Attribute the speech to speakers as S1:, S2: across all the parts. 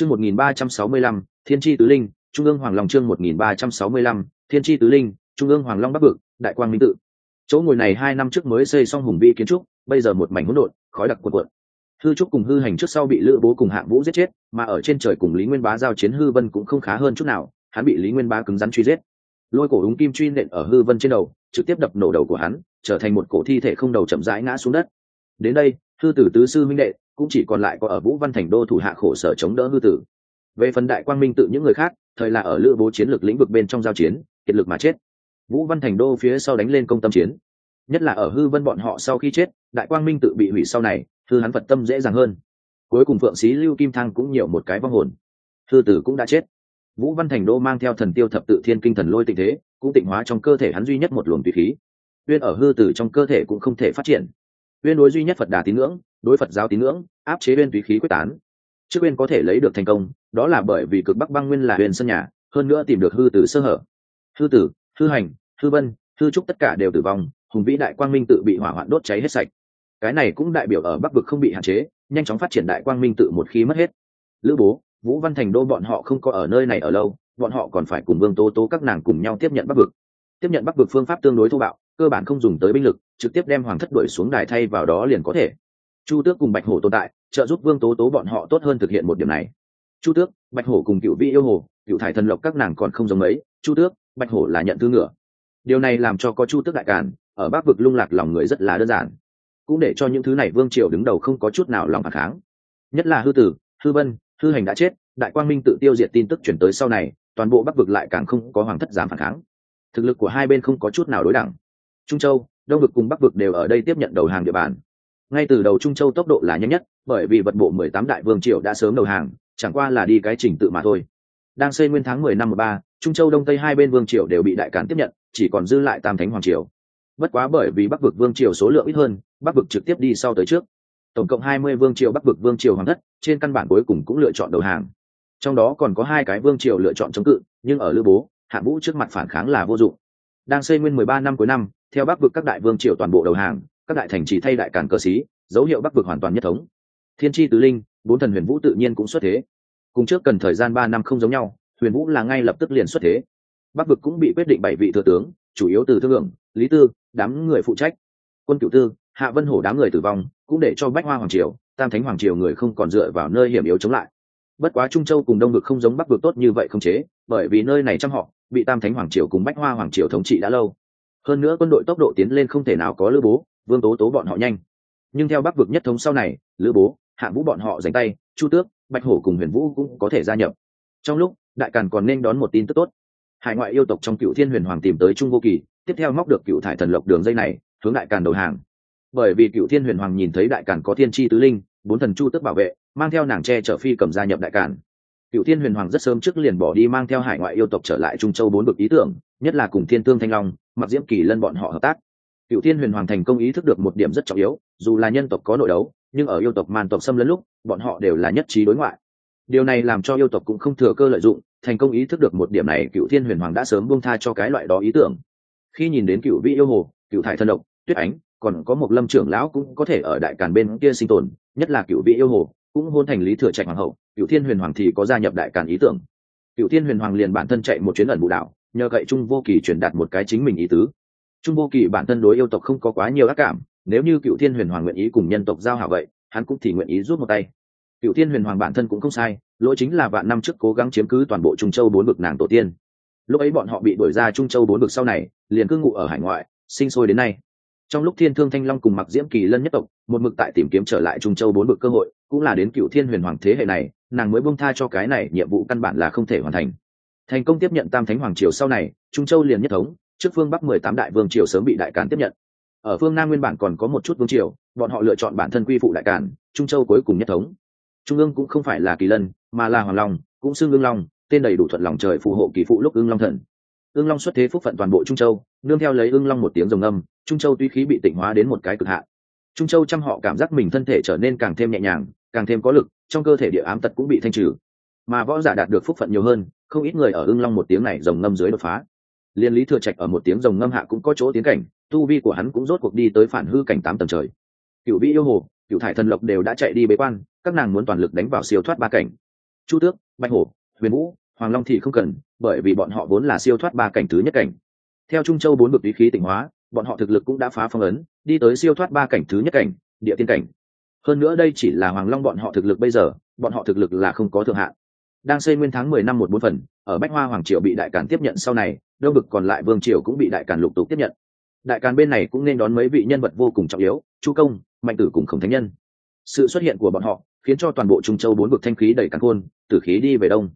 S1: chương một nghìn ba trăm sáu mươi lăm, thiên tri tứ linh, trung ương hoàng long chương một nghìn ba trăm sáu mươi lăm, thiên tri tứ linh, trung ương hoàng long bắc Bực đại quang minh tự. Chỗ ngồi này hai năm trước mới xây xong hùng vĩ kiến trúc, bây giờ một mảnh hỗn độn, khói đặc cuồn cuộn. Hư trúc cùng hư hành trước sau bị lữ bố cùng hạng vũ giết chết, mà ở trên trời cùng lý nguyên bá giao chiến hư vân cũng không khá hơn chút nào, hắn bị lý nguyên bá cứng rắn truy giết. Lôi cổ úng kim truy nện ở hư vân trên đầu, trực tiếp đập nổ đầu của hắn, trở thành một cổ thi thể không đầu chậm rãi ngã xuống đất. Đến đây hư tử tứ sư minh đệ cũng chỉ còn lại có ở vũ văn thành đô thủ hạ khổ sở chống đỡ hư tử. Về phần đại quang minh tự những người khác, thời là ở lữ bố chiến lược lĩnh vực bên trong giao chiến, kiệt lực mà chết. Vũ văn thành đô phía sau đánh lên công tâm chiến. Nhất là ở hư vân bọn họ sau khi chết, đại quang minh tự bị hủy sau này, hư hắn phật tâm dễ dàng hơn. Cuối cùng phượng sĩ lưu kim thăng cũng nhiều một cái vong hồn. Hư tử cũng đã chết. Vũ văn thành đô mang theo thần tiêu thập tự thiên kinh thần lôi tình thế, cũng tịnh hóa trong cơ thể hắn duy nhất một luồng tùy khí. Uyên ở hư tử trong cơ thể cũng không thể phát triển. Uyên đối duy nhất phật đà tín ngưỡng đối phật giáo tín ngưỡng, áp chế bên tùy khí quyết tán. Trước bên có thể lấy được thành công, đó là bởi vì cực bắc băng nguyên là huyền sân nhà, hơn nữa tìm được hư tử sơ hở. Hư tử, hư hành, hư vân, hư trúc tất cả đều tử vong, hùng vĩ đại quang minh tự bị hỏa hoạn đốt cháy hết sạch. Cái này cũng đại biểu ở bắc vực không bị hạn chế, nhanh chóng phát triển đại quang minh tự một khi mất hết. Lữ bố, vũ văn thành đô bọn họ không có ở nơi này ở lâu, bọn họ còn phải cùng vương tố tố các nàng cùng nhau tiếp nhận bắc vực. Tiếp nhận bắc vực phương pháp tương đối thô bạo, cơ bản không dùng tới binh lực, trực tiếp đem hoàng thất đuổi xuống đài thay vào đó liền có thể chu tước cùng bạch hổ tồn tại, trợ giúp vương tố tố bọn họ tốt hơn thực hiện một điểm này. Chu tước, bạch hổ cùng cựu vị yêu hồ cựu thải thần lộc các nàng còn không giống mấy, chu tước, bạch hổ là nhận thư ngựa. Điều này làm cho có chu tước đại càn, ở bắc vực lung lạc lòng người rất là đơn giản. Cũng để cho những thứ này vương triều đứng đầu không có chút nào lòng phản kháng. Nhất là hư tử, hư vân, hư hành đã chết, đại quang minh tự tiêu diệt tin tức chuyển tới sau này, toàn bộ bắc vực lại càng không có hoàng thất dám phản kháng. Thực lực của hai bên không có chút nào đối đẳng. Trung châu, đông vực cùng bắc vực đều ở đây tiếp nhận đầu hàng địa bàn ngay từ đầu trung châu tốc độ là nhanh nhất, bởi vì vật bộ mười tám đại vương triều đã sớm đầu hàng, chẳng qua là đi cái trình tự mà thôi. Đang xây nguyên tháng mười năm một ba, trung châu đông tây hai bên vương triều đều bị đại cản tiếp nhận, chỉ còn dư lại tam thánh hoàng triều. Bất quá bởi vì bắc vực vương triều số lượng ít hơn, bắc vực trực tiếp đi sau tới trước. Tổng cộng hai mươi vương triều bắc vực vương triều hoàng thất, trên căn bản cuối cùng cũng lựa chọn đầu hàng. Trong đó còn có hai cái vương triều lựa chọn chống cự, nhưng ở lữ bố, hạ vũ trước mặt phản kháng là vô dụng. Đang xây nguyên mười ba năm cuối năm, theo bắc vực các đại vương triều toàn bộ đầu hàng các đại thành chỉ thay đại cản cơ sĩ dấu hiệu bắc vực hoàn toàn nhất thống. Thiên tri tứ linh, bốn thần huyền vũ tự nhiên cũng xuất thế. Cùng trước cần thời gian ba năm không giống nhau, huyền vũ là ngay lập tức liền xuất thế. Bắc vực cũng bị quyết định bảy vị thừa tướng, chủ yếu từ thương lượng, lý tư, đám người phụ trách. Quân cựu tư, hạ vân hổ đám người tử vong, cũng để cho bách hoa hoàng triều, tam thánh hoàng triều người không còn dựa vào nơi hiểm yếu chống lại. Bất quá trung châu cùng đông vực không giống bắc vực tốt như vậy không chế, bởi vì nơi này trăm họ, bị tam thánh hoàng triều cùng bách hoa hoàng triều thống trị đã lâu. Hơn nữa quân đội tốc độ tiến lên không thể nào có lữ bố vương tố tố bọn họ nhanh. Nhưng theo bắc vực nhất thống sau này, lữ bố, hạ vũ bọn họ giành tay, chu tước, bạch hổ cùng huyền vũ cũng có thể gia nhập. Trong lúc, đại càn còn nên đón một tin tức tốt. Hải ngoại yêu tộc trong cựu thiên huyền hoàng tìm tới trung vô kỳ, tiếp theo móc được cựu thải thần lộc đường dây này, hướng đại càn đầu hàng. Bởi vì cựu thiên huyền hoàng nhìn thấy đại càn có thiên tri tứ linh, bốn thần chu tức bảo vệ, mang theo nàng tre chở phi cầm gia nhập đại càn. Cựu thiên huyền hoàng rất sớm trước liền bỏ đi mang theo hải ngoại yêu tộc trở lại trung châu bốn bực ý tưởng, nhất là cùng thiên tương thanh long mặc diễm kỳ lân bọn họ hợp tác cựu thiên huyền hoàng thành công ý thức được một điểm rất trọng yếu, dù là nhân tộc có nội đấu, nhưng ở yêu tộc màn tộc xâm lấn lúc, bọn họ đều là nhất trí đối ngoại. Điều này làm cho yêu tộc cũng không thừa cơ lợi dụng, thành công ý thức được một điểm này cựu thiên huyền hoàng đã sớm buông tha cho cái loại đó ý tưởng. Khi nhìn đến cựu vị yêu hồ, cựu thải thân độc, tuyết ánh, còn có một lâm trưởng lão cũng có thể ở đại càn bên kia sinh tồn, nhất là cựu vị yêu hồ, cũng hôn thành lý thừa trạch hoàng hậu cựu thiên huyền hoàng thì có gia nhập đại càn ý tưởng. Cựu thiên huyền hoàng liền bản thân chạy một chuyến ẩn vụ đạo nhờ cậy trung vô kỳ truyền đạt một cái chính mình ý tứ trung vô kỳ bản thân đối yêu tộc không có quá nhiều ác cảm, nếu như cựu thiên huyền hoàng nguyện ý cùng nhân tộc giao hảo vậy, hắn cũng thì nguyện ý rút một tay. Cựu thiên huyền hoàng bản thân cũng không sai, lỗi chính là vạn năm trước cố gắng chiếm cứ toàn bộ trung châu bốn bực nàng tổ tiên. Lúc ấy bọn họ bị đuổi ra trung châu bốn bực sau này, liền cư ngụ ở hải ngoại, sinh sôi đến nay. Trong lúc thiên thương thanh long cùng mặc diễm kỳ lân nhất tộc, một mực tại tìm kiếm trở lại trung châu bốn bực cơ hội, cũng là đến cựu thiên huyền hoàng thế hệ này, nàng mới bông tha cho cái này nhiệm vụ căn bản là không thể hoàn thành. Thành công tiếp nhận tam thánh hoàng triều sau này, trung châu liền nhất thống trước phương bắc mười tám đại vương triều sớm bị đại càn tiếp nhận. Ở phương nam nguyên bản còn có một chút vương triều, bọn họ lựa chọn bản thân quy phụ đại càn, trung châu cuối cùng nhất thống. Trung ương cũng không phải là kỳ lân, mà là hoàng long, cũng xưng ương long, tên đầy đủ thuận lòng trời phù hộ kỳ phụ lúc ương long thần. Ương long xuất thế phúc phận toàn bộ trung châu, nương theo lấy ương long một tiếng rồng âm, trung châu tuy khí bị tỉnh hóa đến một cái cực hạn. Trung châu chăm họ cảm giác mình thân thể trở nên càng thêm nhẹ nhàng, càng thêm có lực, trong cơ thể địa ám tật cũng bị thanh trừ. Mà võ giả đạt được phúc phận nhiều hơn, không ít người ở ưng long một tiếng này rồng ngâm dưới đột phá liên lý thừa trạch ở một tiếng rồng ngâm hạ cũng có chỗ tiến cảnh, tu vi của hắn cũng rốt cuộc đi tới phản hư cảnh tám tầng trời. Cựu vĩ yêu hồ cựu thải thần lộc đều đã chạy đi bế quan, các nàng muốn toàn lực đánh vào siêu thoát ba cảnh. Chu tước, bạch hổ, huyền vũ, hoàng long thì không cần, bởi vì bọn họ vốn là siêu thoát ba cảnh thứ nhất cảnh. Theo trung châu bốn bực ý khí tỉnh hóa, bọn họ thực lực cũng đã phá phong ấn, đi tới siêu thoát ba cảnh thứ nhất cảnh, địa tiên cảnh. Hơn nữa đây chỉ là hoàng long bọn họ thực lực bây giờ, bọn họ thực lực là không có thượng hạn. Đang xây nguyên tháng mười năm một bốn phần, ở bách hoa hoàng triều bị đại càn tiếp nhận sau này đông bực còn lại vương triều cũng bị đại càn lục tục tiếp nhận. Đại càn bên này cũng nên đón mấy vị nhân vật vô cùng trọng yếu, chu công, mạnh tử cùng khổng thánh nhân. Sự xuất hiện của bọn họ khiến cho toàn bộ trung châu bốn vực thanh khí đầy càn khôn, tử khí đi về đông.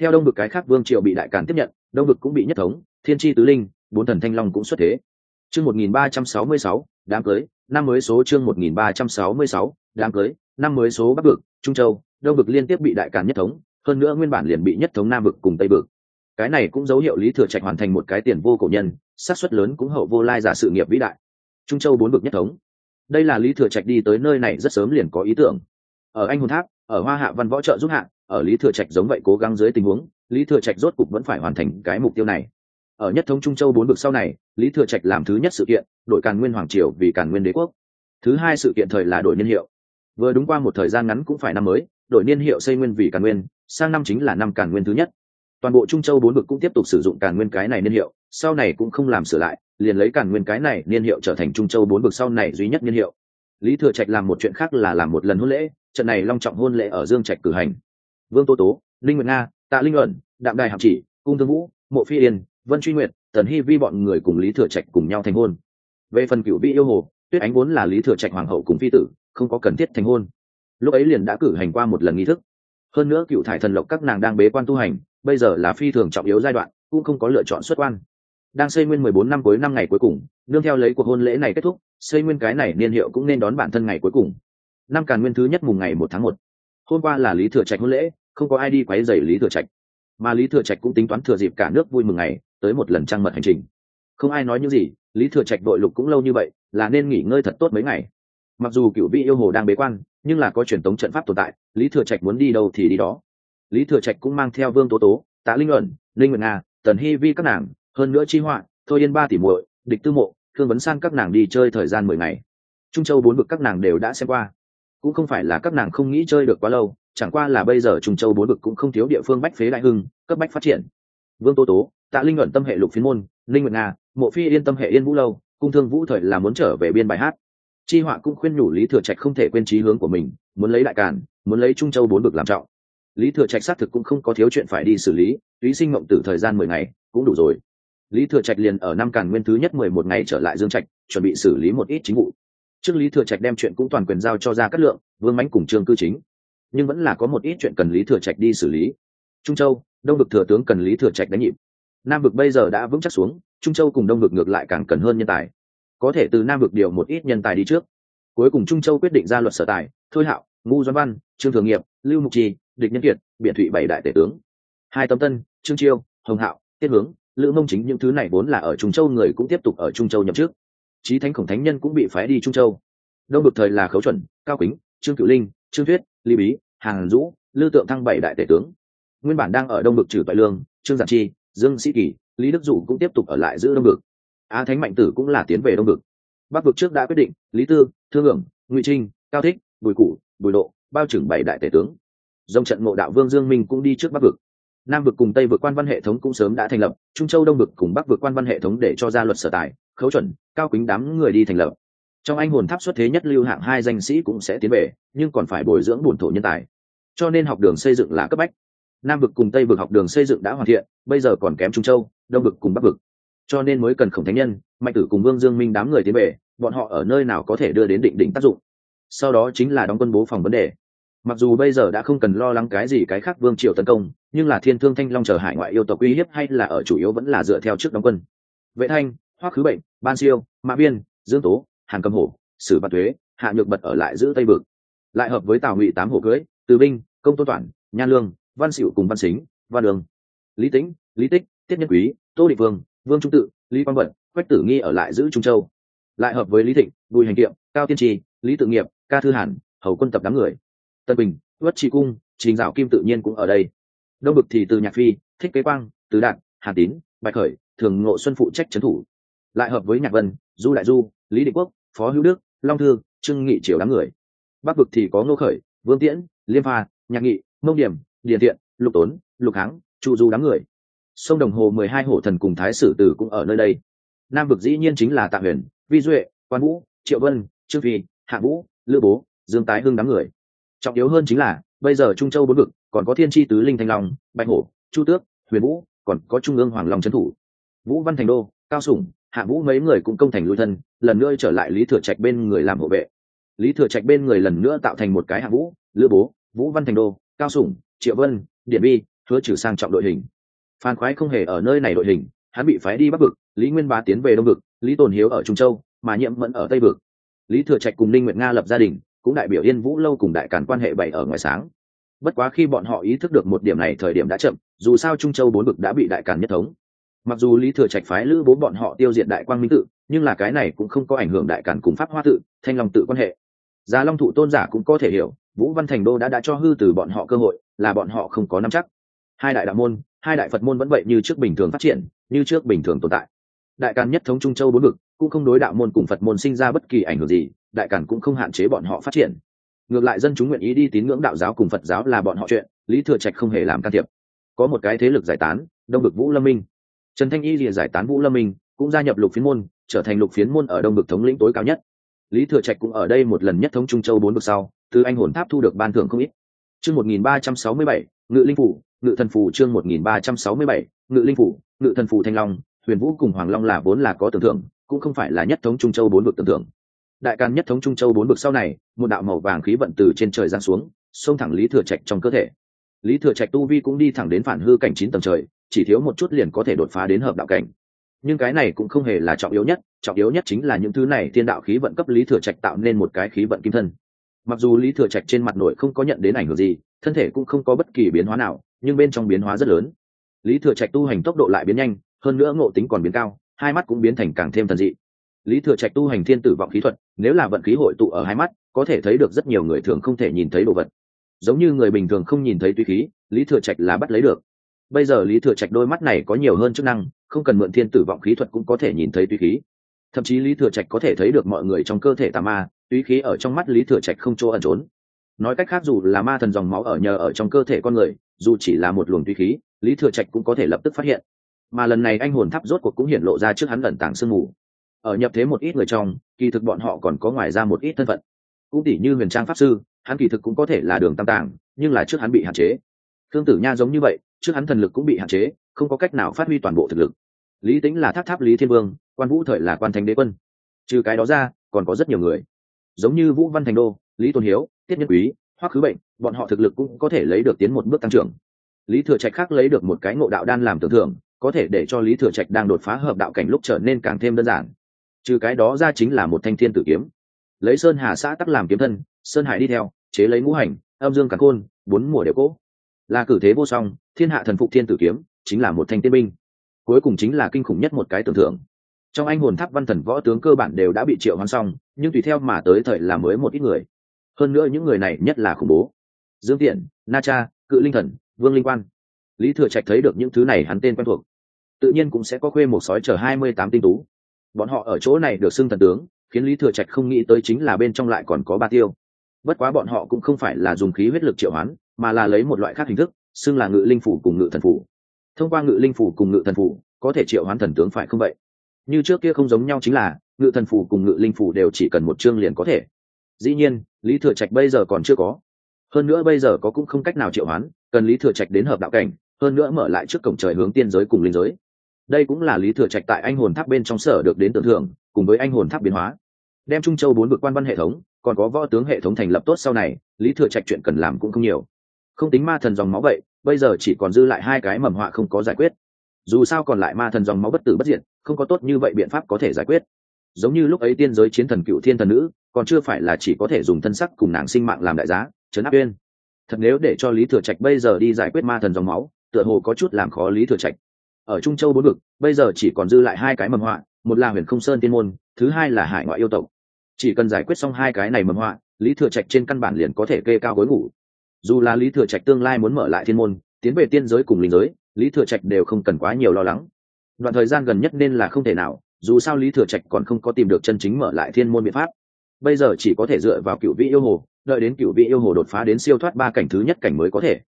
S1: Theo đông vực cái khác vương triều bị đại càn tiếp nhận, đông vực cũng bị nhất thống, thiên tri tứ linh, bốn thần thanh long cũng xuất thế. Chương một nghìn ba trăm sáu mươi sáu, đám cưới, năm mới số chương một nghìn ba trăm sáu mươi sáu, đám cưới, năm mới số bắc vực, trung châu, đông vực liên tiếp bị đại càn nhất thống, hơn nữa nguyên bản liền bị nhất thống nam vực cùng tây vực cái này cũng dấu hiệu lý thừa trạch hoàn thành một cái tiền vô cổ nhân, xác suất lớn cũng hậu vô lai giả sự nghiệp vĩ đại. Trung châu bốn bực nhất thống. Đây là lý thừa trạch đi tới nơi này rất sớm liền có ý tưởng. Ở anh hồn tháp, ở hoa hạ văn võ trợ giúp hạ, ở lý thừa trạch giống vậy cố gắng dưới tình huống, lý thừa trạch rốt cục vẫn phải hoàn thành cái mục tiêu này. Ở nhất thống trung châu bốn bực sau này, lý thừa trạch làm thứ nhất sự kiện đội càn nguyên hoàng triều vì càn nguyên đế quốc. Thứ hai sự kiện thời là đổi niên hiệu. Vừa đúng qua một thời gian ngắn cũng phải năm mới, đổi niên hiệu xây nguyên vì càn nguyên, sang năm chính là năm càn nguyên thứ nhất toàn bộ trung châu bốn vực cũng tiếp tục sử dụng càn nguyên cái này niên hiệu sau này cũng không làm sửa lại liền lấy càn nguyên cái này niên hiệu trở thành trung châu bốn vực sau này duy nhất niên hiệu. Lý thừa trạch làm một chuyện khác là làm một lần hôn lễ trận này long trọng hôn lễ ở dương trạch cử hành. Vương tô tố linh nguyệt nga tạ linh Ẩn, đạm đài hạm chỉ cung thương vũ mộ phi yên vân truy nguyệt tần hy vi bọn người cùng lý thừa trạch cùng nhau thành hôn. Về phần cựu vị yêu hồ tuyết ánh vốn là lý thừa trạch hoàng hậu cùng phi tử không có cần thiết thành hôn. Lúc ấy liền đã cử hành qua một lần nghi thức. Hơn nữa cựu thải thần lộc các nàng đang bế quan tu hành bây giờ là phi thường trọng yếu giai đoạn, cũng không có lựa chọn xuất quan. Đang xây nguyên mười bốn năm cuối năm ngày cuối cùng, nương theo lấy cuộc hôn lễ này kết thúc, xây nguyên cái này niên hiệu cũng nên đón bản thân ngày cuối cùng. Năm càn nguyên thứ nhất mùng ngày một tháng một. Hôm qua là lý thừa trạch hôn lễ, không có ai đi quấy rầy lý thừa trạch. Mà lý thừa trạch cũng tính toán thừa dịp cả nước vui mừng ngày, tới một lần trăng mật hành trình. Không ai nói những gì, lý thừa trạch đội lục cũng lâu như vậy, là nên nghỉ ngơi thật tốt mấy ngày. Mặc dù cựu vị yêu hồ đang bế quan, nhưng là có truyền thống trận pháp tồn tại, lý thừa trạch muốn đi đâu thì đi đó lý thừa trạch cũng mang theo vương tố tố, tạ linh luận linh nguyệt nga, tần hy vi các nàng, hơn nữa chi họa, thôi yên ba tỷ muội, địch tư mộ, thương vấn san các nàng đi chơi thời gian mười ngày. Trung châu bốn vực các nàng đều đã xem qua. Cũng không phải là các nàng không nghĩ chơi được quá lâu, chẳng qua là bây giờ trung châu bốn vực cũng không thiếu địa phương bách phế đại hưng, cấp bách phát triển. Vương tô tố, tạ linh luận tâm hệ lục phiến môn linh nguyệt nga, mộ phi yên tâm hệ yên vũ lâu, cung thương vũ thời là muốn trở về biên bài hát. Chi họa cũng khuyên nhủ lý thừa trạch không thể quên trí hướng của mình, muốn lấy đại càn, muốn lấy trung châu bốn vực làm trọng lý thừa trạch xác thực cũng không có thiếu chuyện phải đi xử lý túy sinh mộng tử thời gian mười ngày, cũng đủ rồi. Lý thừa trạch liền ở năm càn nguyên thứ nhất mười một ngày trở lại dương trạch, chuẩn bị xử lý một ít chính vụ. Trước lý thừa trạch đem chuyện cũng toàn quyền giao cho ra cát lượng, vương mánh cùng trương cư chính. Nhưng vẫn là có một ít chuyện cần lý thừa trạch đi xử lý. Trung châu, đông vực thừa tướng cần lý thừa trạch đánh nhịp. Nam vực bây giờ đã vững chắc xuống, trung châu cùng đông vực ngược lại càng cần hơn nhân tài. Có thể từ nam vực điều một ít nhân tài đi trước. Cuối cùng trung châu quyết định ra luật sở tài, thôi hạo ngu doan văn, trương thường nghiệp, lưu mục trì địch nhân kiệt biện thụy bảy đại tể tướng. Hai tâm tân, trương chiêu, hồng hạo, tiết hướng, lữ mông chính những thứ này vốn là ở trung châu người cũng tiếp tục ở trung châu nhậm chức. Trí thánh khổng thánh nhân cũng bị phái đi trung châu. Đông bực thời là khấu chuẩn, cao kính, trương cửu linh, trương thuyết ly bí, hàng dũ, lư tượng thăng bảy đại tể tướng. Nguyên bản đang ở đông bực trừ toại lương, trương giản chi, dương sĩ kỳ, lý đức dụ cũng tiếp tục ở lại giữ đông bực. Á thánh mạnh tử cũng là tiến về đông bực. Bắc vực trước đã quyết định, lý tư, thương hưởng, ngụy trinh, cao thích, bùi củ, bùi độ, bao trưởng bảy đại tể tướng dòng trận ngộ đạo vương dương minh cũng đi trước bắc vực. Nam vực cùng tây vực quan văn hệ thống cũng sớm đã thành lập, trung châu đông vực cùng bắc vực quan văn hệ thống để cho ra luật sở tài, khấu chuẩn, cao kính đám người đi thành lập. Trong anh hồn tháp xuất thế nhất lưu hạng hai danh sĩ cũng sẽ tiến về, nhưng còn phải bồi dưỡng bổn thổ nhân tài. Cho nên học đường xây dựng là cấp bách. Nam vực cùng tây vực học đường xây dựng đã hoàn thiện, bây giờ còn kém trung châu, đông vực cùng bắc vực. Cho nên mới cần khổng thánh nhân, mạnh tử cùng vương dương minh đám người tiến về, bọn họ ở nơi nào có thể đưa đến định định tác dụng. Sau đó chính là đóng quân bố phòng vấn đề mặc dù bây giờ đã không cần lo lắng cái gì cái khác vương triều tấn công, nhưng là thiên thương thanh long chờ hải ngoại yêu tộc uy hiếp hay là ở chủ yếu vẫn là dựa theo trước đóng quân. Vệ thanh, hoắc khứ bệnh, ban siêu, mã biên, dương tố, hàn cầm hổ, sử văn thuế hạ nhược bật ở lại giữ tây vực lại hợp với tào ngụy tám hổ cưới, từ binh, công tôn toản nhan lương, văn xịu cùng văn xính văn đường lý tĩnh, lý tích, tiết nhân quý, tô định vương vương trung tự, lý quang vận, quách tử nghi ở lại giữ trung châu. Lại hợp với lý thịnh, bùi hành kiệm, cao tiên tri, lý tự nghiệp, ca thư hàn, hầu quân tập đám người tân bình vất trị cung, trình dạo kim tự nhiên cũng ở đây. Đông bực thì từ nhạc phi, thích kế quang tứ đạn hà tín, bạch khởi, thường ngộ xuân phụ trách trấn thủ. Lại hợp với nhạc vân, du đại du, lý định quốc, phó hữu đức, long thư Trưng nghị triều đám người. Bắc vực thì có ngô khởi, vương tiễn, liêm pha, nhạc nghị, mông điểm, điền thiện, lục tốn, lục háng, chu du đám người. Sông đồng hồ mười hai hổ thần cùng thái sử tử cũng ở nơi đây. Nam vực dĩ nhiên chính là tạ huyền, vi duệ, quan vũ, triệu vân, trương phi, hạ vũ, lữ bố, dương tái hưng đám người trọng yếu hơn chính là, bây giờ trung châu bốn vực, còn có thiên tri tứ linh thanh long, bạch hổ, chu tước, huyền vũ, còn có trung ương hoàng long trấn thủ. Vũ văn thành đô, cao sủng, hạ vũ mấy người cũng công thành lui thân, lần nữa trở lại lý thừa trạch bên người làm hộ vệ. Lý thừa trạch bên người lần nữa tạo thành một cái hạ vũ lữ bố, vũ văn thành đô, cao sủng, triệu vân, điện bi, hứa trừ sang trọng đội hình. Phan khoái không hề ở nơi này đội hình, hắn bị phái đi bắc vực, lý nguyên bá tiến về đông vực, lý tồn hiếu ở trung châu, mà nhiệm mẫn ở tây vực. Lý thừa trạch cùng ninh nguyệt nga lập gia đình cũng đại biểu yên vũ lâu cùng đại càn quan hệ bảy ở ngoài sáng. Bất quá khi bọn họ ý thức được một điểm này, thời điểm đã chậm, dù sao trung châu bốn bực đã bị đại càn nhất thống. Mặc dù lý thừa trạch phái lữ bố bọn họ tiêu diệt đại quang minh tự, nhưng là cái này cũng không có ảnh hưởng đại càn cùng pháp hoa tự, thanh long tự quan hệ. Gia long thụ tôn giả cũng có thể hiểu, vũ văn thành đô đã đã cho hư từ bọn họ cơ hội, là bọn họ không có nắm chắc. Hai đại đạo môn, hai đại phật môn vẫn vậy như trước bình thường phát triển, như trước bình thường tồn tại. Đại càn nhất thống trung châu bốn vực cũng không đối đạo môn cùng phật môn sinh ra bất kỳ ảnh hưởng gì đại càn cũng không hạn chế bọn họ phát triển. Ngược lại dân chúng nguyện ý đi tín ngưỡng đạo giáo cùng phật giáo là bọn họ chuyện, lý thừa trạch không hề làm can thiệp. Có một cái thế lực giải tán, đông Bực vũ lâm minh. Trần thanh y lìa giải tán vũ lâm minh, cũng gia nhập lục phiến môn, trở thành lục phiến môn ở đông Bực thống lĩnh tối cao nhất. Lý thừa trạch cũng ở đây một lần nhất thống trung châu bốn bực sau, từ anh hồn tháp thu được ban thưởng không ít. Chương một nghìn ba trăm sáu mươi bảy, ngự linh phủ, ngự thần phủ chương một nghìn ba trăm sáu mươi bảy, ngự linh phủ, ngự thần phủ thanh long, huyền vũ cùng hoàng long là vốn là có tưởng thưởng, cũng không phải là nhất thống trung châu bốn vực tưởng thưởng đại càn nhất thống trung châu bốn bực sau này, một đạo màu vàng khí vận từ trên trời giáng xuống, xông thẳng lý thừa trạch trong cơ thể. Lý thừa trạch tu vi cũng đi thẳng đến phản hư cảnh chín tầng trời, chỉ thiếu một chút liền có thể đột phá đến hợp đạo cảnh. Nhưng cái này cũng không hề là trọng yếu nhất, trọng yếu nhất chính là những thứ này thiên đạo khí vận cấp lý thừa trạch tạo nên một cái khí vận kim thân. Mặc dù lý thừa trạch trên mặt nội không có nhận đến ảnh hưởng gì, thân thể cũng không có bất kỳ biến hóa nào, nhưng bên trong biến hóa rất lớn. Lý thừa trạch tu hành tốc độ lại biến nhanh, hơn nữa ngộ tính còn biến cao, hai mắt cũng biến thành càng thêm thần dị lý thừa trạch tu hành thiên tử vọng khí thuật, nếu là vận khí hội tụ ở hai mắt, có thể thấy được rất nhiều người thường không thể nhìn thấy đồ vật. Giống như người bình thường không nhìn thấy tùy khí, lý thừa trạch là bắt lấy được. Bây giờ lý thừa trạch đôi mắt này có nhiều hơn chức năng, không cần mượn thiên tử vọng khí thuật cũng có thể nhìn thấy tùy khí. Thậm chí lý thừa trạch có thể thấy được mọi người trong cơ thể tà ma tùy khí ở trong mắt lý thừa trạch không chỗ ẩn trốn. Nói cách khác dù là ma thần dòng máu ở nhờ ở trong cơ thể con người, dù chỉ là một luồng tùy khí, lý thừa trạch cũng có thể lập tức phát hiện. Mà lần này anh hồn tháp rốt cuộc cũng hiện lộ ra trước hắn lẩn tàng sương mù ở nhập thế một ít người trong, kỳ thực bọn họ còn có ngoài ra một ít thân phận. Cũng tỷ như huyền trang pháp sư, hắn kỳ thực cũng có thể là đường tam tàng, nhưng là trước hắn bị hạn chế. Thương tử nha giống như vậy, trước hắn thần lực cũng bị hạn chế, không có cách nào phát huy toàn bộ thực lực. Lý tính là tháp tháp lý thiên vương, quan vũ thời là quan thánh đế quân. Trừ cái đó ra, còn có rất nhiều người. Giống như vũ văn thành đô, lý tôn hiếu, tiết nhân quý, hoắc khứ bệnh, bọn họ thực lực cũng có thể lấy được tiến một bước tăng trưởng. Lý thừa trạch khác lấy được một cái ngộ đạo đan làm tưởng thưởng, có thể để cho lý thừa trạch đang đột phá hợp đạo cảnh lúc trở nên càng thêm đơn giản trừ cái đó ra chính là một thanh thiên tử kiếm. Lấy sơn hà xã tắc làm kiếm thân, sơn hải đi theo, chế lấy ngũ hành, âm dương cắn côn bốn mùa đều cỗ là cử thế vô song, thiên hạ thần phục thiên tử kiếm, chính là một thanh tiên binh. Cuối cùng chính là kinh khủng nhất một cái tưởng thưởng. Trong anh hồn tháp văn thần võ tướng cơ bản đều đã bị triệu hoán xong, nhưng tùy theo mà tới thời là mới một ít người. Hơn nữa những người này nhất là khủng bố. Dương tiện, na cha, cự linh thần, vương linh quan. Lý thừa trạch thấy được những thứ này hắn tên quen thuộc. Tự nhiên cũng sẽ có khuê một sói chở hai mươi tám tinh tú bọn họ ở chỗ này được xưng thần tướng, khiến lý thừa trạch không nghĩ tới chính là bên trong lại còn có ba tiêu. Bất quá bọn họ cũng không phải là dùng khí huyết lực triệu hoán, mà là lấy một loại khác hình thức, xưng là ngự linh phủ cùng ngự thần phủ. Thông qua ngự linh phủ cùng ngự thần phủ, có thể triệu hoán thần tướng phải không vậy? Như trước kia không giống nhau chính là, ngự thần phủ cùng ngự linh phủ đều chỉ cần một chương liền có thể. Dĩ nhiên, lý thừa trạch bây giờ còn chưa có. Hơn nữa bây giờ có cũng không cách nào triệu hoán, cần lý thừa trạch đến hợp đạo cảnh, hơn nữa mở lại trước cổng trời hướng tiên giới cùng linh giới đây cũng là lý thừa trạch tại anh hồn tháp bên trong sở được đến tưởng thưởng, cùng với anh hồn tháp biến hóa. Đem trung châu bốn vực quan văn hệ thống, còn có võ tướng hệ thống thành lập tốt sau này, lý thừa trạch chuyện cần làm cũng không nhiều. Không tính ma thần dòng máu vậy, bây giờ chỉ còn dư lại hai cái mầm họa không có giải quyết. Dù sao còn lại ma thần dòng máu bất tử bất diệt, không có tốt như vậy biện pháp có thể giải quyết. Giống như lúc ấy tiên giới chiến thần cựu thiên thần nữ, còn chưa phải là chỉ có thể dùng thân sắc cùng nàng sinh mạng làm đại giá chấn áp uyên. Thật nếu để cho lý thừa trạch bây giờ đi giải quyết ma thần dòng máu, tựa hồ có chút làm khó lý thừa trạch ở trung châu bốn vực, bây giờ chỉ còn dư lại hai cái mầm họa, một là huyền không sơn tiên môn, thứ hai là hải ngoại yêu tộc. Chỉ cần giải quyết xong hai cái này mầm họa, lý thừa trạch trên căn bản liền có thể kê cao gối ngủ. Dù là lý thừa trạch tương lai muốn mở lại thiên môn, tiến về tiên giới cùng linh giới, lý thừa trạch đều không cần quá nhiều lo lắng. Đoạn thời gian gần nhất nên là không thể nào, dù sao lý thừa trạch còn không có tìm được chân chính mở lại thiên môn biện pháp. Bây giờ chỉ có thể dựa vào cựu vị yêu hồ, đợi đến cựu vị yêu hồ đột phá đến siêu thoát ba cảnh thứ nhất cảnh mới có thể.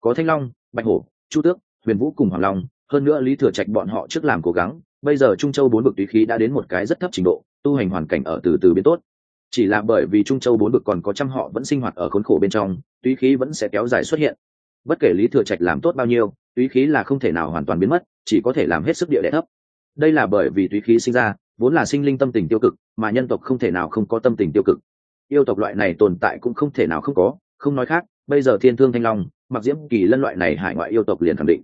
S1: Có thanh long, bạch hổ, chu tước, huyền vũ cùng hoàng long hơn nữa lý thừa trạch bọn họ trước làm cố gắng, bây giờ trung châu bốn bực tùy khí đã đến một cái rất thấp trình độ, tu hành hoàn cảnh ở từ từ biến tốt. Chỉ là bởi vì trung châu bốn bực còn có trăm họ vẫn sinh hoạt ở khốn khổ bên trong tùy khí vẫn sẽ kéo dài xuất hiện. Bất kể lý thừa trạch làm tốt bao nhiêu tùy khí là không thể nào hoàn toàn biến mất, chỉ có thể làm hết sức địa đẻ thấp. Đây là bởi vì tùy khí sinh ra, vốn là sinh linh tâm tình tiêu cực, mà nhân tộc không thể nào không có tâm tình tiêu cực. Yêu tộc loại này tồn tại cũng không thể nào không có, không nói khác, bây giờ thiên thương thanh long mặc diễm kỳ lân loại này hải ngoại yêu tộc liền khẳng định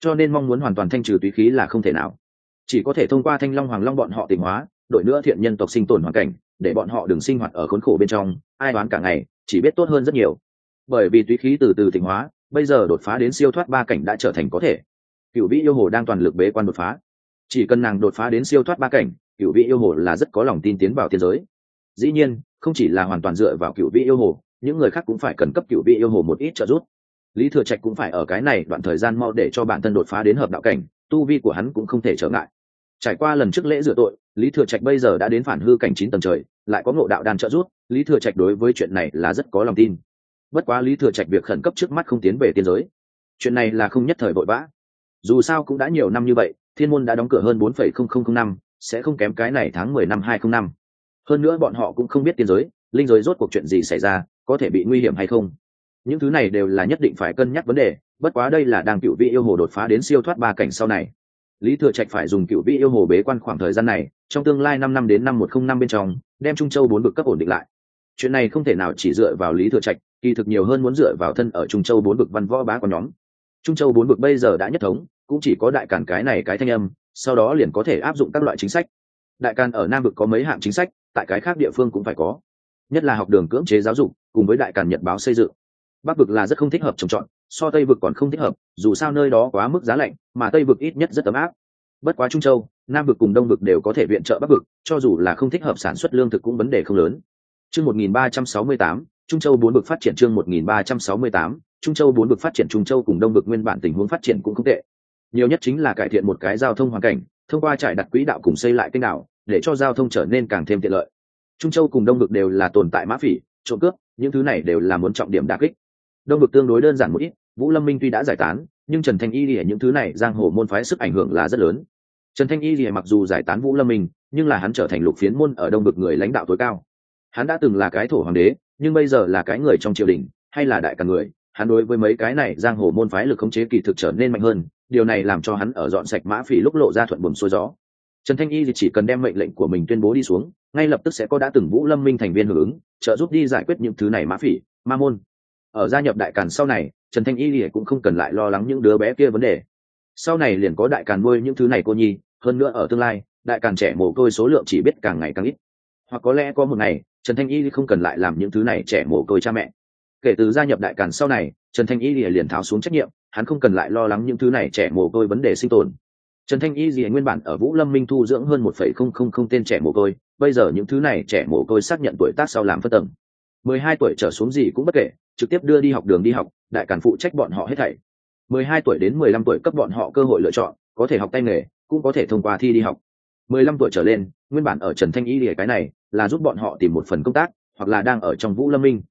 S1: cho nên mong muốn hoàn toàn thanh trừ túy khí là không thể nào. Chỉ có thể thông qua thanh long hoàng long bọn họ tỉnh hóa, đội nữa thiện nhân tộc sinh tồn hoàn cảnh, để bọn họ đừng sinh hoạt ở khốn khổ bên trong, ai đoán cả ngày, chỉ biết tốt hơn rất nhiều. Bởi vì túy khí từ từ tỉnh hóa, bây giờ đột phá đến siêu thoát ba cảnh đã trở thành có thể. Cựu vị yêu hồ đang toàn lực bế quan đột phá. Chỉ cần nàng đột phá đến siêu thoát ba cảnh cựu vị yêu hồ là rất có lòng tin tiến vào thiên giới. Dĩ nhiên, không chỉ là hoàn toàn dựa vào cựu vị yêu hồ, những người khác cũng phải cần cấp cựu vị yêu hồ một ít trợ giúp lý thừa trạch cũng phải ở cái này đoạn thời gian mau để cho bản thân đột phá đến hợp đạo cảnh, tu vi của hắn cũng không thể trở ngại. Trải qua lần trước lễ rửa tội, lý thừa trạch bây giờ đã đến phản hư cảnh chín tầng trời, lại có ngộ đạo đan trợ giúp, lý thừa trạch đối với chuyện này là rất có lòng tin. Bất quá lý thừa trạch việc khẩn cấp trước mắt không tiến về tiên giới. Chuyện này là không nhất thời vội vã. Dù sao cũng đã nhiều năm như vậy, thiên môn đã đóng cửa hơn bốn phẩy không không không năm, sẽ không kém cái này tháng mười năm hai không năm. Hơn nữa bọn họ cũng không biết tiên giới, linh giới rốt cuộc chuyện gì xảy ra, có thể bị nguy hiểm hay không những thứ này đều là nhất định phải cân nhắc vấn đề, bất quá đây là đang cựu vị yêu hồ đột phá đến siêu thoát ba cảnh sau này. Lý thừa trạch phải dùng cựu vị yêu hồ bế quan khoảng thời gian này, trong tương lai năm năm đến năm một không năm bên trong, đem trung châu bốn bực cấp ổn định lại. Chuyện này không thể nào chỉ dựa vào lý thừa trạch, kỳ thực nhiều hơn muốn dựa vào thân ở trung châu bốn bực văn võ bá của nhóm. Trung châu bốn bực bây giờ đã nhất thống, cũng chỉ có đại cản cái này cái thanh âm, sau đó liền có thể áp dụng các loại chính sách. Đại càn ở nam vực có mấy hạng chính sách, tại cái khác địa phương cũng phải có. Nhất là học đường cưỡng chế giáo dục, cùng với đại càn nhật báo xây dựng bắc vực là rất không thích hợp trồng trọt, so tây vực còn không thích hợp, dù sao nơi đó quá mức giá lạnh, mà tây vực ít nhất rất ấm áp. Bất quá trung châu, nam vực cùng đông vực đều có thể viện trợ bắc vực, cho dù là không thích hợp sản xuất lương thực cũng vấn đề không lớn. Chương một nghìn ba trăm sáu mươi tám, trung châu bốn vực phát triển chương một nghìn ba trăm sáu mươi tám, trung châu bốn vực phát triển trung châu cùng đông vực nguyên bản tình huống phát triển cũng không tệ. Nhiều nhất chính là cải thiện một cái giao thông hoàn cảnh, thông qua trải đặt quỹ đạo cùng xây lại kênh đạo để cho giao thông trở nên càng thêm tiện lợi. Trung châu cùng đông vực đều là tồn tại mã phỉ, trộm cướp, những thứ này đều là muốn trọng điểm đà kích đông vực tương đối đơn giản một ít, vũ lâm minh tuy đã giải tán, nhưng trần thanh y lìa những thứ này giang hồ môn phái sức ảnh hưởng là rất lớn. Trần thanh y lìa mặc dù giải tán vũ lâm minh, nhưng là hắn trở thành lục phiến môn ở đông vực người lãnh đạo tối cao. Hắn đã từng là cái thổ hoàng đế, nhưng bây giờ là cái người trong triều đình, hay là đại cả người, hắn đối với mấy cái này giang hồ môn phái lực khống chế kỳ thực trở nên mạnh hơn, điều này làm cho hắn ở dọn sạch mã phỉ lúc lộ ra thuận buồm xuôi gió. Trần thanh y thì chỉ cần đem mệnh lệnh của mình tuyên bố đi xuống, ngay lập tức sẽ có đã từng vũ lâm minh thành viên hưởng ứng, trợ giúp đi giải quyết những thứ này mã phỉ, ma môn ở gia nhập đại càn sau này, trần thanh y thì cũng không cần lại lo lắng những đứa bé kia vấn đề. Sau này liền có đại càn nuôi những thứ này cô nhi, hơn nữa ở tương lai, đại càn trẻ mồ côi số lượng chỉ biết càng ngày càng ít. Hoặc có lẽ có một ngày, trần thanh y không cần lại làm những thứ này trẻ mồ côi cha mẹ. Kể từ gia nhập đại càn sau này, trần thanh y liền tháo xuống trách nhiệm, hắn không cần lại lo lắng những thứ này trẻ mồ côi vấn đề sinh tồn. Trần thanh y gì nguyên bản ở vũ lâm minh thu dưỡng hơn một phẩy không không không tên trẻ mồ côi, bây giờ những thứ này trẻ mồ côi xác nhận tuổi tác sau làm phân tầng mười hai tuổi trở xuống gì cũng bất kể, trực tiếp đưa đi học đường đi học, đại cản phụ trách bọn họ hết thảy. mười hai tuổi đến mười lăm tuổi cấp bọn họ cơ hội lựa chọn, có thể học tay nghề, cũng có thể thông qua thi đi học. mười lăm tuổi trở lên, nguyên bản ở trần thanh y lìa cái này, là giúp bọn họ tìm một phần công tác, hoặc là đang ở trong vũ lâm minh.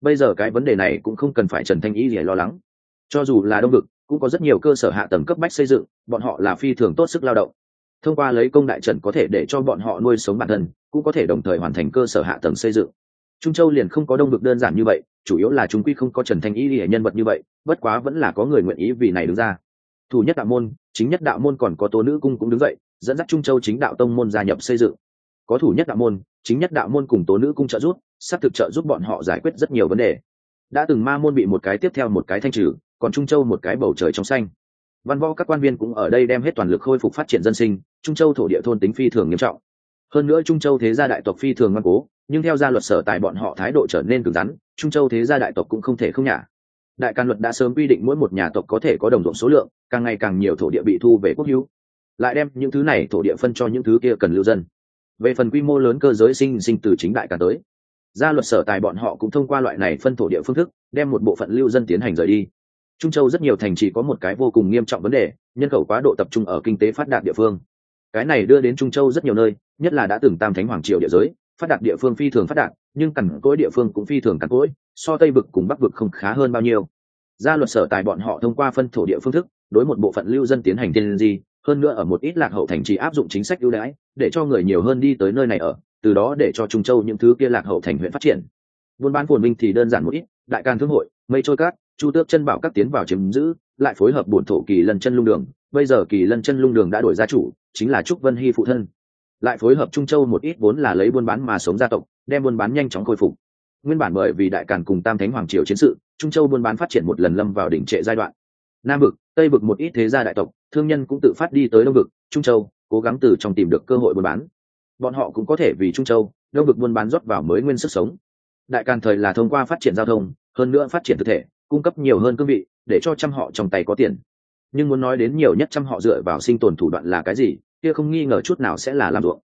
S1: Bây giờ cái vấn đề này cũng không cần phải trần thanh y lìa lo lắng. Cho dù là đông vực, cũng có rất nhiều cơ sở hạ tầng cấp bách xây dựng, bọn họ là phi thường tốt sức lao động. Thông qua lấy công đại trận có thể để cho bọn họ nuôi sống bản thân, cũng có thể đồng thời hoàn thành cơ sở hạ tầng xây dựng trung châu liền không có đông vực đơn giản như vậy, chủ yếu là chúng quy không có trần thanh ý hệ nhân vật như vậy, bất quá vẫn là có người nguyện ý vì này đứng ra. Thủ nhất đạo môn, chính nhất đạo môn còn có tố nữ cung cũng đứng dậy, dẫn dắt trung châu chính đạo tông môn gia nhập xây dựng. Có thủ nhất đạo môn, chính nhất đạo môn cùng tố nữ cung trợ giúp sắp thực trợ giúp bọn họ giải quyết rất nhiều vấn đề. Đã từng ma môn bị một cái tiếp theo một cái thanh trừ, còn trung châu một cái bầu trời trong xanh. Văn võ các quan viên cũng ở đây đem hết toàn lực khôi phục phát triển dân sinh, trung châu thổ địa thôn tính phi thường nghiêm trọng. Hơn nữa trung châu thế gia đại tộc phi thường ngoan cố nhưng theo gia luật sở tài bọn họ thái độ trở nên cứng rắn, trung châu thế gia đại tộc cũng không thể không nhả. Đại can luật đã sớm quy định mỗi một nhà tộc có thể có đồng ruộng số lượng, càng ngày càng nhiều thổ địa bị thu về quốc hữu. Lại đem những thứ này thổ địa phân cho những thứ kia cần lưu dân. Về phần quy mô lớn cơ giới sinh sinh từ chính đại càng tới, gia luật sở tài bọn họ cũng thông qua loại này phân thổ địa phương thức, đem một bộ phận lưu dân tiến hành rời đi. Trung châu rất nhiều thành trì có một cái vô cùng nghiêm trọng vấn đề, nhân khẩu quá độ tập trung ở kinh tế phát đạt địa phương. Cái này đưa đến trung châu rất nhiều nơi, nhất là đã từng tam thánh hoàng triều địa giới phát đạt địa phương phi thường phát đạt, nhưng cằn cỗi địa phương cũng phi thường cằn cỗi, so tây vực cùng bắc vực không khá hơn bao nhiêu. Gia luật sở tài bọn họ thông qua phân thổ địa phương thức, đối một bộ phận lưu dân tiến hành tiên di, hơn nữa ở một ít lạc hậu thành trì áp dụng chính sách ưu đãi, để cho người nhiều hơn đi tới nơi này ở, từ đó để cho trung châu những thứ kia lạc hậu thành huyện phát triển. Buôn bán phồn minh thì đơn giản một ít, đại can thương hội, mây trôi cát, chu tước chân bảo các tiến vào chiếm giữ, lại phối hợp bổn thổ kỳ lân chân lung đường. Bây giờ kỳ lân chân lung đường đã đổi gia chủ, chính là trúc vân hy phụ thân lại phối hợp trung châu một ít vốn là lấy buôn bán mà sống gia tộc, đem buôn bán nhanh chóng khôi phục. Nguyên bản bởi vì đại càn cùng tam thánh hoàng triều chiến sự, trung châu buôn bán phát triển một lần lâm vào đỉnh trệ giai đoạn. Nam vực, tây vực một ít thế gia đại tộc, thương nhân cũng tự phát đi tới đông vực, trung châu, cố gắng từ trong tìm được cơ hội buôn bán. Bọn họ cũng có thể vì trung châu, đông vực buôn bán rót vào mới nguyên sức sống. Đại càn thời là thông qua phát triển giao thông, hơn nữa phát triển thực thể, cung cấp nhiều hơn cương vị, để cho trăm họ trong tay có tiền. Nhưng muốn nói đến nhiều nhất trăm họ dựa vào sinh tồn thủ đoạn là cái gì? Kia không nghi ngờ chút nào sẽ là làm ruộng.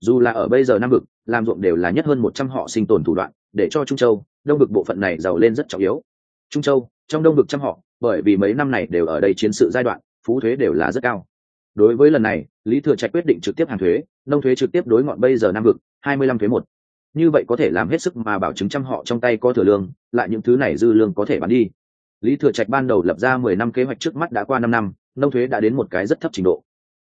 S1: Dù là ở bây giờ nam vực, làm ruộng đều là nhất hơn một trăm họ sinh tồn thủ đoạn, để cho trung châu, đông vực bộ phận này giàu lên rất trọng yếu. Trung châu, trong đông vực trăm họ, bởi vì mấy năm này đều ở đây chiến sự giai đoạn, phú thuế đều là rất cao. Đối với lần này, lý thừa trạch quyết định trực tiếp hàng thuế, nông thuế trực tiếp đối ngọn bây giờ nam vực, hai mươi lăm thuế một. Như vậy có thể làm hết sức mà bảo chứng trăm họ trong tay có thừa lương, lại những thứ này dư lương có thể bán đi. Lý thừa trạch ban đầu lập ra mười năm kế hoạch trước mắt đã qua năm năm, nông thuế đã đến một cái rất thấp trình độ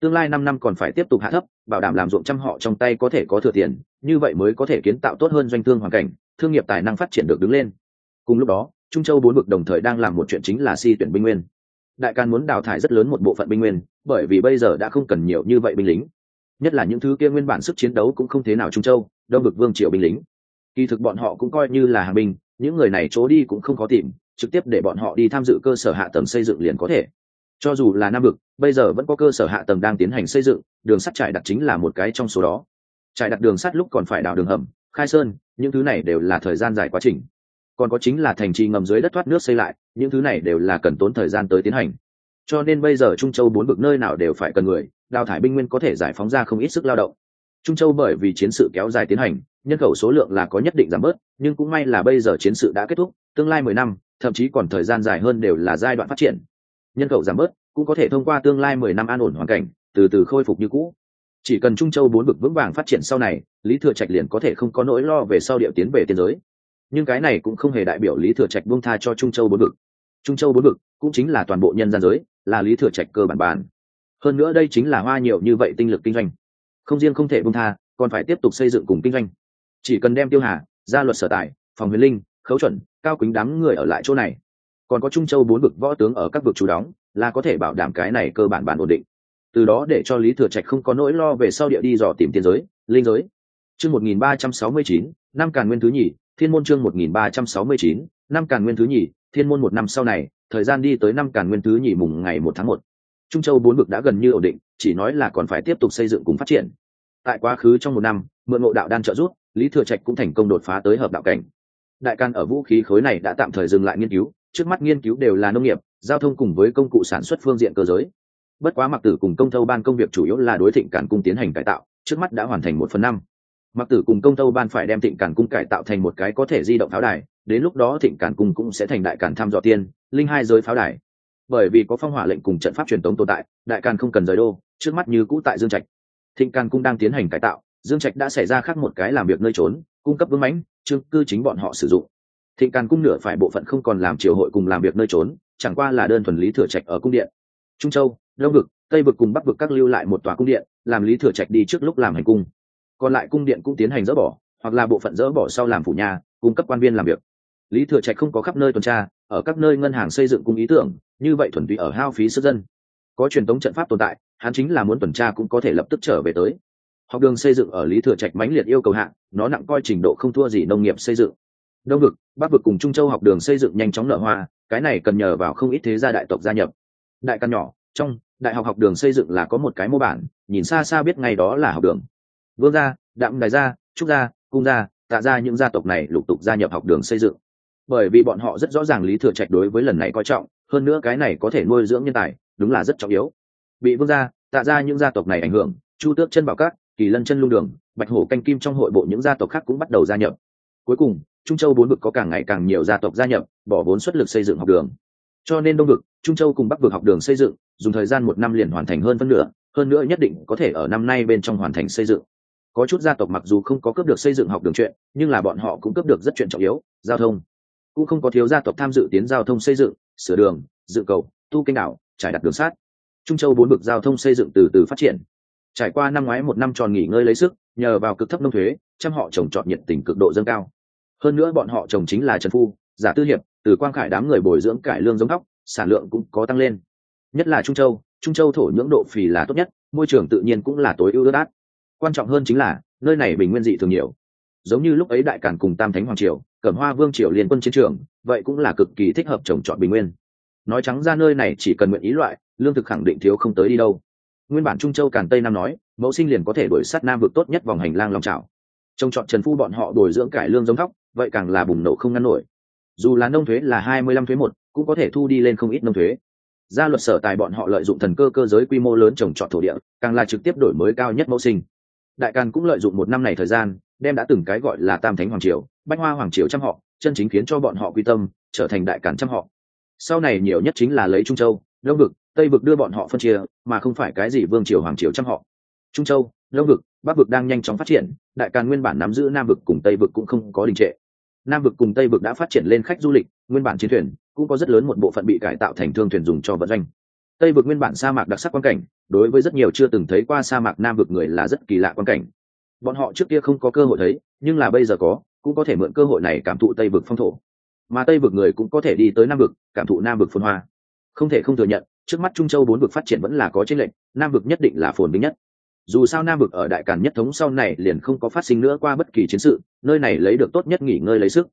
S1: tương lai năm năm còn phải tiếp tục hạ thấp, bảo đảm làm ruộng trăm họ trong tay có thể có thừa tiền, như vậy mới có thể kiến tạo tốt hơn doanh thương hoàn cảnh, thương nghiệp tài năng phát triển được đứng lên. Cùng lúc đó, trung châu bốn vực đồng thời đang làm một chuyện chính là si tuyển binh nguyên. Đại càn muốn đào thải rất lớn một bộ phận binh nguyên, bởi vì bây giờ đã không cần nhiều như vậy binh lính. Nhất là những thứ kia nguyên bản sức chiến đấu cũng không thế nào trung châu, đông vực vương triều binh lính. Kỳ thực bọn họ cũng coi như là hàng binh, những người này chỗ đi cũng không có tìm, trực tiếp để bọn họ đi tham dự cơ sở hạ tầng xây dựng liền có thể cho dù là nam vực, bây giờ vẫn có cơ sở hạ tầng đang tiến hành xây dựng, đường sắt trải đặt chính là một cái trong số đó. Trải đặt đường sắt lúc còn phải đào đường hầm, khai sơn, những thứ này đều là thời gian dài quá trình. Còn có chính là thành trì ngầm dưới đất thoát nước xây lại, những thứ này đều là cần tốn thời gian tới tiến hành. Cho nên bây giờ trung châu bốn vực nơi nào đều phải cần người, đào thải binh nguyên có thể giải phóng ra không ít sức lao động. Trung châu bởi vì chiến sự kéo dài tiến hành, nhân khẩu số lượng là có nhất định giảm bớt, nhưng cũng may là bây giờ chiến sự đã kết thúc, tương lai mười năm, thậm chí còn thời gian dài hơn đều là giai đoạn phát triển nhân khẩu giảm bớt, cũng có thể thông qua tương lai mười năm an ổn hoàn cảnh, từ từ khôi phục như cũ. Chỉ cần trung châu bốn vực vững vàng phát triển sau này, lý thừa trạch liền có thể không có nỗi lo về sau điệu tiến về tiên giới. Nhưng cái này cũng không hề đại biểu lý thừa trạch buông tha cho trung châu bốn vực trung châu bốn vực cũng chính là toàn bộ nhân gian giới, là lý thừa trạch cơ bản bản hơn nữa đây chính là hoa nhiều như vậy tinh lực kinh doanh. Không riêng không thể buông tha, còn phải tiếp tục xây dựng cùng kinh doanh. Chỉ cần đem tiêu hà, gia luật sở tài, phòng huyền linh, khấu chuẩn, cao kính đám người ở lại chỗ này còn có trung châu bốn vực võ tướng ở các vực chú đóng, là có thể bảo đảm cái này cơ bản bản ổn định. Từ đó để cho lý thừa trạch không có nỗi lo về sau địa đi dò tìm tiên giới, linh giới. Chương một nghìn ba trăm sáu mươi chín, năm càn nguyên thứ nhì, thiên môn chương một nghìn ba trăm sáu mươi chín, năm càn nguyên thứ nhì, thiên môn một năm sau này, thời gian đi tới năm càn nguyên thứ nhì mùng ngày một tháng một. Trung châu bốn vực đã gần như ổn định, chỉ nói là còn phải tiếp tục xây dựng cùng phát triển. Tại quá khứ trong một năm, mượn ngộ đạo đan trợ giúp, lý thừa trạch cũng thành công đột phá tới hợp đạo cảnh. Đại can ở vũ khí khối này đã tạm thời dừng lại nghiên cứu trước mắt nghiên cứu đều là nông nghiệp, giao thông cùng với công cụ sản xuất phương diện cơ giới. Bất quá mặc tử cùng công thâu ban công việc chủ yếu là đối thịnh cản cung tiến hành cải tạo, trước mắt đã hoàn thành một phần năm. Mặc tử cùng công thâu ban phải đem thịnh cản cung cải tạo thành một cái có thể di động pháo đài, đến lúc đó thịnh cản cung cũng sẽ thành đại cản tham dò tiên, linh hai giới pháo đài. Bởi vì có phong hỏa lệnh cùng trận pháp truyền tống tồn tại, đại càn không cần rời đô, trước mắt như cũ tại dương trạch. Thịnh càn cung đang tiến hành cải tạo, dương trạch đã xảy ra khác một cái làm việc nơi trốn, cung cấp vương mãnh chương cư chính bọn họ sử dụng thịnh càn cung nửa phải bộ phận không còn làm triều hội cùng làm việc nơi trốn, chẳng qua là đơn thuần lý thừa trạch ở cung điện. Trung châu, đông vực, tây vực cùng bắc vực các lưu lại một tòa cung điện, làm lý thừa trạch đi trước lúc làm hành cung. Còn lại cung điện cũng tiến hành dỡ bỏ, hoặc là bộ phận dỡ bỏ sau làm phủ nhà, cung cấp quan viên làm việc. Lý thừa trạch không có khắp nơi tuần tra, ở các nơi ngân hàng xây dựng cung ý tưởng, như vậy thuần túy ở hao phí sức dân. Có truyền thống trận pháp tồn tại, hắn chính là muốn tuần tra cũng có thể lập tức trở về tới. Học đường xây dựng ở lý thừa trạch mãnh liệt yêu cầu hạng nó nặng coi trình độ không thua gì nông nghiệp xây dựng đông vực, bắc vực cùng trung châu học đường xây dựng nhanh chóng nở hoa, cái này cần nhờ vào không ít thế gia đại tộc gia nhập. Đại căn nhỏ, trong đại học học đường xây dựng là có một cái mô bản, nhìn xa xa biết ngay đó là học đường. Vương gia, đạm đại gia, trúc gia, cung gia, tạ ra những gia tộc này lục tục gia nhập học đường xây dựng. Bởi vì bọn họ rất rõ ràng lý thừa trạch đối với lần này coi trọng, hơn nữa cái này có thể nuôi dưỡng nhân tài, đúng là rất trọng yếu. Bị vương gia, tạ ra những gia tộc này ảnh hưởng, chu tước chân bảo cát kỳ lân chân lung đường, bạch hổ canh kim trong hội bộ những gia tộc khác cũng bắt đầu gia nhập cuối cùng, trung châu bốn vực có càng ngày càng nhiều gia tộc gia nhập, bỏ vốn xuất lực xây dựng học đường. Cho nên đông vực, trung châu cùng bắc vực học đường xây dựng, dùng thời gian một năm liền hoàn thành hơn phân nửa, hơn nữa nhất định có thể ở năm nay bên trong hoàn thành xây dựng. Có chút gia tộc mặc dù không có cướp được xây dựng học đường chuyện, nhưng là bọn họ cũng cướp được rất chuyện trọng yếu, giao thông. Cũng không có thiếu gia tộc tham dự tiến giao thông xây dựng, sửa đường dự cầu, tu kênh đảo, trải đặt đường sát. Trung châu bốn bực giao thông xây dựng từ từ phát triển trải qua năm ngoái một năm tròn nghỉ ngơi lấy sức, nhờ vào cực thấp nông thuế, trăm họ trồng trọt nhiệt tình cực độ dâng cao. Hơn nữa bọn họ trồng chính là trần phu, giả tư hiệp, từ quang khải đám người bồi dưỡng cải lương giống thóc, sản lượng cũng có tăng lên. Nhất là trung châu trung châu thổ nhưỡng độ phì là tốt nhất, môi trường tự nhiên cũng là tối ưu ước át quan trọng hơn chính là, nơi này bình nguyên dị thường nhiều. Giống như lúc ấy đại cản cùng tam thánh hoàng triều, cẩm hoa vương triều liên quân chiến trường, vậy cũng là cực kỳ thích hợp trồng trọt bình nguyên. Nói trắng ra nơi này chỉ cần nguyện ý loại, lương thực khẳng định thiếu không tới đi đâu nguyên bản trung châu càn tây nam nói, mẫu sinh liền có thể đổi sát nam vực tốt nhất vòng hành lang long trào trông chọn trần phu bọn họ đổi dưỡng cải lương giống thóc, vậy càng là bùng nổ không ngăn nổi. Dù là nông thuế là hai mươi lăm thuế một, cũng có thể thu đi lên không ít nông thuế. Gia luật sở tài bọn họ lợi dụng thần cơ cơ giới quy mô lớn trồng trọt thổ địa, càng là trực tiếp đổi mới cao nhất mẫu sinh. Đại càn cũng lợi dụng một năm này thời gian, đem đã từng cái gọi là tam thánh hoàng triều, bách hoa hoàng triều trăm họ, chân chính khiến cho bọn họ quy tâm, trở thành đại càn trăm họ. Sau này nhiều nhất chính là lấy trung châu, đông vực tây vực đưa bọn họ phân chia, mà không phải cái gì vương triều, hoàng triều trăm họ. Trung châu, đông vực, bắc vực đang nhanh chóng phát triển, đại càn nguyên bản nắm giữ nam vực cùng tây vực cũng không có đình trệ. Nam vực cùng tây vực đã phát triển lên khách du lịch, nguyên bản chiến thuyền, cũng có rất lớn một bộ phận bị cải tạo thành thương thuyền dùng cho vận doanh. Tây vực nguyên bản sa mạc đặc sắc quan cảnh, đối với rất nhiều chưa từng thấy qua sa mạc nam vực người là rất kỳ lạ quan cảnh. Bọn họ trước kia không có cơ hội thấy, nhưng là bây giờ có, cũng có thể mượn cơ hội này cảm thụ tây vực phong thổ. Mà tây vực người cũng có thể đi tới nam vực, cảm thụ nam vực phồn hoa. Không thể không thừa nhận trước mắt trung châu bốn vực phát triển vẫn là có trên lệnh nam vực nhất định là phồn vinh nhất. Dù sao nam vực ở đại càn nhất thống sau này liền không có phát sinh nữa qua bất kỳ chiến sự, nơi này lấy được tốt nhất nghỉ ngơi lấy sức.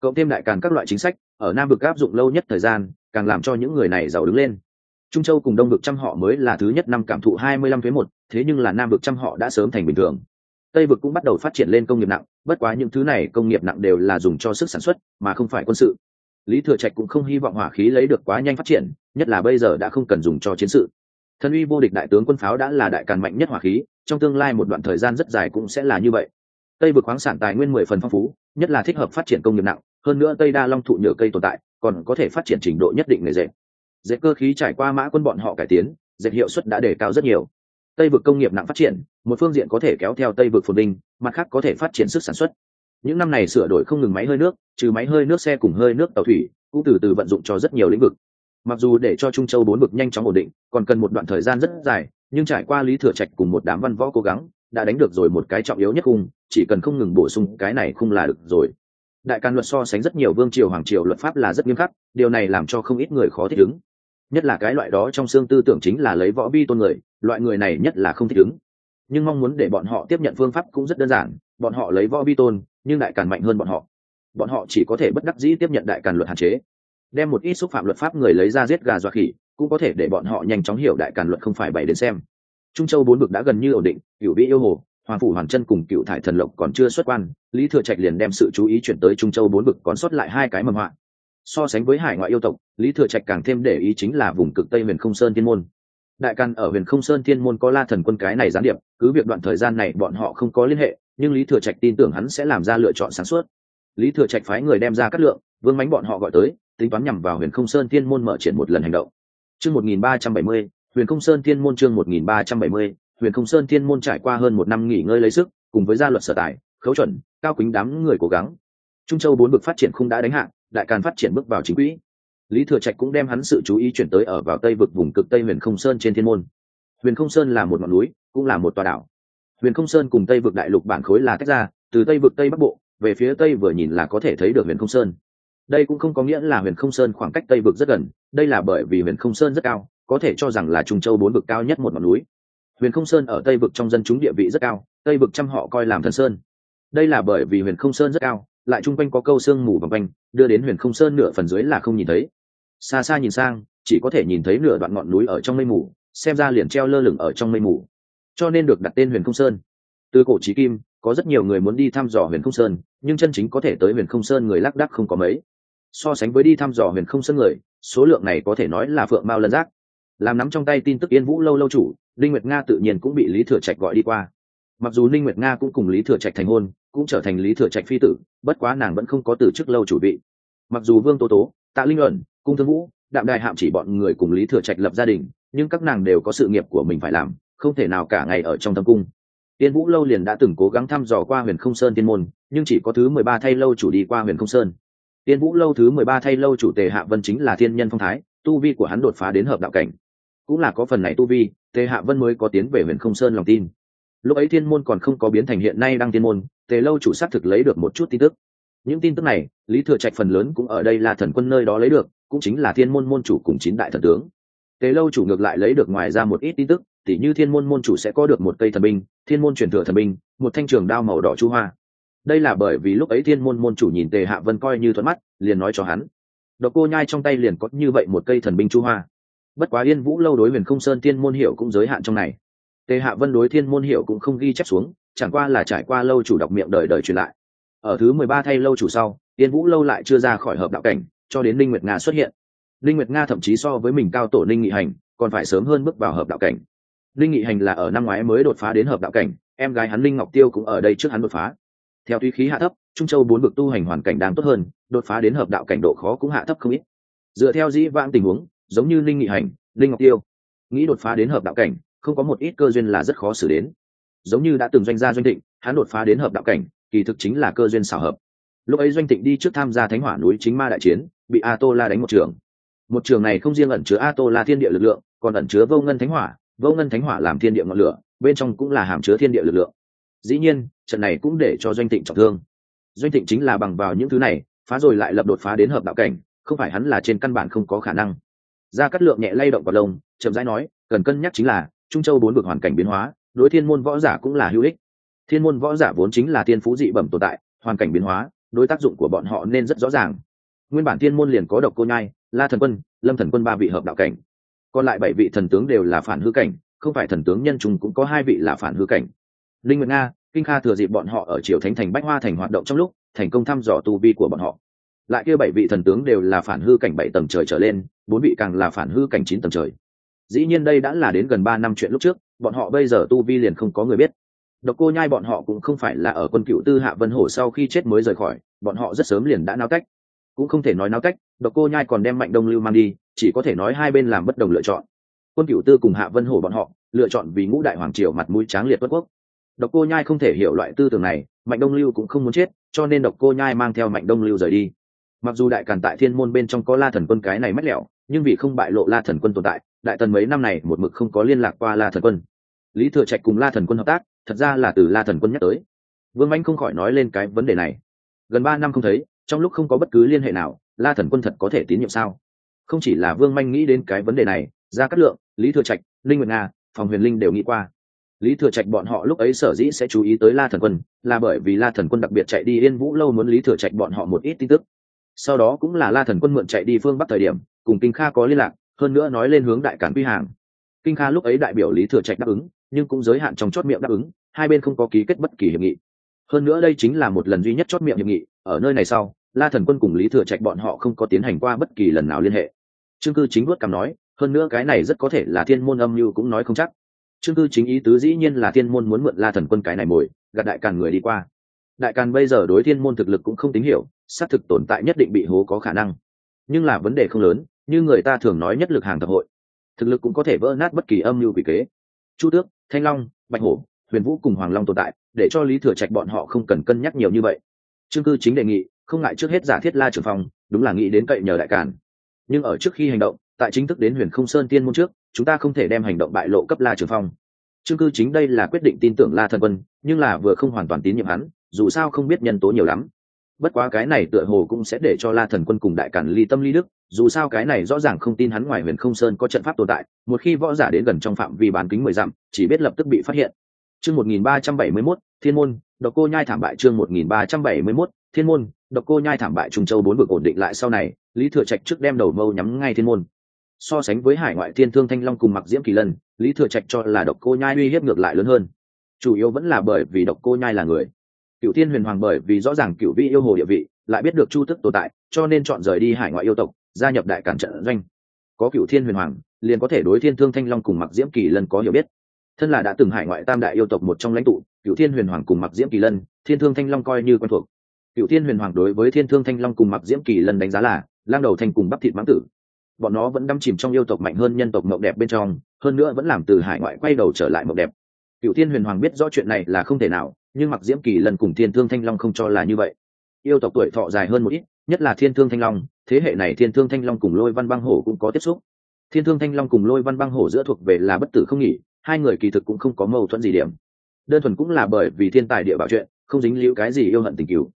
S1: Cộng thêm đại càn các loại chính sách, ở nam vực áp dụng lâu nhất thời gian, càng làm cho những người này giàu đứng lên. Trung châu cùng đông vực trăm họ mới là thứ nhất năm cảm thụ hai mươi lăm thuế một, thế nhưng là nam vực trăm họ đã sớm thành bình thường. Tây vực cũng bắt đầu phát triển lên công nghiệp nặng, bất quá những thứ này công nghiệp nặng đều là dùng cho sức sản xuất, mà không phải quân sự lý thừa trạch cũng không hy vọng hỏa khí lấy được quá nhanh phát triển, nhất là bây giờ đã không cần dùng cho chiến sự. Thân uy vô địch đại tướng quân pháo đã là đại càn mạnh nhất hỏa khí, trong tương lai một đoạn thời gian rất dài cũng sẽ là như vậy. Tây vực khoáng sản tài nguyên mười phần phong phú, nhất là thích hợp phát triển công nghiệp nặng, hơn nữa tây đa long thụ nhựa cây tồn tại, còn có thể phát triển trình độ nhất định nghề dệt. Dệt cơ khí trải qua mã quân bọn họ cải tiến, dệt hiệu suất đã đề cao rất nhiều. Tây vực công nghiệp nặng phát triển, một phương diện có thể kéo theo tây vực phồn vinh, mặt khác có thể phát triển sức sản xuất những năm này sửa đổi không ngừng máy hơi nước, trừ máy hơi nước xe cùng hơi nước tàu thủy, cũng từ từ vận dụng cho rất nhiều lĩnh vực. Mặc dù để cho trung châu bốn vực nhanh chóng ổn định, còn cần một đoạn thời gian rất dài, nhưng trải qua lý thừa trạch cùng một đám văn võ cố gắng, đã đánh được rồi một cái trọng yếu nhất khung, chỉ cần không ngừng bổ sung cái này khung là được rồi. Đại càn luật so sánh rất nhiều vương triều, hoàng triều luật pháp là rất nghiêm khắc, điều này làm cho không ít người khó thích ứng. Nhất là cái loại đó trong xương tư tưởng chính là lấy võ bi tôn người, loại người này nhất là không thích ứng nhưng mong muốn để bọn họ tiếp nhận phương pháp cũng rất đơn giản, bọn họ lấy võ vi tôn, nhưng đại càn mạnh hơn bọn họ. Bọn họ chỉ có thể bất đắc dĩ tiếp nhận đại càn luật hạn chế. Đem một ít xúc phạm luật pháp người lấy ra giết gà dọa khỉ, cũng có thể để bọn họ nhanh chóng hiểu đại càn luật không phải bày đến xem. Trung châu bốn Bực đã gần như ổn định cựu vĩ yêu hồ, hoàng phủ hoàn chân cùng cựu thải thần lộc còn chưa xuất quan, lý thừa trạch liền đem sự chú ý chuyển tới trung châu bốn Bực còn sót lại hai cái mầm họa. So sánh với hải ngoại yêu tộc, lý thừa trạch càng thêm để ý chính là vùng cực tây huyền không sơn thiên môn đại căn ở huyền không sơn thiên môn có la thần quân cái này gián điệp, cứ việc đoạn thời gian này bọn họ không có liên hệ, nhưng lý thừa trạch tin tưởng hắn sẽ làm ra lựa chọn sáng suốt. Lý thừa trạch phái người đem ra cắt lượng, vương mánh bọn họ gọi tới, tính toán nhằm vào huyền không sơn thiên môn mở triển một lần hành động. Chương một nghìn ba trăm bảy mươi, huyền không sơn thiên môn chương một nghìn ba trăm bảy mươi, huyền không sơn thiên môn trải qua hơn một năm nghỉ ngơi lấy sức, cùng với gia luật sở tài, khấu chuẩn, cao kính đám người cố gắng. Trung châu bốn bực phát triển không đã đánh hạng đại càn phát triển bước vào chính quỹ lý thừa trạch cũng đem hắn sự chú ý chuyển tới ở vào tây vực vùng cực tây huyền không sơn trên thiên môn. Huyền không sơn là một ngọn núi, cũng là một tòa đảo. Huyền không sơn cùng tây vực đại lục bản khối là tách ra, từ tây vực tây bắc bộ, về phía tây vừa nhìn là có thể thấy được huyền không sơn. Đây cũng không có nghĩa là huyền không sơn khoảng cách tây vực rất gần, đây là bởi vì huyền không sơn rất cao, có thể cho rằng là trung châu bốn vực cao nhất một ngọn núi. Huyền không sơn ở tây vực trong dân chúng địa vị rất cao, tây vực trăm họ coi làm thần sơn. Đây là bởi vì huyền không sơn rất cao lại chung quanh có câu sương mù vòng quanh, đưa đến huyền không sơn nửa phần dưới là không nhìn thấy. Xa xa nhìn sang, chỉ có thể nhìn thấy nửa đoạn ngọn núi ở trong mây mù, xem ra liền treo lơ lửng ở trong mây mù. Cho nên được đặt tên huyền không sơn. Từ cổ trí kim, có rất nhiều người muốn đi thăm dò huyền không sơn, nhưng chân chính có thể tới huyền không sơn người lác đắc không có mấy. So sánh với đi thăm dò huyền không sơn người, số lượng này có thể nói là phượng mao lân giác. Làm nắm trong tay tin tức yên vũ lâu lâu chủ linh nguyệt nga tự nhiên cũng bị lý thừa trạch gọi đi qua. Mặc dù linh nguyệt nga cũng cùng lý thừa trạch thành hôn cũng trở thành lý thừa trạch phi tử, bất quá nàng vẫn không có từ chức lâu chủ vị. Mặc dù vương tố tố, tạ linh ẩn, cung thương vũ, đạm đài hạm chỉ bọn người cùng lý thừa trạch lập gia đình, nhưng các nàng đều có sự nghiệp của mình phải làm, không thể nào cả ngày ở trong thâm cung. Tiên vũ lâu liền đã từng cố gắng thăm dò qua huyền không sơn tiên môn, nhưng chỉ có thứ mười ba thay lâu chủ đi qua huyền không sơn. Tiên vũ lâu thứ mười ba thay lâu chủ tề hạ vân chính là thiên nhân phong thái, tu vi của hắn đột phá đến hợp đạo cảnh. Cũng là có phần này tu vi, tề hạ vân mới có tiến về huyền không sơn lòng tin. Lúc ấy thiên môn còn không có biến thành hiện nay đang thiên môn tề lâu chủ xác thực lấy được một chút tin tức. Những tin tức này, lý thừa trạch phần lớn cũng ở đây là thần quân nơi đó lấy được, cũng chính là thiên môn môn chủ cùng chín đại thần tướng. Tề lâu chủ ngược lại lấy được ngoài ra một ít tin tức, tỉ như thiên môn môn chủ sẽ có được một cây thần binh, thiên môn truyền thừa thần binh, một thanh trường đao màu đỏ chu hoa. Đây là bởi vì lúc ấy thiên môn môn chủ nhìn tề hạ vân coi như thuận mắt, liền nói cho hắn. Độc cô nhai trong tay liền có như vậy một cây thần binh chu hoa. Bất quá yên vũ lâu đối huyền không sơn thiên môn hiệu cũng giới hạn trong này. Tề hạ vân đối thiên môn hiệu cũng không ghi chép xuống chẳng qua là trải qua lâu chủ đọc miệng đời đời truyền lại. Ở thứ mười ba thay lâu chủ sau, yên vũ lâu lại chưa ra khỏi hợp đạo cảnh, cho đến linh nguyệt nga xuất hiện. Linh nguyệt nga thậm chí so với mình cao tổ linh nghị hành, còn phải sớm hơn bước vào hợp đạo cảnh. Linh nghị hành là ở năm ngoái mới đột phá đến hợp đạo cảnh, em gái hắn linh ngọc tiêu cũng ở đây trước hắn đột phá. Theo tuy khí hạ thấp, trung châu bốn vực tu hành hoàn cảnh đang tốt hơn, đột phá đến hợp đạo cảnh độ khó cũng hạ thấp không ít. Dựa theo dĩ vãng tình huống, giống như linh nghị hành linh ngọc tiêu, nghĩ đột phá đến hợp đạo cảnh, không có một ít cơ duyên là rất khó xử đến giống như đã từng doanh gia doanh thịnh, hắn đột phá đến hợp đạo cảnh, kỳ thực chính là cơ duyên xảo hợp. Lúc ấy doanh thịnh đi trước tham gia thánh hỏa núi chính ma đại chiến, bị a tô la đánh một trường. Một trường này không riêng ẩn chứa a tô la thiên địa lực lượng, còn ẩn chứa vô ngân thánh hỏa, vô ngân thánh hỏa làm thiên địa ngọn lửa, bên trong cũng là hàm chứa thiên địa lực lượng. Dĩ nhiên, trận này cũng để cho doanh thịnh trọng thương. Doanh thịnh chính là bằng vào những thứ này, phá rồi lại lập đột phá đến hợp đạo cảnh, không phải hắn là trên căn bản không có khả năng. Ra cắt lượng nhẹ lay động vào lông, chậm rãi nói, cần cân nhắc chính là, trung châu bốn vực hoàn cảnh biến hóa đối thiên môn võ giả cũng là hữu ích. Thiên môn võ giả vốn chính là thiên phú dị bẩm tồn tại, hoàn cảnh biến hóa, đối tác dụng của bọn họ nên rất rõ ràng. Nguyên bản thiên môn liền có độc cô nhai, la thần quân, lâm thần quân ba vị hợp đạo cảnh. Còn lại bảy vị thần tướng đều là phản hư cảnh, không phải thần tướng nhân trùng cũng có hai vị là phản hư cảnh. Linh nguyệt nga, kinh kha thừa dịp bọn họ ở triều thánh thành bách hoa thành hoạt động trong lúc, thành công thăm dò tu vi của bọn họ. Lại kia bảy vị thần tướng đều là phản hư cảnh bảy tầng trời trở lên, bốn vị càng là phản hư cảnh chín tầng trời. Dĩ nhiên đây đã là đến gần ba năm chuyện lúc trước bọn họ bây giờ tu vi liền không có người biết. Độc cô nhai bọn họ cũng không phải là ở quân cựu tư hạ vân hổ sau khi chết mới rời khỏi, bọn họ rất sớm liền đã náo cách cũng không thể nói náo cách độc cô nhai còn đem mạnh đông lưu mang đi, chỉ có thể nói hai bên làm bất đồng lựa chọn. Quân cựu tư cùng hạ vân hổ bọn họ, lựa chọn vì ngũ đại hoàng triều mặt mũi tráng liệt bất quốc. Độc cô nhai không thể hiểu loại tư tưởng này, mạnh đông lưu cũng không muốn chết, cho nên độc cô nhai mang theo mạnh đông lưu rời đi. Mặc dù đại càn tại thiên môn bên trong có la thần quân cái này mách lẹo nhưng vì không bại lộ la thần quân tồn tại, đại tần mấy năm này một mực không có liên lạc qua la thần quân. Lý thừa trạch cùng la thần quân hợp tác, thật ra là từ la thần quân nhắc tới. Vương anh không khỏi nói lên cái vấn đề này. Gần ba năm không thấy, trong lúc không có bất cứ liên hệ nào, la thần quân thật có thể tín nhiệm sao? Không chỉ là vương manh nghĩ đến cái vấn đề này ra cát lượng, lý thừa trạch linh nguyệt nga, phòng huyền linh đều nghĩ qua. Lý thừa trạch bọn họ lúc ấy sở dĩ sẽ chú ý tới la thần quân, là bởi vì la thần quân đặc biệt chạy đi yên vũ lâu muốn lý thừa trạch bọn họ một ít tin tức. Sau đó cũng là la thần quân mượn chạy đi phương bắc thời điểm cùng kinh kha có liên lạc, hơn nữa nói lên hướng đại cản quy hàng. Kinh kha lúc ấy đại biểu lý thừa trạch đáp ứng, nhưng cũng giới hạn trong chót miệng đáp ứng, hai bên không có ký kết bất kỳ hiệp nghị. Hơn nữa đây chính là một lần duy nhất chót miệng hiệp nghị, ở nơi này sau, la thần quân cùng lý thừa trạch bọn họ không có tiến hành qua bất kỳ lần nào liên hệ. Chương cư chính vuốt cằm nói, hơn nữa cái này rất có thể là thiên môn âm như cũng nói không chắc. Chương cư chính ý tứ dĩ nhiên là thiên môn muốn mượn la thần quân cái này mồi, gạt đại càn người đi qua. Đại càn bây giờ đối thiên môn thực lực cũng không tín hiểu, xác thực tồn tại nhất định bị hố có khả năng. Nhưng là vấn đề không lớn như người ta thường nói nhất lực hàng thập hội, thực lực cũng có thể vỡ nát bất kỳ âm mưu quỷ kế. Chu tước, thanh long, bạch hổ, huyền vũ cùng hoàng long tồn tại, để cho lý thừa trạch bọn họ không cần cân nhắc nhiều như vậy. Chương cư chính đề nghị, không ngại trước hết giả thiết la trưởng phòng đúng là nghĩ đến cậy nhờ đại cản. nhưng ở trước khi hành động, tại chính thức đến huyền không sơn tiên môn trước, chúng ta không thể đem hành động bại lộ cấp la trường phong. Chương cư chính đây là quyết định tin tưởng la thần quân, nhưng là vừa không hoàn toàn tín nhiệm hắn, dù sao không biết nhân tố nhiều lắm bất quá cái này tựa hồ cũng sẽ để cho la thần quân cùng đại cản ly tâm ly đức, dù sao cái này rõ ràng không tin hắn ngoài huyền không sơn có trận pháp tồn tại, một khi võ giả đến gần trong phạm vi bán kính mười dặm, chỉ biết lập tức bị phát hiện. Chương một nghìn ba trăm bảy mươi mốt, thiên môn, độc cô nhai thảm bại chương một nghìn ba trăm bảy mươi mốt, thiên môn, độc cô nhai thảm bại trung châu bốn vực ổn định lại sau này, lý thừa trạch trước đem đầu mâu nhắm ngay thiên môn. So sánh với hải ngoại thiên thương thanh long cùng mặc diễm kỳ lân, lý thừa trạch cho là độc cô nhai uy hiếp ngược lại lớn hơn. Chủ yếu vẫn là bởi vì độc cô nhai là người cựu thiên huyền hoàng bởi vì rõ ràng cựu vi yêu hồ địa vị, lại biết được chu tức tồn tại, cho nên chọn rời đi hải ngoại yêu tộc, gia nhập đại cản trận doanh. Có cựu thiên huyền hoàng, liền có thể đối thiên thương thanh long cùng mặc diễm kỳ lân có hiểu biết. Thân là đã từng hải ngoại tam đại yêu tộc một trong lãnh tụ cựu thiên huyền hoàng cùng mặc diễm kỳ lân, thiên thương thanh long coi như quen thuộc. Cựu thiên huyền hoàng đối với thiên thương thanh long cùng mặc diễm kỳ lân đánh giá là lang đầu thành cùng bắp thịt mãng tử. Bọn nó vẫn đắm chìm trong yêu tộc mạnh hơn nhân tộc mộng đẹp bên trong, hơn nữa vẫn làm từ hải ngoại quay đầu trở lại mộng đẹp. Cựu thiên huyền hoàng biết rõ chuyện này là không thể nào nhưng mặc diễm kỳ lần cùng thiên thương thanh long không cho là như vậy. Yêu tộc tuổi thọ dài hơn một ít, nhất là thiên thương thanh long, thế hệ này thiên thương thanh long cùng lôi văn băng hổ cũng có tiếp xúc. Thiên thương thanh long cùng lôi văn băng hổ giữa thuộc về là bất tử không nghỉ, hai người kỳ thực cũng không có mâu thuẫn gì điểm. Đơn thuần cũng là bởi vì thiên tài địa bảo chuyện, không dính liễu cái gì yêu hận tình cứu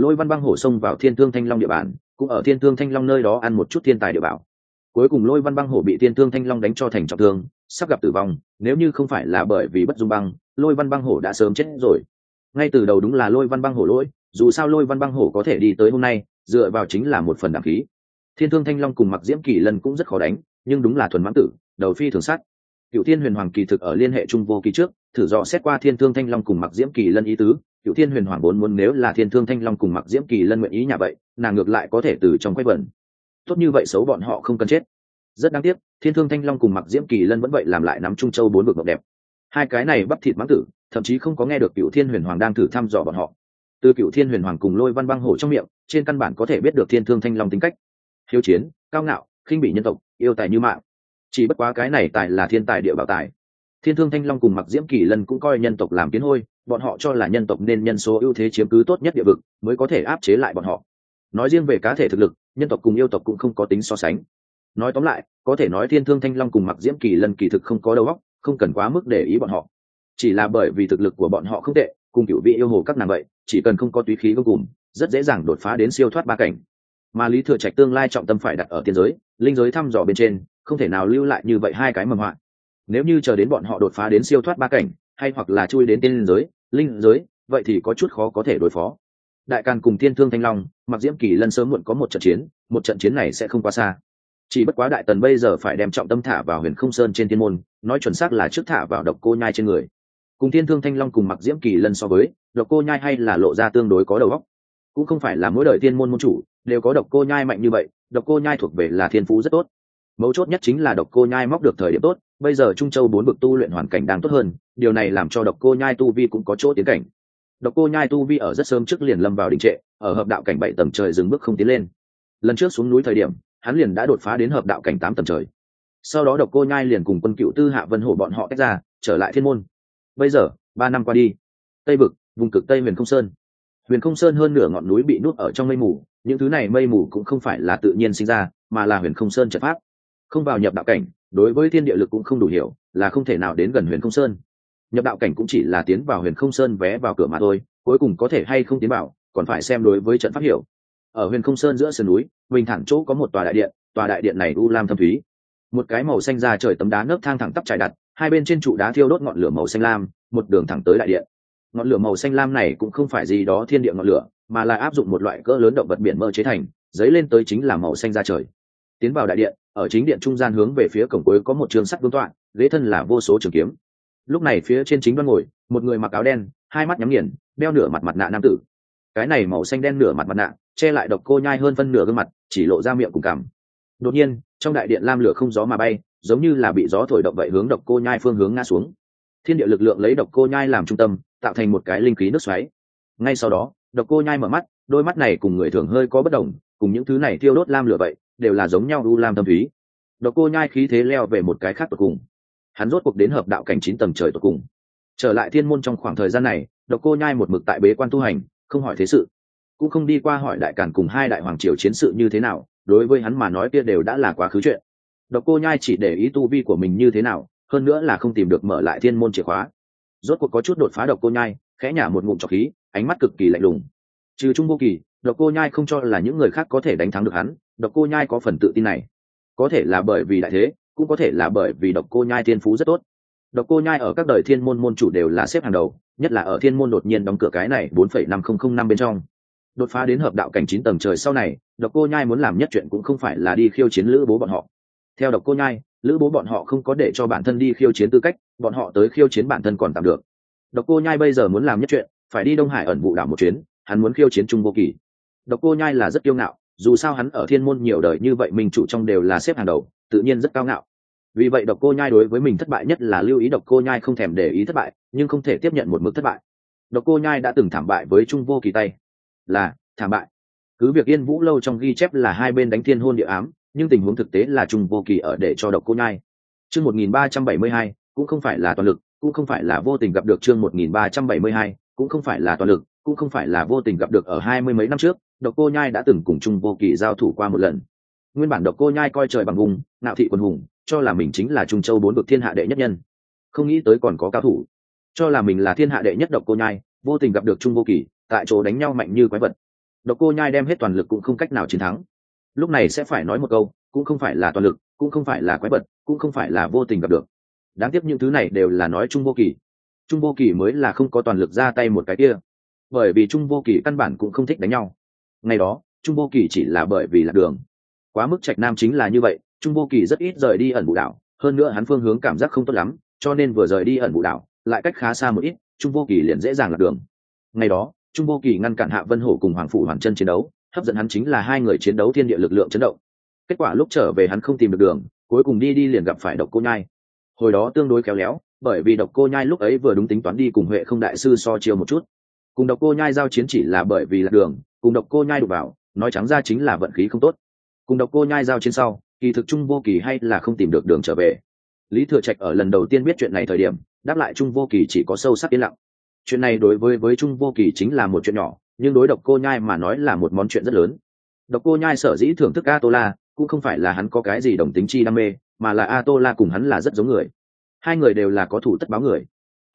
S1: lôi văn băng hổ xông vào thiên thương thanh long địa bàn, cũng ở thiên thương thanh long nơi đó ăn một chút thiên tài địa bảo. Cuối cùng lôi văn băng hổ bị thiên thương thanh long đánh cho thành trọng thương, sắp gặp tử vong, nếu như không phải là bởi vì bất dung băng, lôi văn băng hổ đã sớm chết rồi ngay từ đầu đúng là lôi văn băng hổ lỗi, dù sao lôi văn băng hổ có thể đi tới hôm nay, dựa vào chính là một phần đảm khí. Thiên thương thanh long cùng mặc diễm kỳ lân cũng rất khó đánh, nhưng đúng là thuần mãn tử, đầu phi thường sát. Cựu thiên huyền hoàng kỳ thực ở liên hệ trung vô kỳ trước, thử dò xét qua thiên thương thanh long cùng mặc diễm kỳ lân ý tứ. Cựu thiên huyền hoàng vốn muốn nếu là thiên thương thanh long cùng mặc diễm kỳ lân nguyện ý nhà vậy, nàng ngược lại có thể từ trong quay bẩn. tốt như vậy xấu bọn họ không cần chết. Rất đáng tiếc, thiên thương thanh long cùng mặc diễm kỳ lân vẫn vậy làm lại nắm trung châu bốn vực ngọc đẹp. Hai cái này bắp thịt mãng tử thậm chí không có nghe được cựu thiên huyền hoàng đang thử thăm dò bọn họ. Từ cựu thiên huyền hoàng cùng lôi văn băng hổ trong miệng, trên căn bản có thể biết được thiên thương thanh long tính cách. Hiếu chiến, cao ngạo, khinh bị nhân tộc, yêu tài như mạng. Chỉ bất quá cái này tài là thiên tài địa bảo tài. Thiên thương thanh long cùng mặc diễm kỳ lân cũng coi nhân tộc làm kiến hôi, bọn họ cho là nhân tộc nên nhân số ưu thế chiếm cứ tốt nhất địa vực, mới có thể áp chế lại bọn họ. Nói riêng về cá thể thực lực, nhân tộc cùng yêu tộc cũng không có tính so sánh. Nói tóm lại, có thể nói thiên thương thanh long cùng mặc diễm kỳ lân kỳ thực không có đầu óc, không cần quá mức để ý bọn họ chỉ là bởi vì thực lực của bọn họ không tệ, cùng cựu vị yêu hồ các nàng vậy, chỉ cần không có túy khí vô cùng, rất dễ dàng đột phá đến siêu thoát ba cảnh. Mà lý thừa trạch tương lai trọng tâm phải đặt ở tiên giới, linh giới thăm dò bên trên, không thể nào lưu lại như vậy hai cái mầm họa. Nếu như chờ đến bọn họ đột phá đến siêu thoát ba cảnh, hay hoặc là chui đến tiên giới, linh giới, vậy thì có chút khó có thể đối phó. Đại càn cùng thiên thương thanh long, mặc diễm kỳ lân sớm muộn có một trận chiến, một trận chiến này sẽ không quá xa. Chỉ bất quá đại tần bây giờ phải đem trọng tâm thả vào huyền không sơn trên thiên môn, nói chuẩn xác là trước thả vào độc cô nhai trên người cùng thiên thương thanh long cùng mặc diễm kỳ lân so với, độc cô nhai hay là lộ ra tương đối có đầu óc. Cũng không phải là mỗi đời thiên môn môn chủ, đều có độc cô nhai mạnh như vậy, độc cô nhai thuộc về là thiên phú rất tốt. Mấu chốt nhất chính là độc cô nhai móc được thời điểm tốt, bây giờ trung châu bốn bực tu luyện hoàn cảnh đang tốt hơn, điều này làm cho độc cô nhai tu vi cũng có chỗ tiến cảnh. Độc cô nhai tu vi ở rất sớm trước liền lâm vào đình trệ, ở hợp đạo cảnh bảy tầng trời dừng bước không tiến lên. Lần trước xuống núi thời điểm, hắn liền đã đột phá đến hợp đạo cảnh tám tầng trời. Sau đó độc cô nhai liền cùng quân cựu tư hạ vân hổ bọn họ tách ra, trở lại thiên môn bây giờ, ba năm qua đi, tây vực, vùng cực tây huyền không sơn. Huyền không sơn hơn nửa ngọn núi bị nuốt ở trong mây mù, những thứ này mây mù cũng không phải là tự nhiên sinh ra, mà là huyền không sơn trận pháp. Không vào nhập đạo cảnh, đối với thiên địa lực cũng không đủ hiểu, là không thể nào đến gần huyền không sơn. Nhập đạo cảnh cũng chỉ là tiến vào huyền không sơn vé vào cửa mà thôi, cuối cùng có thể hay không tiến vào, còn phải xem đối với trận pháp hiểu. Ở huyền không sơn giữa sườn núi, bình thẳng chỗ có một tòa đại điện, tòa đại điện này u lam thâm thúy. Một cái màu xanh ra trời tấm đá nấc thang thẳng tắp trải đặt hai bên trên trụ đá thiêu đốt ngọn lửa màu xanh lam, một đường thẳng tới đại điện. Ngọn lửa màu xanh lam này cũng không phải gì đó thiên địa ngọn lửa, mà là áp dụng một loại cỡ lớn động vật biển mơ chế thành, dấy lên tới chính là màu xanh ra trời. Tiến vào đại điện, ở chính điện trung gian hướng về phía cổng cuối có một trường sắt vương tọa, ghế thân là vô số trường kiếm. Lúc này phía trên chính đoan ngồi, một người mặc áo đen, hai mắt nhắm nghiền, đeo nửa mặt mặt nạ nam tử. Cái này màu xanh đen nửa mặt mặt nạ, che lại độc cô nhai hơn phân nửa gương mặt, chỉ lộ ra miệng cùng cằm. Đột nhiên, trong đại điện lam lửa không gió mà bay giống như là bị gió thổi động vậy hướng độc cô nhai phương hướng ngã xuống. Thiên địa lực lượng lấy độc cô nhai làm trung tâm, tạo thành một cái linh khí nước xoáy. Ngay sau đó, độc cô nhai mở mắt, đôi mắt này cùng người thường hơi có bất đồng, cùng những thứ này thiêu đốt lam lửa vậy, đều là giống nhau u lam tâm thúy. Độc cô nhai khí thế leo về một cái khác tột cùng. Hắn rốt cuộc đến hợp đạo cảnh chín tầng trời tột cùng. Trở lại thiên môn trong khoảng thời gian này, độc cô nhai một mực tại bế quan tu hành, không hỏi thế sự. Cũng không đi qua hỏi đại càn cùng hai đại hoàng triều chiến sự như thế nào, đối với hắn mà nói kia đều đã là quá khứ chuyện độc cô nhai chỉ để ý tu vi của mình như thế nào, hơn nữa là không tìm được mở lại thiên môn chìa khóa. Rốt cuộc có chút đột phá độc cô nhai, khẽ nhả một ngụm trọc khí, ánh mắt cực kỳ lạnh lùng. Trừ trung vô kỳ, độc cô nhai không cho là những người khác có thể đánh thắng được hắn, độc cô nhai có phần tự tin này. Có thể là bởi vì đại thế, cũng có thể là bởi vì độc cô nhai thiên phú rất tốt. Độc cô nhai ở các đời thiên môn môn chủ đều là xếp hàng đầu, nhất là ở thiên môn đột nhiên đóng cửa cái này bốn phẩy năm không không năm bên trong. Đột phá đến hợp đạo cảnh chín tầng trời sau này, độc cô nhai muốn làm nhất chuyện cũng không phải là đi khiêu chiến lữ bố bọn họ theo độc cô nhai, lữ bố bọn họ không có để cho bản thân đi khiêu chiến tư cách, bọn họ tới khiêu chiến bản thân còn tạm được. Độc cô nhai bây giờ muốn làm nhất chuyện, phải đi đông hải ẩn vụ đảo một chuyến, hắn muốn khiêu chiến trung vô kỳ độc cô nhai là rất kiêu ngạo, dù sao hắn ở thiên môn nhiều đời như vậy mình chủ trong đều là xếp hàng đầu, tự nhiên rất cao ngạo. Vì vậy độc cô nhai đối với mình thất bại nhất là lưu ý độc cô nhai không thèm để ý thất bại, nhưng không thể tiếp nhận một mức thất bại. Độc cô nhai đã từng thảm bại với trung vô kỳ tay. Là, thảm bại. Cứ việc yên vũ lâu trong ghi chép là hai bên đánh thiên hôn địa ám nhưng tình huống thực tế là trung vô kỳ ở để cho độc cô nhai. Chương một nghìn ba trăm bảy mươi hai, cũng không phải là toàn lực, cũng không phải là vô tình gặp được chương một nghìn ba trăm bảy mươi hai, cũng không phải là toàn lực, cũng không phải là vô tình gặp được ở hai mươi mấy năm trước, độc cô nhai đã từng cùng trung vô kỳ giao thủ qua một lần. Nguyên bản độc cô nhai coi trời bằng vùng, nạo thị quân hùng, cho là mình chính là trung châu bốn vực thiên hạ đệ nhất nhân. Không nghĩ tới còn có cao thủ. Cho là mình là thiên hạ đệ nhất độc cô nhai, vô tình gặp được trung vô kỳ, tại chỗ đánh nhau mạnh như quái vật. Độc cô nhai đem hết toàn lực cũng không cách nào chiến thắng lúc này sẽ phải nói một câu, cũng không phải là toàn lực, cũng không phải là quái vật, cũng không phải là vô tình gặp được. Đáng tiếc những thứ này đều là nói trung vô kỳ trung vô kỳ mới là không có toàn lực ra tay một cái kia. Bởi vì trung vô kỳ căn bản cũng không thích đánh nhau. Ngày đó, trung vô kỳ chỉ là bởi vì là đường. Quá mức trạch nam chính là như vậy, trung vô kỳ rất ít rời đi ẩn vụ đảo, hơn nữa hắn phương hướng cảm giác không tốt lắm, cho nên vừa rời đi ẩn vụ đảo, lại cách khá xa một ít, trung vô kỳ liền dễ dàng lạc đường. Ngày đó, trung vô kỳ ngăn cản hạ vân hổ cùng hoàng phủ hoàn chân chiến đấu hấp dẫn hắn chính là hai người chiến đấu thiên địa lực lượng chấn động. Kết quả lúc trở về hắn không tìm được đường, cuối cùng đi đi liền gặp phải độc cô nhai. Hồi đó tương đối khéo léo, bởi vì độc cô nhai lúc ấy vừa đúng tính toán đi cùng huệ không đại sư so chiều một chút. Cùng độc cô nhai giao chiến chỉ là bởi vì là đường, cùng độc cô nhai đụng vào, nói trắng ra chính là vận khí không tốt. Cùng độc cô nhai giao chiến sau, kỳ thực trung vô kỳ hay là không tìm được đường trở về. Lý thừa trạch ở lần đầu tiên biết chuyện này thời điểm, đáp lại trung vô kỳ chỉ có sâu sắc yên lặng. Chuyện này đối với với trung vô kỳ chính là một chuyện nhỏ nhưng đối độc cô nhai mà nói là một món chuyện rất lớn. Độc cô nhai sở dĩ thưởng thức a tô la cũng không phải là hắn có cái gì đồng tính chi đam mê mà là a tô la cùng hắn là rất giống người. Hai người đều là có thủ tất báo người.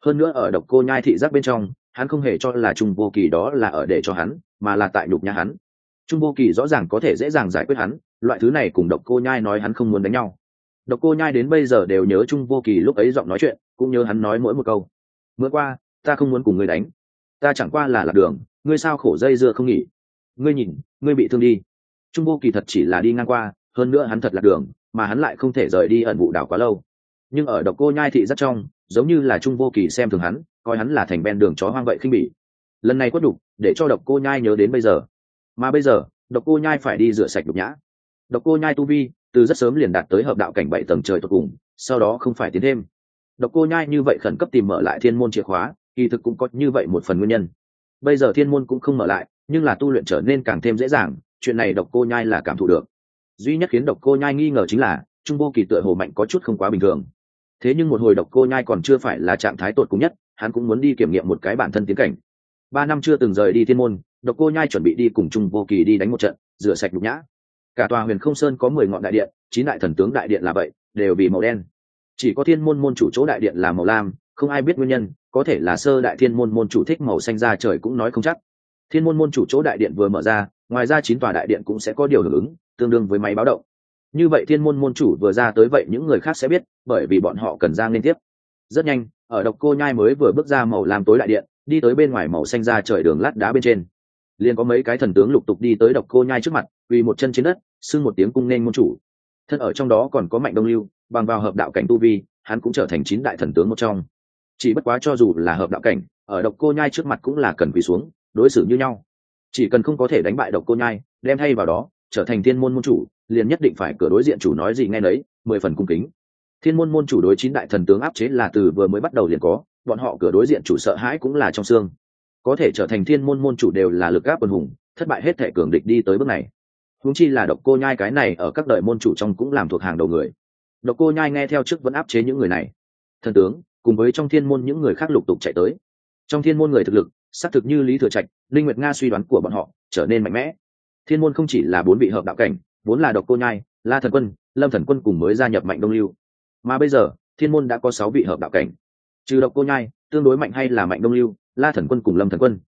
S1: Hơn nữa ở độc cô nhai thị giác bên trong hắn không hề cho là trung vô kỳ đó là ở để cho hắn mà là tại nhục nhà hắn. Trung vô kỳ rõ ràng có thể dễ dàng giải quyết hắn loại thứ này cùng độc cô nhai nói hắn không muốn đánh nhau. Độc cô nhai đến bây giờ đều nhớ trung vô kỳ lúc ấy giọng nói chuyện cũng nhớ hắn nói mỗi một câu. bữa qua, ta không muốn cùng ngươi đánh. Ta chẳng qua là lạc đường ngươi sao khổ dây dưa không nghỉ? Ngươi nhìn, ngươi bị thương đi. Trung vô kỳ thật chỉ là đi ngang qua, hơn nữa hắn thật lạc đường, mà hắn lại không thể rời đi ẩn vụ đảo quá lâu. Nhưng ở độc cô nhai thị rất trong, giống như là trung vô kỳ xem thường hắn, coi hắn là thành ven đường chó hoang vậy khinh bỉ. Lần này quất đục, để cho độc cô nhai nhớ đến bây giờ. Mà bây giờ, độc cô nhai phải đi rửa sạch đục nhã. Độc cô nhai tu vi, từ rất sớm liền đạt tới hợp đạo cảnh bảy tầng trời tột cùng, sau đó không phải tiến thêm. Độc cô nhai như vậy khẩn cấp tìm mở lại thiên môn chìa khóa, kỳ thực cũng có như vậy một phần nguyên nhân bây giờ thiên môn cũng không mở lại, nhưng là tu luyện trở nên càng thêm dễ dàng, chuyện này độc cô nhai là cảm thụ được. Duy nhất khiến độc cô nhai nghi ngờ chính là, trung vô kỳ tựa hồ mạnh có chút không quá bình thường. Thế nhưng một hồi độc cô nhai còn chưa phải là trạng thái tột cùng nhất, hắn cũng muốn đi kiểm nghiệm một cái bản thân tiến cảnh. Ba năm chưa từng rời đi thiên môn, độc cô nhai chuẩn bị đi cùng trung vô kỳ đi đánh một trận, rửa sạch nhục nhã. Cả tòa huyền không sơn có mười ngọn đại điện, chín đại thần tướng đại điện là vậy, đều bị màu đen. Chỉ có thiên môn môn chủ chỗ đại điện là màu lam, không ai biết nguyên nhân có thể là sơ đại thiên môn môn chủ thích màu xanh ra trời cũng nói không chắc. Thiên môn môn chủ chỗ đại điện vừa mở ra, ngoài ra chín tòa đại điện cũng sẽ có điều hưởng ứng, tương đương với máy báo động. Như vậy thiên môn môn chủ vừa ra tới vậy những người khác sẽ biết, bởi vì bọn họ cần ra liên tiếp. Rất nhanh, ở độc cô nhai mới vừa bước ra màu làm tối đại điện, đi tới bên ngoài màu xanh ra trời đường lát đá bên trên. Liền có mấy cái thần tướng lục tục đi tới độc cô nhai trước mặt, vì một chân trên đất, xưng một tiếng cung nên môn chủ. Thân ở trong đó còn có mạnh đông lưu, bằng vào hợp đạo cảnh tu vi, hắn cũng trở thành chín đại thần tướng một trong chỉ bất quá cho dù là hợp đạo cảnh, ở độc cô nhai trước mặt cũng là cần quỳ xuống, đối xử như nhau. Chỉ cần không có thể đánh bại độc cô nhai, đem thay vào đó, trở thành thiên môn môn chủ, liền nhất định phải cửa đối diện chủ nói gì nghe nấy, mười phần cung kính. Thiên môn môn chủ đối chín đại thần tướng áp chế là từ vừa mới bắt đầu liền có, bọn họ cửa đối diện chủ sợ hãi cũng là trong xương. Có thể trở thành thiên môn môn chủ đều là lực áp quần hùng, thất bại hết thể cường địch đi tới bước này. Huống chi là độc cô nhai cái này ở các đời môn chủ trong cũng làm thuộc hàng đầu người. Độc cô nhai nghe theo chức vẫn áp chế những người này. Thần tướng cùng với trong thiên môn những người khác lục tục chạy tới. Trong thiên môn người thực lực, xác thực như lý thừa trạch, linh nguyệt nga suy đoán của bọn họ trở nên mạnh mẽ. Thiên môn không chỉ là bốn vị hợp đạo cảnh, vốn là độc cô nhai, la thần quân, lâm thần quân cùng mới gia nhập mạnh đông lưu. Mà bây giờ, thiên môn đã có sáu vị hợp đạo cảnh. Trừ độc cô nhai, tương đối mạnh hay là mạnh đông lưu, la thần quân cùng lâm thần quân.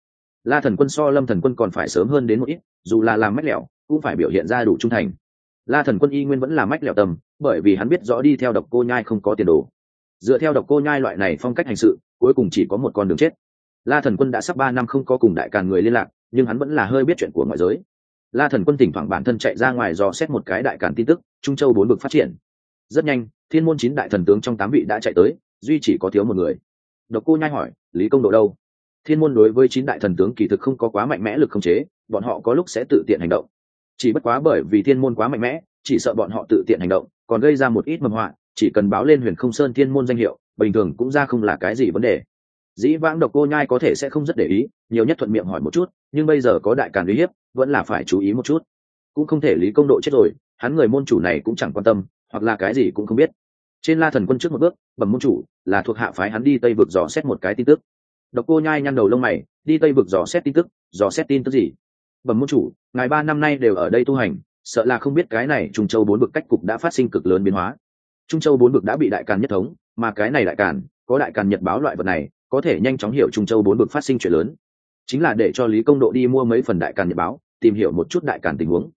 S1: La thần quân so lâm thần quân còn phải sớm hơn đến một ít, dù là làm mách lẻo, cũng phải biểu hiện ra đủ trung thành. La thần quân y nguyên vẫn là mách lẻo tầm, bởi vì hắn biết rõ đi theo độc cô nhai không có tiền đồ dựa theo độc cô nhai loại này phong cách hành sự, cuối cùng chỉ có một con đường chết. La thần quân đã sắp ba năm không có cùng đại càn người liên lạc, nhưng hắn vẫn là hơi biết chuyện của ngoại giới. La thần quân thỉnh thoảng bản thân chạy ra ngoài dò xét một cái đại càn tin tức, trung châu bốn bực phát triển. Rất nhanh, thiên môn chín đại thần tướng trong tám vị đã chạy tới, duy chỉ có thiếu một người. Độc cô nhai hỏi, lý công độ đâu? Thiên môn đối với chín đại thần tướng kỳ thực không có quá mạnh mẽ lực khống chế, bọn họ có lúc sẽ tự tiện hành động. Chỉ bất quá bởi vì thiên môn quá mạnh mẽ, chỉ sợ bọn họ tự tiện hành động, còn gây ra một ít mầm họa chỉ cần báo lên huyền không sơn thiên môn danh hiệu, bình thường cũng ra không là cái gì vấn đề. Dĩ vãng độc cô nhai có thể sẽ không rất để ý, nhiều nhất thuận miệng hỏi một chút, nhưng bây giờ có đại càn uy hiếp, vẫn là phải chú ý một chút. Cũng không thể lý công độ chết rồi, hắn người môn chủ này cũng chẳng quan tâm, hoặc là cái gì cũng không biết. Trên la thần quân trước một bước, bẩm môn chủ, là thuộc hạ phái hắn đi tây vực dò xét một cái tin tức. Độc cô nhai nhăn đầu lông mày, đi tây vực dò xét tin tức, dò xét tin tức gì? Bẩm môn chủ, ngài ba năm nay đều ở đây tu hành, sợ là không biết cái này Trùng châu bốn bực cách cục đã phát sinh cực lớn biến hóa trung châu bốn bực đã bị đại càn nhất thống, mà cái này đại càn, có đại càn nhật báo loại vật này, có thể nhanh chóng hiểu trung châu bốn bực phát sinh chuyện lớn. Chính là để cho lý công độ đi mua mấy phần đại càn nhật báo, tìm hiểu một chút đại càn tình huống.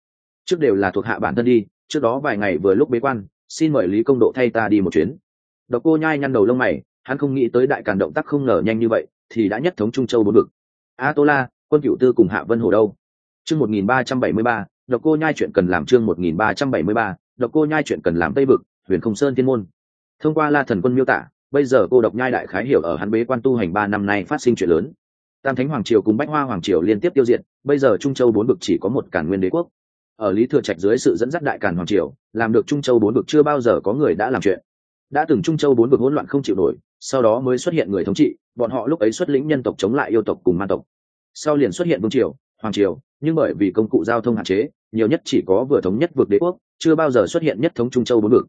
S1: Trước đều là thuộc hạ bản thân đi, trước đó vài ngày vừa lúc bế quan, xin mời lý công độ thay ta đi một chuyến. Độc cô nhai nhăn đầu lông mày, hắn không nghĩ tới đại càn động tác không ngờ nhanh như vậy, thì đã nhất thống trung châu bốn vực a tô la quân cựu tư cùng hạ vân hồ đâu? Chương một nghìn ba trăm bảy mươi ba, độc cô nhai chuyện cần làm chương một nghìn ba trăm bảy mươi ba, độc cô nhai chuyện cần làm tây vực huyền không sơn thiên môn. Thông qua la thần quân miêu tả, bây giờ cô độc nhai đại khái hiểu ở hắn bế quan tu hành ba năm nay phát sinh chuyện lớn. Tam thánh hoàng triều cùng bách hoa hoàng triều liên tiếp tiêu diệt, bây giờ trung châu bốn vực chỉ có một cản nguyên đế quốc. Ở lý thừa trạch dưới sự dẫn dắt đại càn hoàng triều, làm được trung châu bốn vực chưa bao giờ có người đã làm chuyện. Đã từng trung châu bốn vực hỗn loạn không chịu nổi, sau đó mới xuất hiện người thống trị, bọn họ lúc ấy xuất lĩnh nhân tộc chống lại yêu tộc cùng man tộc. Sau liền xuất hiện vương triều, hoàng triều, nhưng bởi vì công cụ giao thông hạn chế, nhiều nhất chỉ có vừa thống nhất vực đế quốc, chưa bao giờ xuất hiện nhất thống trung châu bốn vực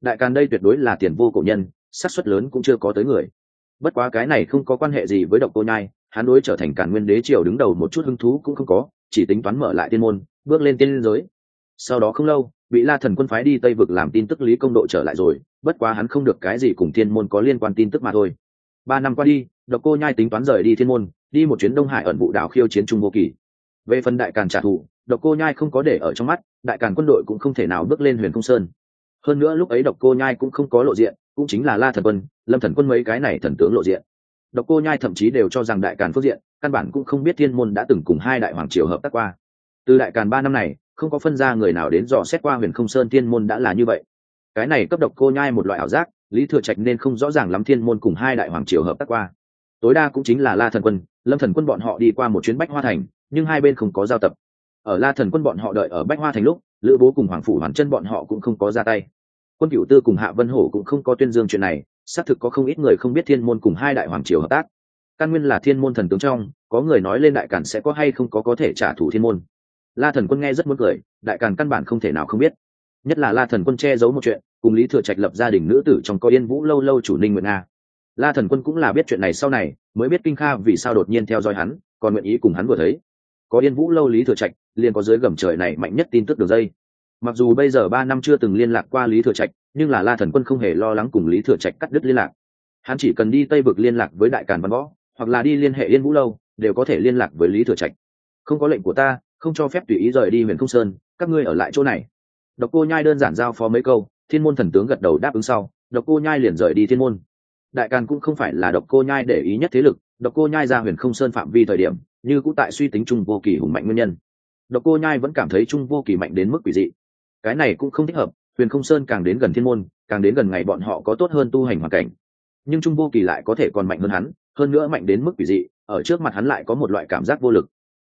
S1: đại càn đây tuyệt đối là tiền vô cổ nhân, xác suất lớn cũng chưa có tới người. Bất quá cái này không có quan hệ gì với độc cô nhai, hắn đối trở thành càn nguyên đế triều đứng đầu một chút hứng thú cũng không có, chỉ tính toán mở lại tiên môn, bước lên tiên giới. Sau đó không lâu, bị la thần quân phái đi tây vực làm tin tức lý công độ trở lại rồi, bất quá hắn không được cái gì cùng thiên môn có liên quan tin tức mà thôi. Ba năm qua đi, độc cô nhai tính toán rời đi thiên môn, đi một chuyến đông hải ẩn vụ đảo khiêu chiến trung vô kỳ về phần đại càn trả thù, độc cô nhai không có để ở trong mắt, đại càn quân đội cũng không thể nào bước lên huyền không sơn hơn nữa lúc ấy độc cô nhai cũng không có lộ diện, cũng chính là la thần quân, lâm thần quân mấy cái này thần tướng lộ diện. Độc cô nhai thậm chí đều cho rằng đại càn phước diện, căn bản cũng không biết thiên môn đã từng cùng hai đại hoàng triều hợp tác qua. Từ đại càn ba năm này, không có phân ra người nào đến dò xét qua huyền không sơn thiên môn đã là như vậy. Cái này cấp độc cô nhai một loại ảo giác, lý thừa trạch nên không rõ ràng lắm thiên môn cùng hai đại hoàng triều hợp tác qua. Tối đa cũng chính là la thần quân, lâm thần quân bọn họ đi qua một chuyến bách hoa thành, nhưng hai bên không có giao tập. Ở la thần quân bọn họ đợi ở bách hoa thành lúc, lữ bố cùng hoàng phủ hoàn chân bọn họ cũng không có ra tay quân cựu tư cùng hạ vân hổ cũng không có tuyên dương chuyện này, xác thực có không ít người không biết thiên môn cùng hai đại hoàng triều hợp tác. Căn nguyên là thiên môn thần tướng trong, có người nói lên đại cản sẽ có hay không có có thể trả thù thiên môn. La thần quân nghe rất muốn cười, đại càn căn bản không thể nào không biết. Nhất là la thần quân che giấu một chuyện, cùng lý thừa trạch lập gia đình nữ tử trong có yên vũ lâu lâu chủ ninh nguyện nga. La thần quân cũng là biết chuyện này sau này, mới biết kinh kha vì sao đột nhiên theo dõi hắn, còn nguyện ý cùng hắn vừa thấy. Có yên vũ lâu lý thừa trạch, liền có dưới gầm trời này mạnh nhất tin tức đường dây mặc dù bây giờ ba năm chưa từng liên lạc qua lý thừa trạch, nhưng là la thần quân không hề lo lắng cùng lý thừa trạch cắt đứt liên lạc. Hắn chỉ cần đi tây vực liên lạc với đại càn văn võ, hoặc là đi liên hệ yên vũ lâu, đều có thể liên lạc với lý thừa trạch. Không có lệnh của ta, không cho phép tùy ý rời đi huyền không sơn, các ngươi ở lại chỗ này. Độc cô nhai đơn giản giao phó mấy câu, thiên môn thần tướng gật đầu đáp ứng sau, độc cô nhai liền rời đi thiên môn. Đại càn cũng không phải là độc cô nhai để ý nhất thế lực, độc cô nhai ra huyền không sơn phạm vi thời điểm, như cũng tại suy tính trung vô kỳ hùng mạnh nguyên nhân. Độc cô nhai vẫn cảm thấy trung vô kỳ mạnh đến mức quỷ dị cái này cũng không thích hợp, huyền không sơn càng đến gần thiên môn, càng đến gần ngày bọn họ có tốt hơn tu hành hoàn cảnh. Nhưng trung vô kỳ lại có thể còn mạnh hơn hắn, hơn nữa mạnh đến mức quỷ dị, ở trước mặt hắn lại có một loại cảm giác vô lực.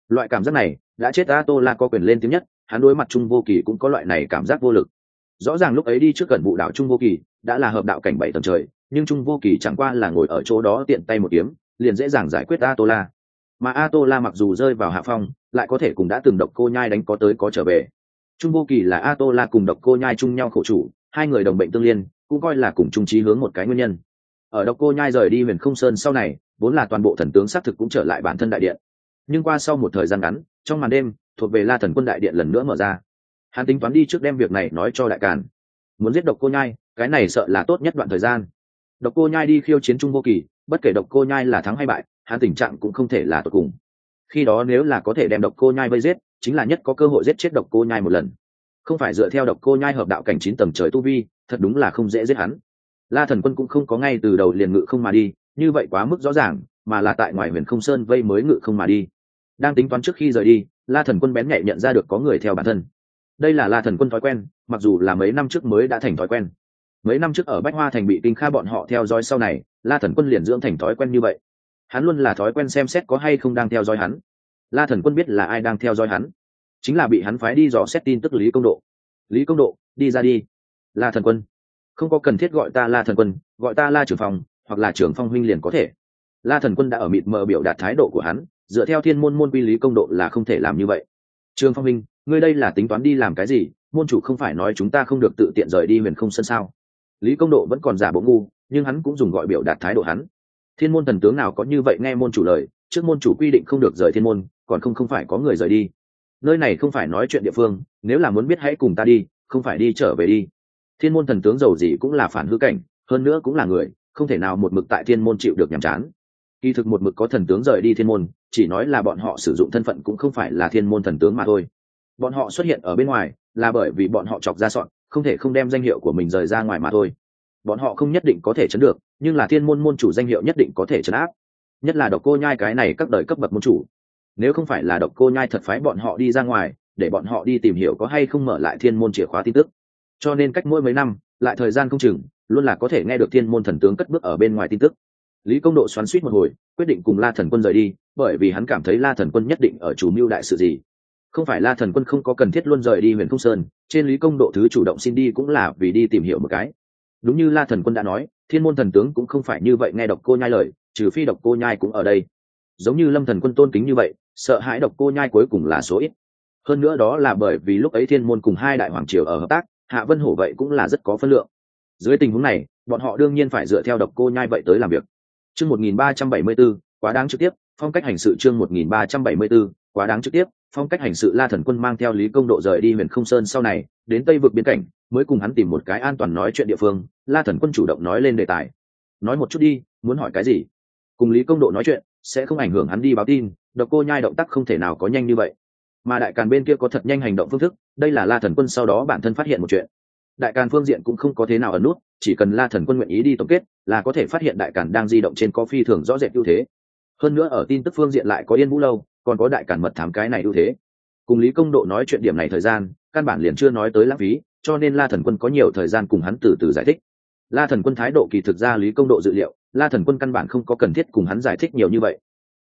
S1: Loại cảm giác này, đã chết a tô la có quyền lên tiếng nhất, hắn đối mặt trung vô kỳ cũng có loại này cảm giác vô lực. Rõ ràng lúc ấy đi trước gần vụ đảo trung vô kỳ, đã là hợp đạo cảnh bảy tầng trời, nhưng trung vô kỳ chẳng qua là ngồi ở chỗ đó tiện tay một kiếm, liền dễ dàng giải quyết a tô la mà a tô la mặc dù rơi vào hạ phong, lại có thể cùng đã từng độc cô nhai đánh có tới có trở về trung vô kỳ là a tô la cùng độc cô nhai chung nhau khổ chủ, hai người đồng bệnh tương liên, cũng coi là cùng trung trí hướng một cái nguyên nhân. Ở độc cô nhai rời đi huyền không sơn sau này, vốn là toàn bộ thần tướng xác thực cũng trở lại bản thân đại điện. Nhưng qua sau một thời gian ngắn, trong màn đêm, thuộc về la thần quân đại điện lần nữa mở ra. Hắn tính toán đi trước đem việc này nói cho đại càn. Muốn giết độc cô nhai, cái này sợ là tốt nhất đoạn thời gian. Độc cô nhai đi khiêu chiến trung vô kỳ, bất kể độc cô nhai là thắng hay bại, hắn tình trạng cũng không thể là tột cùng. Khi đó nếu là có thể đem độc cô nhai vây giết chính là nhất có cơ hội giết chết độc cô nhai một lần. Không phải dựa theo độc cô nhai hợp đạo cảnh chín tầng trời tu vi, thật đúng là không dễ giết hắn. La thần quân cũng không có ngay từ đầu liền ngự không mà đi, như vậy quá mức rõ ràng, mà là tại ngoài huyền không sơn vây mới ngự không mà đi. Đang tính toán trước khi rời đi, la thần quân bén nhạy nhận ra được có người theo bản thân. Đây là la thần quân thói quen, mặc dù là mấy năm trước mới đã thành thói quen. Mấy năm trước ở bách hoa thành bị kinh kha bọn họ theo dõi sau này, la thần quân liền dưỡng thành thói quen như vậy. Hắn luôn là thói quen xem xét có hay không đang theo dõi hắn la thần quân biết là ai đang theo dõi hắn. Chính là bị hắn phái đi dò xét tin tức lý công độ. Lý công độ, đi ra đi. La thần quân. Không có cần thiết gọi ta la thần quân, gọi ta la trưởng phòng, hoặc là trưởng phong huynh liền có thể. La thần quân đã ở mịt mờ biểu đạt thái độ của hắn, dựa theo thiên môn môn quy lý công độ là không thể làm như vậy. Trương phong minh ngươi đây là tính toán đi làm cái gì? Môn chủ không phải nói chúng ta không được tự tiện rời đi huyền không sân sao? Lý công độ vẫn còn giả bộ ngu, nhưng hắn cũng dùng gọi biểu đạt thái độ hắn. Thiên môn thần tướng nào có như vậy nghe môn chủ lời, trước môn chủ quy định không được rời thiên môn còn không không phải có người rời đi. Nơi này không phải nói chuyện địa phương, nếu là muốn biết hãy cùng ta đi, không phải đi trở về đi. Thiên môn thần tướng giàu gì cũng là phản hư cảnh, hơn nữa cũng là người, không thể nào một mực tại thiên môn chịu được nhàm chán. Kỳ thực một mực có thần tướng rời đi thiên môn, chỉ nói là bọn họ sử dụng thân phận cũng không phải là thiên môn thần tướng mà thôi. Bọn họ xuất hiện ở bên ngoài là bởi vì bọn họ chọc ra sọn, không thể không đem danh hiệu của mình rời ra ngoài mà thôi. Bọn họ không nhất định có thể chấn được, nhưng là thiên môn môn chủ danh hiệu nhất định có thể chấn áp. Nhất là độc cô nhai cái này các đời cấp bậc môn chủ nếu không phải là độc cô nhai thật phái bọn họ đi ra ngoài, để bọn họ đi tìm hiểu có hay không mở lại thiên môn chìa khóa tin tức. Cho nên cách mỗi mấy năm, lại thời gian không chừng, luôn là có thể nghe được thiên môn thần tướng cất bước ở bên ngoài tin tức. Lý công độ xoắn suýt một hồi, quyết định cùng la thần quân rời đi, bởi vì hắn cảm thấy la thần quân nhất định ở chủ mưu đại sự gì. Không phải la thần quân không có cần thiết luôn rời đi huyền không sơn, trên lý công độ thứ chủ động xin đi cũng là vì đi tìm hiểu một cái. Đúng như la thần quân đã nói, thiên môn thần tướng cũng không phải như vậy nghe độc cô nhai lời, trừ phi độc cô nhai cũng ở đây. Giống như lâm thần quân tôn kính như vậy sợ hãi độc cô nhai cuối cùng là số ít. Hơn nữa đó là bởi vì lúc ấy thiên môn cùng hai đại hoàng triều ở hợp tác hạ vân hổ vậy cũng là rất có phân lượng. Dưới tình huống này bọn họ đương nhiên phải dựa theo độc cô nhai vậy tới làm việc. Chương một nghìn ba trăm bảy mươi 1374, quá đáng trực tiếp phong cách hành sự chương một nghìn ba trăm bảy mươi 1374, quá đáng trực tiếp phong cách hành sự la thần quân mang theo lý công độ rời đi huyền không sơn sau này đến tây vực biên cảnh mới cùng hắn tìm một cái an toàn nói chuyện địa phương la thần quân chủ động nói lên đề tài. Nói một chút đi muốn hỏi cái gì? Cùng lý công độ nói chuyện sẽ không ảnh hưởng hắn đi báo tin, độc cô nhai động tác không thể nào có nhanh như vậy. Mà đại càn bên kia có thật nhanh hành động phương thức, đây là la thần quân sau đó bản thân phát hiện một chuyện. Đại càn phương diện cũng không có thế nào ẩn nút, chỉ cần la thần quân nguyện ý đi tổng kết, là có thể phát hiện đại càn đang di động trên có phi thường rõ rệt ưu thế. Hơn nữa ở tin tức phương diện lại có yên vũ lâu, còn có đại càn mật thám cái này ưu thế. Cùng lý công độ nói chuyện điểm này thời gian, căn bản liền chưa nói tới lãng phí, cho nên la thần quân có nhiều thời gian cùng hắn từ từ giải thích la thần quân thái độ kỳ thực ra lý công độ dự liệu, la thần quân căn bản không có cần thiết cùng hắn giải thích nhiều như vậy.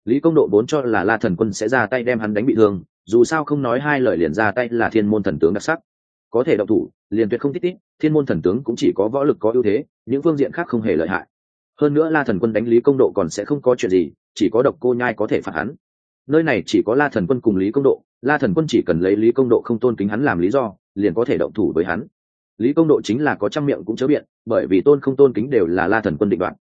S1: Lý công độ vốn cho là la thần quân sẽ ra tay đem hắn đánh bị thương, dù sao không nói hai lời liền ra tay là thiên môn thần tướng đặc sắc. Có thể động thủ, liền tuyệt không tích tích thiên môn thần tướng cũng chỉ có võ lực có ưu thế, những phương diện khác không hề lợi hại. Hơn nữa la thần quân đánh lý công độ còn sẽ không có chuyện gì, chỉ có độc cô nhai có thể phạt hắn. Nơi này chỉ có la thần quân cùng lý công độ, la thần quân chỉ cần lấy lý công độ không tôn kính hắn làm lý do, liền có thể động thủ với hắn lý công độ chính là có trăm miệng cũng chớ biện, bởi vì tôn không tôn kính đều là la thần quân định đoạn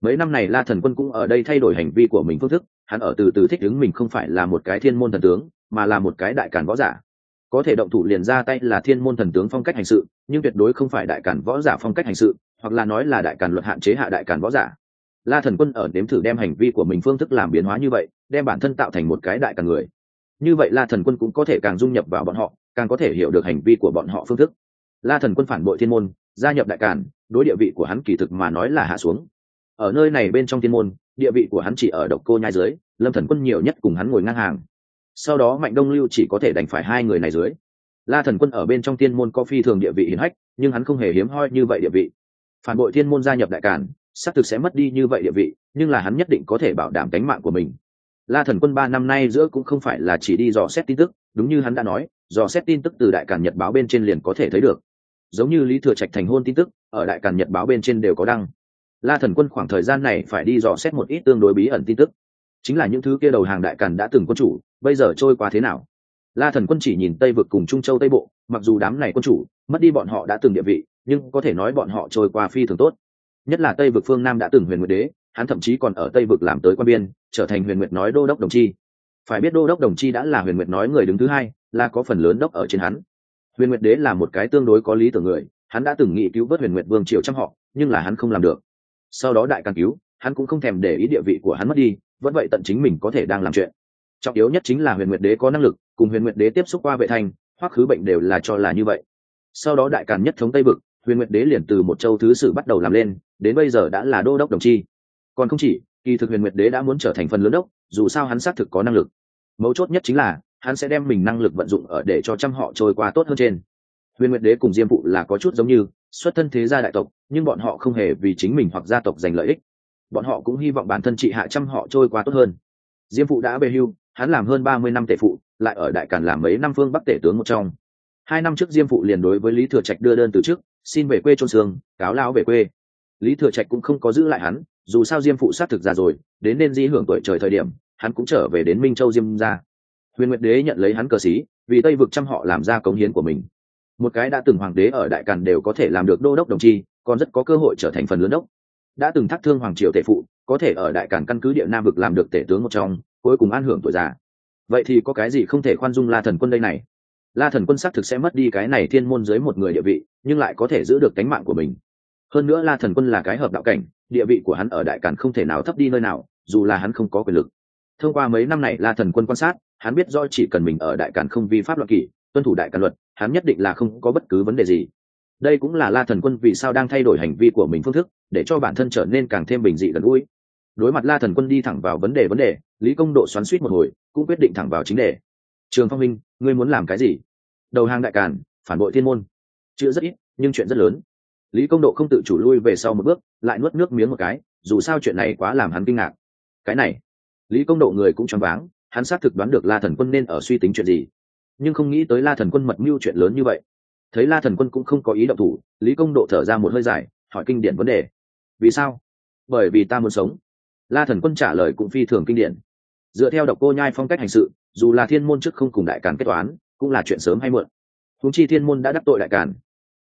S1: mấy năm này la thần quân cũng ở đây thay đổi hành vi của mình phương thức, hắn ở từ từ thích ứng mình không phải là một cái thiên môn thần tướng, mà là một cái đại cản võ giả. Có thể động thủ liền ra tay là thiên môn thần tướng phong cách hành sự, nhưng tuyệt đối không phải đại cản võ giả phong cách hành sự, hoặc là nói là đại cản luật hạn chế hạ đại cản võ giả. La thần quân ở nếm thử đem hành vi của mình phương thức làm biến hóa như vậy, đem bản thân tạo thành một cái đại cản người. Như vậy la thần quân cũng có thể càng dung nhập vào bọn họ, càng có thể hiểu được hành vi của bọn họ phương thức la thần quân phản bội thiên môn, gia nhập đại cản đối địa vị của hắn kỳ thực mà nói là hạ xuống. Ở nơi này bên trong thiên môn, địa vị của hắn chỉ ở độc cô nhai dưới, lâm thần quân nhiều nhất cùng hắn ngồi ngang hàng. Sau đó mạnh đông lưu chỉ có thể đành phải hai người này dưới. La thần quân ở bên trong thiên môn có phi thường địa vị hiển hách, nhưng hắn không hề hiếm hoi như vậy địa vị. Phản bội thiên môn gia nhập đại cản xác thực sẽ mất đi như vậy địa vị, nhưng là hắn nhất định có thể bảo đảm tính mạng của mình. La thần quân ba năm nay giữa cũng không phải là chỉ đi dò xét tin tức, đúng như hắn đã nói, dò xét tin tức từ đại cản nhật báo bên trên liền có thể thấy được giống như lý thừa trạch thành hôn tin tức, ở đại Càn nhật báo bên trên đều có đăng. La thần quân khoảng thời gian này phải đi dò xét một ít tương đối bí ẩn tin tức. Chính là những thứ kia đầu hàng đại càn đã từng quân chủ, bây giờ trôi qua thế nào? La thần quân chỉ nhìn tây vực cùng trung châu tây bộ, mặc dù đám này quân chủ, mất đi bọn họ đã từng địa vị, nhưng có thể nói bọn họ trôi qua phi thường tốt. Nhất là tây vực phương nam đã từng huyền nguyệt đế, hắn thậm chí còn ở tây vực làm tới quan biên, trở thành huyền nguyệt nói đô đốc đồng chi. Phải biết đô đốc đồng chi đã là huyền nguyệt nói người đứng thứ hai, là có phần lớn đốc ở trên hắn huyền nguyệt đế là một cái tương đối có lý tưởng người, hắn đã từng nghĩ cứu vớt huyền nguyệt vương triều trăm họ, nhưng là hắn không làm được. Sau đó đại càng cứu, hắn cũng không thèm để ý địa vị của hắn mất đi, vẫn vậy tận chính mình có thể đang làm chuyện. Trọng yếu nhất chính là huyền nguyệt đế có năng lực, cùng huyền nguyệt đế tiếp xúc qua vệ thành hoặc khứ bệnh đều là cho là như vậy. Sau đó đại càn nhất thống tây vực, huyền nguyệt đế liền từ một châu thứ sử bắt đầu làm lên, đến bây giờ đã là đô đốc đồng chi. Còn không chỉ, kỳ thực huyền nguyệt đế đã muốn trở thành phần lớn đốc, dù sao hắn xác thực có năng lực. Mấu chốt nhất chính là hắn sẽ đem mình năng lực vận dụng ở để cho trăm họ trôi qua tốt hơn trên. Huyền nguyệt đế cùng diêm phụ là có chút giống như, xuất thân thế gia đại tộc, nhưng bọn họ không hề vì chính mình hoặc gia tộc giành lợi ích. Bọn họ cũng hy vọng bản thân trị hạ trăm họ trôi qua tốt hơn. Diêm phụ đã về hưu, hắn làm hơn ba mươi năm tể phụ, lại ở đại cản làm mấy năm phương bắc tể tướng một trong. Hai năm trước diêm phụ liền đối với lý thừa trạch đưa đơn từ trước xin về quê trôn xương, cáo lao về quê. Lý thừa trạch cũng không có giữ lại hắn, dù sao diêm phụ sát thực ra rồi, đến nên di hưởng tuổi trời thời điểm, hắn cũng trở về đến minh châu diêm ra huyền nguyệt đế nhận lấy hắn cờ xí, vì tây vực trăm họ làm ra cống hiến của mình. Một cái đã từng hoàng đế ở đại càn đều có thể làm được đô đốc đồng chi, còn rất có cơ hội trở thành phần lớn đốc. Đã từng thác thương hoàng triều tể phụ, có thể ở đại càn căn cứ địa nam vực làm được tể tướng một trong, cuối cùng an hưởng tuổi già. Vậy thì có cái gì không thể khoan dung la thần quân đây này? La thần quân xác thực sẽ mất đi cái này thiên môn dưới một người địa vị, nhưng lại có thể giữ được cánh mạng của mình. Hơn nữa la thần quân là cái hợp đạo cảnh, địa vị của hắn ở đại càn không thể nào thấp đi nơi nào, dù là hắn không có quyền lực. Thông qua mấy năm này la thần quân quan sát hắn biết do chỉ cần mình ở đại càn không vi pháp luật kỷ, tuân thủ đại càn luật, hắn nhất định là không có bất cứ vấn đề gì. Đây cũng là la thần quân vì sao đang thay đổi hành vi của mình phương thức, để cho bản thân trở nên càng thêm bình dị gần gũi. Đối mặt la thần quân đi thẳng vào vấn đề vấn đề, lý công độ xoắn suýt một hồi, cũng quyết định thẳng vào chính đề. Trường phong minh, ngươi muốn làm cái gì? Đầu hàng đại càn, phản bội thiên môn. Chữ rất ít, nhưng chuyện rất lớn. Lý công độ không tự chủ lui về sau một bước, lại nuốt nước miếng một cái, dù sao chuyện này quá làm hắn kinh ngạc. Cái này. Lý công độ người cũng choáng váng hắn xác thực đoán được la thần quân nên ở suy tính chuyện gì, nhưng không nghĩ tới la thần quân mật mưu chuyện lớn như vậy. Thấy la thần quân cũng không có ý động thủ, lý công độ thở ra một hơi dài, hỏi kinh điển vấn đề. Vì sao? Bởi vì ta muốn sống. La thần quân trả lời cũng phi thường kinh điển. Dựa theo độc cô nhai phong cách hành sự, dù là thiên môn trước không cùng đại càn kết toán, cũng là chuyện sớm hay muộn. Húng chi thiên môn đã đắc tội đại càn.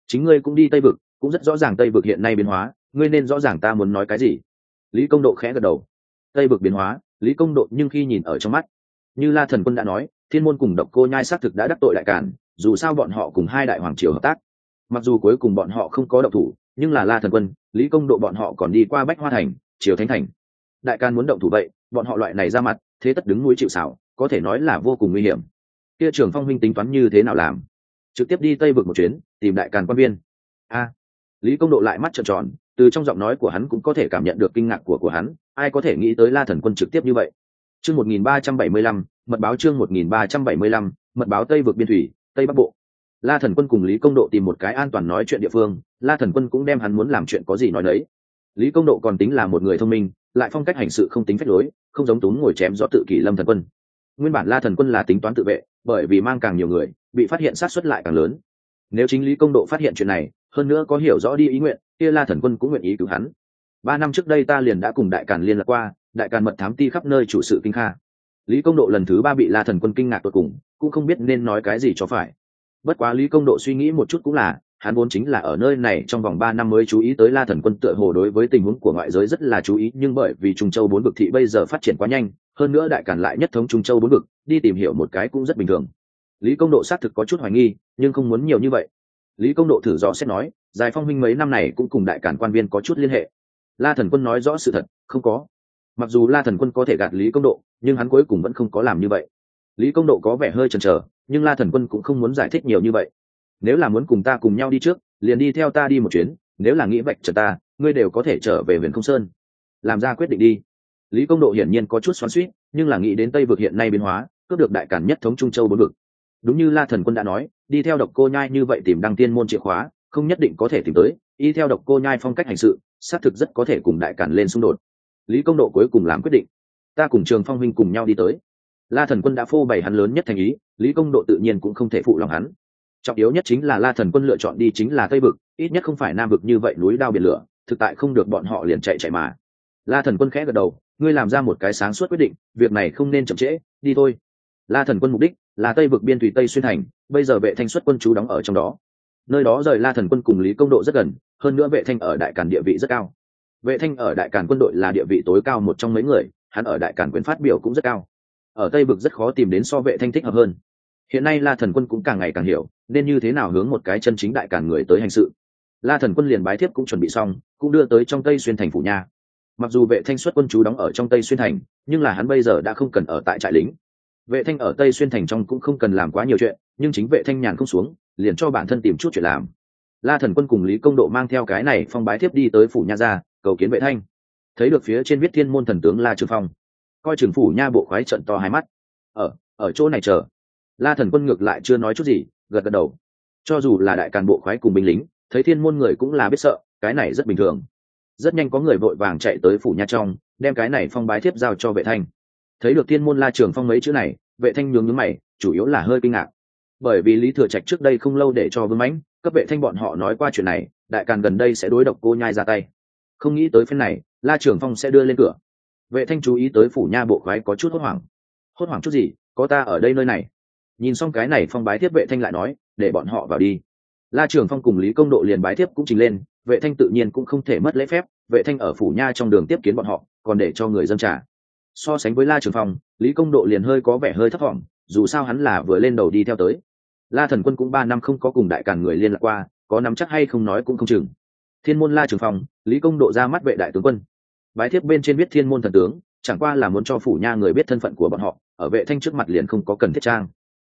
S1: Chính ngươi cũng đi tây vực, cũng rất rõ ràng tây vực hiện nay biến hóa, ngươi nên rõ ràng ta muốn nói cái gì. Lý công độ khẽ gật đầu. Tây vực biến hóa, lý công độ nhưng khi nhìn ở trong mắt như la thần quân đã nói, thiên môn cùng độc cô nhai xác thực đã đắc tội đại cản dù sao bọn họ cùng hai đại hoàng triều hợp tác. Mặc dù cuối cùng bọn họ không có độc thủ, nhưng là la thần quân, lý công độ bọn họ còn đi qua bách hoa thành, triều thánh thành. Đại càn muốn động thủ vậy, bọn họ loại này ra mặt, thế tất đứng núi chịu xảo có thể nói là vô cùng nguy hiểm. Kia trưởng phong minh tính toán như thế nào làm? Trực tiếp đi tây vực một chuyến, tìm đại càn quan viên. A. Lý công độ lại mắt trợn tròn, từ trong giọng nói của hắn cũng có thể cảm nhận được kinh ngạc của của hắn, ai có thể nghĩ tới la thần quân trực tiếp như vậy? Chương một nghìn ba trăm bảy mươi lăm, mật báo chương một nghìn ba trăm bảy mươi lăm, mật báo tây vực biên thủy, tây bắc bộ. La thần quân cùng lý công độ tìm một cái an toàn nói chuyện địa phương, la thần quân cũng đem hắn muốn làm chuyện có gì nói đấy lý công độ còn tính là một người thông minh, lại phong cách hành sự không tính phép lối, không giống túng ngồi chém do tự kỷ lâm thần quân. Nguyên bản la thần quân là tính toán tự vệ, bởi vì mang càng nhiều người, bị phát hiện sát xuất lại càng lớn. Nếu chính lý công độ phát hiện chuyện này, hơn nữa có hiểu rõ đi ý nguyện, kia la thần quân cũng nguyện ý cứu hắn. Ba năm trước đây ta liền đã cùng đại càn liên lạc qua đại càn mật thám ti khắp nơi chủ sự kinh kha. Lý công độ lần thứ ba bị la thần quân kinh ngạc tột cùng, cũng không biết nên nói cái gì cho phải. Bất quá lý công độ suy nghĩ một chút cũng là, hắn vốn chính là ở nơi này trong vòng ba năm mới chú ý tới la thần quân tựa hồ đối với tình huống của ngoại giới rất là chú ý, nhưng bởi vì trung châu bốn vực thị bây giờ phát triển quá nhanh, hơn nữa đại càn lại nhất thống trung châu bốn vực, đi tìm hiểu một cái cũng rất bình thường. Lý công độ xác thực có chút hoài nghi, nhưng không muốn nhiều như vậy. Lý công độ thử rõ xét nói, giải phong minh mấy năm này cũng cùng đại cản quan viên có chút liên hệ. La thần quân nói rõ sự thật, không có mặc dù la thần quân có thể gạt lý công độ, nhưng hắn cuối cùng vẫn không có làm như vậy. Lý công độ có vẻ hơi chần chờ, nhưng la thần quân cũng không muốn giải thích nhiều như vậy. Nếu là muốn cùng ta cùng nhau đi trước, liền đi theo ta đi một chuyến, nếu là nghĩ vạch trần ta, ngươi đều có thể trở về huyện không sơn. Làm ra quyết định đi. Lý công độ hiển nhiên có chút xoắn suýt nhưng là nghĩ đến tây vực hiện nay biến hóa, cướp được đại cản nhất thống trung châu bốn vực. Đúng như la thần quân đã nói, đi theo độc cô nhai như vậy tìm đăng tiên môn chìa khóa, không nhất định có thể tìm tới, y theo độc cô nhai phong cách hành sự, xác thực rất có thể cùng đại cản lên xung đột lý công độ cuối cùng làm quyết định. Ta cùng trường phong huynh cùng nhau đi tới. La thần quân đã phô bày hắn lớn nhất thành ý, lý công độ tự nhiên cũng không thể phụ lòng hắn. Trọng yếu nhất chính là la thần quân lựa chọn đi chính là tây vực, ít nhất không phải nam vực như vậy núi đao biển lửa, thực tại không được bọn họ liền chạy chạy mà. La thần quân khẽ gật đầu, ngươi làm ra một cái sáng suốt quyết định, việc này không nên chậm trễ, đi thôi. La thần quân mục đích là tây vực biên thủy tây xuyên thành, bây giờ vệ thanh xuất quân chú đóng ở trong đó. Nơi đó rời la thần quân cùng lý công độ rất gần, hơn nữa vệ thanh ở đại càn địa vị rất cao vệ thanh ở đại càn quân đội là địa vị tối cao một trong mấy người, hắn ở đại càn quyền phát biểu cũng rất cao. Ở tây Bực rất khó tìm đến so vệ thanh thích hợp hơn. Hiện nay la thần quân cũng càng ngày càng hiểu, nên như thế nào hướng một cái chân chính đại càn người tới hành sự. La thần quân liền bái thiếp cũng chuẩn bị xong, cũng đưa tới trong tây xuyên thành phủ nha. Mặc dù vệ thanh xuất quân chú đóng ở trong tây xuyên thành, nhưng là hắn bây giờ đã không cần ở tại trại lính. Vệ thanh ở tây xuyên thành trong cũng không cần làm quá nhiều chuyện, nhưng chính vệ thanh nhàn không xuống, liền cho bản thân tìm chút chuyện làm. La thần quân cùng lý công độ mang theo cái này phong bái thiếp đi tới phủ nha ra cầu kiến vệ thanh. Thấy được phía trên viết thiên môn thần tướng la trương phong, coi trường phủ nha bộ khoái trận to hai mắt. Ở ở chỗ này chờ. La thần quân ngược lại chưa nói chút gì, gật gật đầu. Cho dù là đại càn bộ khoái cùng binh lính, thấy thiên môn người cũng là biết sợ, cái này rất bình thường. Rất nhanh có người vội vàng chạy tới phủ nha trong, đem cái này phong bái thiếp giao cho vệ thanh. Thấy được thiên môn la trường phong mấy chữ này, vệ thanh nhướng nhướng mày, chủ yếu là hơi kinh ngạc. Bởi vì lý thừa trạch trước đây không lâu để cho vương mãnh, cấp vệ thanh bọn họ nói qua chuyện này, đại càn gần đây sẽ đối độc cô nhai ra tay không nghĩ tới phen này, la trường phong sẽ đưa lên cửa. Vệ thanh chú ý tới phủ nha bộ khoái có chút hốt hoảng. Hốt hoảng chút gì? Có ta ở đây nơi này. Nhìn xong cái này phong bái tiếp vệ thanh lại nói, để bọn họ vào đi. La trường phong cùng lý công độ liền bái tiếp cũng trình lên, vệ thanh tự nhiên cũng không thể mất lễ phép, vệ thanh ở phủ nha trong đường tiếp kiến bọn họ, còn để cho người dân trả so sánh với la trường phong, lý công độ liền hơi có vẻ hơi thấp thỏm dù sao hắn là vừa lên đầu đi theo tới. La thần quân cũng ba năm không có cùng đại càn người liên lạc qua, có nắm chắc hay không nói cũng không chừng thiên môn la trường phong, lý công độ ra mắt vệ đại tướng quân. Bái thiếp bên trên biết thiên môn thần tướng, chẳng qua là muốn cho phủ nha người biết thân phận của bọn họ, ở vệ thanh trước mặt liền không có cần thiết trang.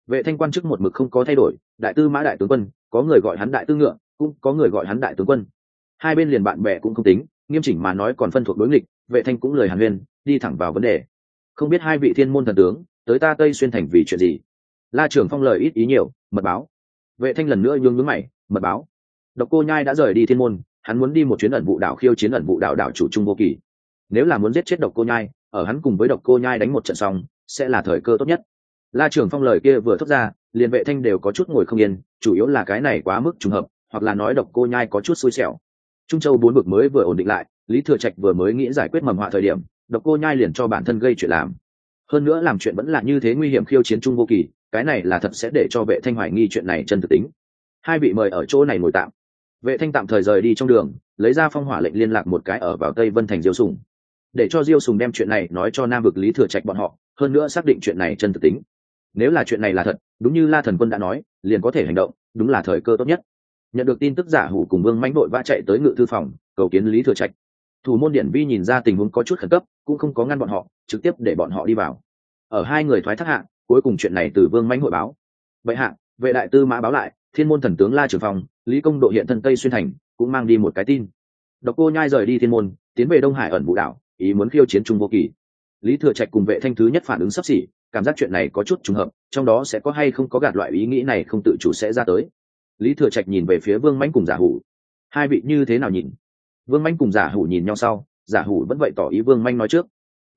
S1: Vệ thanh quan chức một mực không có thay đổi, đại tư mã đại tướng quân, có người gọi hắn đại tư ngựa, cũng có người gọi hắn đại tướng quân. Hai bên liền bạn bè cũng không tính, nghiêm chỉnh mà nói còn phân thuộc đối nghịch, vệ thanh cũng lời hàn huyên, đi thẳng vào vấn đề. Không biết hai vị thiên môn thần tướng, tới ta tây xuyên thành vì chuyện gì? La trưởng phong lời ít ý nhiều, mật báo. Vệ thanh lần nữa nhướng nhướng mày, mật báo. Độc cô nhai đã rời đi thiên môn hắn muốn đi một chuyến ẩn vụ đảo khiêu chiến ẩn vụ đảo đảo chủ trung vô kỳ nếu là muốn giết chết độc cô nhai, ở hắn cùng với độc cô nhai đánh một trận xong, sẽ là thời cơ tốt nhất. La trưởng phong lời kia vừa thốt ra, liền vệ thanh đều có chút ngồi không yên, chủ yếu là cái này quá mức trùng hợp, hoặc là nói độc cô nhai có chút xui xẻo. Trung châu bốn bực mới vừa ổn định lại, lý thừa trạch vừa mới nghĩ giải quyết mầm họa thời điểm, độc cô nhai liền cho bản thân gây chuyện làm. Hơn nữa làm chuyện vẫn là như thế nguy hiểm khiêu chiến trung vô kỳ cái này là thật sẽ để cho vệ thanh hoài nghi chuyện này chân thực tính. Hai vị mời ở chỗ này ngồi tạm vệ thanh tạm thời rời đi trong đường, lấy ra phong hỏa lệnh liên lạc một cái ở vào tây vân thành diêu sùng. Để cho diêu sùng đem chuyện này nói cho nam vực lý thừa trạch bọn họ, hơn nữa xác định chuyện này chân thực tính. Nếu là chuyện này là thật, đúng như la thần quân đã nói, liền có thể hành động, đúng là thời cơ tốt nhất. Nhận được tin tức giả hủ cùng vương mãnh đội va chạy tới ngự thư phòng, cầu kiến lý thừa trạch. Thủ môn điển vi nhìn ra tình huống có chút khẩn cấp, cũng không có ngăn bọn họ, trực tiếp để bọn họ đi vào. Ở hai người thoái thác hạ, cuối cùng chuyện này từ vương mãnh hội báo. Vậy hạ, vệ đại tư mã báo lại, thiên môn thần tướng la trường phong lý công độ hiện thân tây xuyên thành, cũng mang đi một cái tin. Độc cô nhai rời đi thiên môn, tiến về đông hải ẩn vũ đảo, ý muốn khiêu chiến trung vô kỳ lý thừa trạch cùng vệ thanh thứ nhất phản ứng sắp xỉ, cảm giác chuyện này có chút trùng hợp, trong đó sẽ có hay không có gạt loại ý nghĩ này không tự chủ sẽ ra tới. Lý thừa trạch nhìn về phía vương mãnh cùng giả hủ. Hai vị như thế nào nhìn? Vương mãnh cùng giả hủ nhìn nhau sau, giả hủ vẫn vậy tỏ ý vương manh nói trước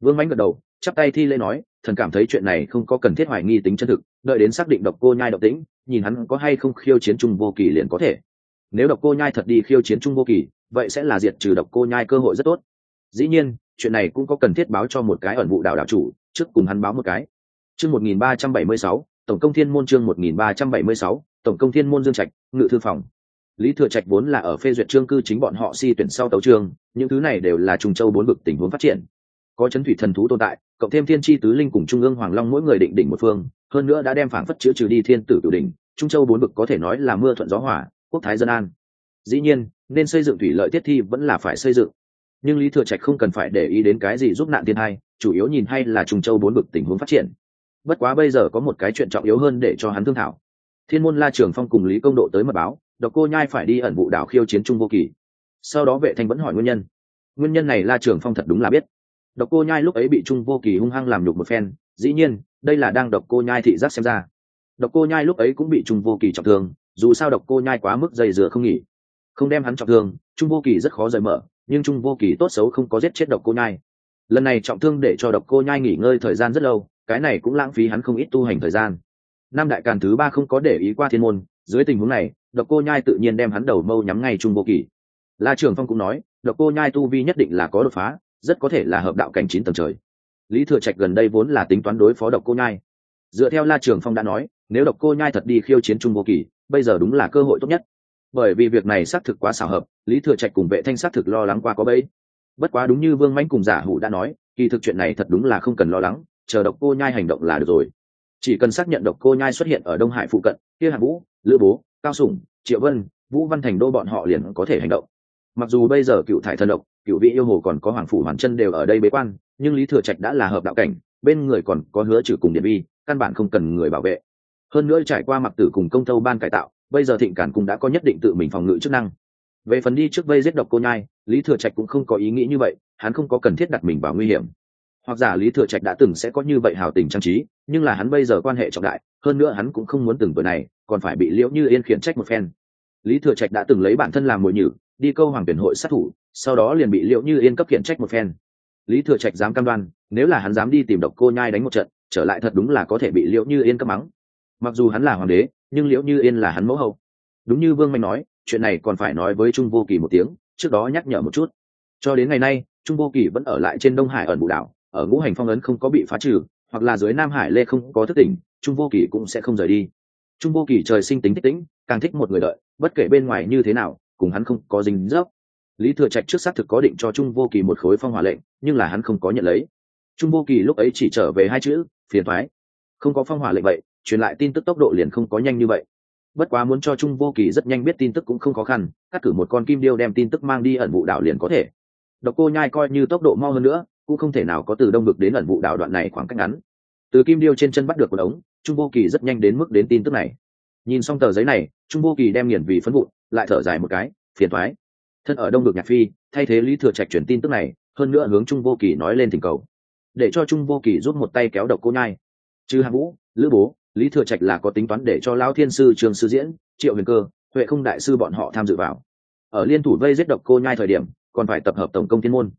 S1: vương mãnh gật đầu, chắp tay thi lễ nói, thần cảm thấy chuyện này không có cần thiết hoài nghi tính chân thực, đợi đến xác định độc cô nhai độc tĩnh, nhìn hắn có hay không khiêu chiến trung vô kỳ liền có thể. Nếu độc cô nhai thật đi khiêu chiến trung vô kỳ, vậy sẽ là diệt trừ độc cô nhai cơ hội rất tốt. Dĩ nhiên, chuyện này cũng có cần thiết báo cho một cái ẩn vụ đảo đảo chủ, trước cùng hắn báo một cái. Chương một nghìn ba trăm bảy mươi sáu, tổng công thiên môn chương một nghìn ba trăm bảy mươi sáu, tổng công thiên môn dương trạch, ngự thư phòng. Lý thừa trạch vốn là ở phê duyệt trương cư chính bọn họ si tuyển sau tấu trương những thứ này đều là trùng châu bốn vực tình huống phát triển có chấn thủy thần thú tồn tại, cộng thêm thiên tri tứ linh cùng trung ương hoàng long mỗi người định đỉnh một phương, hơn nữa đã đem phản phất chữa trừ đi thiên tử cửu đỉnh, trung châu bốn vực có thể nói là mưa thuận gió hỏa quốc thái dân an. Dĩ nhiên, nên xây dựng thủy lợi tiết thi vẫn là phải xây dựng. Nhưng lý thừa trạch không cần phải để ý đến cái gì giúp nạn thiên hai, chủ yếu nhìn hay là trung châu bốn vực tình huống phát triển. Bất quá bây giờ có một cái chuyện trọng yếu hơn để cho hắn thương thảo. Thiên môn la trường phong cùng lý công độ tới mật báo, độc cô nhai phải đi ẩn vụ đảo khiêu chiến trung vô kỳ. Sau đó vệ thanh vẫn hỏi nguyên nhân. Nguyên nhân này la trường phong thật đúng là biết độc cô nhai lúc ấy bị trung vô kỳ hung hăng làm nhục một phen, dĩ nhiên, đây là đang độc cô nhai thị giác xem ra. Độc cô nhai lúc ấy cũng bị trung vô kỳ trọng thương, dù sao độc cô nhai quá mức dày dừa không nghỉ. Không đem hắn trọng thương, trung vô kỳ rất khó rời mở, nhưng trung vô kỳ tốt xấu không có giết chết độc cô nhai. Lần này trọng thương để cho độc cô nhai nghỉ ngơi thời gian rất lâu, cái này cũng lãng phí hắn không ít tu hành thời gian. Năm đại càn thứ ba không có để ý qua thiên môn, dưới tình huống này, độc cô nhai tự nhiên đem hắn đầu mâu nhắm ngay trung vô kỳ. La trường phong cũng nói, độc cô nhai tu vi nhất định là có đột phá rất có thể là hợp đạo cảnh chín tầng trời. Lý thừa trạch gần đây vốn là tính toán đối phó độc cô nhai. Dựa theo la trường phong đã nói, nếu độc cô nhai thật đi khiêu chiến trung vô kỳ bây giờ đúng là cơ hội tốt nhất. Bởi vì việc này xác thực quá xảo hợp, lý thừa trạch cùng vệ thanh xác thực lo lắng qua có bấy. Bất quá đúng như vương mãnh cùng giả hủ đã nói, kỳ thực chuyện này thật đúng là không cần lo lắng, chờ độc cô nhai hành động là được rồi. Chỉ cần xác nhận độc cô nhai xuất hiện ở đông hải phụ cận, kia hạ vũ, lữ bố, cao sủng, triệu vân, vũ văn thành đô bọn họ liền có thể hành động. Mặc dù bây giờ cựu thải thần độc cựu vị yêu hồ còn có hoàng phủ hoàn chân đều ở đây bế quan, nhưng lý thừa trạch đã là hợp đạo cảnh, bên người còn có hứa trừ cùng điện vi căn bản không cần người bảo vệ. Hơn nữa trải qua mặc tử cùng công tâu ban cải tạo, bây giờ thịnh cản cũng đã có nhất định tự mình phòng ngự chức năng. Về phần đi trước vây giết độc cô nhai, lý thừa trạch cũng không có ý nghĩ như vậy, hắn không có cần thiết đặt mình vào nguy hiểm. Hoặc giả lý thừa trạch đã từng sẽ có như vậy hào tình trang trí, nhưng là hắn bây giờ quan hệ trọng đại, hơn nữa hắn cũng không muốn từng tuổi này, còn phải bị liễu như yên khiển trách một phen. Lý thừa trạch đã từng lấy bản thân làm mồi nhử đi câu hoàng tuyển hội sát thủ, sau đó liền bị liễu như yên cấp khiển trách một phen. Lý thừa trạch dám cam đoan, nếu là hắn dám đi tìm độc cô nhai đánh một trận, trở lại thật đúng là có thể bị liễu như yên cấp mắng. Mặc dù hắn là hoàng đế, nhưng liễu như yên là hắn mẫu hậu. Đúng như vương mạnh nói, chuyện này còn phải nói với trung vô kỳ một tiếng, trước đó nhắc nhở một chút. Cho đến ngày nay, trung vô kỳ vẫn ở lại trên đông hải ẩn bụ đảo, ở ngũ hành phong ấn không có bị phá trừ, hoặc là dưới nam hải lê không có thức tỉnh, trung vô kỳ cũng sẽ không rời đi. Trung vô kỳ trời sinh tính thích tĩnh, càng thích một người đợi, bất kể bên ngoài như thế nào cùng hắn không có dính dốc lý thừa trạch trước xác thực có định cho trung vô kỳ một khối phong hỏa lệnh, nhưng là hắn không có nhận lấy. Trung vô kỳ lúc ấy chỉ trở về hai chữ, phiền thoái không có phong hỏa lệnh vậy, truyền lại tin tức tốc độ liền không có nhanh như vậy. Bất quá muốn cho trung vô kỳ rất nhanh biết tin tức cũng không khó khăn, cắt cử một con kim điêu đem tin tức mang đi ẩn vụ đảo liền có thể. Độc cô nhai coi như tốc độ mau hơn nữa, cũng không thể nào có từ đông ngực đến ẩn vụ đảo đoạn này khoảng cách ngắn. Từ kim điêu trên chân bắt được một ống, trung vô kỳ rất nhanh đến mức đến tin tức này nhìn xong tờ giấy này, trung vô kỳ đem nghiền vì phấn vụn, lại thở dài một cái, phiền thoái thân ở đông được nhạc phi, thay thế lý thừa trạch chuyển tin tức này, hơn nữa hướng trung vô kỳ nói lên thỉnh cầu. Để cho trung vô kỳ giúp một tay kéo độc cô nhai. Chứ hạng vũ, lữ bố, lý thừa trạch là có tính toán để cho lão thiên sư, trường sư diễn, triệu huyền cơ, huệ không đại sư bọn họ tham dự vào. Ở liên thủ vây giết độc cô nhai thời điểm, còn phải tập hợp tổng công thiên môn.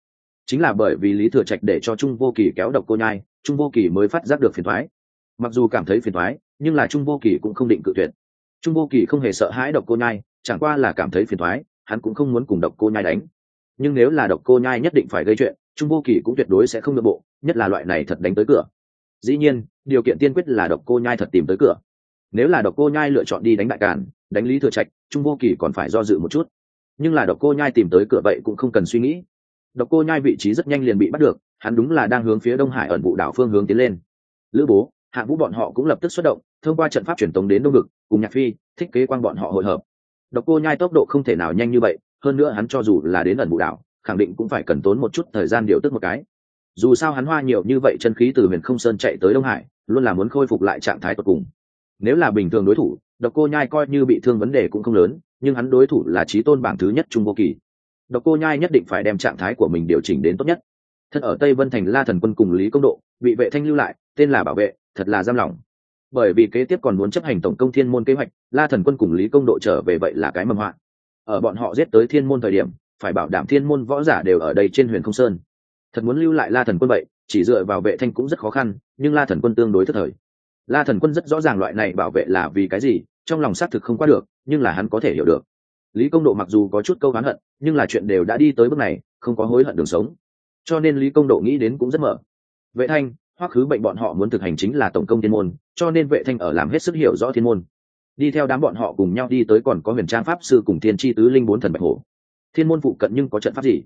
S1: Chính là bởi vì lý thừa trạch để cho trung vô kỳ kéo độc cô nhai, trung vô kỳ mới phát giác được phiền thoái mặc dù cảm thấy phiền thoái nhưng là trung vô kỳ cũng không định cự tuyệt. Trung vô kỳ không hề sợ hãi độc cô nhai, chẳng qua là cảm thấy phiền thoái hắn cũng không muốn cùng độc cô nhai đánh. Nhưng nếu là độc cô nhai nhất định phải gây chuyện, trung vô kỳ cũng tuyệt đối sẽ không nội bộ, nhất là loại này thật đánh tới cửa. Dĩ nhiên, điều kiện tiên quyết là độc cô nhai thật tìm tới cửa. Nếu là độc cô nhai lựa chọn đi đánh đại cản đánh lý thừa trạch, trung vô kỳ còn phải do dự một chút. Nhưng là độc cô nhai tìm tới cửa vậy cũng không cần suy nghĩ. Độc cô nhai vị trí rất nhanh liền bị bắt được, hắn đúng là đang hướng phía đông hải ẩn vụ đảo phương hướng tiến lên. Lữ bố hạ vũ bọn họ cũng lập tức xuất động, thông qua trận pháp truyền tống đến đông ngực cùng nhạc phi, thích kế quang bọn họ hội hợp. Độc cô nhai tốc độ không thể nào nhanh như vậy, hơn nữa hắn cho dù là đến ẩn vụ đảo, khẳng định cũng phải cần tốn một chút thời gian điều tức một cái. Dù sao hắn hoa nhiều như vậy chân khí từ huyền không sơn chạy tới đông hải, luôn là muốn khôi phục lại trạng thái tột cùng. Nếu là bình thường đối thủ, độc cô nhai coi như bị thương vấn đề cũng không lớn, nhưng hắn đối thủ là trí tôn bảng thứ nhất trung vô kỳ. Độc cô nhai nhất định phải đem trạng thái của mình điều chỉnh đến tốt nhất. Thân ở tây vân thành la thần quân cùng lý công độ bị vệ thanh lưu lại, tên là bảo vệ thật là giam lỏng. Bởi vì kế tiếp còn muốn chấp hành tổng công thiên môn kế hoạch, la thần quân cùng lý công độ trở về vậy là cái mầm họa ở bọn họ giết tới thiên môn thời điểm, phải bảo đảm thiên môn võ giả đều ở đây trên huyền không sơn. Thật muốn lưu lại la thần quân vậy, chỉ dựa vào vệ thanh cũng rất khó khăn, nhưng la thần quân tương đối thất thời. La thần quân rất rõ ràng loại này bảo vệ là vì cái gì, trong lòng xác thực không qua được, nhưng là hắn có thể hiểu được. Lý công độ mặc dù có chút câu hán hận, nhưng là chuyện đều đã đi tới bước này, không có hối hận đường sống. Cho nên lý công độ nghĩ đến cũng rất mở. Vệ thanh hoắc khứ bệnh bọn họ muốn thực hành chính là tổng công thiên môn, cho nên vệ thanh ở làm hết sức hiểu rõ thiên môn. Đi theo đám bọn họ cùng nhau đi tới còn có huyền trang pháp sư cùng thiên tri tứ linh bốn thần bạch hổ. Thiên môn phụ cận nhưng có trận pháp gì?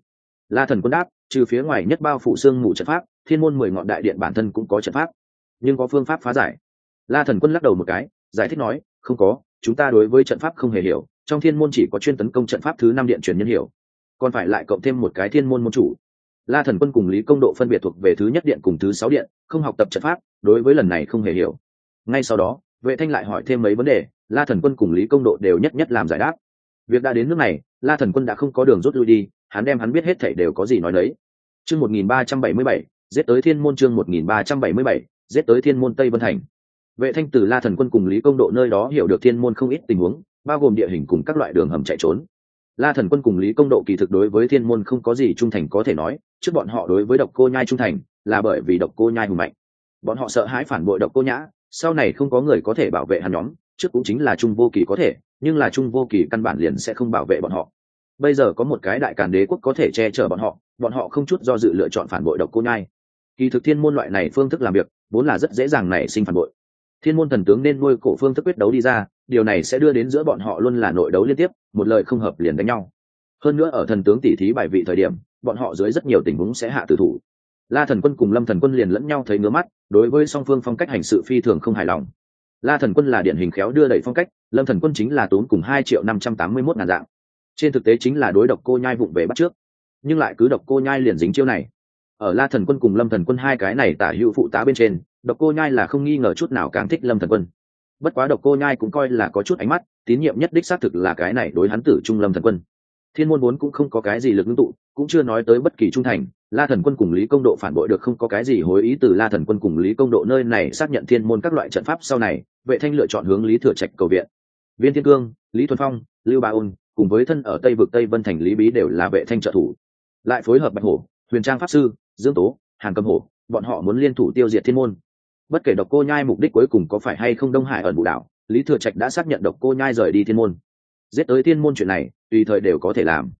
S1: La thần quân đáp, trừ phía ngoài nhất bao phụ xương mù trận pháp, thiên môn mười ngọn đại điện bản thân cũng có trận pháp. Nhưng có phương pháp phá giải. La thần quân lắc đầu một cái, giải thích nói, không có, chúng ta đối với trận pháp không hề hiểu, trong thiên môn chỉ có chuyên tấn công trận pháp thứ năm điện truyền nhân hiểu. Còn phải lại cộng thêm một cái thiên môn môn chủ la thần quân cùng lý công độ phân biệt thuộc về thứ nhất điện cùng thứ sáu điện, không học tập trận pháp, đối với lần này không hề hiểu. Ngay sau đó, vệ thanh lại hỏi thêm mấy vấn đề, la thần quân cùng lý công độ đều nhất nhất làm giải đáp. Việc đã đến nước này, la thần quân đã không có đường rút lui đi, hắn đem hắn biết hết thảy đều có gì nói đấy chương một nghìn ba trăm bảy mươi bảy, giết tới thiên môn chương một nghìn ba trăm bảy mươi bảy, giết tới thiên môn tây vân thành. Vệ thanh từ la thần quân cùng lý công độ nơi đó hiểu được thiên môn không ít tình huống, bao gồm địa hình cùng các loại đường hầm chạy trốn. La thần quân cùng lý công độ kỳ thực đối với thiên môn không có gì trung thành có thể nói trước bọn họ đối với độc cô nhai trung thành là bởi vì độc cô nhai hùng mạnh. Bọn họ sợ hãi phản bội độc cô nhã, sau này không có người có thể bảo vệ hắn nhóm, trước cũng chính là trung vô kỳ có thể, nhưng là trung vô kỳ căn bản liền sẽ không bảo vệ bọn họ. Bây giờ có một cái đại càn đế quốc có thể che chở bọn họ bọn họ không chút do dự lựa chọn phản bội độc cô nhai. Kỳ thực thiên môn loại này phương thức làm việc, vốn là rất dễ dàng nảy sinh phản bội. Thiên môn thần tướng nên nuôi cổ phương thức quyết đấu đi ra, điều này sẽ đưa đến giữa bọn họ luôn là nội đấu liên tiếp, một lời không hợp liền đánh nhau. Hơn nữa ở thần tướng tỉ thí bài vị thời điểm bọn họ dưới rất nhiều tình huống sẽ hạ tử thủ. La thần quân cùng lâm thần quân liền lẫn nhau thấy ngứa mắt, đối với song phương phong cách hành sự phi thường không hài lòng. La thần quân là điển hình khéo đưa đẩy phong cách, lâm thần quân chính là tốn cùng hai triệu năm trăm tám mươi mốt ngàn dạng. Trên thực tế chính là đối độc cô nhai vụng về bắt trước. Nhưng lại cứ độc cô nhai liền dính chiêu này. Ở la thần quân cùng lâm thần quân hai cái này tả hữu phụ tá bên trên, độc cô nhai là không nghi ngờ chút nào càng thích lâm thần quân. Bất quá độc cô nhai cũng coi là có chút ánh mắt, tín nhiệm nhất đích xác thực là cái này đối hắn tử trung lâm thần quân thiên môn vốn cũng không có cái gì lực ngưng tụ, cũng chưa nói tới bất kỳ trung thành. La thần quân cùng lý công độ phản bội được không có cái gì hối ý từ la thần quân cùng lý công độ nơi này xác nhận thiên môn các loại trận pháp sau này, vệ thanh lựa chọn hướng lý thừa trạch cầu viện. Viên thiên cương, lý thuần phong, lưu ba ôn cùng với thân ở tây vực tây vân thành lý bí đều là vệ thanh trợ thủ. Lại phối hợp bạch hổ, huyền trang pháp sư, dương tố, hàn cầm hổ, bọn họ muốn liên thủ tiêu diệt thiên môn. Bất kể độc cô nhai mục đích cuối cùng có phải hay không đông hải ở Bù đảo, lý thừa trạch đã xác nhận độc cô nhai rời đi thiên môn giết tới thiên môn chuyện này, tùy thời đều có thể làm.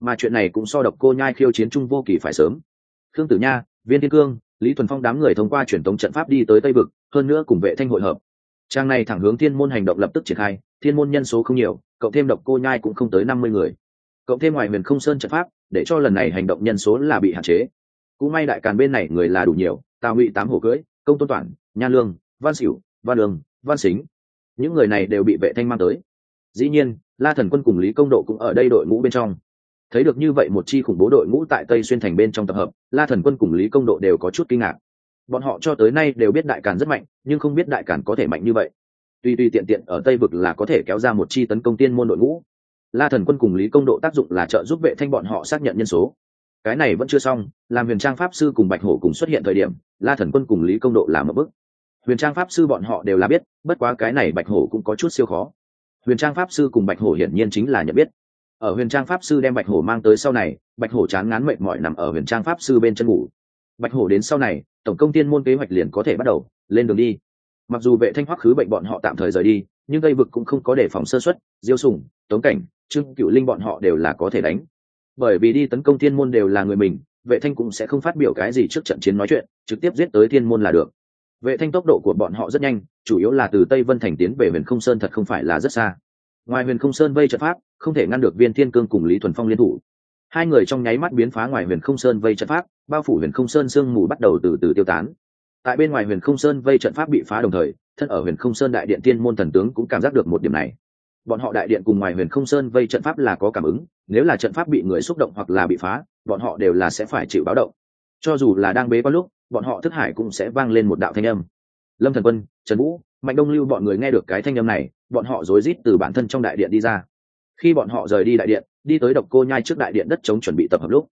S1: Mà chuyện này cũng so độc cô nhai khiêu chiến trung vô kỳ phải sớm. Khương tử nha, viên thiên cương, lý thuần phong đám người thông qua truyền tống trận pháp đi tới tây vực, hơn nữa cùng vệ thanh hội hợp. Trang này thẳng hướng thiên môn hành động lập tức triển khai, thiên môn nhân số không nhiều, cộng thêm độc cô nhai cũng không tới năm mươi người. Cộng thêm ngoài huyền không sơn trận pháp, để cho lần này hành động nhân số là bị hạn chế. Cũng may đại càn bên này người là đủ nhiều, tào ngụy tám hồ cưỡi, công tôn toản, nha lương, văn xỉu văn đường văn xính những người này đều bị vệ thanh mang tới. Dĩ nhiên la thần quân cùng lý công độ cũng ở đây đội ngũ bên trong. Thấy được như vậy một chi khủng bố đội ngũ tại tây xuyên thành bên trong tập hợp, la thần quân cùng lý công độ đều có chút kinh ngạc. Bọn họ cho tới nay đều biết đại càn rất mạnh, nhưng không biết đại càn có thể mạnh như vậy. Tuy tuy tiện tiện ở tây vực là có thể kéo ra một chi tấn công tiên môn đội ngũ. La thần quân cùng lý công độ tác dụng là trợ giúp vệ thanh bọn họ xác nhận nhân số. Cái này vẫn chưa xong, làm huyền trang pháp sư cùng bạch hổ cùng xuất hiện thời điểm, la thần quân cùng lý công độ làm một bước. Huyền trang pháp sư bọn họ đều là biết, bất quá cái này bạch hổ cũng có chút siêu khó huyền trang pháp sư cùng bạch hổ hiển nhiên chính là nhận biết. Ở huyền trang pháp sư đem bạch hổ mang tới sau này, bạch hổ chán ngán mệt mỏi nằm ở huyền trang pháp sư bên chân ngủ. Bạch hổ đến sau này, tổng công tiên môn kế hoạch liền có thể bắt đầu, lên đường đi. Mặc dù vệ thanh hoắc khứ bệnh bọn họ tạm thời rời đi, nhưng tây vực cũng không có đề phòng sơ xuất diêu sùng, tống cảnh, trương cựu linh bọn họ đều là có thể đánh. Bởi vì đi tấn công thiên môn đều là người mình, vệ thanh cũng sẽ không phát biểu cái gì trước trận chiến nói chuyện, trực tiếp giết tới thiên môn là được vệ thanh tốc độ của bọn họ rất nhanh, chủ yếu là từ tây vân thành tiến về huyền không sơn thật không phải là rất xa. Ngoài huyền không sơn vây trận pháp, không thể ngăn được viên thiên cương cùng lý thuần phong liên thủ. Hai người trong nháy mắt biến phá ngoài huyền không sơn vây trận pháp, bao phủ huyền không sơn sương mù bắt đầu từ từ tiêu tán. Tại bên ngoài huyền không sơn vây trận pháp bị phá đồng thời, thân ở huyền không sơn đại điện tiên môn thần tướng cũng cảm giác được một điểm này. Bọn họ đại điện cùng ngoài huyền không sơn vây trận pháp là có cảm ứng, nếu là trận pháp bị người xúc động hoặc là bị phá, bọn họ đều là sẽ phải chịu báo động. Cho dù là đang bế có lúc bọn họ thức hải cũng sẽ vang lên một đạo thanh âm. Lâm thần quân, trần vũ, mạnh đông lưu bọn người nghe được cái thanh âm này, bọn họ rối rít từ bản thân trong đại điện đi ra. Khi bọn họ rời đi đại điện, đi tới độc cô nhai trước đại điện đất chống chuẩn bị tập hợp lúc.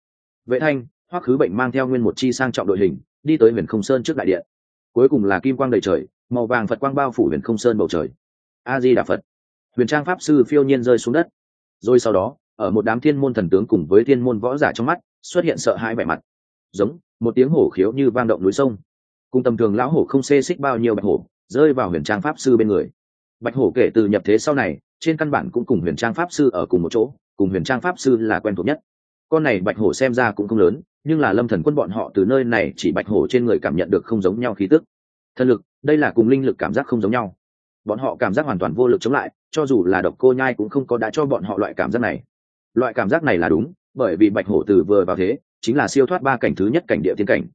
S1: Vệ thanh, hoắc khứ bệnh mang theo nguyên một chi sang trọng đội hình, đi tới huyền không sơn trước đại điện. Cuối cùng là kim quang đầy trời, màu vàng phật quang bao phủ huyền không sơn bầu trời. A di đà phật. Huyền trang pháp sư phiêu nhiên rơi xuống đất. Rồi sau đó, ở một đám thiên môn thần tướng cùng với thiên môn võ giả trong mắt, xuất hiện sợ hãi vẻ mặt. Giống một tiếng hổ khiếu như vang động núi sông. Cùng tầm thường lão hổ không xê xích bao nhiêu bạch hổ, rơi vào huyền trang pháp sư bên người. Bạch hổ kể từ nhập thế sau này, trên căn bản cũng cùng huyền trang pháp sư ở cùng một chỗ, cùng huyền trang pháp sư là quen thuộc nhất. Con này bạch hổ xem ra cũng không lớn, nhưng là lâm thần quân bọn họ từ nơi này chỉ bạch hổ trên người cảm nhận được không giống nhau khí tức. Thần lực, đây là cùng linh lực cảm giác không giống nhau. Bọn họ cảm giác hoàn toàn vô lực chống lại, cho dù là độc cô nhai cũng không có đã cho bọn họ loại cảm giác này. Loại cảm giác này là đúng, bởi vì bạch hổ từ vừa vào thế chính là siêu thoát ba cảnh thứ nhất cảnh địa tiên cảnh.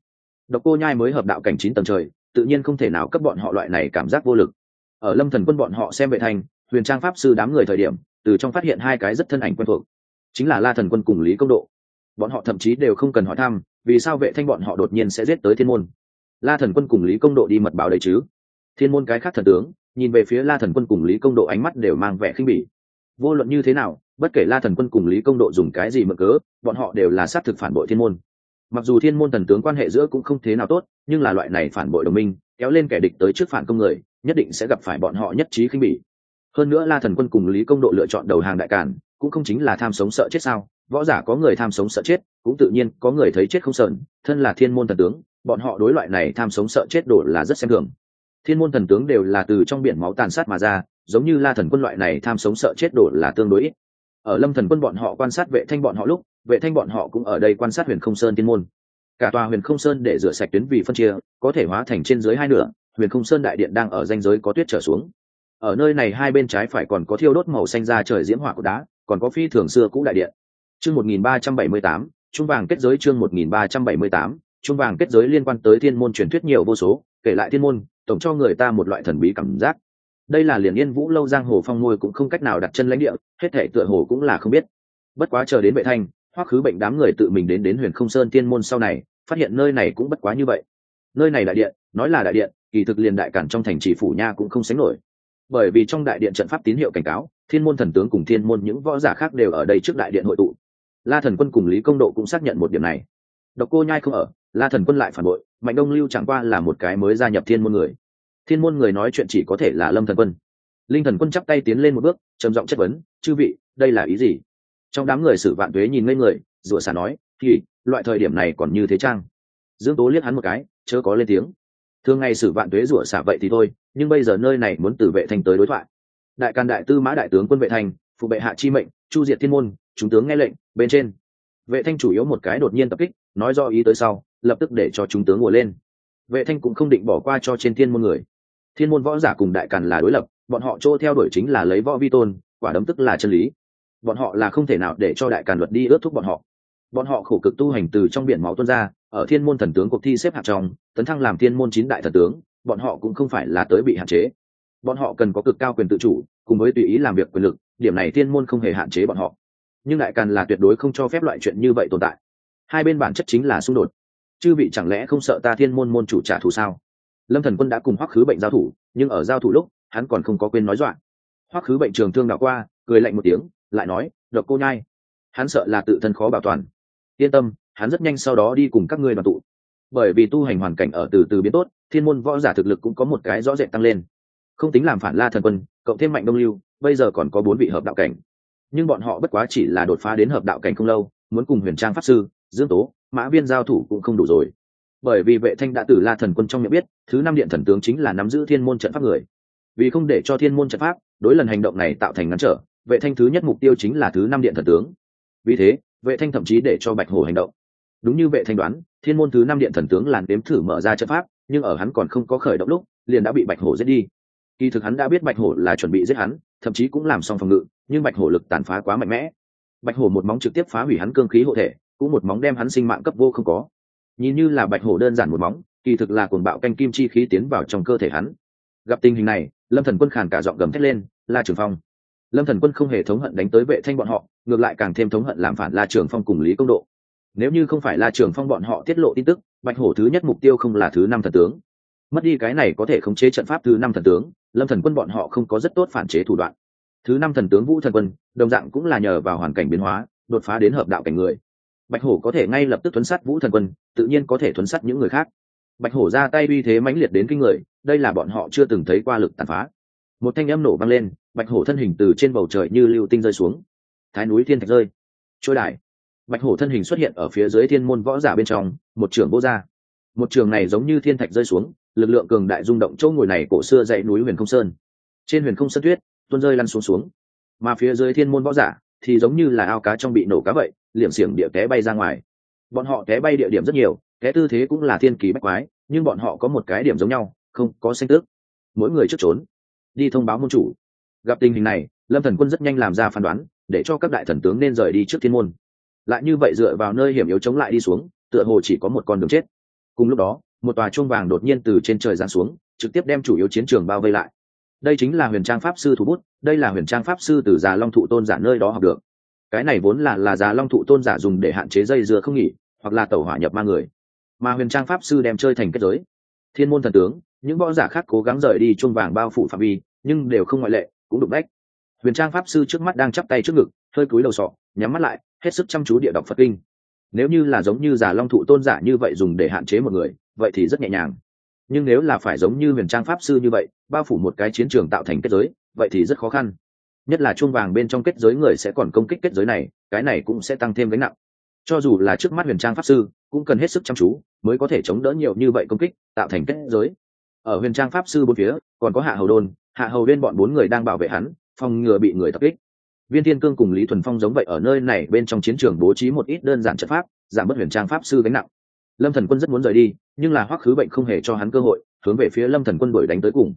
S1: Độc cô nhai mới hợp đạo cảnh chín tầng trời, tự nhiên không thể nào cấp bọn họ loại này cảm giác vô lực. Ở lâm thần quân bọn họ xem vệ thành, huyền trang pháp sư đám người thời điểm, từ trong phát hiện hai cái rất thân ảnh quen thuộc, chính là la thần quân cùng lý công độ. Bọn họ thậm chí đều không cần hỏi thăm, vì sao vệ thanh bọn họ đột nhiên sẽ giết tới thiên môn? La thần quân cùng lý công độ đi mật báo đấy chứ? Thiên môn cái khác thần tướng, nhìn về phía la thần quân cùng lý công độ ánh mắt đều mang vẻ khinh bỉ. Vô luận như thế nào bất kể la thần quân cùng lý công độ dùng cái gì mượn cớ, bọn họ đều là xác thực phản bội thiên môn. Mặc dù thiên môn thần tướng quan hệ giữa cũng không thế nào tốt, nhưng là loại này phản bội đồng minh, kéo lên kẻ địch tới trước phản công người, nhất định sẽ gặp phải bọn họ nhất trí khinh bỉ. Hơn nữa la thần quân cùng lý công độ lựa chọn đầu hàng đại cản cũng không chính là tham sống sợ chết sao? Võ giả có người tham sống sợ chết, cũng tự nhiên có người thấy chết không sờn, thân là thiên môn thần tướng, bọn họ đối loại này tham sống sợ chết đổ là rất xem thường. Thiên môn thần tướng đều là từ trong biển máu tàn sát mà ra, giống như la thần quân loại này tham sống sợ chết đổ là tương đối ít ở lâm thần quân bọn họ quan sát vệ thanh bọn họ lúc, vệ thanh bọn họ cũng ở đây quan sát huyền không sơn thiên môn. Cả tòa huyền không sơn để rửa sạch tuyến vì phân chia, có thể hóa thành trên dưới hai nửa, huyền không sơn đại điện đang ở danh giới có tuyết trở xuống. Ở nơi này hai bên trái phải còn có thiêu đốt màu xanh ra trời diễm hỏa của đá, còn có phi thường xưa cũ đại điện. Chương một nghìn ba trăm bảy mươi tám, trung vàng kết giới chương một nghìn ba trăm bảy mươi tám, trung vàng kết giới liên quan tới thiên môn truyền thuyết nhiều vô số, kể lại thiên môn, tổng cho người ta một loại thần bí cảm giác đây là liền yên vũ lâu giang hồ phong môi cũng không cách nào đặt chân lãnh địa, hết thể tựa hồ cũng là không biết. Bất quá chờ đến vệ thanh, hoắc khứ bệnh đám người tự mình đến đến huyền không sơn tiên môn sau này, phát hiện nơi này cũng bất quá như vậy. Nơi này đại điện, nói là đại điện, kỳ thực liền đại cản trong thành trì phủ nha cũng không sánh nổi. Bởi vì trong đại điện trận pháp tín hiệu cảnh cáo, thiên môn thần tướng cùng thiên môn những võ giả khác đều ở đây trước đại điện hội tụ. La thần quân cùng lý công độ cũng xác nhận một điểm này. Độc cô nhai không ở, la thần quân lại phản bội, mạnh đông lưu chẳng qua là một cái mới gia nhập thiên môn người thiên môn người nói chuyện chỉ có thể là lâm thần quân. Linh thần quân chắp tay tiến lên một bước, trầm giọng chất vấn, chư vị, đây là ý gì? Trong đám người sử vạn tuế nhìn ngây người, rủa xả nói, thì, loại thời điểm này còn như thế trang dương tố liếc hắn một cái, chớ có lên tiếng. Thường ngày sử vạn tuế rủa xả vậy thì thôi, nhưng bây giờ nơi này muốn từ vệ thành tới đối thoại. Đại can đại tư mã đại tướng quân vệ thành, phụ bệ hạ chi mệnh, chu diệt thiên môn, chúng tướng nghe lệnh, bên trên. Vệ thanh chủ yếu một cái đột nhiên tập kích, nói do ý tới sau, lập tức để cho chúng tướng ngồi lên. Vệ thanh cũng không định bỏ qua cho trên thiên môn người thiên môn võ giả cùng đại càn là đối lập, bọn họ chỗ theo đuổi chính là lấy võ vi tôn, quả đấm tức là chân lý. Bọn họ là không thể nào để cho đại càn luật đi ướt thúc bọn họ. Bọn họ khổ cực tu hành từ trong biển máu tuôn ra, ở thiên môn thần tướng cuộc thi xếp hạng trong, tấn thăng làm thiên môn chín đại thần tướng, bọn họ cũng không phải là tới bị hạn chế. Bọn họ cần có cực cao quyền tự chủ, cùng với tùy ý làm việc quyền lực, điểm này thiên môn không hề hạn chế bọn họ. Nhưng đại càn là tuyệt đối không cho phép loại chuyện như vậy tồn tại. Hai bên bản chất chính là xung đột. Chư vị chẳng lẽ không sợ ta thiên môn môn chủ trả thù sao? Lâm thần quân đã cùng hoắc khứ bệnh giao thủ, nhưng ở giao thủ lúc, hắn còn không có quên nói dọa. Hoắc khứ bệnh trường thương đảo qua, cười lạnh một tiếng, lại nói, độc cô nhai, hắn sợ là tự thân khó bảo toàn. Yên tâm, hắn rất nhanh sau đó đi cùng các ngươi đoàn tụ. Bởi vì tu hành hoàn cảnh ở từ từ biến tốt, thiên môn võ giả thực lực cũng có một cái rõ rệt tăng lên. Không tính làm phản la thần quân, cộng thêm mạnh đông lưu, bây giờ còn có bốn vị hợp đạo cảnh. Nhưng bọn họ bất quá chỉ là đột phá đến hợp đạo cảnh không lâu, muốn cùng huyền trang pháp sư, dương tố, mã viên giao thủ cũng không đủ rồi bởi vì vệ thanh đã từ la thần quân trong miệng biết, thứ năm điện thần tướng chính là nắm giữ thiên môn trận pháp người. Vì không để cho thiên môn trận pháp, đối lần hành động này tạo thành ngăn trở, vệ thanh thứ nhất mục tiêu chính là thứ năm điện thần tướng. Vì thế, vệ thanh thậm chí để cho bạch hổ hành động. Đúng như vệ thanh đoán, thiên môn thứ năm điện thần tướng làn đếm thử mở ra trận pháp, nhưng ở hắn còn không có khởi động lúc, liền đã bị bạch hổ giết đi. Kỳ thực hắn đã biết bạch hổ là chuẩn bị giết hắn, thậm chí cũng làm xong phòng ngự, nhưng bạch hổ lực tàn phá quá mạnh mẽ. Bạch hổ một móng trực tiếp phá hủy hắn cương khí hộ thể, cũng một móng đem hắn sinh mạng cấp vô không có nhìn như là bạch hổ đơn giản một móng, kỳ thực là cuồng bạo canh kim chi khí tiến vào trong cơ thể hắn. Gặp tình hình này, lâm thần quân khàn cả giọng gầm thét lên, la trường phong! Lâm thần quân không hề thống hận đánh tới vệ thanh bọn họ, ngược lại càng thêm thống hận làm phản la trường phong cùng lý công độ. Nếu như không phải la trường phong bọn họ tiết lộ tin tức, bạch hổ thứ nhất mục tiêu không là thứ năm thần tướng. Mất đi cái này có thể khống chế trận pháp thứ năm thần tướng, lâm thần quân bọn họ không có rất tốt phản chế thủ đoạn. Thứ năm thần tướng vũ thần quân, đồng dạng cũng là nhờ vào hoàn cảnh biến hóa, đột phá đến hợp đạo cảnh người bạch hổ có thể ngay lập tức thuấn sát vũ thần quân, tự nhiên có thể thuấn sát những người khác. Bạch hổ ra tay uy thế mãnh liệt đến kinh người, đây là bọn họ chưa từng thấy qua lực tàn phá. Một thanh âm nổ vang lên, bạch hổ thân hình từ trên bầu trời như lưu tinh rơi xuống. Thái núi thiên thạch rơi. Trôi đài bạch hổ thân hình xuất hiện ở phía dưới thiên môn võ giả bên trong, một trường vô gia. Một trường này giống như thiên thạch rơi xuống, lực lượng cường đại rung động chỗ ngồi này cổ xưa dãy núi huyền không sơn. Trên huyền không sơn tuyết, tuôn rơi lăn xuống xuống. Mà phía dưới thiên môn võ giả thì giống như là ao cá trong bị nổ cá vậy liệm xiềng địa té bay ra ngoài. Bọn họ té bay địa điểm rất nhiều té tư thế cũng là thiên kỳ bách quái, nhưng bọn họ có một cái điểm giống nhau, không có xanh tước. Mỗi người trước trốn, đi thông báo môn chủ. Gặp tình hình này, lâm thần quân rất nhanh làm ra phán đoán, để cho các đại thần tướng nên rời đi trước thiên môn. Lại như vậy dựa vào nơi hiểm yếu chống lại đi xuống, tựa hồ chỉ có một con đường chết. Cùng lúc đó, một tòa chuông vàng đột nhiên từ trên trời giáng xuống, trực tiếp đem chủ yếu chiến trường bao vây lại đây chính là huyền trang pháp sư thủ bút, đây là huyền trang pháp sư từ già long thụ tôn giả nơi đó học được. Cái này vốn là là già long thụ tôn giả dùng để hạn chế dây dừa không nghỉ, hoặc là tẩu hỏa nhập ma người. Mà huyền trang pháp sư đem chơi thành kết giới. Thiên môn thần tướng, những võ giả khác cố gắng rời đi chuông vàng bao phủ phạm vi, nhưng đều không ngoại lệ, cũng đụng đách huyền trang pháp sư trước mắt đang chắp tay trước ngực, hơi cúi đầu sọ, nhắm mắt lại, hết sức chăm chú địa đọc phật kinh. Nếu như là giống như giả long thụ tôn giả như vậy dùng để hạn chế một người, vậy thì rất nhẹ nhàng nhưng nếu là phải giống như huyền trang pháp sư như vậy, bao phủ một cái chiến trường tạo thành kết giới, vậy thì rất khó khăn. Nhất là chuông vàng bên trong kết giới người sẽ còn công kích kết giới này, cái này cũng sẽ tăng thêm gánh nặng. Cho dù là trước mắt huyền trang pháp sư, cũng cần hết sức chăm chú mới có thể chống đỡ nhiều như vậy công kích, tạo thành kết giới. Ở huyền trang pháp sư bốn phía, còn có hạ hầu đôn, hạ hầu bên bọn bốn người đang bảo vệ hắn, phòng ngừa bị người tập kích. Viên thiên cương cùng lý thuần phong giống vậy ở nơi này bên trong chiến trường bố trí một ít đơn giản trận pháp, giảm bớt huyền trang pháp sư gánh nặng lâm thần quân rất muốn rời đi, nhưng là hoắc khứ bệnh không hề cho hắn cơ hội, hướng về phía lâm thần quân đuổi đánh tới cùng.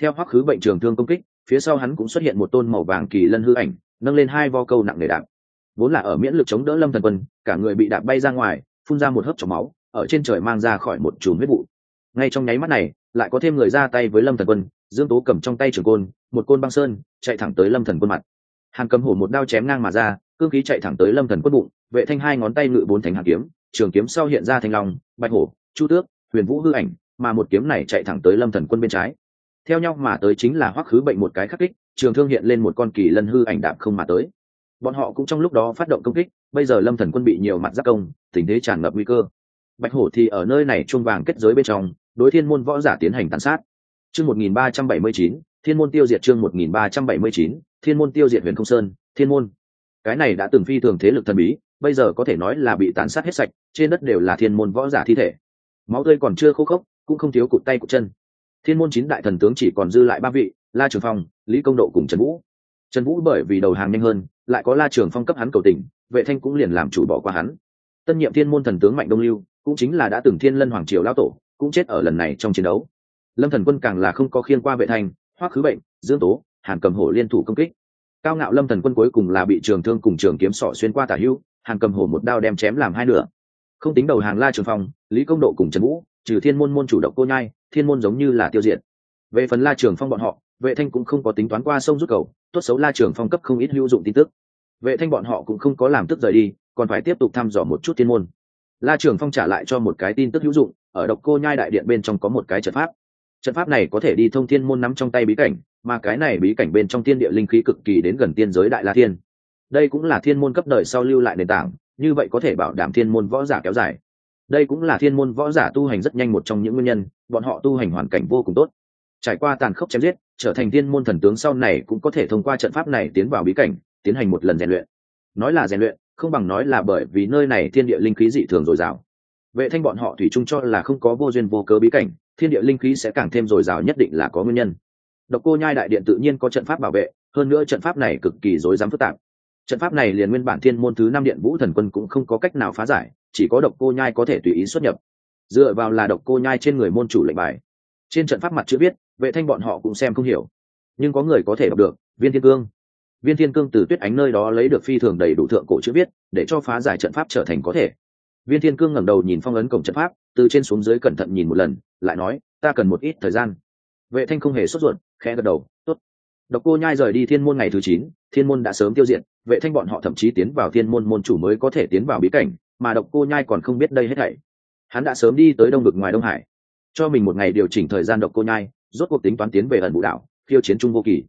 S1: Theo hoắc khứ bệnh trường thương công kích, phía sau hắn cũng xuất hiện một tôn màu vàng kỳ lân hư ảnh, nâng lên hai vo câu nặng nề đạp. Vốn là ở miễn lực chống đỡ lâm thần quân, cả người bị đạp bay ra ngoài, phun ra một hớp trong máu, ở trên trời mang ra khỏi một chùm huyết vụ. Ngay trong nháy mắt này, lại có thêm người ra tay với lâm thần quân, dương tố cầm trong tay trường côn, một côn băng sơn, chạy thẳng tới lâm thần quân mặt. Hàn cầm hổ một đao chém ngang mà ra, cương khí chạy thẳng tới lâm thần quân bụng, vệ thanh hai ngón tay ngự bốn thành hàn kiếm trường kiếm sau hiện ra thanh long, bạch hổ, chu tước, huyền vũ hư ảnh, mà một kiếm này chạy thẳng tới lâm thần quân bên trái. Theo nhau mà tới chính là hoắc khứ bệnh một cái khắc kích, trường thương hiện lên một con kỳ lân hư ảnh đạm không mà tới. Bọn họ cũng trong lúc đó phát động công kích, bây giờ lâm thần quân bị nhiều mặt giác công, tình thế tràn ngập nguy cơ. Bạch hổ thì ở nơi này chuông vàng kết giới bên trong, đối thiên môn võ giả tiến hành tàn sát. Chương một nghìn ba trăm bảy mươi chín, thiên môn tiêu diệt chương một nghìn ba trăm bảy mươi chín, thiên môn tiêu diệt huyền không sơn, thiên môn. Cái này đã từng phi thường thế lực thần bí bây giờ có thể nói là bị tàn sát hết sạch, trên đất đều là thiên môn võ giả thi thể. Máu tươi còn chưa khô khốc, cũng không thiếu cụt tay cụt chân. Thiên môn chín đại thần tướng chỉ còn dư lại ba vị, la trường phong, lý công độ cùng trần vũ. Trần vũ bởi vì đầu hàng nhanh hơn, lại có la trường phong cấp hắn cầu tình, vệ thanh cũng liền làm chủ bỏ qua hắn. Tân nhiệm thiên môn thần tướng mạnh đông lưu, cũng chính là đã từng thiên lân hoàng triều lao tổ, cũng chết ở lần này trong chiến đấu. Lâm thần quân càng là không có khiên qua vệ thanh, hoắc khứ bệnh, dương tố, hàn cầm hổ liên thủ công kích. Cao ngạo lâm thần quân cuối cùng là bị trường thương cùng trường kiếm sỏ xuyên qua tả hưu Hàng cầm hổ một đao đem chém làm hai nửa. Không tính đầu hàng la trường phong, lý công độ cùng trần vũ, trừ thiên môn môn chủ động cô nhai, thiên môn giống như là tiêu diệt. Về phần la trường phong bọn họ, vệ thanh cũng không có tính toán qua sông rút cầu, tốt xấu la trường phong cấp không ít hữu dụng tin tức. Vệ thanh bọn họ cũng không có làm tức rời đi, còn phải tiếp tục thăm dò một chút thiên môn. La trường phong trả lại cho một cái tin tức hữu dụng, ở độc cô nhai đại điện bên trong có một cái trận pháp. Trận pháp này có thể đi thông thiên môn nắm trong tay bí cảnh, mà cái này bí cảnh bên trong thiên địa linh khí cực kỳ đến gần tiên giới đại la thiên đây cũng là thiên môn cấp đời sau lưu lại nền tảng, như vậy có thể bảo đảm thiên môn võ giả kéo dài. Đây cũng là thiên môn võ giả tu hành rất nhanh một trong những nguyên nhân, bọn họ tu hành hoàn cảnh vô cùng tốt. Trải qua tàn khốc chém giết, trở thành thiên môn thần tướng sau này cũng có thể thông qua trận pháp này tiến vào bí cảnh, tiến hành một lần rèn luyện. Nói là rèn luyện, không bằng nói là bởi vì nơi này thiên địa linh khí dị thường dồi dào. Vệ thanh bọn họ thủy chung cho là không có vô duyên vô cớ bí cảnh, thiên địa linh khí sẽ càng thêm dồi dào nhất định là có nguyên nhân. Độc cô nhai đại điện tự nhiên có trận pháp bảo vệ, hơn nữa trận pháp này cực kỳ rối rắm phức tạp trận pháp này liền nguyên bản thiên môn thứ năm điện vũ thần quân cũng không có cách nào phá giải, chỉ có độc cô nhai có thể tùy ý xuất nhập. Dựa vào là độc cô nhai trên người môn chủ lệnh bài. Trên trận pháp mặt chữ viết, vệ thanh bọn họ cũng xem không hiểu. Nhưng có người có thể đọc được, viên thiên cương. Viên thiên cương từ tuyết ánh nơi đó lấy được phi thường đầy đủ thượng cổ chữ viết, để cho phá giải trận pháp trở thành có thể. Viên thiên cương ngẩng đầu nhìn phong ấn cổng trận pháp, từ trên xuống dưới cẩn thận nhìn một lần, lại nói, ta cần một ít thời gian. Vệ thanh không hề sốt ruột, khẽ gật đầu, tốt. Độc cô nhai rời đi thiên môn ngày thứ chín, thiên môn đã sớm tiêu diệt vệ thanh bọn họ thậm chí tiến vào thiên môn môn chủ mới có thể tiến vào bí cảnh, mà độc cô nhai còn không biết đây hết thảy. Hắn đã sớm đi tới đông vực ngoài đông hải, cho mình một ngày điều chỉnh thời gian độc cô nhai, rốt cuộc tính toán tiến về ẩn vũ đảo, khiêu chiến trung vô kỳ.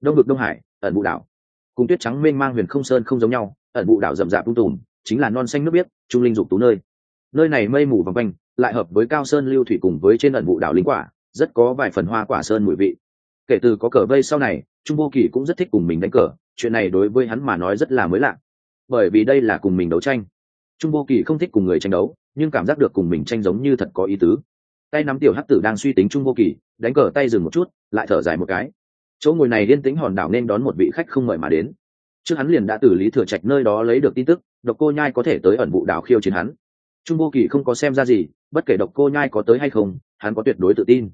S1: Đông vực đông hải, ẩn vũ đảo. Cùng tuyết trắng mênh mang huyền không sơn không giống nhau, ẩn vũ đảo rậm rạp tung tùm, chính là non xanh nước biếc, trung linh dục tú nơi. Nơi này mây mù vòng quanh, lại hợp với cao sơn lưu thủy cùng với trên ẩn vũ đảo linh quả, rất có vài phần hoa quả sơn mùi vị kể từ có cờ vây sau này, trung vô kỳ cũng rất thích cùng mình đánh cờ, chuyện này đối với hắn mà nói rất là mới lạ. Bởi vì đây là cùng mình đấu tranh. Trung vô kỳ không thích cùng người tranh đấu, nhưng cảm giác được cùng mình tranh giống như thật có ý tứ. Tay nắm tiểu hắc tử đang suy tính trung vô kỳ đánh cờ tay dừng một chút, lại thở dài một cái. Chỗ ngồi này liên tính hòn đảo nên đón một vị khách không mời mà đến. Trước hắn liền đã từ lý thừa trạch nơi đó lấy được tin tức, độc cô nhai có thể tới ẩn vụ đảo khiêu chiến hắn. Trung vô kỳ không có xem ra gì, bất kể độc cô nhai có tới hay không, hắn có tuyệt đối tự tin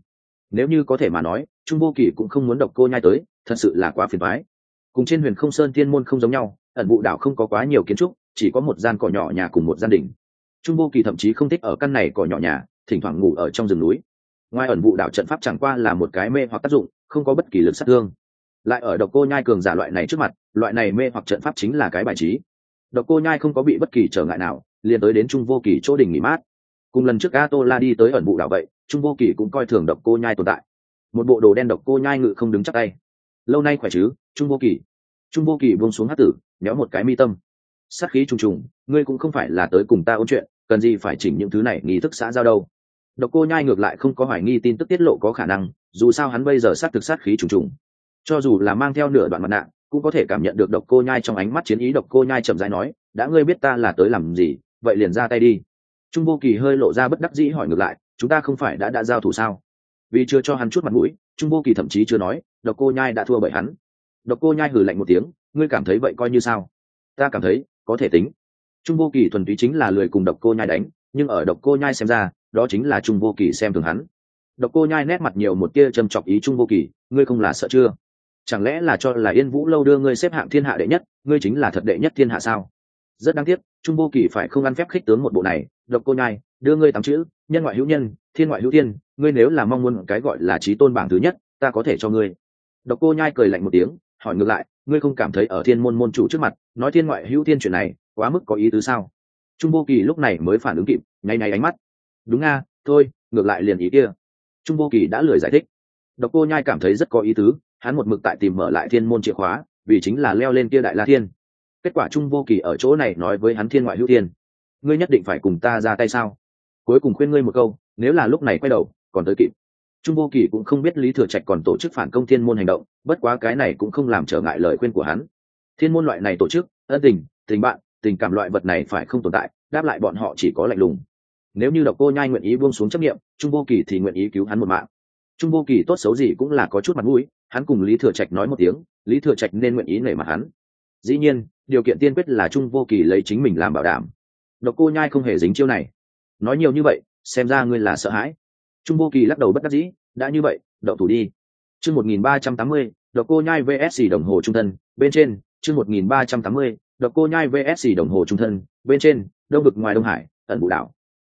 S1: nếu như có thể mà nói, trung vô kỳ cũng không muốn độc cô nhai tới, thật sự là quá phiền thoái cùng trên huyền không sơn thiên môn không giống nhau, ẩn vụ đảo không có quá nhiều kiến trúc, chỉ có một gian cỏ nhỏ nhà cùng một gia đình trung vô kỳ thậm chí không thích ở căn này cỏ nhỏ nhà, thỉnh thoảng ngủ ở trong rừng núi. Ngoài ẩn vụ đảo trận pháp chẳng qua là một cái mê hoặc tác dụng, không có bất kỳ lực sát thương. Lại ở độc cô nhai cường giả loại này trước mặt, loại này mê hoặc trận pháp chính là cái bài trí. Độc cô nhai không có bị bất kỳ trở ngại nào, liền tới đến trung vô kỳ chỗ đình nghỉ mát. Cùng lần trước a tô la đi tới ẩn vụ đảo vậy trung vô kỳ cũng coi thường độc cô nhai tồn tại. Một bộ đồ đen độc cô nhai ngự không đứng chắc tay. Lâu nay khỏe chứ, trung vô kỳ trung vô kỳ buông xuống hát tử nhéo một cái mi tâm. Sát khí trùng trùng, ngươi cũng không phải là tới cùng ta ôn chuyện, cần gì phải chỉnh những thứ này nghi thức xã giao đâu. Độc cô nhai ngược lại không có hoài nghi tin tức tiết lộ có khả năng, dù sao hắn bây giờ sát thực sát khí trùng trùng. Cho dù là mang theo nửa đoạn mặt nạ, cũng có thể cảm nhận được độc cô nhai trong ánh mắt chiến ý độc cô nhai chậm rãi nói, đã ngươi biết ta là tới làm gì, vậy liền ra tay đi. Trung vô kỳ hơi lộ ra bất đắc dĩ hỏi ngược lại chúng ta không phải đã đã giao thủ sao? Vì chưa cho hắn chút mặt mũi, trung vô kỳ thậm chí chưa nói, độc cô nhai đã thua bởi hắn. Độc cô nhai hừ lạnh một tiếng, ngươi cảm thấy vậy coi như sao? Ta cảm thấy, có thể tính. Trung vô kỳ thuần túy chính là lười cùng độc cô nhai đánh, nhưng ở độc cô nhai xem ra, đó chính là trung vô kỳ xem thường hắn. Độc cô nhai nét mặt nhiều một kia châm chọc ý trung vô kỳ, ngươi không là sợ chưa? Chẳng lẽ là cho là yên vũ lâu đưa ngươi xếp hạng thiên hạ đệ nhất, ngươi chính là thật đệ nhất thiên hạ sao? Rất đáng tiếc, trung vô kỳ phải không ăn phép khích tướng một bộ này, độc cô nhai đưa ngươi tám chữ, nhân ngoại hữu nhân, thiên ngoại hữu thiên, ngươi nếu là mong muốn cái gọi là trí tôn bảng thứ nhất, ta có thể cho ngươi. Độc cô nhai cười lạnh một tiếng, hỏi ngược lại, ngươi không cảm thấy ở thiên môn môn chủ trước mặt, nói thiên ngoại hữu thiên chuyện này, quá mức có ý tứ sao? Trung vô kỳ lúc này mới phản ứng kịp ngay ngay ánh mắt. Đúng nga thôi, ngược lại liền ý kia. Trung vô kỳ đã lười giải thích. Độc cô nhai cảm thấy rất có ý tứ, hắn một mực tại tìm mở lại thiên môn chìa khóa, vì chính là leo lên kia đại la thiên. Kết quả trung vô kỳ ở chỗ này nói với hắn thiên ngoại hữu thiên. Ngươi nhất định phải cùng ta ra tay sao? Cuối cùng khuyên ngươi một câu, nếu là lúc này quay đầu, còn tới kịp. Trung vô kỳ cũng không biết lý thừa trạch còn tổ chức phản công thiên môn hành động, bất quá cái này cũng không làm trở ngại lời khuyên của hắn. Thiên môn loại này tổ chức, ân tình tình bạn, tình cảm loại vật này phải không tồn tại, đáp lại bọn họ chỉ có lạnh lùng. Nếu như độc cô nhai nguyện ý buông xuống chấp nghiệm trung vô kỳ thì nguyện ý cứu hắn một mạng. Trung vô kỳ tốt xấu gì cũng là có chút mặt mũi, hắn cùng lý thừa trạch nói một tiếng, lý thừa trạch nên nguyện ý nể mặt hắn. Dĩ nhiên, điều kiện tiên quyết là trung vô kỳ lấy chính mình làm bảo đảm. Độc cô nhai không hề dính chiêu này nói nhiều như vậy, xem ra ngươi là sợ hãi. Trung vô kỳ lắc đầu bất đắc dĩ, đã như vậy đậu thủ đi. Chương một nghìn ba trăm tám mươi đậu cô nhai vsc đồng hồ trung thân, bên trên, chương một nghìn ba trăm tám mươi đậu cô nhai vsc đồng hồ trung thân, bên trên, đông vực ngoài đông hải, ẩn vụ đảo.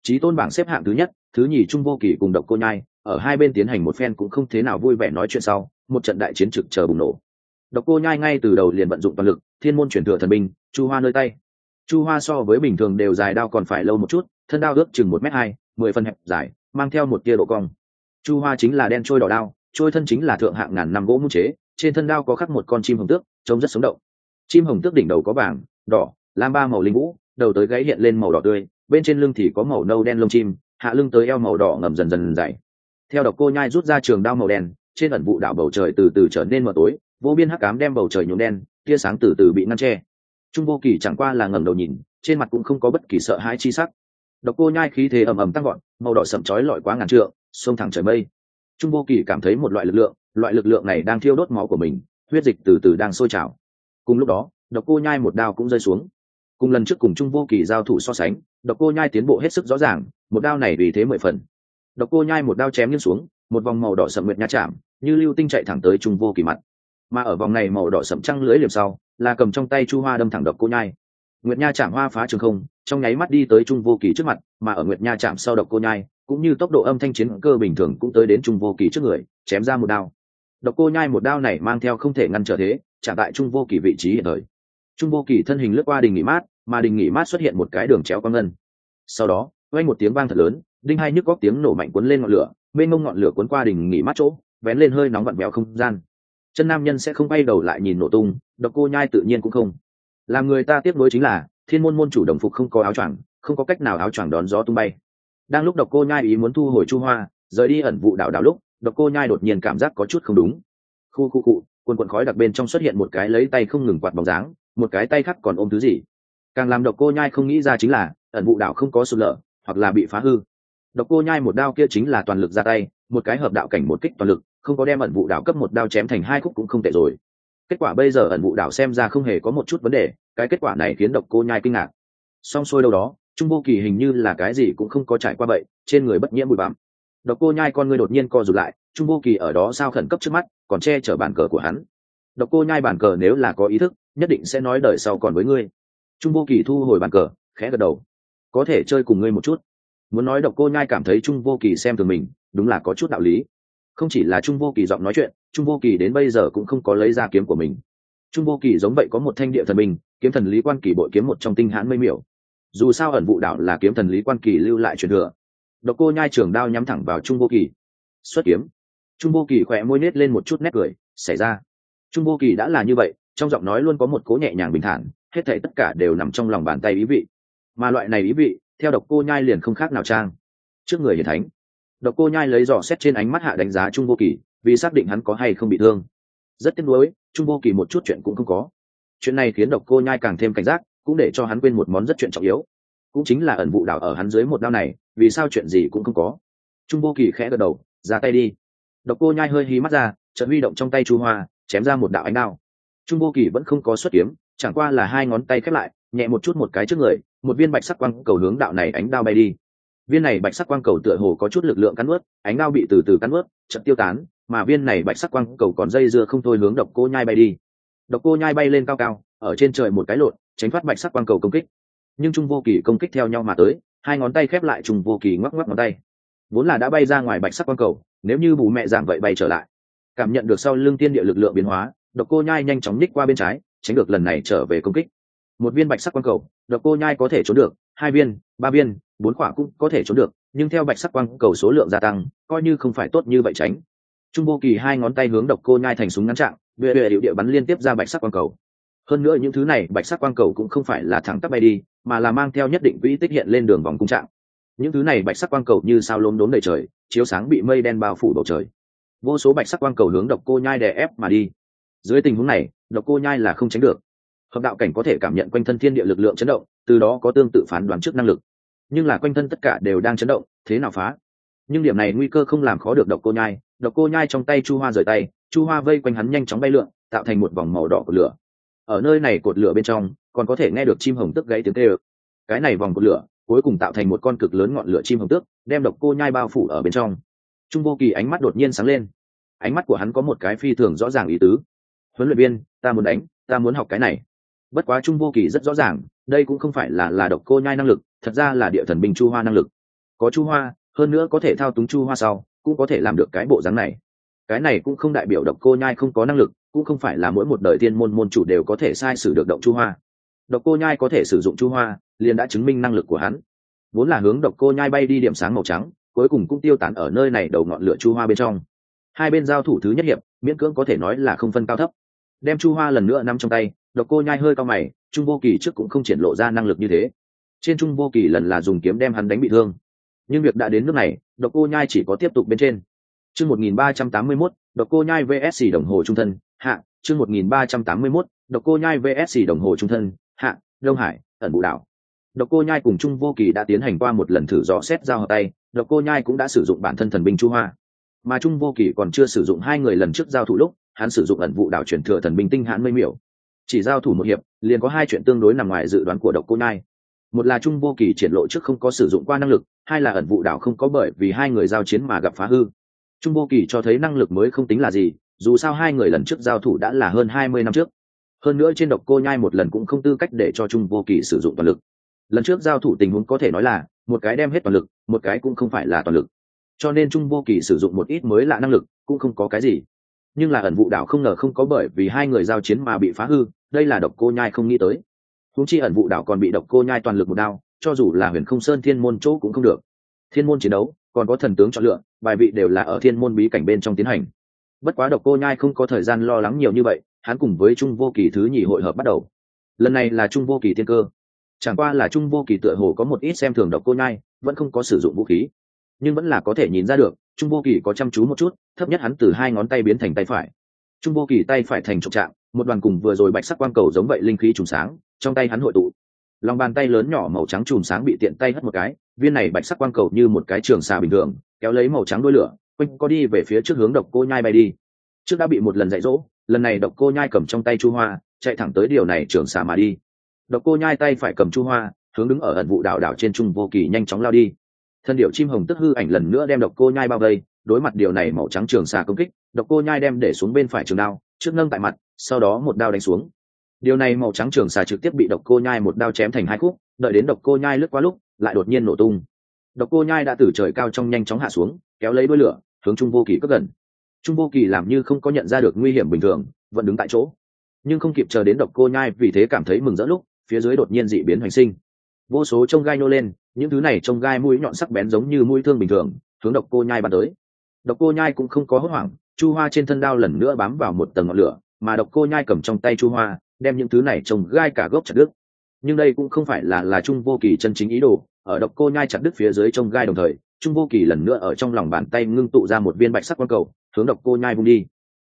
S1: Trí tôn bảng xếp hạng thứ nhất, thứ nhì trung vô kỳ cùng đậu cô nhai, ở hai bên tiến hành một phen cũng không thế nào vui vẻ nói chuyện sau, một trận đại chiến trực chờ bùng nổ. Độc cô nhai ngay từ đầu liền vận dụng toàn lực, thiên môn chuyển thừa thần binh, chu hoa nơi tay. Chu hoa so với bình thường đều dài đao còn phải lâu một chút thân đao ước chừng một m hai, mười phân hẹp, dài, mang theo một tia độ cong. Chu hoa chính là đen trôi đỏ đao, trôi thân chính là thượng hạng ngàn năm gỗ mũ chế, trên thân đao có khắc một con chim hồng tước, trông rất sống động. Chim hồng tước đỉnh đầu có vàng, đỏ, lam ba màu linh vũ, đầu tới gáy hiện lên màu đỏ tươi, bên trên lưng thì có màu nâu đen lông chim, hạ lưng tới eo màu đỏ ngầm dần dần dày. Theo độc cô nhai rút ra trường đao màu đen, trên ẩn vụ đảo bầu trời từ từ trở nên mờ tối, vô biên hắc cám đem bầu trời nhuộm đen, tia sáng từ từ bị ngăn che. Trung vô kỳ chẳng qua là ngẩng đầu nhìn, trên mặt cũng không có bất kỳ sợ hãi chi sắc độc cô nhai khí thế ầm ầm tăng gọn màu đỏ sậm chói lọi quá ngàn trượng, xông thẳng trời mây. Trung vô kỳ cảm thấy một loại lực lượng, loại lực lượng này đang thiêu đốt máu của mình, huyết dịch từ từ đang sôi trào. Cùng lúc đó, độc cô nhai một đao cũng rơi xuống. Cùng lần trước cùng trung vô kỳ giao thủ so sánh, độc cô nhai tiến bộ hết sức rõ ràng, một đao này vì thế mười phần. Độc cô nhai một đao chém nghiêng xuống, một vòng màu đỏ sậm nguyệt nha chạm, như lưu tinh chạy thẳng tới trung vô kỳ mặt. Mà ở vòng này màu đỏ sậm trăng lưỡi liềm sau, là cầm trong tay chu hoa đâm thẳng độc cô nhai nguyệt nha chạm hoa phá trường không, trong nháy mắt đi tới trung vô kỳ trước mặt, mà ở nguyệt nha chạm sau độc cô nhai, cũng như tốc độ âm thanh chiến cơ bình thường cũng tới đến trung vô kỳ trước người, chém ra một đao. Độc cô nhai một đao này mang theo không thể ngăn trở thế trả tại trung vô kỳ vị trí hiện thời. Trung vô kỳ thân hình lướt qua đình nghỉ mát, mà đình nghỉ mát xuất hiện một cái đường chéo quang ngân. Sau đó quanh một tiếng vang thật lớn, đinh hai nhức góc tiếng nổ mạnh cuốn lên ngọn lửa bên mông ngọn lửa cuốn qua đình nghỉ mát chỗ, vén lên hơi nóng vặn vẹo không gian. Chân nam nhân sẽ không bay đầu lại nhìn nổ tung, độc cô nhai tự nhiên cũng không làm người ta tiếp nối chính là, thiên môn môn chủ đồng phục không có áo choàng, không có cách nào áo choàng đón gió tung bay. Đang lúc độc cô nhai ý muốn thu hồi chu hoa, rời đi ẩn vụ đảo đảo lúc, độc cô nhai đột nhiên cảm giác có chút không đúng. Khu khu cụ quần quần khói đặc bên trong xuất hiện một cái lấy tay không ngừng quạt bóng dáng, một cái tay khác còn ôm thứ gì. Càng làm độc cô nhai không nghĩ ra chính là, ẩn vụ đảo không có sụt lở, hoặc là bị phá hư. Độc cô nhai một đao kia chính là toàn lực ra tay, một cái hợp đạo cảnh một kích toàn lực, không có đem ẩn vụ đảo cấp một đao chém thành hai khúc cũng không tệ rồi kết quả bây giờ ẩn vụ đảo xem ra không hề có một chút vấn đề, cái kết quả này khiến độc cô nhai kinh ngạc. Song xuôi đâu đó, trung vô kỳ hình như là cái gì cũng không có trải qua vậy, trên người bất nhiễm bụi bặm. Độc cô nhai con người đột nhiên co rụt lại, trung vô kỳ ở đó sao khẩn cấp trước mắt, còn che chở bàn cờ của hắn. Độc cô nhai bàn cờ nếu là có ý thức, nhất định sẽ nói đời sau còn với ngươi. Trung vô kỳ thu hồi bàn cờ, khẽ gật đầu. Có thể chơi cùng ngươi một chút. Muốn nói độc cô nhai cảm thấy trung vô kỳ xem thường mình, đúng là có chút đạo lý. Không chỉ là trung vô kỳ giọng nói chuyện trung vô kỳ đến bây giờ cũng không có lấy ra kiếm của mình. Trung vô kỳ giống vậy có một thanh địa thần mình, kiếm thần lý quan kỳ bội kiếm một trong tinh hãn mây miểu. Dù sao ẩn vụ đảo là kiếm thần lý quan kỳ lưu lại truyền thừa. Độc cô nhai trường đao nhắm thẳng vào trung vô kỳ. Xuất kiếm. Trung vô kỳ khỏe môi nết lên một chút nét cười, xảy ra? Trung vô kỳ đã là như vậy, trong giọng nói luôn có một cố nhẹ nhàng bình thản, hết thảy tất cả đều nằm trong lòng bàn tay ý vị. Mà loại này ý vị, theo độc cô nhai liền không khác nào trang. Trước người hiền thánh, độc cô nhai lấy dò xét trên ánh mắt hạ đánh giá trung vô kỳ vì xác định hắn có hay không bị thương. Rất tiếc nuối, trung vô kỳ một chút chuyện cũng không có. Chuyện này khiến độc cô nhai càng thêm cảnh giác, cũng để cho hắn quên một món rất chuyện trọng yếu. Cũng chính là ẩn vụ đảo ở hắn dưới một đao này, vì sao chuyện gì cũng không có. Trung vô kỳ khẽ gật đầu, ra tay đi. Độc cô nhai hơi hí mắt ra trận huy động trong tay chu hoa, chém ra một đạo ánh đao. Trung vô kỳ vẫn không có xuất kiếm, chẳng qua là hai ngón tay khép lại, nhẹ một chút một cái trước người, một viên bạch sắc quang cầu hướng đạo này ánh đao bay đi. Viên này bạch sắc quang cầu tựa hồ có chút lực lượng cắn ướt ánh đao bị từ từ cắn ướt chậm tiêu tán mà viên này bạch sắc quang cầu còn dây dưa không thôi hướng độc cô nhai bay đi. Độc cô nhai bay lên cao cao, ở trên trời một cái lộn, tránh thoát bạch sắc quang cầu công kích. Nhưng trung vô kỳ công kích theo nhau mà tới, hai ngón tay khép lại trung vô kỳ ngoắc ngoắc ngón tay. Vốn là đã bay ra ngoài bạch sắc quang cầu, nếu như bù mẹ giảm vậy bay trở lại. Cảm nhận được sau lưng tiên địa lực lượng biến hóa, độc cô nhai nhanh chóng ních qua bên trái, tránh được lần này trở về công kích. Một viên bạch sắc quang cầu, độc cô nhai có thể trốn được, hai viên, ba viên, bốn quả cũng có thể trốn được, nhưng theo bạch sắc quang cầu số lượng gia tăng, coi như không phải tốt như vậy tránh trung vô kỳ hai ngón tay hướng độc cô nhai thành súng ngắn trạng vệ vệ điệu địa bắn liên tiếp ra bạch sắc quang cầu. Hơn nữa những thứ này, bạch sắc quang cầu cũng không phải là thẳng tắp bay đi, mà là mang theo nhất định quỹ tích hiện lên đường vòng cung trạng. Những thứ này bạch sắc quang cầu như sao lốm đốm đầy trời, chiếu sáng bị mây đen bao phủ bầu trời. Vô số bạch sắc quang cầu hướng độc cô nhai đè ép mà đi. Dưới tình huống này, độc cô nhai là không tránh được. Hợp đạo cảnh có thể cảm nhận quanh thân thiên địa lực lượng chấn động, từ đó có tương tự phán đoán trước năng lực. Nhưng là quanh thân tất cả đều đang chấn động, thế nào phá? Nhưng điểm này nguy cơ không làm khó được độc cô nhai độc cô nhai trong tay chu hoa rời tay, chu hoa vây quanh hắn nhanh chóng bay lượn, tạo thành một vòng màu đỏ của lửa. Ở nơi này cột lửa bên trong, còn có thể nghe được chim hồng tức gãy tiếng tê ơ cái này vòng cột lửa, cuối cùng tạo thành một con cực lớn ngọn lửa chim hồng tước đem độc cô nhai bao phủ ở bên trong. Trung vô kỳ ánh mắt đột nhiên sáng lên. Ánh mắt của hắn có một cái phi thường rõ ràng ý tứ. Huấn luyện viên, ta muốn đánh, ta muốn học cái này. Bất quá trung vô kỳ rất rõ ràng, đây cũng không phải là là độc cô nhai năng lực, thật ra là địa thần binh chu hoa năng lực. Có chu hoa, hơn nữa có thể thao túng chu hoa sau cũng có thể làm được cái bộ dáng này. Cái này cũng không đại biểu độc cô nhai không có năng lực, cũng không phải là mỗi một đời tiên môn môn chủ đều có thể sai sử được động chu hoa. Độc cô nhai có thể sử dụng chu hoa, liền đã chứng minh năng lực của hắn. Vốn là hướng độc cô nhai bay đi điểm sáng màu trắng, cuối cùng cũng tiêu tán ở nơi này đầu ngọn lửa chu hoa bên trong. Hai bên giao thủ thứ nhất hiệp, miễn cưỡng có thể nói là không phân cao thấp. Đem chu hoa lần nữa nắm trong tay, độc cô nhai hơi cao mày, trung vô kỳ trước cũng không triển lộ ra năng lực như thế. Trên trung vô kỳ lần là dùng kiếm đem hắn đánh bị thương nhưng việc đã đến nước này, độc cô nhai chỉ có tiếp tục bên trên. Chương một nghìn ba trăm tám mươi mốt, độc cô nhai vsc đồng hồ trung thân, hạ. Chương một nghìn ba trăm tám mươi mốt, độc cô nhai vsc đồng hồ trung thân, hạ. Đông hải, ẩn vụ đảo. Độc cô nhai cùng trung vô kỳ đã tiến hành qua một lần thử dò xét giao hợp tay, độc cô nhai cũng đã sử dụng bản thân thần binh chu hoa. Mà trung vô kỳ còn chưa sử dụng hai người lần trước giao thủ lúc, hắn sử dụng ẩn vụ đảo chuyển thừa thần binh tinh hãn mây miểu. Chỉ giao thủ một hiệp, liền có hai chuyện tương đối nằm ngoài dự đoán của độc cô nhai một là trung vô kỳ triển lộ trước không có sử dụng qua năng lực, hai là ẩn vụ đảo không có bởi vì hai người giao chiến mà gặp phá hư. Trung vô kỳ cho thấy năng lực mới không tính là gì, dù sao hai người lần trước giao thủ đã là hơn hai mươi năm trước. Hơn nữa trên độc cô nhai một lần cũng không tư cách để cho trung vô kỳ sử dụng toàn lực. Lần trước giao thủ tình huống có thể nói là, một cái đem hết toàn lực, một cái cũng không phải là toàn lực. Cho nên trung vô kỳ sử dụng một ít mới lạ năng lực, cũng không có cái gì. Nhưng là ẩn vụ đảo không ngờ không có bởi vì hai người giao chiến mà bị phá hư, đây là độc cô nhai không nghĩ tới húng chi ẩn vụ đảo còn bị độc cô nhai toàn lực một đao, cho dù là huyền không sơn thiên môn chỗ cũng không được. Thiên môn chiến đấu, còn có thần tướng chọn lựa, bài vị đều là ở thiên môn bí cảnh bên trong tiến hành. Bất quá độc cô nhai không có thời gian lo lắng nhiều như vậy, hắn cùng với trung vô kỳ thứ nhì hội hợp bắt đầu. Lần này là trung vô kỳ thiên cơ. Chẳng qua là trung vô kỳ tựa hồ có một ít xem thường độc cô nhai, vẫn không có sử dụng vũ khí. Nhưng vẫn là có thể nhìn ra được, trung vô kỳ có chăm chú một chút, thấp nhất hắn từ hai ngón tay biến thành tay phải. Trung vô kỳ tay phải thành trục trạng, một đoàn cùng vừa rồi bạch sắc quang cầu giống vậy linh khí trùng sáng trong tay hắn hội tụ. Lòng bàn tay lớn nhỏ màu trắng chùm sáng bị tiện tay hất một cái, viên này bạch sắc quang cầu như một cái trường xà bình thường, kéo lấy màu trắng đôi lửa, quanh có đi về phía trước hướng độc cô nhai bay đi. Trước đã bị một lần dạy dỗ, lần này độc cô nhai cầm trong tay chu hoa, chạy thẳng tới điều này trường xà mà đi. Độc cô nhai tay phải cầm chu hoa, hướng đứng ở ẩn vụ đảo đảo trên trung vô kỳ nhanh chóng lao đi. Thân điệu chim hồng tức hư ảnh lần nữa đem độc cô nhai bao vây, đối mặt điều này màu trắng trường xà công kích, độc cô nhai đem để xuống bên phải trường đao, trước nâng tại mặt, sau đó một đao đánh xuống điều này màu trắng trường xà trực tiếp bị độc cô nhai một đao chém thành hai khúc, đợi đến độc cô nhai lướt qua lúc, lại đột nhiên nổ tung. Độc cô nhai đã từ trời cao trong nhanh chóng hạ xuống, kéo lấy đuôi lửa, hướng trung vô kỳ cất gần. Trung vô kỳ làm như không có nhận ra được nguy hiểm bình thường, vẫn đứng tại chỗ. Nhưng không kịp chờ đến độc cô nhai vì thế cảm thấy mừng rỡ lúc, phía dưới đột nhiên dị biến hoành sinh. Vô số trông gai nô lên, những thứ này trông gai mũi nhọn sắc bén giống như mũi thương bình thường, hướng độc cô nhai bắn tới. Độc cô nhai cũng không có hốt hoảng, chu hoa trên thân đao lần nữa bám vào một tầng ngọn lửa, mà độc cô nhai cầm trong tay chu hoa đem những thứ này trồng gai cả gốc chặt đứt. Nhưng đây cũng không phải là là trung vô kỳ chân chính ý đồ, ở độc cô nhai chặt đứt phía dưới trông gai đồng thời, trung vô kỳ lần nữa ở trong lòng bàn tay ngưng tụ ra một viên bạch sắc quang cầu, hướng độc cô nhai vung đi.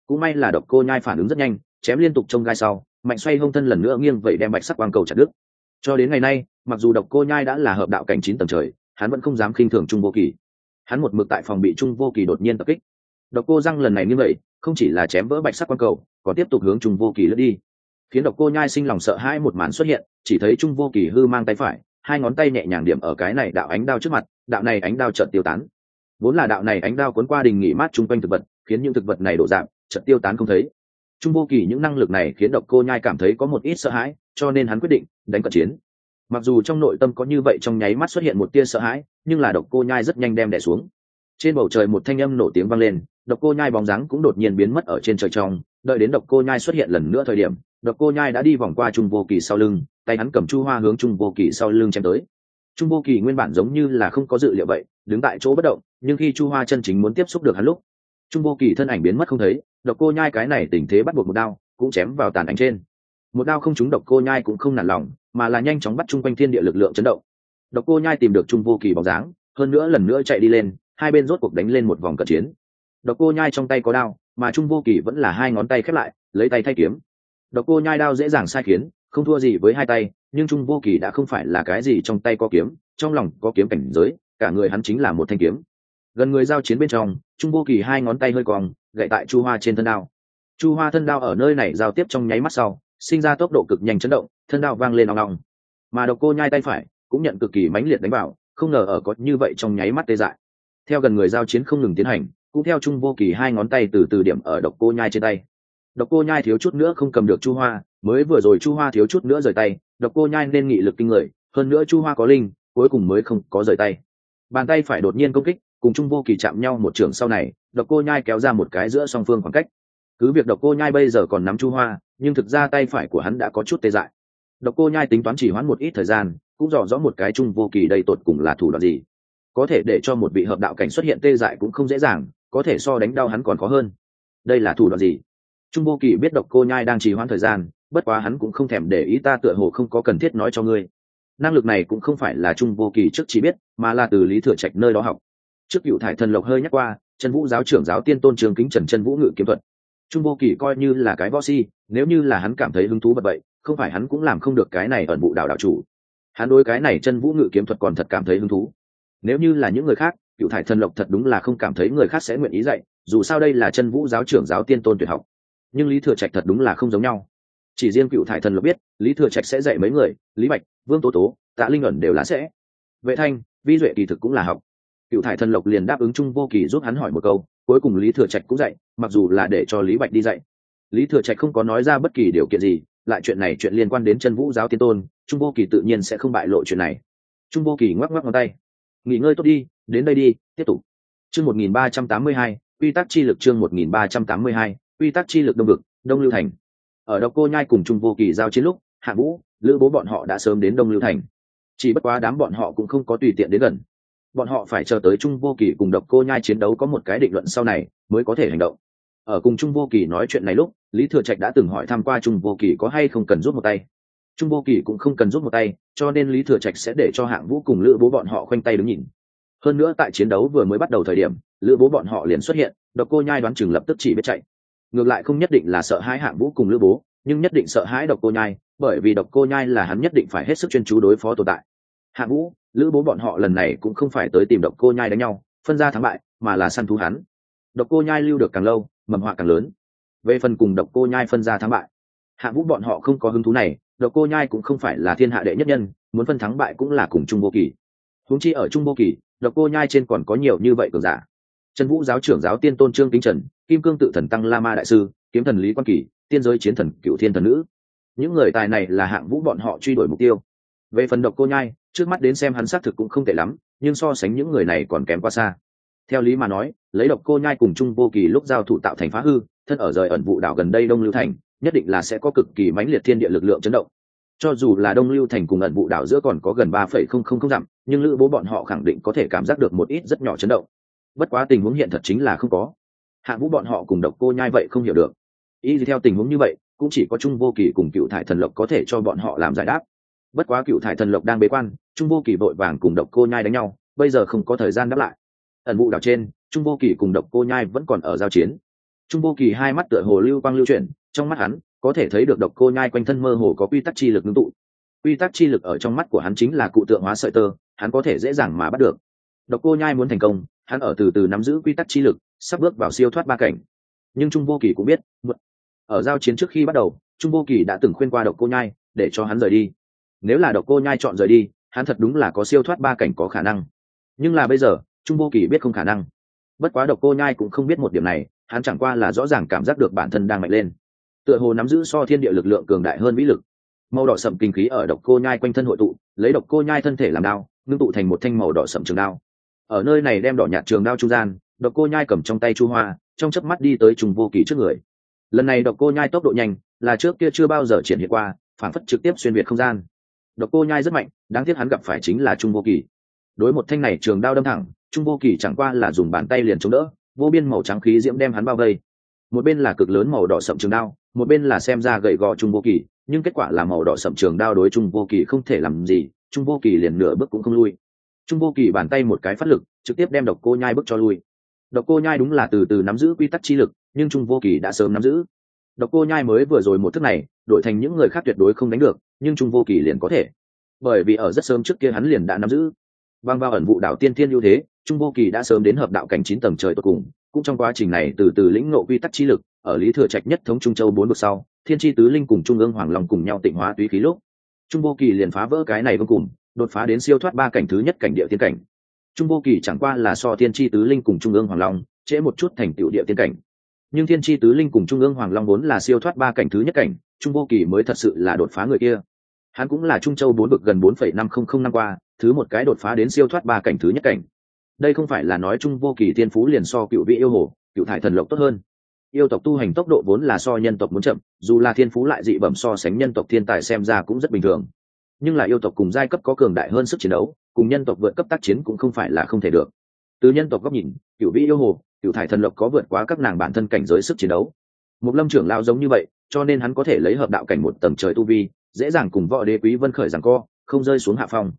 S1: Cũng may là độc cô nhai phản ứng rất nhanh, chém liên tục trông gai sau, mạnh xoay hông thân lần nữa nghiêng vậy đem bạch sắc quang cầu chặt đứt. Cho đến ngày nay, mặc dù độc cô nhai đã là hợp đạo cảnh chín tầng trời, hắn vẫn không dám khinh thường trung vô kỳ. Hắn một mực tại phòng bị trung vô kỳ đột nhiên tập kích. Độc cô răng lần này như vậy, không chỉ là chém vỡ bạch sắc quang cầu, còn tiếp tục hướng trung vô kỳ lướt đi khiến độc cô nhai sinh lòng sợ hãi một màn xuất hiện, chỉ thấy trung vô kỳ hư mang tay phải, hai ngón tay nhẹ nhàng điểm ở cái này đạo ánh đao trước mặt, đạo này ánh đao chợt tiêu tán. Vốn là đạo này ánh đao cuốn qua đình nghỉ mát chung quanh thực vật, khiến những thực vật này đổ dạng, chợt tiêu tán không thấy. Trung vô kỳ những năng lực này khiến độc cô nhai cảm thấy có một ít sợ hãi, cho nên hắn quyết định đánh cận chiến. Mặc dù trong nội tâm có như vậy trong nháy mắt xuất hiện một tia sợ hãi, nhưng là độc cô nhai rất nhanh đem đẻ xuống. Trên bầu trời một thanh âm nổ tiếng vang lên, độc cô nhai bóng dáng cũng đột nhiên biến mất ở trên trời trong, đợi đến độc cô nhai xuất hiện lần nữa thời điểm độc cô nhai đã đi vòng qua trung vô kỳ sau lưng, tay hắn cầm chu hoa hướng trung vô kỳ sau lưng chém tới. Trung vô kỳ nguyên bản giống như là không có dự liệu vậy, đứng tại chỗ bất động, nhưng khi chu hoa chân chính muốn tiếp xúc được hắn lúc, trung vô kỳ thân ảnh biến mất không thấy, độc cô nhai cái này tình thế bắt buộc một đao, cũng chém vào tàn ảnh trên. Một đao không trúng độc cô nhai cũng không nản lòng, mà là nhanh chóng bắt chung quanh thiên địa lực lượng chấn động. Độc cô nhai tìm được trung vô kỳ bóng dáng, hơn nữa lần nữa chạy đi lên, hai bên rốt cuộc đánh lên một vòng cận chiến. Độc cô nhai trong tay có đao, mà trung vô kỳ vẫn là hai ngón tay khép lại, lấy tay thay kiếm độc cô nhai đao dễ dàng sai khiến, không thua gì với hai tay, nhưng trung vô kỳ đã không phải là cái gì trong tay có kiếm, trong lòng có kiếm cảnh giới, cả người hắn chính là một thanh kiếm. Gần người giao chiến bên trong, trung vô kỳ hai ngón tay hơi cong, gậy tại chu hoa trên thân đao. Chu hoa thân đao ở nơi này giao tiếp trong nháy mắt sau, sinh ra tốc độ cực nhanh chấn động, thân đao vang lên nòng nòng mà độc cô nhai tay phải cũng nhận cực kỳ mãnh liệt đánh vào, không ngờ ở có như vậy trong nháy mắt tê dại. Theo gần người giao chiến không ngừng tiến hành, cũng theo trung vô kỳ hai ngón tay từ từ điểm ở độc cô nhai trên tay độc cô nhai thiếu chút nữa không cầm được chu hoa, mới vừa rồi chu hoa thiếu chút nữa rời tay, độc cô nhai nên nghị lực kinh người, hơn nữa chu hoa có linh, cuối cùng mới không có rời tay. Bàn tay phải đột nhiên công kích, cùng trung vô kỳ chạm nhau một trường sau này, độc cô nhai kéo ra một cái giữa song phương khoảng cách. Cứ việc độc cô nhai bây giờ còn nắm chu hoa, nhưng thực ra tay phải của hắn đã có chút tê dại. Độc cô nhai tính toán chỉ hoãn một ít thời gian, cũng dò rõ một cái trung vô kỳ đây tột cùng là thủ đoạn gì. Có thể để cho một vị hợp đạo cảnh xuất hiện tê dại cũng không dễ dàng, có thể so đánh đau hắn còn khó hơn. Đây là thủ đoạn gì? Trung vô kỳ biết độc cô nhai đang trì hoãn thời gian, bất quá hắn cũng không thèm để ý ta tựa hồ không có cần thiết nói cho ngươi. Năng lực này cũng không phải là trung vô kỳ trước chỉ biết, mà là từ lý thừa trạch nơi đó học. Trước cựu thải thần lộc hơi nhắc qua, trần vũ giáo trưởng giáo tiên tôn trường kính trần Trần vũ ngự kiếm thuật. Trung vô kỳ coi như là cái võ si nếu như là hắn cảm thấy hứng thú bật vậy không phải hắn cũng làm không được cái này ẩn vụ đạo đạo chủ. Hắn đối cái này chân vũ ngự kiếm thuật còn thật cảm thấy hứng thú. Nếu như là những người khác, cựu thải thần lộc thật đúng là không cảm thấy người khác sẽ nguyện ý dạy, dù sao đây là chân vũ giáo trưởng giáo tiên tôn tuyệt học nhưng lý thừa trạch thật đúng là không giống nhau. Chỉ riêng cựu thải thần lộc biết, lý thừa trạch sẽ dạy mấy người, lý bạch, vương tố tố, tạ linh ẩn đều là sẽ. Vệ thanh, vi duệ kỳ thực cũng là học. Cựu thải thần lộc liền đáp ứng trung vô kỳ giúp hắn hỏi một câu, cuối cùng lý thừa trạch cũng dạy, mặc dù là để cho lý bạch đi dạy. Lý thừa trạch không có nói ra bất kỳ điều kiện gì, lại chuyện này chuyện liên quan đến chân vũ giáo tiên tôn, trung vô kỳ tự nhiên sẽ không bại lộ chuyện này. Trung vô kỳ ngoắc ngoắc ngón tay. Nghỉ ngơi tốt đi, đến đây đi, tiếp tục. Chương một nghìn ba trăm tám mươi hai, quy tắc chi lực chương một nghìn ba trăm tám mươi hai quy tắc chi lực đông vực, đông lưu thành. Ở độc cô nhai cùng trung vô kỳ giao chiến lúc, hạ vũ, lữ bố bọn họ đã sớm đến đông lưu thành. Chỉ bất quá đám bọn họ cũng không có tùy tiện đến gần. Bọn họ phải chờ tới trung vô kỳ cùng độc cô nhai chiến đấu có một cái định luận sau này, mới có thể hành động. Ở cùng trung vô kỳ nói chuyện này lúc, lý thừa trạch đã từng hỏi tham q u a trung vô kỳ có hay không cần rút một tay. Trung vô kỳ cũng không cần rút một tay, cho nên lý thừa trạch sẽ để cho hạng vũ cùng lữ bố bọn họ khoanh tay đứng nhìn. Hơn nữa tại chiến đấu vừa mới bắt đầu thời điểm, lữ bố bọn họ liền xuất hiện, độc cô nhai đoán chừng lập tức chỉ biết chạy ngược lại không nhất định là sợ hãi hạng vũ cùng lữ bố, nhưng nhất định sợ hãi độc cô nhai, bởi vì độc cô nhai là hắn nhất định phải hết sức chuyên chú đối phó tồn tại. Hạng vũ, lữ bố bọn họ lần này cũng không phải tới tìm độc cô nhai đánh nhau, phân ra thắng bại, mà là săn thú hắn. Độc cô nhai lưu được càng lâu, mầm họa càng lớn. Về phần cùng độc cô nhai phân ra thắng bại, hạng vũ bọn họ không có hứng thú này, độc cô nhai cũng không phải là thiên hạ đệ nhất nhân, muốn phân thắng bại cũng là cùng trung vô kỳ húng chi ở trung vô kỳ độc cô nhai trên còn có nhiều như vậy cường giả. Trần vũ giáo trưởng giáo tiên tôn trương kính trần kim cương tự thần tăng la ma đại sư, kiếm thần lý quan kỳ, tiên giới chiến thần cựu thiên thần nữ. Những người tài này là hạng vũ bọn họ truy đuổi mục tiêu. Về phần độc cô nhai, trước mắt đến xem hắn xác thực cũng không tệ lắm, nhưng so sánh những người này còn kém quá xa. Theo lý mà nói, lấy độc cô nhai cùng chung vô kỳ lúc giao thủ tạo thành phá hư, thân ở rời ẩn vụ đảo gần đây đông lưu thành, nhất định là sẽ có cực kỳ mãnh liệt thiên địa lực lượng chấn động. Cho dù là đông lưu thành cùng ẩn vụ đảo giữa còn có gần ba phẩy không không không dặm, nhưng lữ bố bọn họ khẳng định có thể cảm giác được một ít rất nhỏ chấn động. Bất quá tình huống hiện thật chính là không có hạ vũ bọn họ cùng độc cô nhai vậy không hiểu được. Y theo tình huống như vậy, cũng chỉ có trung vô kỳ cùng cựu thải thần lộc có thể cho bọn họ làm giải đáp. Bất quá cựu thải thần lộc đang bế quan, trung vô kỳ vội vàng cùng độc cô nhai đánh nhau, bây giờ không có thời gian đáp lại. Ẩn vụ đảo trên, trung vô kỳ cùng độc cô nhai vẫn còn ở giao chiến. Trung vô kỳ hai mắt tựa hồ lưu quang lưu chuyển, trong mắt hắn, có thể thấy được độc cô nhai quanh thân mơ hồ có quy tắc chi lực ngưng tụ. Quy tắc chi lực ở trong mắt của hắn chính là cụ tượng hóa sợi tơ, hắn có thể dễ dàng mà bắt được. Độc cô nhai muốn thành công, hắn ở từ từ nắm giữ quy tắc chi lực sắp bước vào siêu thoát ba cảnh. Nhưng trung vô kỳ cũng biết ở giao chiến trước khi bắt đầu, trung vô kỳ đã từng khuyên qua độc cô nhai để cho hắn rời đi. Nếu là độc cô nhai chọn rời đi, hắn thật đúng là có siêu thoát ba cảnh có khả năng. Nhưng là bây giờ, trung vô kỳ biết không khả năng. Bất quá độc cô nhai cũng không biết một điểm này, hắn chẳng qua là rõ ràng cảm giác được bản thân đang mạnh lên. Tựa hồ nắm giữ so thiên địa lực lượng cường đại hơn vĩ lực. Màu đỏ sậm kinh khí ở độc cô nhai quanh thân hội tụ, lấy độc cô nhai thân thể làm đao, ngưng tụ thành một thanh màu đỏ sậm trường đao. Ở nơi này đem đỏ nhạt trường đao trung gian độc cô nhai cầm trong tay chu hoa, trong chớp mắt đi tới trung vô kỳ trước người. Lần này độc cô nhai tốc độ nhanh, là trước kia chưa bao giờ triển hiện qua, phản phất trực tiếp xuyên việt không gian. Độc cô nhai rất mạnh, đáng tiếc hắn gặp phải chính là trung vô kỳ đối một thanh này trường đao đâm thẳng trung vô kỳ chẳng qua là dùng bàn tay liền chống đỡ, vô biên màu trắng khí diễm đem hắn bao vây. Một bên là cực lớn màu đỏ sậm trường đao, một bên là xem ra gậy gò trung vô kỳ nhưng kết quả là màu đỏ sậm trường đao đối trung vô kỳ không thể làm gì trung vô kỳ liền nửa bước cũng không lui. Trung vô kỳ bàn tay một cái phát lực, trực tiếp đem độc cô nhai bước cho lui độc cô nhai đúng là từ từ nắm giữ quy tắc chi lực, nhưng trung vô kỳ đã sớm nắm giữ. Độc cô nhai mới vừa rồi một thức này, đổi thành những người khác tuyệt đối không đánh được, nhưng trung vô kỳ liền có thể. Bởi vì ở rất sớm trước kia hắn liền đã nắm giữ. Băng vào ẩn vụ đạo tiên thiên ưu thế, trung vô kỳ đã sớm đến hợp đạo cảnh chín tầng trời tột cùng, cũng trong quá trình này từ từ lĩnh ngộ quy tắc chi lực, ở lý thừa trạch nhất thống trung châu bốn vực sau, thiên tri tứ linh cùng trung ương hoàng long cùng nhau tịnh hóa túy khí lúc. Trung vô kỳ liền phá vỡ cái này vô cùng, đột phá đến siêu thoát ba cảnh thứ nhất cảnh địa tiên cảnh trung vô kỳ chẳng qua là so thiên tri tứ linh cùng trung ương hoàng long, trễ một chút thành tựu địa tiên cảnh. Nhưng thiên tri tứ linh cùng trung ương hoàng long vốn là siêu thoát ba cảnh thứ nhất cảnh, trung vô kỳ mới thật sự là đột phá người kia. Hắn cũng là trung châu bốn bực gần bốn phẩy năm không không năm qua, thứ một cái đột phá đến siêu thoát ba cảnh thứ nhất cảnh. Đây không phải là nói Trung vô kỳ Thiên phú liền so cựu vị yêu hồ, cựu thải thần lộc tốt hơn. Yêu tộc tu hành tốc độ vốn là so nhân tộc muốn chậm, dù là thiên phú lại dị bẩm so sánh nhân tộc thiên tài xem ra cũng rất bình thường. Nhưng là yêu tộc cùng giai cấp có cường đại hơn sức chiến đấu cùng nhân tộc vượt cấp tác chiến cũng không phải là không thể được. Từ nhân tộc góc nhìn cựu vĩ yêu hồ cựu thải thần lộc có vượt quá các nàng bản thân cảnh giới sức chiến đấu. Một lâm trưởng lao giống như vậy, cho nên hắn có thể lấy hợp đạo cảnh một tầng trời tu vi, dễ dàng cùng võ đế quý vân khởi rằng co, không rơi xuống hạ phong.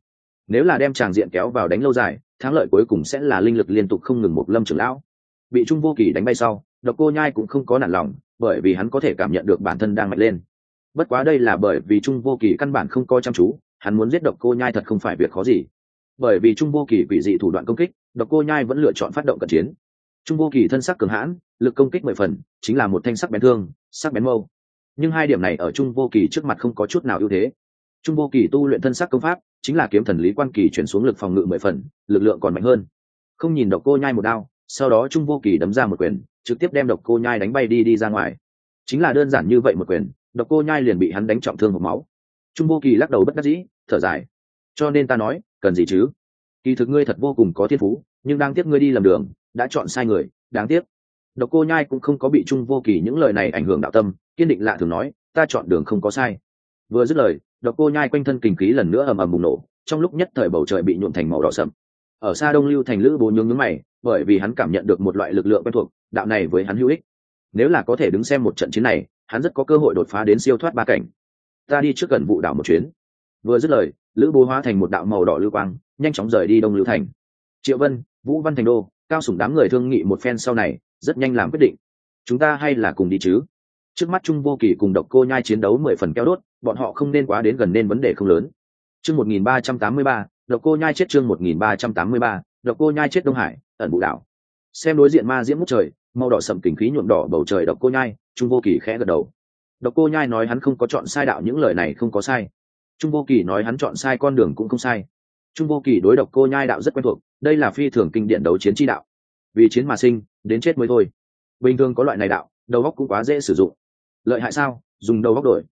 S1: Nếu là đem tràng diện kéo vào đánh lâu dài, thắng lợi cuối cùng sẽ là linh lực liên tục không ngừng một lâm trưởng lão. Bị trung vô kỳ đánh bay sau, độc cô nhai cũng không có nản lòng, bởi vì hắn có thể cảm nhận được bản thân đang mạnh lên. Bất quá đây là bởi vì trung vô kỳ căn bản không coi chăm chú, hắn muốn giết độc cô nhai thật không phải việc khó gì bởi vì trung vô kỳ quỷ dị thủ đoạn công kích, độc cô nhai vẫn lựa chọn phát động cận chiến. Trung vô kỳ thân sắc cường hãn, lực công kích mười phần, chính là một thanh sắc bén thương, sắc bén mâu. Nhưng hai điểm này ở trung vô kỳ trước mặt không có chút nào ưu thế. Trung vô kỳ tu luyện thân sắc công pháp, chính là kiếm thần lý quan kỳ chuyển xuống lực phòng ngự mười phần, lực lượng còn mạnh hơn. Không nhìn độc cô nhai một đao, sau đó trung vô kỳ đấm ra một quyền, trực tiếp đem độc cô nhai đánh bay đi đi ra ngoài. Chính là đơn giản như vậy một quyền, độc cô nhai liền bị hắn đánh trọng thương một máu. Trung vô kỳ lắc đầu bất đắc dĩ, thở dài. Cho nên ta nói cần gì chứ? Kỳ thực ngươi thật vô cùng có thiên phú, nhưng đang tiếc ngươi đi làm đường, đã chọn sai người, đáng tiếc. Độc cô nhai cũng không có bị trung vô kỳ những lời này ảnh hưởng đạo tâm, kiên định lạ thường nói, ta chọn đường không có sai. Vừa dứt lời, độc cô nhai quanh thân kinh khí lần nữa ầm ầm bùng nổ, trong lúc nhất thời bầu trời bị nhuộm thành màu đỏ sậm. Ở xa đông lưu thành lữ bố nhướng nhướng mày, bởi vì hắn cảm nhận được một loại lực lượng quen thuộc, đạo này với hắn hữu ích. Nếu là có thể đứng xem một trận chiến này, hắn rất có cơ hội đột phá đến siêu thoát ba cảnh. Ta đi trước gần vụ đảo một chuyến vừa dứt lời, lữ bố hóa thành một đạo màu đỏ lưu quang, nhanh chóng rời đi đông lưu thành. Triệu vân, vũ văn thành đô, cao sủng đám người thương nghị một phen sau này, rất nhanh làm quyết định. Chúng ta hay là cùng đi chứ? Trước mắt trung vô kỳ cùng độc cô nhai chiến đấu mười phần keo đốt, bọn họ không nên quá đến gần nên vấn đề không lớn. Chương một nghìn ba trăm tám mươi ba, độc cô nhai chết chương một nghìn ba trăm tám mươi ba, độc cô nhai chết đông hải, ẩn bụ đảo. Xem đối diện ma diễm ngút trời, màu đỏ sậm kính khí nhuộm đỏ bầu trời độc cô nhai, trung vô kỳ khẽ gật đầu. Độc cô nhai nói hắn không có chọn sai đạo, những lời này không có sai trung vô kỳ nói hắn chọn sai con đường cũng không sai. Trung vô kỳ đối độc cô nhai đạo rất quen thuộc, đây là phi thường kinh điển đấu chiến tri đạo. Vì chiến mà sinh, đến chết mới thôi. Bình thường có loại này đạo, đầu góc cũng quá dễ sử dụng. Lợi hại sao? Dùng đầu góc đổi.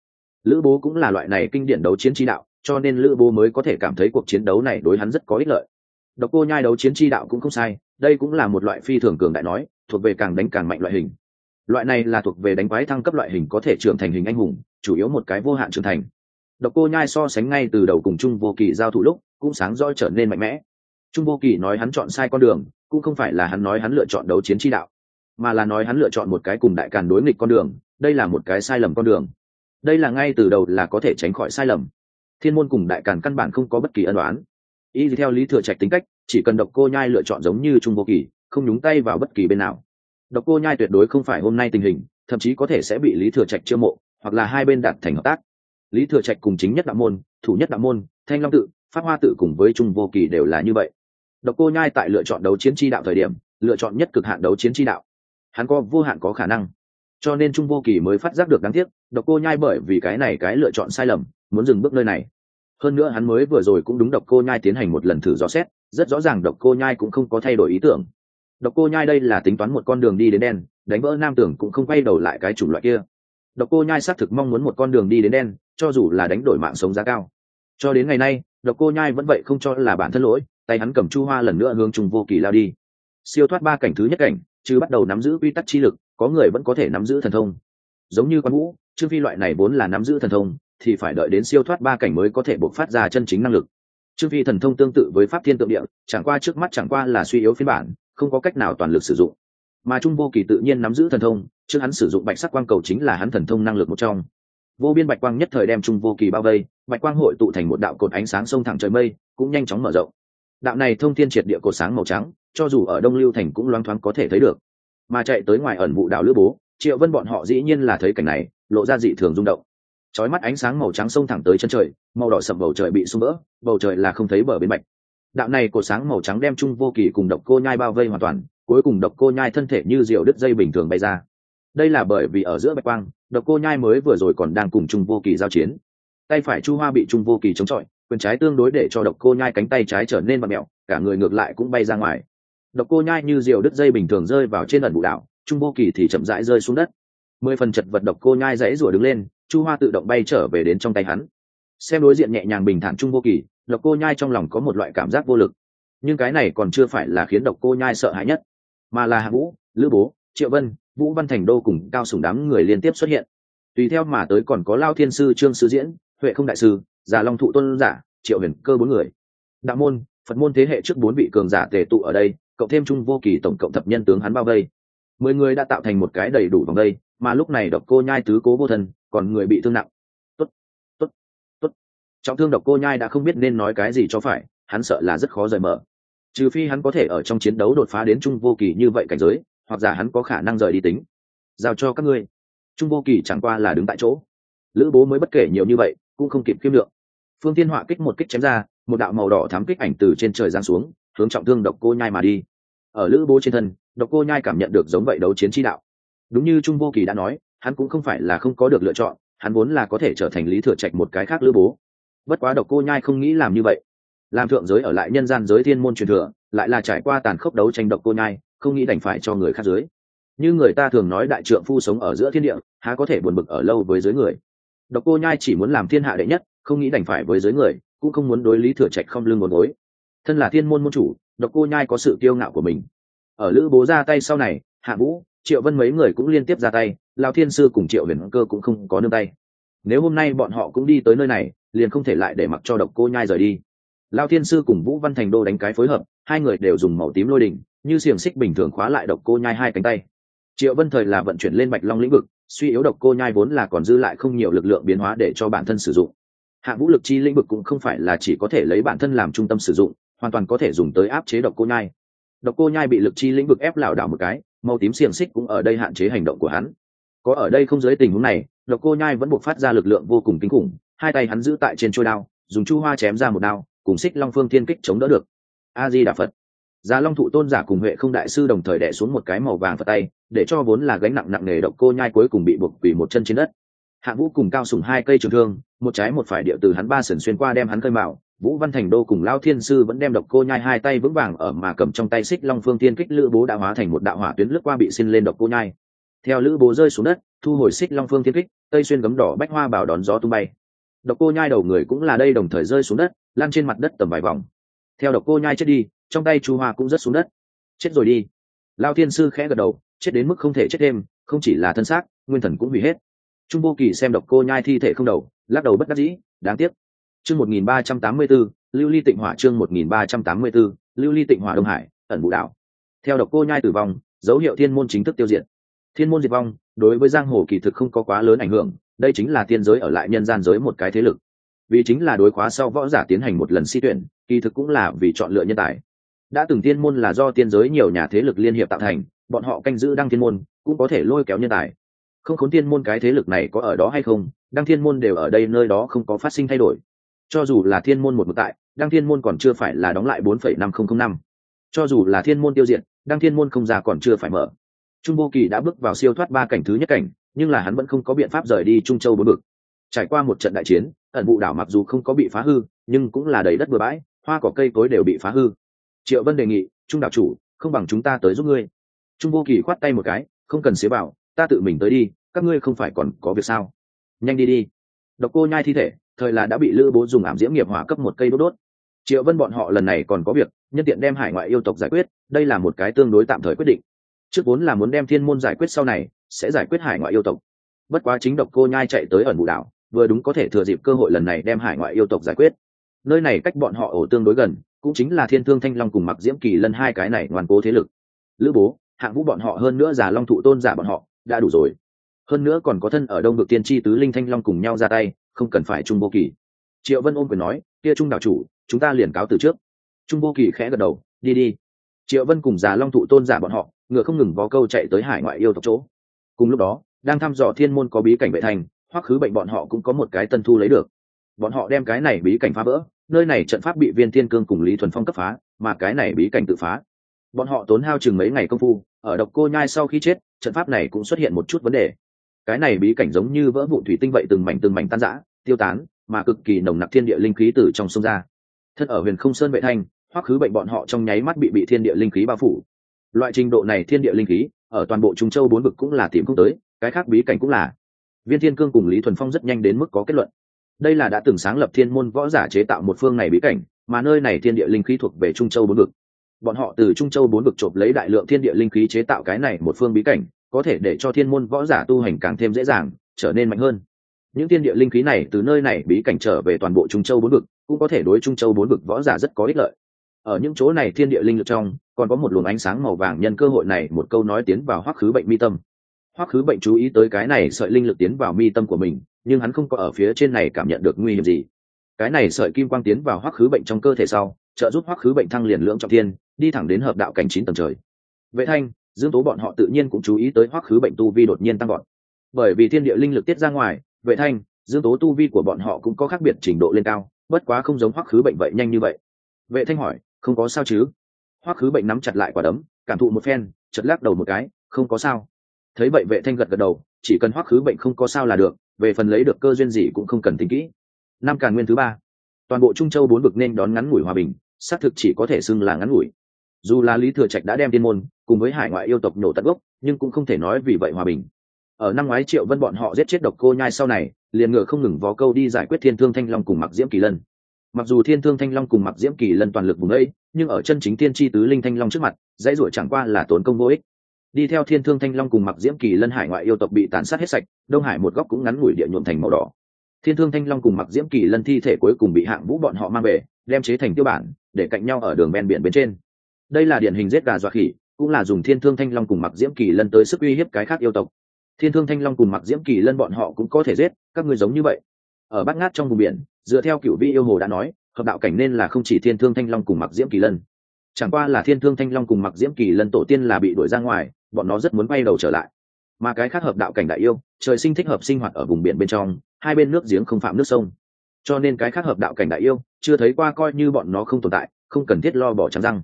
S1: Lữ bố cũng là loại này kinh điển đấu chiến tri đạo, cho nên lữ bố mới có thể cảm thấy cuộc chiến đấu này đối hắn rất có ích lợi. Độc cô nhai đấu chiến tri đạo cũng không sai, đây cũng là một loại phi thường cường đại nói, thuộc về càng đánh càng mạnh loại hình. Loại này là thuộc về đánh quái thăng cấp loại hình có thể trưởng thành hình anh hùng, chủ yếu một cái vô hạn trưởng thành độc cô nhai so sánh ngay từ đầu cùng trung vô kỳ giao thủ lúc, cũng sáng roi trở nên mạnh mẽ. Trung vô kỳ nói hắn chọn sai con đường, cũng không phải là hắn nói hắn lựa chọn đấu chiến tri đạo, mà là nói hắn lựa chọn một cái cùng đại càn đối nghịch con đường, đây là một cái sai lầm con đường. Đây là ngay từ đầu là có thể tránh khỏi sai lầm. Thiên môn cùng đại càn căn bản không có bất kỳ ân đoán y theo lý thừa trạch tính cách, chỉ cần độc cô nhai lựa chọn giống như trung vô kỳ không nhúng tay vào bất kỳ bên nào. Độc cô nhai tuyệt đối không phải hôm nay tình hình, thậm chí có thể sẽ bị lý thừa trạch chiêu mộ, hoặc là hai bên đạt thành hợp tác lý thừa trạch cùng chính nhất đạo môn, thủ nhất đạo môn, thanh long tự phát hoa tự cùng với trung vô kỳ đều là như vậy. Độc cô nhai tại lựa chọn đấu chiến tri đạo thời điểm, lựa chọn nhất cực hạn đấu chiến tri đạo. Hắn có vô hạn có khả năng. Cho nên trung vô kỳ mới phát giác được đáng tiếc, độc cô nhai bởi vì cái này cái lựa chọn sai lầm, muốn dừng bước nơi này. Hơn nữa hắn mới vừa rồi cũng đúng độc cô nhai tiến hành một lần thử dò xét, rất rõ ràng độc cô nhai cũng không có thay đổi ý tưởng. Độc cô nhai đây là tính toán một con đường đi đến đen, đánh vỡ nam tưởng cũng không quay đầu lại cái chủng loại kia. Độc cô nhai xác thực mong muốn một con đường đi đến đen cho dù là đánh đổi mạng sống giá cao. Cho đến ngày nay, độc cô nhai vẫn vậy không cho là bản thân lỗi, tay hắn cầm chu hoa lần nữa hướng trùng vô kỳ lao đi. Siêu thoát ba cảnh thứ nhất cảnh, chứ bắt đầu nắm giữ quy tắc chi lực, có người vẫn có thể nắm giữ thần thông. Giống như quan vũ, trương phi loại này vốn là nắm giữ thần thông, thì phải đợi đến siêu thoát ba cảnh mới có thể bộc phát ra chân chính năng lực. Trương phi thần thông tương tự với pháp thiên tượng địa, chẳng qua trước mắt chẳng qua là suy yếu phiên bản, không có cách nào toàn lực sử dụng. Mà trung vô kỳ tự nhiên nắm giữ thần thông, trước hắn sử dụng bạch sắc quang cầu chính là hắn thần thông năng lực một trong vô biên bạch quang nhất thời đem trung vô kỳ bao vây, bạch quang hội tụ thành một đạo cột ánh sáng sông thẳng trời mây, cũng nhanh chóng mở rộng. Đạo này thông thiên triệt địa cột sáng màu trắng, cho dù ở đông lưu thành cũng loáng thoáng có thể thấy được. Mà chạy tới ngoài ẩn vụ đạo lữ bố, triệu vân bọn họ dĩ nhiên là thấy cảnh này, lộ ra dị thường rung động. Chói mắt ánh sáng màu trắng sông thẳng tới chân trời, màu đỏ sậm bầu trời bị sung vỡ, bầu trời là không thấy bờ bên bạch. Đạo này cột sáng màu trắng đem trung vô kỳ cùng độc cô nhai bao vây hoàn toàn, cuối cùng độc cô nhai thân thể như diều đứt dây bình thường bay ra đây là bởi vì ở giữa bạch quang, độc cô nhai mới vừa rồi còn đang cùng trung vô kỳ giao chiến. Tay phải chu hoa bị trung vô kỳ chống chọi, quyền trái tương đối để cho độc cô nhai cánh tay trái trở nên bật mẹo, cả người ngược lại cũng bay ra ngoài. Độc cô nhai như diều đứt dây bình thường rơi vào trên ẩn bụ đảo trung vô kỳ thì chậm rãi rơi xuống đất. Mười phần chật vật độc cô nhai dãy rủa đứng lên, chu hoa tự động bay trở về đến trong tay hắn. Xem đối diện nhẹ nhàng bình thản trung vô kỳ, độc cô nhai trong lòng có một loại cảm giác vô lực. Nhưng cái này còn chưa phải là khiến độc cô nhai sợ hãi nhất, mà là hạ vũ, lữ bố triệu vân, vũ văn thành đô cùng cao sùng đám người liên tiếp xuất hiện. Tùy theo mà tới còn có lao thiên sư, trương sư diễn, huệ không đại sư, già long thụ tôn giả, triệu huyền cơ bốn người. Đạo môn, phật môn thế hệ trước bốn vị cường giả tề tụ ở đây, cộng thêm trung vô kỳ tổng cộng thập nhân tướng hắn bao vây. Mười người đã tạo thành một cái đầy đủ vòng đây, mà lúc này độc cô nhai tứ cố vô thân, còn người bị thương nặng. Tốt tốt tốt. Trọng thương độc cô nhai đã không biết nên nói cái gì cho phải, hắn sợ là rất khó rời mở. Trừ phi hắn có thể ở trong chiến đấu đột phá đến trung vô kỳ như vậy cảnh giới hoặc giả hắn có khả năng rời đi tính. Giao cho các ngươi. Trung vô kỳ chẳng qua là đứng tại chỗ. Lữ bố mới bất kể nhiều như vậy, cũng không kịp kiêm lượng. Phương tiên họa kích một kích chém ra, một đạo màu đỏ thám kích ảnh từ trên trời giáng xuống, hướng trọng thương độc cô nhai mà đi. Ở lữ bố trên thân, độc cô nhai cảm nhận được giống vậy đấu chiến tri đạo. Đúng như trung vô kỳ đã nói, hắn cũng không phải là không có được lựa chọn, hắn vốn là có thể trở thành lý thừa trạch một cái khác lữ bố. Bất quá độc cô nhai không nghĩ làm như vậy. Làm thượng giới ở lại nhân gian giới thiên môn truyền thừa, lại là trải qua tàn khốc đấu tranh độc cô nhai không nghĩ đành phải cho người khác dưới. Như người ta thường nói đại trượng phu sống ở giữa thiên địa, há có thể buồn bực ở lâu với dưới người. Độc cô nhai chỉ muốn làm thiên hạ đệ nhất, không nghĩ đành phải với dưới người, cũng không muốn đối lý thừa trạch không lưng một gối. Thân là thiên môn môn chủ, độc cô nhai có sự kiêu ngạo của mình. Ở lữ bố ra tay sau này, hạ vũ, triệu vân mấy người cũng liên tiếp ra tay, lao thiên sư cùng triệu huyền cơ cũng không có nương tay. Nếu hôm nay bọn họ cũng đi tới nơi này, liền không thể lại để mặc cho độc cô nhai rời đi. Lao thiên sư cùng vũ văn thành đô đánh cái phối hợp, hai người đều dùng màu tím lôi đỉnh như xiềng xích bình thường khóa lại độc cô nhai hai cánh tay. Triệu vân thời là vận chuyển lên bạch long lĩnh vực, suy yếu độc cô nhai vốn là còn dư lại không nhiều lực lượng biến hóa để cho bản thân sử dụng. Hạ vũ lực chi lĩnh vực cũng không phải là chỉ có thể lấy bản thân làm trung tâm sử dụng, hoàn toàn có thể dùng tới áp chế độc cô nhai. Độc cô nhai bị lực chi lĩnh vực ép lảo đảo một cái, màu tím xiềng xích cũng ở đây hạn chế hành động của hắn. Có ở đây không dưới tình huống này, độc cô nhai vẫn buộc phát ra lực lượng vô cùng kinh khủng, hai tay hắn giữ tại trên trôi đao, dùng chu hoa chém ra một đao, cùng xích long phương thiên kích chống đỡ được. A di đà phật. Già Long thụ tôn giả cùng Huệ không đại sư đồng thời đè xuống một cái màu vàng vào tay, để cho vốn là gánh nặng nặng nề độc cô nhai cuối cùng bị buộc quỳ một chân trên đất. Hạ Vũ cùng Cao sủng hai cây trường thương, một trái một phải điệu từ hắn ba sườn xuyên qua đem hắn cơi mạo, Vũ Văn Thành Đô cùng Lao Thiên sư vẫn đem độc cô nhai hai tay vững vàng ở mà cầm trong tay xích Long Phương Thiên kích lữ bố đã hóa thành một đạo hỏa tuyến lướt qua bị xin lên độc cô nhai. Theo lữ bố rơi xuống đất, thu hồi xích Long Phương Thiên kích, tây xuyên gấm đỏ bách hoa bảo đón gió tung bay. Độc cô nhai đầu người cũng là đây đồng thời rơi xuống đất, lăn trên mặt đất tầm vài vòng. Theo độc cô nhai chết đi, trong tay chu hoa cũng rất xuống đất. Chết rồi đi. Lao thiên sư khẽ gật đầu, chết đến mức không thể chết thêm, không chỉ là thân xác, nguyên thần cũng hủy hết. Trung vô kỳ xem độc cô nhai thi thể không đầu, lắc đầu bất đắc dĩ, đáng tiếc. Chương một nghìn ba trăm tám mươi b ố lưu ly tịnh hỏa chương một nghìn ba trăm tám mươi b ố lưu ly tịnh hỏa đông hải, ẩn vũ đảo theo độc cô nhai tử vong, dấu hiệu thiên môn chính thức tiêu diệt. Thiên môn diệt vong, đối với giang hồ kỳ thực không có quá lớn ảnh hưởng, đây chính là tiên giới ở lại nhân gian giới một cái thế lực. Vì chính là đối khóa sau võ giả tiến hành một lần si tuyển, kỳ thực cũng là vì chọn lựa nhân tài đã từng tiên môn là do tiên giới nhiều nhà thế lực liên hiệp tạo thành, bọn họ canh giữ đăng thiên môn, cũng có thể lôi kéo nhân tài. Không khốn tiên môn cái thế lực này có ở đó hay không, đăng thiên môn đều ở đây nơi đó không có phát sinh thay đổi. Cho dù là thiên môn một mực tại, đăng thiên môn còn chưa phải là đóng lại bốn phẩy năm không không năm. Cho dù là thiên môn tiêu diệt, đăng thiên môn không ra còn chưa phải mở. Trung vô kỳ đã bước vào siêu thoát ba cảnh thứ nhất cảnh, nhưng là hắn vẫn không có biện pháp rời đi trung châu bốn bực trải qua một trận đại chiến, ẩn vụ đảo mặc dù không có bị phá hư, nhưng cũng là đầy đất bừa bãi, hoa cỏ cây cối đều bị phá hư triệu vân đề nghị, trung đạo chủ, không bằng chúng ta tới giúp ngươi. Trung vô kỳ khoát tay một cái, không cần xế bảo, ta tự mình tới đi, các ngươi không phải còn có việc sao? Nhanh đi đi. Độc cô nhai thi thể, thời là đã bị lữ bố dùng ảm diễm nghiệp hỏa cấp một cây đốt đốt. Triệu vân bọn họ lần này còn có việc, nhân tiện đem hải ngoại yêu tộc giải quyết, đây là một cái tương đối tạm thời quyết định. Trước vốn là muốn đem thiên môn giải quyết sau này, sẽ giải quyết hải ngoại yêu tộc. Bất quá chính độc cô nhai chạy tới ẩn bù đảo, vừa đúng có thể thừa dịp cơ hội lần này đem hải ngoại yêu tộc giải quyết nơi này cách bọn họ ổ tương đối gần, cũng chính là thiên thương thanh long cùng mặc diễm kỳ lân hai cái này ngoan cố thế lực. Lữ bố hạng vũ bọn họ hơn nữa giả long thụ tôn giả bọn họ, đã đủ rồi. Hơn nữa còn có thân ở đông được tiên tri tứ linh thanh long cùng nhau ra tay, không cần phải trung vô kỳ. Triệu vân ôm quyền nói, kia trung đạo chủ, chúng ta liền cáo từ trước. Trung vô kỳ khẽ gật đầu, đi đi. Triệu vân cùng già long thụ tôn giả bọn họ, ngựa không ngừng vó câu chạy tới hải ngoại yêu tộc chỗ. Cùng lúc đó, đang thăm dò thiên môn có bí cảnh vệ thành hoặc khứ bệnh bọn họ cũng có một cái tân thu lấy được. Bọn họ đem cái này bí cảnh phá vỡ nơi này trận pháp bị viên thiên cương cùng lý thuần phong cấp phá, mà cái này bí cảnh tự phá. Bọn họ tốn hao chừng mấy ngày công phu, ở độc cô nhai sau khi chết, trận pháp này cũng xuất hiện một chút vấn đề. Cái này bí cảnh giống như vỡ vụ thủy tinh vậy từng mảnh từng mảnh tan rã, tiêu tán, mà cực kỳ nồng nặc thiên địa linh khí từ trong sông ra. Thân ở huyền không sơn vệ thanh hoặc khứ bệnh bọn họ trong nháy mắt bị bị thiên địa linh khí bao phủ. Loại trình độ này thiên địa linh khí, ở toàn bộ trung châu bốn vực cũng là tìm không tới, cái khác bí cảnh cũng là. Viên thiên cương cùng lý thuần phong rất nhanh đến mức có kết luận đây là đã từng sáng lập thiên môn võ giả chế tạo một phương này bí cảnh, mà nơi này thiên địa linh khí thuộc về trung châu bốn vực. Bọn họ từ trung châu bốn vực trộm lấy đại lượng thiên địa linh khí chế tạo cái này một phương bí cảnh, có thể để cho thiên môn võ giả tu hành càng thêm dễ dàng, trở nên mạnh hơn. Những thiên địa linh khí này từ nơi này bí cảnh trở về toàn bộ trung châu bốn vực, cũng có thể đối trung châu bốn vực võ giả rất có ích lợi. Ở những chỗ này thiên địa linh lực trong, còn có một luồng ánh sáng màu vàng nhân cơ hội này một câu nói tiến vào hoắc khứ bệnh mi tâm. Hoắc khứ bệnh chú ý tới cái này sợi linh lực tiến vào mi tâm của mình nhưng hắn không có ở phía trên này cảm nhận được nguy hiểm gì. Cái này sợi kim quang tiến vào hoắc khứ bệnh trong cơ thể sau, trợ giúp hoắc khứ bệnh thăng liền lưỡng trọng thiên, đi thẳng đến hợp đạo cảnh chín tầng trời. Vệ thanh, dương tố bọn họ tự nhiên cũng chú ý tới hoắc khứ bệnh tu vi đột nhiên tăng gọn bởi vì thiên địa linh lực tiết ra ngoài, vệ thanh, dương tố tu vi của bọn họ cũng có khác biệt trình độ lên cao, bất quá không giống hoắc khứ bệnh vậy nhanh như vậy. Vệ thanh hỏi, không có sao chứ? Hoắc khứ bệnh nắm chặt lại quả đấm, cảm thụ một phen chật lắc đầu một cái, không có sao thấy vậy vệ thanh gật gật đầu, chỉ cần hoắc khứ bệnh không có sao là được, về phần lấy được cơ duyên gì cũng không cần tính kỹ. Năm càn nguyên thứ ba. Toàn bộ trung châu bốn vực nên đón ngắn ngủi hòa bình, xác thực chỉ có thể xưng là ngắn ngủi. Dù là lý thừa trạch đã đem tiên môn, cùng với hải ngoại yêu tộc nổ tận gốc, nhưng cũng không thể nói vì vậy hòa bình. Ở năm ngoái triệu vân bọn họ giết chết độc cô nhai sau này, liền ngựa không ngừng vó câu đi giải quyết thiên thương thanh long cùng mặc diễm kỳ lân. Mặc dù thiên thương thanh long cùng mặc diễm kỳ lân toàn lực vùng ấy nhưng ở chân chính tiên tri tứ linh thanh long trước mặt, dãy ruổi chẳng qua là tốn công vô ích đi theo thiên thương thanh long cùng mặc diễm kỳ lân hải ngoại yêu tộc bị tàn sát hết sạch, đông hải một góc cũng ngắn ngủi địa nhuộm thành màu đỏ. Thiên thương thanh long cùng mặc diễm kỳ lân thi thể cuối cùng bị hạng vũ bọn họ mang về, đem chế thành tiêu bản, để cạnh nhau ở đường ven biển bên trên. Đây là điển hình giết gà dọa khỉ, cũng là dùng thiên thương thanh long cùng mặc diễm kỳ lân tới sức uy hiếp cái khác yêu tộc. Thiên thương thanh long cùng mặc diễm kỳ lân bọn họ cũng có thể giết, các người giống như vậy. Ở bát ngát trong vùng biển, dựa theo cựu vi yêu hồ đã nói, hợp đạo cảnh nên là không chỉ thiên thương thanh long cùng mặc diễm kỳ lân. Chẳng qua là thiên thương thanh long cùng mặc diễm kỳ lân tổ tiên là bị đuổi ra ngoài bọn nó rất muốn bay đầu trở lại. Mà cái khác hợp đạo cảnh đại yêu, trời sinh thích hợp sinh hoạt ở vùng biển bên trong, hai bên nước giếng không phạm nước sông. Cho nên cái khác hợp đạo cảnh đại yêu, chưa thấy qua coi như bọn nó không tồn tại, không cần thiết lo bỏ trắng răng.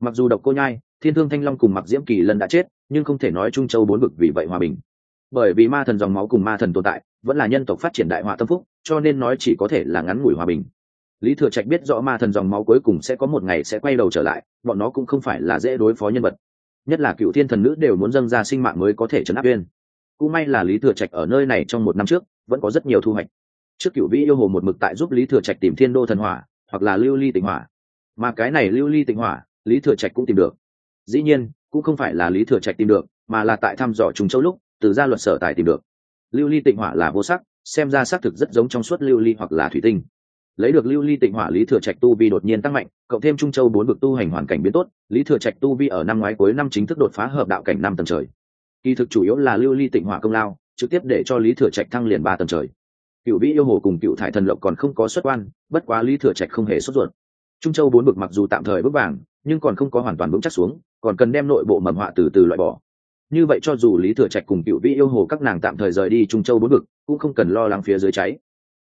S1: Mặc dù độc cô nhai, thiên thương thanh long cùng mặc diễm kỳ lân đã chết, nhưng không thể nói trung châu bốn vực vì vậy hòa bình. Bởi vì ma thần dòng máu cùng ma thần tồn tại, vẫn là nhân tộc phát triển đại họa tâm phúc, cho nên nói chỉ có thể là ngắn ngủi hòa bình. Lý thừa trạch biết rõ ma thần dòng máu cuối cùng sẽ có một ngày sẽ quay đầu trở lại, bọn nó cũng không phải là dễ đối phó nhân vật nhất là cựu thiên thần nữ đều muốn dâng ra sinh mạng mới có thể chấn áp viên cũng may là lý thừa trạch ở nơi này trong một năm trước, vẫn có rất nhiều thu hoạch. Trước cựu vĩ yêu hồ một mực tại giúp lý thừa trạch tìm thiên đô thần hỏa, hoặc là lưu ly tịnh hỏa. Mà cái này lưu ly tịnh hỏa, lý thừa trạch cũng tìm được. Dĩ nhiên, cũng không phải là lý thừa trạch tìm được, mà là tại thăm dò trùng châu lúc, từ gia luật sở tài tìm được. Lưu ly tịnh hỏa là vô sắc, xem ra xác thực rất giống trong suốt lưu ly hoặc là thủy tinh lấy được lưu ly tịnh hỏa lý thừa trạch tu vi đột nhiên tăng mạnh, cộng thêm trung châu bốn vực tu hành hoàn cảnh biến tốt, lý thừa trạch tu vi ở năm ngoái cuối năm chính thức đột phá hợp đạo cảnh năm tầng trời. Kỳ thực chủ yếu là lưu ly tịnh hỏa công lao, trực tiếp để cho lý thừa trạch thăng liền ba tầng trời. Cựu vĩ yêu hồ cùng cựu thải thần lộc còn không có xuất quan, bất quá lý thừa trạch không hề sốt ruột. Trung châu bốn vực mặc dù tạm thời bước vàng, nhưng còn không có hoàn toàn vững chắc xuống, còn cần đem nội bộ mầm họa từ từ loại bỏ. Như vậy cho dù lý thừa trạch cùng cựu vĩ yêu hồ các nàng tạm thời rời đi trung châu bốn vực, cũng không cần lo lắng phía dưới cháy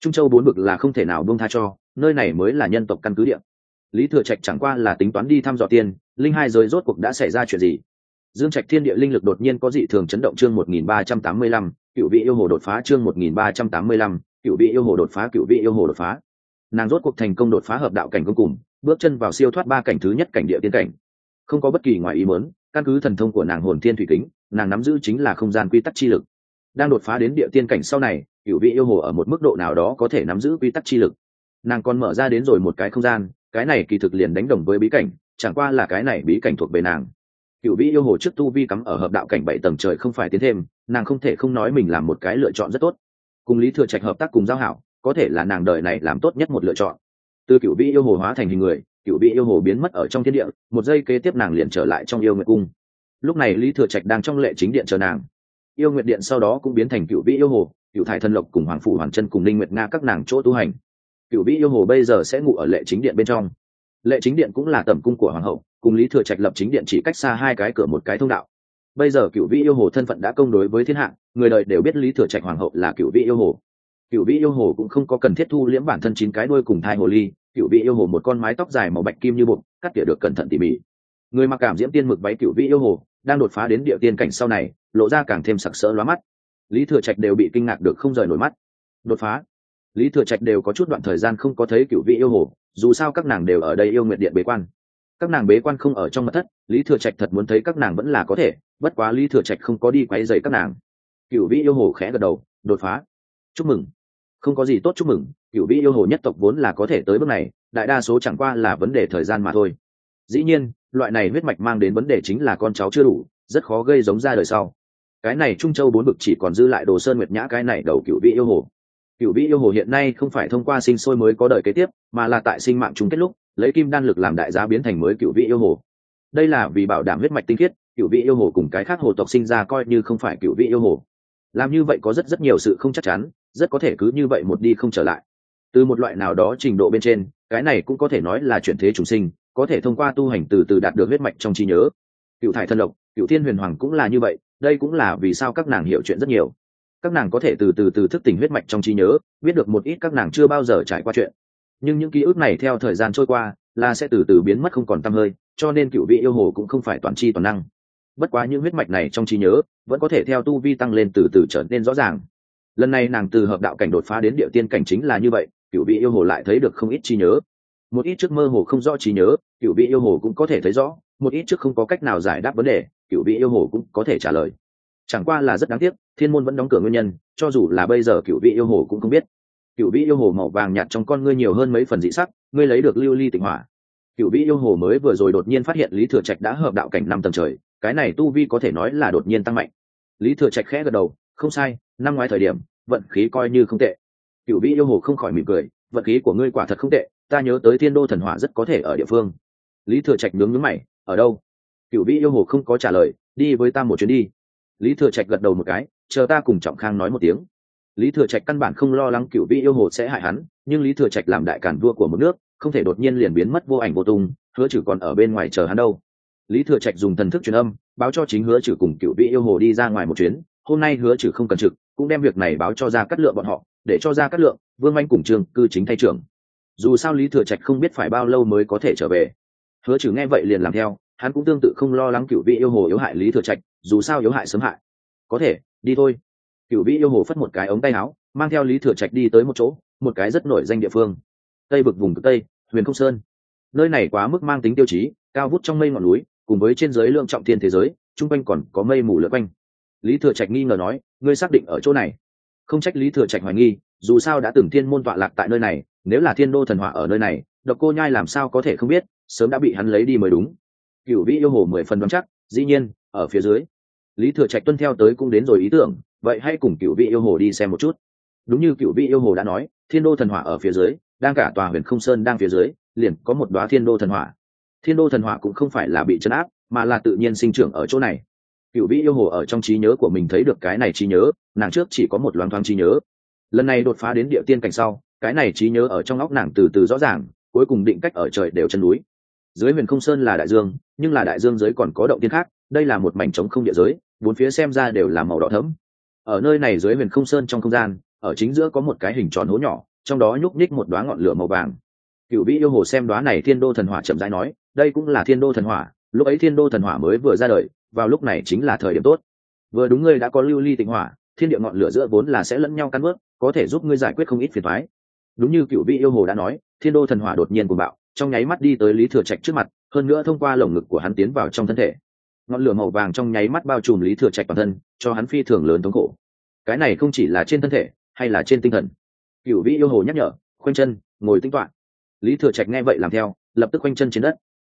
S1: trung châu bốn vực là không thể nào buông tha cho, nơi này mới là nhân tộc căn cứ địa. Lý thừa trạch chẳng qua là tính toán đi thăm dò tiên, linh hai giới rốt cuộc đã xảy ra chuyện gì? Dương trạch thiên địa linh lực đột nhiên có dị thường chấn động chương một nghìn ba trăm tám mươi lăm, cựu vị yêu hồ đột phá chương một nghìn ba trăm tám mươi lăm, cựu vị yêu hồ đột phá, cựu vị yêu hồ đột phá. Nàng rốt cuộc thành công đột phá hợp đạo cảnh công cùng, bước chân vào siêu thoát ba cảnh thứ nhất cảnh địa tiên cảnh. Không có bất kỳ ngoài ý mớn căn cứ thần thông của nàng hồn thiên thủy kính, nàng nắm giữ chính là không gian quy tắc chi lực. Đang đột phá đến địa tiên cảnh sau này cựu vị yêu hồ ở một mức độ nào đó có thể nắm giữ quy tắc chi lực. Nàng còn mở ra đến rồi một cái không gian, cái này kỳ thực liền đánh đồng với bí cảnh, chẳng qua là cái này bí cảnh thuộc về nàng. Cựu vị yêu hồ trước tu vi cắm ở hợp đạo cảnh bảy tầng trời không phải tiến thêm, nàng không thể không nói mình làm một cái lựa chọn rất tốt. Cùng lý thừa trạch hợp tác cùng giao hảo, có thể là nàng đời này làm tốt nhất một lựa chọn. Từ cựu vị yêu hồ hóa thành hình người, cựu vị yêu hồ biến mất ở trong thiên địa, một giây kế tiếp nàng liền trở lại trong yêu nguyệt cung. Lúc này lý thừa trạch đang trong lệ chính điện chờ nàng. Yêu nguyệt điện sau đó cũng biến thành cựu vị yêu hồ cựu thải thần lộc cùng hoàng phủ hoàng chân cùng linh nguyệt nga các nàng chỗ tu hành. Cựu vĩ yêu hồ bây giờ sẽ ngủ ở lệ chính điện bên trong. Lệ chính điện cũng là tầm cung của hoàng hậu, cùng lý thừa trạch lập chính điện chỉ cách xa hai cái cửa một cái thông đạo. Bây giờ cựu vĩ yêu hồ thân phận đã công đối với thiên hạ, người đời đều biết lý thừa trạch hoàng hậu là cựu vĩ yêu hồ. Cựu vĩ yêu hồ cũng không có cần thiết thu liễm bản thân chín cái đuôi cùng thai hồ ly, cựu vĩ yêu hồ một con mái tóc dài màu bạch kim như bụng cắt tỉa được cẩn thận tỉ mỉ. Người mặc cảm diễm tiên mực váy cựu vĩ yêu hồ, đang đột phá đến địa tiên cảnh sau này, lộ ra càng thêm sặc sỡ lóa mắt lý thừa trạch đều bị kinh ngạc được không rời nổi mắt. Đột phá. Lý thừa trạch đều có chút đoạn thời gian không có thấy cựu vị yêu hồ, dù sao các nàng đều ở đây yêu nguyện điện bế quan. Các nàng bế quan không ở trong mật thất, lý thừa trạch thật muốn thấy các nàng vẫn là có thể, bất quá lý thừa trạch không có đi quấy dày các nàng. Cựu vị yêu hồ khẽ gật đầu, đột phá. Chúc mừng. Không có gì tốt chúc mừng cựu vị yêu hồ nhất tộc vốn là có thể tới bước này, đại đa số chẳng qua là vấn đề thời gian mà thôi. Dĩ nhiên, loại này huyết mạch mang đến vấn đề chính là con cháu chưa đủ, rất khó gây giống ra đời sau cái này trung châu bốn bực chỉ còn dư lại đồ sơn nguyệt nhã, cái này đầu cựu vị yêu hồ. Cựu vị yêu hồ hiện nay không phải thông qua sinh sôi mới có đời kế tiếp, mà là tại sinh mạng chung kết lúc, lấy kim đan lực làm đại giá biến thành mới cựu vị yêu hồ. Đây là vì bảo đảm huyết mạch tinh khiết cựu vị yêu hồ cùng cái khác hồ tộc sinh ra coi như không phải cựu vị yêu hồ. Làm như vậy có rất rất nhiều sự không chắc chắn, rất có thể cứ như vậy một đi không trở lại. Từ một loại nào đó trình độ bên trên, cái này cũng có thể nói là chuyển thế chúng sinh, có thể thông qua tu hành từ từ đạt được huyết mạch trong trí nhớ. Cựu thải thân lộc, cựu thiên huyền hoàng cũng là như vậy đây cũng là vì sao các nàng hiểu chuyện rất nhiều. Các nàng có thể từ từ từ thức tỉnh huyết mạch trong trí nhớ, biết được một ít các nàng chưa bao giờ trải qua chuyện. Nhưng những ký ức này theo thời gian trôi qua, là sẽ từ từ biến mất không còn t hơi, cho nên cựu vị yêu hồ cũng không phải toàn c h i toàn năng. Bất quá những huyết mạch này trong trí nhớ, vẫn có thể theo tu vi tăng lên từ từ trở nên rõ ràng. Lần này nàng từ hợp đạo cảnh đột phá đến địa tiên cảnh chính là như vậy, cựu vị yêu hồ lại thấy được không ít trí nhớ. Một ít trước mơ hồ không rõ trí nhớ, cựu vị yêu hồ cũng có thể thấy rõ, một ít trước không có cách nào giải đáp vấn đề cựu vị yêu hồ cũng có thể trả lời. Chẳng qua là rất đáng tiếc, thiên môn vẫn đóng cửa nguyên nhân, cho dù là bây giờ cựu vị yêu hồ cũng không biết. Cựu vị yêu hồ màu vàng nhạt trong con ngươi nhiều hơn mấy phần dị sắc, ngươi lấy được lưu ly tịnh hỏa. Cựu vị yêu hồ mới vừa rồi đột nhiên phát hiện lý thừa trạch đã hợp đạo cảnh năm tầng trời, cái này tu vi có thể nói là đột nhiên tăng mạnh. Lý thừa trạch khẽ gật đầu, không sai, năm ngoái thời điểm, vận khí coi như không tệ. Cựu vị yêu hồ không khỏi mỉm cười, vận khí của ngươi quả thật không tệ, ta nhớ tới thiên đô thần hỏa rất có thể ở địa phương. Lý thừa trạch nướng nhướng mày, ở đâu? Cựu vĩ yêu hồ không có trả lời, đi với ta một chuyến đi. Lý thừa trạch gật đầu một cái, chờ ta cùng trọng khang nói một tiếng. Lý thừa trạch căn bản không lo lắng cựu vĩ yêu hồ sẽ hại hắn, nhưng lý thừa trạch làm đại cản vua của một nước, không thể đột nhiên liền biến mất vô ảnh vô tung, hứa chử còn ở bên ngoài chờ hắn đâu. Lý thừa trạch dùng thần thức truyền âm, báo cho chính hứa chử cùng cựu vị yêu hồ đi ra ngoài một chuyến, hôm nay hứa chử không cần trực, cũng đem việc này báo cho ra cắt lượng bọn họ, để cho ra cắt lượng, vương anh cùng trường cư chính thay trưởng. Dù sao lý thừa trạch không biết phải bao lâu mới có thể trở về. Hứa chử nghe vậy liền làm theo hắn cũng tương tự không lo lắng cựu vị yêu hồ yếu hại lý thừa trạch, dù sao yếu hại sớm hại. Có thể, đi thôi. Cựu vị yêu hồ phất một cái ống tay áo, mang theo lý thừa trạch đi tới một chỗ, một cái rất nổi danh địa phương. Tây vực vùng cực tây, huyền không sơn. Nơi này quá mức mang tính tiêu chí, cao vút trong mây ngọn núi, cùng với trên giới lượng trọng thiên thế giới, chung quanh còn có mây mù lượt quanh. Lý thừa trạch nghi ngờ nói, ngươi xác định ở chỗ này? Không trách lý thừa trạch hoài nghi, dù sao đã từng thiên môn tọa lạc tại nơi này, nếu là thiên đô thần hỏa ở nơi này, độc cô nhai làm sao có thể không biết, sớm đã bị hắn lấy đi mới đúng cựu vĩ yêu hồ mười phần đoán chắc, dĩ nhiên, ở phía dưới. Lý thừa trạch tuân theo tới cũng đến rồi ý tưởng, vậy hãy cùng cựu vị yêu hồ đi xem một chút. Đúng như cựu vị yêu hồ đã nói, thiên đô thần hỏa ở phía dưới, đang cả tòa huyền không sơn đang phía dưới, liền có một đoá thiên đô thần hỏa. Thiên đô thần hỏa cũng không phải là bị chấn áp, mà là tự nhiên sinh trưởng ở chỗ này. Cựu vị yêu hồ ở trong trí nhớ của mình thấy được cái này trí nhớ, nàng trước chỉ có một loáng thoáng trí nhớ. Lần này đột phá đến địa tiên cảnh sau, cái này trí nhớ ở trong óc nàng từ từ rõ ràng, cuối cùng định cách ở trời đều chân núi dưới huyền không sơn là đại dương, nhưng là đại dương dưới còn có động tiên khác, đây là một mảnh trống không địa giới, bốn phía xem ra đều là màu đỏ thẫm. Ở nơi này dưới huyền không sơn trong không gian, ở chính giữa có một cái hình tròn hố nhỏ, trong đó nhúc nhích một đoá ngọn lửa màu vàng. Cựu vĩ yêu hồ xem đoá này thiên đô thần hỏa chậm rãi nói, đây cũng là thiên đô thần hỏa, lúc ấy thiên đô thần hỏa mới vừa ra đời, vào lúc này chính là thời điểm tốt. Vừa đúng ngươi đã có lưu ly tịnh hỏa, thiên địa ngọn lửa giữa vốn là sẽ lẫn nhau căn bước có thể giúp ngươi giải quyết không ít phiền thoái đúng như cựu vị yêu hồ đã nói, thiên đô thần hỏa đột nhiên cùng bạo trong nháy mắt đi tới lý thừa trạch trước mặt, hơn nữa thông qua lồng ngực của hắn tiến vào trong thân thể. Ngọn lửa màu vàng trong nháy mắt bao trùm lý thừa trạch toàn thân, cho hắn phi thường lớn thống khổ. Cái này không chỉ là trên thân thể, hay là trên tinh thần. Cựu vĩ yêu hồ nhắc nhở, khoanh chân, ngồi tính toạ lý thừa trạch nghe vậy làm theo, lập tức khoanh chân trên đất.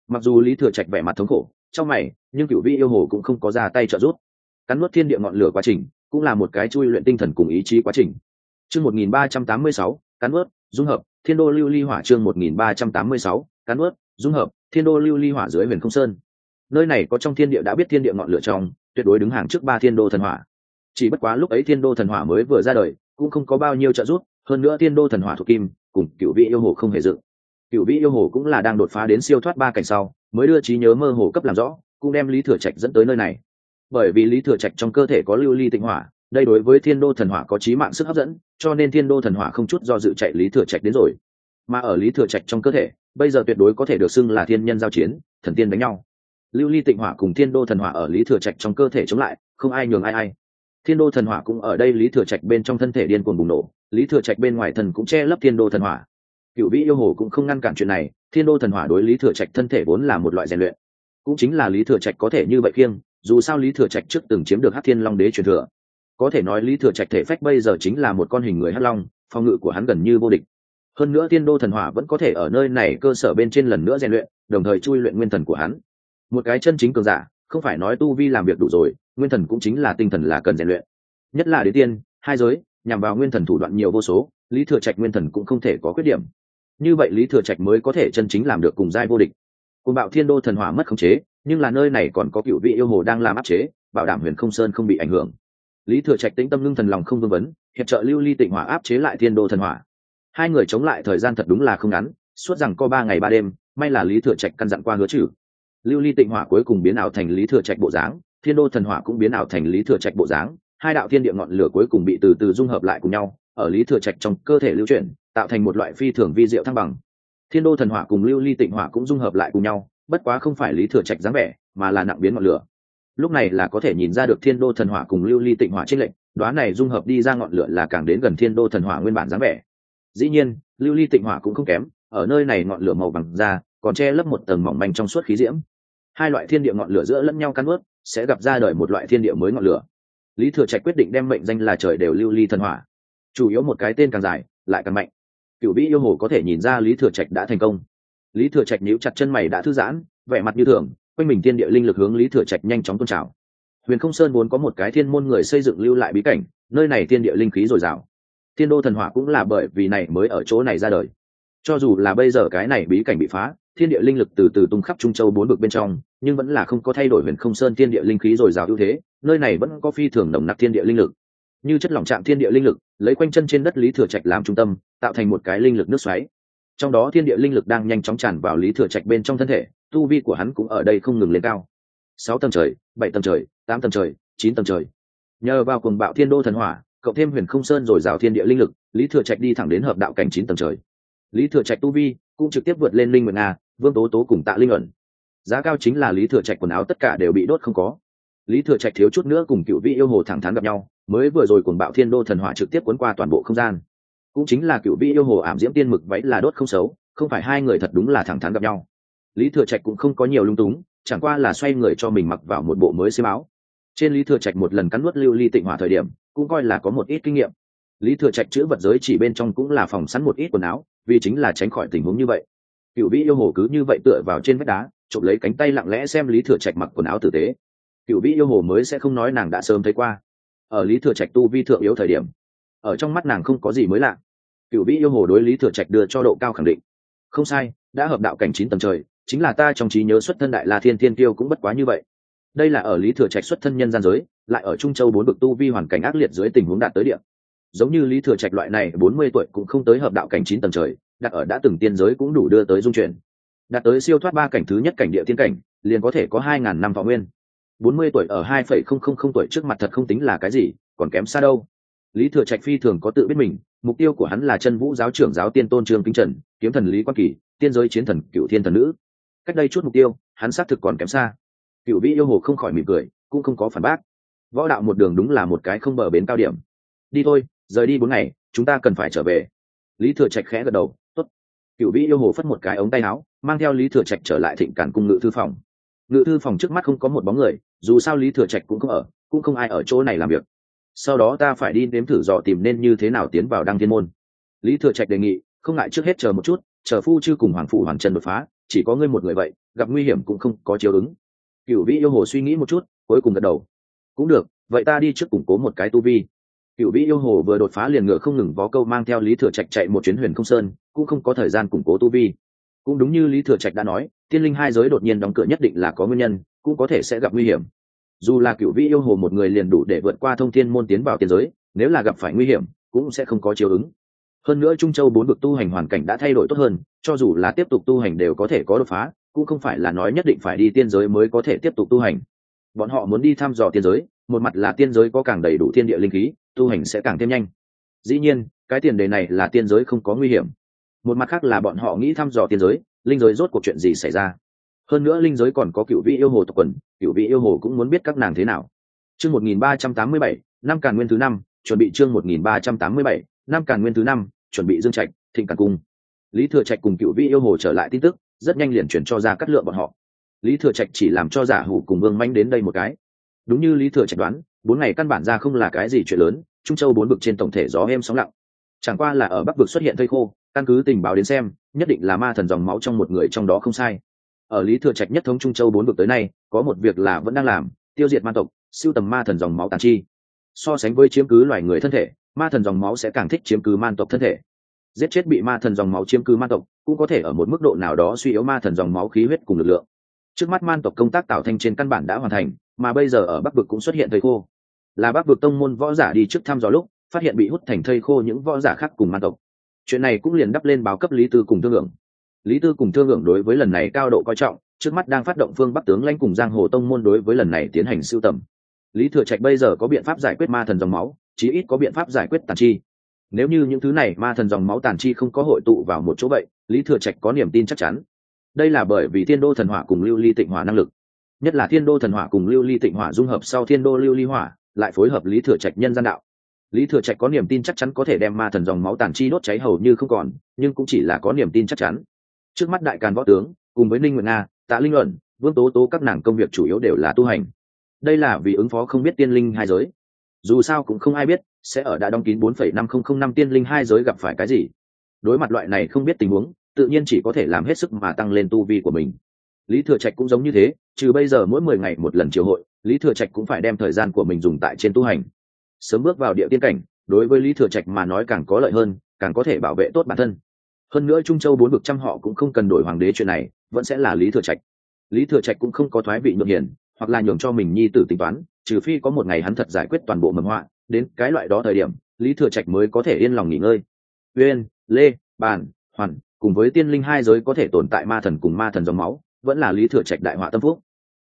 S1: Mặc dù lý thừa trạch vẻ mặt thống khổ, trong mày, nhưng cựu vĩ yêu hồ cũng không có ra tay trợ giúp. Cắn nuốt thiên địa ngọn lửa quá trình, cũng là một cái chui luyện tinh thần cùng ý chí quá trình. Chương một nghìn ba trăm tám mươi sáu, cắn nuốt dung hợp, thiên đô lưu ly hỏa chương một nghìn ba trăm tám mươi sáu cán ướt dung hợp, thiên đô lưu ly hỏa dưới huyền không sơn. Nơi này có trong thiên địa đã biết thiên địa ngọn lửa trong, tuyệt đối đứng hàng trước ba thiên đô thần hỏa. Chỉ bất quá lúc ấy thiên đô thần hỏa mới vừa ra đời, cũng không có bao nhiêu trợ giúp, hơn nữa thiên đô thần hỏa thuộc kim, cùng cựu vị yêu hồ không hề dự cựu vị yêu hồ cũng là đang đột phá đến siêu thoát ba cảnh sau, mới đưa trí nhớ mơ hồ cấp làm rõ, cũng đem lý thừa trạch dẫn tới nơi này. Bởi vì lý thừa trạch trong cơ thể có lưu ly tịnh hỏa đây đối với thiên đô thần hỏa có trí mạng sức hấp dẫn, cho nên thiên đô thần hỏa không chút do dự chạy lý thừa trạch đến rồi. Mà ở lý thừa trạch trong cơ thể, bây giờ tuyệt đối có thể được xưng là thiên nhân giao chiến, thần tiên đánh nhau. Lưu ly tịnh hỏa cùng thiên đô thần hỏa ở lý thừa trạch trong cơ thể chống lại, không ai nhường ai ai. Thiên đô thần hỏa cũng ở đây lý thừa trạch bên trong thân thể điên cuồng bùng nổ, lý thừa trạch bên ngoài thần cũng che lấp thiên đô thần hỏa. Cựu vĩ yêu hồ cũng không ngăn cản chuyện này, thiên đô thần hỏa đối lý thừa trạch thân thể vốn là một loại rèn luyện. Cũng chính là lý thừa trạch có thể như vậy khiêng, dù sao lý thừa trạch trước từng chiếm được hát thiên long đế truyền thừa có thể nói lý thừa trạch thể phách bây giờ chính là một con hình người hắc long phòng ngự của hắn gần như vô địch. Hơn nữa tiên đô thần hỏa vẫn có thể ở nơi này cơ sở bên trên lần nữa rèn luyện, đồng thời chui luyện nguyên thần của hắn. Một cái chân chính cường giả, không phải nói tu vi làm việc đủ rồi, nguyên thần cũng chính là tinh thần là cần rèn luyện. Nhất là đế tiên, hai giới, nhằm vào nguyên thần thủ đoạn nhiều vô số, lý thừa trạch nguyên thần cũng không thể có khuyết điểm. Như vậy lý thừa trạch mới có thể chân chính làm được cùng giai vô địch. Cùng bạo thiên đô thần hỏa mất khống chế, nhưng là nơi này còn có cựu vị yêu hồ đang làm áp chế, bảo đảm huyền không sơn không bị ảnh hưởng lý thừa trạch tĩnh tâm lưng thần lòng không vương vấn, hiệp trợ lưu ly tịnh hỏa áp chế lại thiên đô thần hỏa. Hai người chống lại thời gian thật đúng là không ngắn, suốt rằng có ba ngày ba đêm, may là lý thừa trạch căn dặn qua hứa trừ. Lưu ly tịnh hỏa cuối cùng biến ảo thành lý thừa trạch bộ dáng, thiên đô thần hỏa cũng biến ảo thành lý thừa trạch bộ dáng, hai đạo thiên địa ngọn lửa cuối cùng bị từ từ dung hợp lại cùng nhau, ở lý thừa trạch trong cơ thể lưu chuyển, tạo thành một loại phi thường vi diệu thăng bằng. Thiên đô thần hỏa cùng lưu ly tịnh hỏa cũng dung hợp lại cùng nhau, bất quá không phải lý thừa trạch dáng vẻ, mà là nặng biến ngọn lửa lúc này là có thể nhìn ra được thiên đô thần hỏa cùng lưu ly tịnh hỏa trích lệnh đoán này dung hợp đi ra ngọn lửa là càng đến gần thiên đô thần hỏa nguyên bản dáng vẻ. Dĩ nhiên, lưu ly tịnh hỏa cũng không kém, ở nơi này ngọn lửa màu bằng da, còn che lấp một tầng mỏng manh trong suốt khí diễm. Hai loại thiên địa ngọn lửa giữa lẫn nhau cắn ướt sẽ gặp ra đời một loại thiên địa mới ngọn lửa. Lý thừa trạch quyết định đem mệnh danh là trời đều lưu ly thần hỏa. Chủ yếu một cái tên càng dài, lại càng mạnh. Cựu vĩ yêu hồ có thể nhìn ra lý thừa trạch đã thành công. Lý thừa trạch nhíu chặt chân mày đã thư giãn, vẻ mặt như thường quanh mình thiên địa linh lực hướng lý thừa trạch nhanh chóng tôn trào. Huyền không sơn vốn có một cái thiên môn người xây dựng lưu lại bí cảnh, nơi này thiên địa linh khí dồi dào. Thiên đô thần hỏa cũng là bởi vì này mới ở chỗ này ra đời. Cho dù là bây giờ cái này bí cảnh bị phá, thiên địa linh lực từ từ tung khắp trung châu bốn vực bên trong, nhưng vẫn là không có thay đổi huyền không sơn thiên địa linh khí dồi dào ưu thế, nơi này vẫn có phi thường nồng nặc thiên địa linh lực. Như chất lỏng chạm thiên địa linh lực, lấy quanh chân trên đất lý thừa trạch làm trung tâm, tạo thành một cái linh lực nước xoáy. Trong đó thiên địa linh lực đang nhanh chóng tràn vào lý thừa trạch bên trong thân thể tu vi của hắn cũng ở đây không ngừng lên cao. Sáu tầng trời, bảy tầng trời, tám tầng trời, chín tầng trời. Nhờ vào cường bạo thiên đô thần hỏa, cộng thêm huyền không sơn rồi rào thiên địa linh lực, lý thừa trạch đi thẳng đến hợp đạo cảnh chín tầng trời. Lý thừa trạch tu vi cũng trực tiếp vượt lên linh nguyện nga vương tố tố cùng tạ linh ẩn. Giá cao chính là lý thừa trạch quần áo tất cả đều bị đốt không có. Lý thừa trạch thiếu chút nữa cùng cựu vị yêu hồ thẳng thắn gặp nhau, mới vừa rồi cuồng bạo thiên đô thần hỏa trực tiếp cuốn qua toàn bộ không gian. Cũng chính là cựu vị yêu hồ ảm diễm tiên mực váy là đốt không xấu, không phải hai người thật đúng là thẳng thắn gặp nhau lý thừa trạch cũng không có nhiều lung túng, chẳng qua là xoay người cho mình mặc vào một bộ mới xiêm áo. Trên lý thừa trạch một lần cắn nuốt lưu ly tịnh hỏa thời điểm, cũng coi là có một ít kinh nghiệm. Lý thừa trạch chữ vật giới chỉ bên trong cũng là phòng sẵn một ít quần áo, vì chính là tránh khỏi tình huống như vậy. Cựu vĩ yêu hồ cứ như vậy tựa vào trên vách đá trộm lấy cánh tay lặng lẽ xem lý thừa trạch mặc quần áo tử tế. Cựu vĩ yêu hồ mới sẽ không nói nàng đã sớm thấy qua. Ở lý thừa trạch tu vi thượng yếu thời điểm, ở trong mắt nàng không có gì mới lạ. Cựu vĩ yêu hồ đối lý thừa trạch đưa cho độ cao khẳng định. Không sai, đã hợp đạo cảnh chín tầng trời chính là ta trong trí nhớ xuất thân đại la thiên thiên tiêu cũng bất quá như vậy. Đây là ở lý thừa trạch xuất thân nhân gian giới, lại ở trung châu bốn bực tu vi hoàn cảnh ác liệt dưới tình huống đạt tới địa. Giống như lý thừa trạch loại này, bốn mươi tuổi cũng không tới hợp đạo cảnh chín tầng trời, đặt ở đã từng tiên giới cũng đủ đưa tới dung chuyển. Đạt tới siêu thoát ba cảnh thứ nhất cảnh địa tiên cảnh, liền có thể có hai ngàn năm võ nguyên. Bốn mươi tuổi ở hai phẩy không không không tuổi trước mặt thật không tính là cái gì, còn kém xa đâu. Lý thừa trạch phi thường có tự biết mình, mục tiêu của hắn là chân vũ giáo trưởng giáo tiên tôn trương kính trần, kiếm thần lý quan kỳ, tiên giới chiến thần cựu thiên thần nữ cách đây chút mục tiêu, hắn xác thực còn kém xa. Cựu vĩ yêu hồ không khỏi mỉm cười, cũng không có phản bác. Võ đạo một đường đúng là một cái không bờ bến cao điểm. Đi thôi, rời đi bốn ngày, chúng ta cần phải trở về. Lý thừa trạch khẽ gật đầu, tốt. Cựu vĩ yêu hồ phất một cái ống tay áo, mang theo lý thừa trạch trở lại thịnh cản cung ngự thư phòng. Ngự thư phòng trước mắt không có một bóng người, dù sao lý thừa trạch cũng không ở, cũng không ai ở chỗ này làm việc. Sau đó ta phải đi nếm thử dò tìm nên như thế nào tiến vào đăng thiên môn. Lý thừa trạch đề nghị, không ngại trước hết chờ một chút, chờ phu chư cùng hoàng phụ hoàng trần đột phá chỉ có ngươi một người vậy, gặp nguy hiểm cũng không có chiếu ứng. Cựu vĩ yêu hồ suy nghĩ một chút, cuối cùng gật đầu. Cũng được, vậy ta đi trước củng cố một cái tu vi. Cựu vĩ yêu hồ vừa đột phá liền ngựa không ngừng vó câu mang theo lý thừa trạch chạy một chuyến huyền không sơn, cũng không có thời gian củng cố tu vi. Cũng đúng như lý thừa trạch đã nói, tiên linh hai giới đột nhiên đóng cửa nhất định là có nguyên nhân, cũng có thể sẽ gặp nguy hiểm. Dù là cựu vĩ yêu hồ một người liền đủ để vượt qua thông thiên môn tiến vào tiên giới, nếu là gặp phải nguy hiểm, cũng sẽ không có chiều ứng hơn nữa trung châu bốn vực tu hành hoàn cảnh đã thay đổi tốt hơn, cho dù là tiếp tục tu hành đều có thể có đột phá, cũng không phải là nói nhất định phải đi tiên giới mới có thể tiếp tục tu hành. Bọn họ muốn đi thăm dò tiên giới, một mặt là tiên giới có càng đầy đủ thiên địa linh khí, tu hành sẽ càng thêm nhanh. Dĩ nhiên, cái tiền đề này là tiên giới không có nguy hiểm. Một mặt khác là bọn họ nghĩ thăm dò tiên giới, linh giới rốt cuộc chuyện gì xảy ra? Hơn nữa linh giới còn có cựu vị yêu hồ tộc quần, cựu vị yêu hồ cũng muốn biết các nàng thế nào. Chương một nghìn ba trăm tám mươi bảy, năm càn nguyên thứ năm, chuẩn bị chương một nghìn ba trăm tám mươi bảy năm càn nguyên thứ năm, chuẩn bị dương trạch, thịnh càn cung. Lý thừa trạch cùng cựu vị yêu hồ trở lại tin tức, rất nhanh liền chuyển cho ra cắt lượng bọn họ. Lý thừa trạch chỉ làm cho giả hủ cùng vương manh đến đây một cái. Đúng như lý thừa trạch đoán, bốn ngày căn bản ra không là cái gì chuyện lớn, trung châu bốn bực trên tổng thể gió êm sóng lặng. Chẳng qua là ở bắc vực xuất hiện thây khô, căn cứ tình báo đến xem, nhất định là ma thần dòng máu trong một người trong đó không sai. Ở lý thừa trạch nhất thống trung châu bốn vực tới nay, có một việc là vẫn đang làm, tiêu diệt ma tộc, siêu tầm ma thần dòng máu tàn chi so sánh với chiếm cứ loài người thân thể, ma thần dòng máu sẽ càng thích chiếm cứ man tộc thân thể. Giết chết bị ma thần dòng máu chiếm cứ man tộc, cũng có thể ở một mức độ nào đó suy yếu ma thần dòng máu khí huyết cùng lực lượng. Trước mắt man tộc công tác tạo thành trên căn bản đã hoàn thành, mà bây giờ ở bắc vực cũng xuất hiện thầy khô. Là bắc vực tông môn võ giả đi trước thăm dò lúc, phát hiện bị hút thành thây khô những võ giả khác cùng man tộc. Chuyện này cũng liền đắp lên báo cấp lý tư cùng thương lượng lý tư cùng thương lượng đối với lần này cao độ coi trọng, trước mắt đang phát động phương bắc tướng lãnh cùng giang hồ tông môn đối với lần này tiến hành sưu tầm lý thừa trạch bây giờ có biện pháp giải quyết ma thần dòng máu, chí ít có biện pháp giải quyết tàn chi. Nếu như những thứ này ma thần dòng máu tàn chi không có hội tụ vào một chỗ vậy, lý thừa trạch có niềm tin chắc chắn. Đây là bởi vì thiên đô thần hỏa cùng lưu ly tịnh hỏa năng lực. Nhất là thiên đô thần hỏa cùng lưu ly tịnh hỏa dung hợp sau thiên đô lưu ly hỏa, lại phối hợp lý thừa trạch nhân gian đạo. Lý thừa trạch có niềm tin chắc chắn có thể đem ma thần dòng máu tàn chi đốt cháy hầu như không còn, nhưng cũng chỉ là có niềm tin chắc chắn. Trước mắt đại càn võ tướng, cùng với ninh nguyện nga, tạ linh luận, vương tố tố các nàng công việc chủ yếu đều là tu hành đây là vì ứng phó không biết tiên linh hai giới. Dù sao cũng không ai biết, sẽ ở đã đóng kín bốn phẩy năm không không năm tiên linh hai giới gặp phải cái gì. Đối mặt loại này không biết tình huống, tự nhiên chỉ có thể làm hết sức mà tăng lên tu vi của mình. Lý thừa trạch cũng giống như thế, trừ bây giờ mỗi mười ngày một lần triều hội, lý thừa trạch cũng phải đem thời gian của mình dùng tại trên tu hành. Sớm bước vào địa tiên cảnh, đối với lý thừa trạch mà nói càng có lợi hơn, càng có thể bảo vệ tốt bản thân. Hơn nữa trung châu bốn bực trăm họ cũng không cần đổi hoàng đế chuyện này, vẫn sẽ là lý thừa trạch. Lý thừa trạch cũng không có thoái vị nhượng hiển hoặc là nhường cho mình nhi tử tính toán, trừ phi có một ngày hắn thật giải quyết toàn bộ mầm họa, đến cái loại đó thời điểm, lý thừa trạch mới có thể yên lòng nghỉ ngơi. Uyên, lê, bàn, hoàn, cùng với tiên linh hai giới có thể tồn tại ma thần cùng ma thần dòng máu, vẫn là lý thừa trạch đại họa tâm phúc.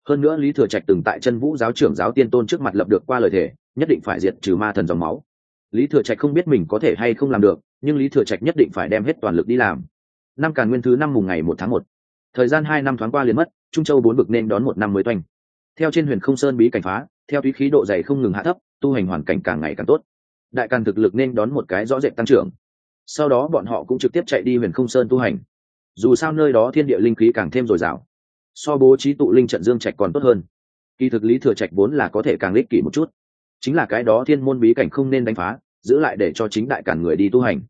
S1: Hơn nữa lý thừa trạch từng tại chân vũ giáo trưởng giáo tiên tôn trước mặt lập được qua lời thề, nhất định phải diệt trừ ma thần dòng máu. Lý thừa trạch không biết mình có thể hay không làm được, nhưng lý thừa trạch nhất định phải đem hết toàn lực đi làm. Năm càn nguyên thứ năm mùng ngày một tháng một. Thời gian hai năm thoáng qua liền mất, trung châu bốn bực nên đón một năm mới toanh theo trên huyền không sơn bí cảnh phá, theo túy khí độ dày không ngừng hạ thấp, tu hành hoàn cảnh càng ngày càng tốt. Đại càn thực lực nên đón một cái rõ rệt tăng trưởng. Sau đó bọn họ cũng trực tiếp chạy đi huyền không sơn tu hành. Dù sao nơi đó thiên địa linh khí càng thêm dồi dào, so bố trí tụ linh trận dương trạch còn tốt hơn. Kỳ thực lý thừa trạch vốn là có thể càng lích kỷ một chút. Chính là cái đó thiên môn bí cảnh không nên đánh phá, giữ lại để cho chính đại cản người đi tu hành.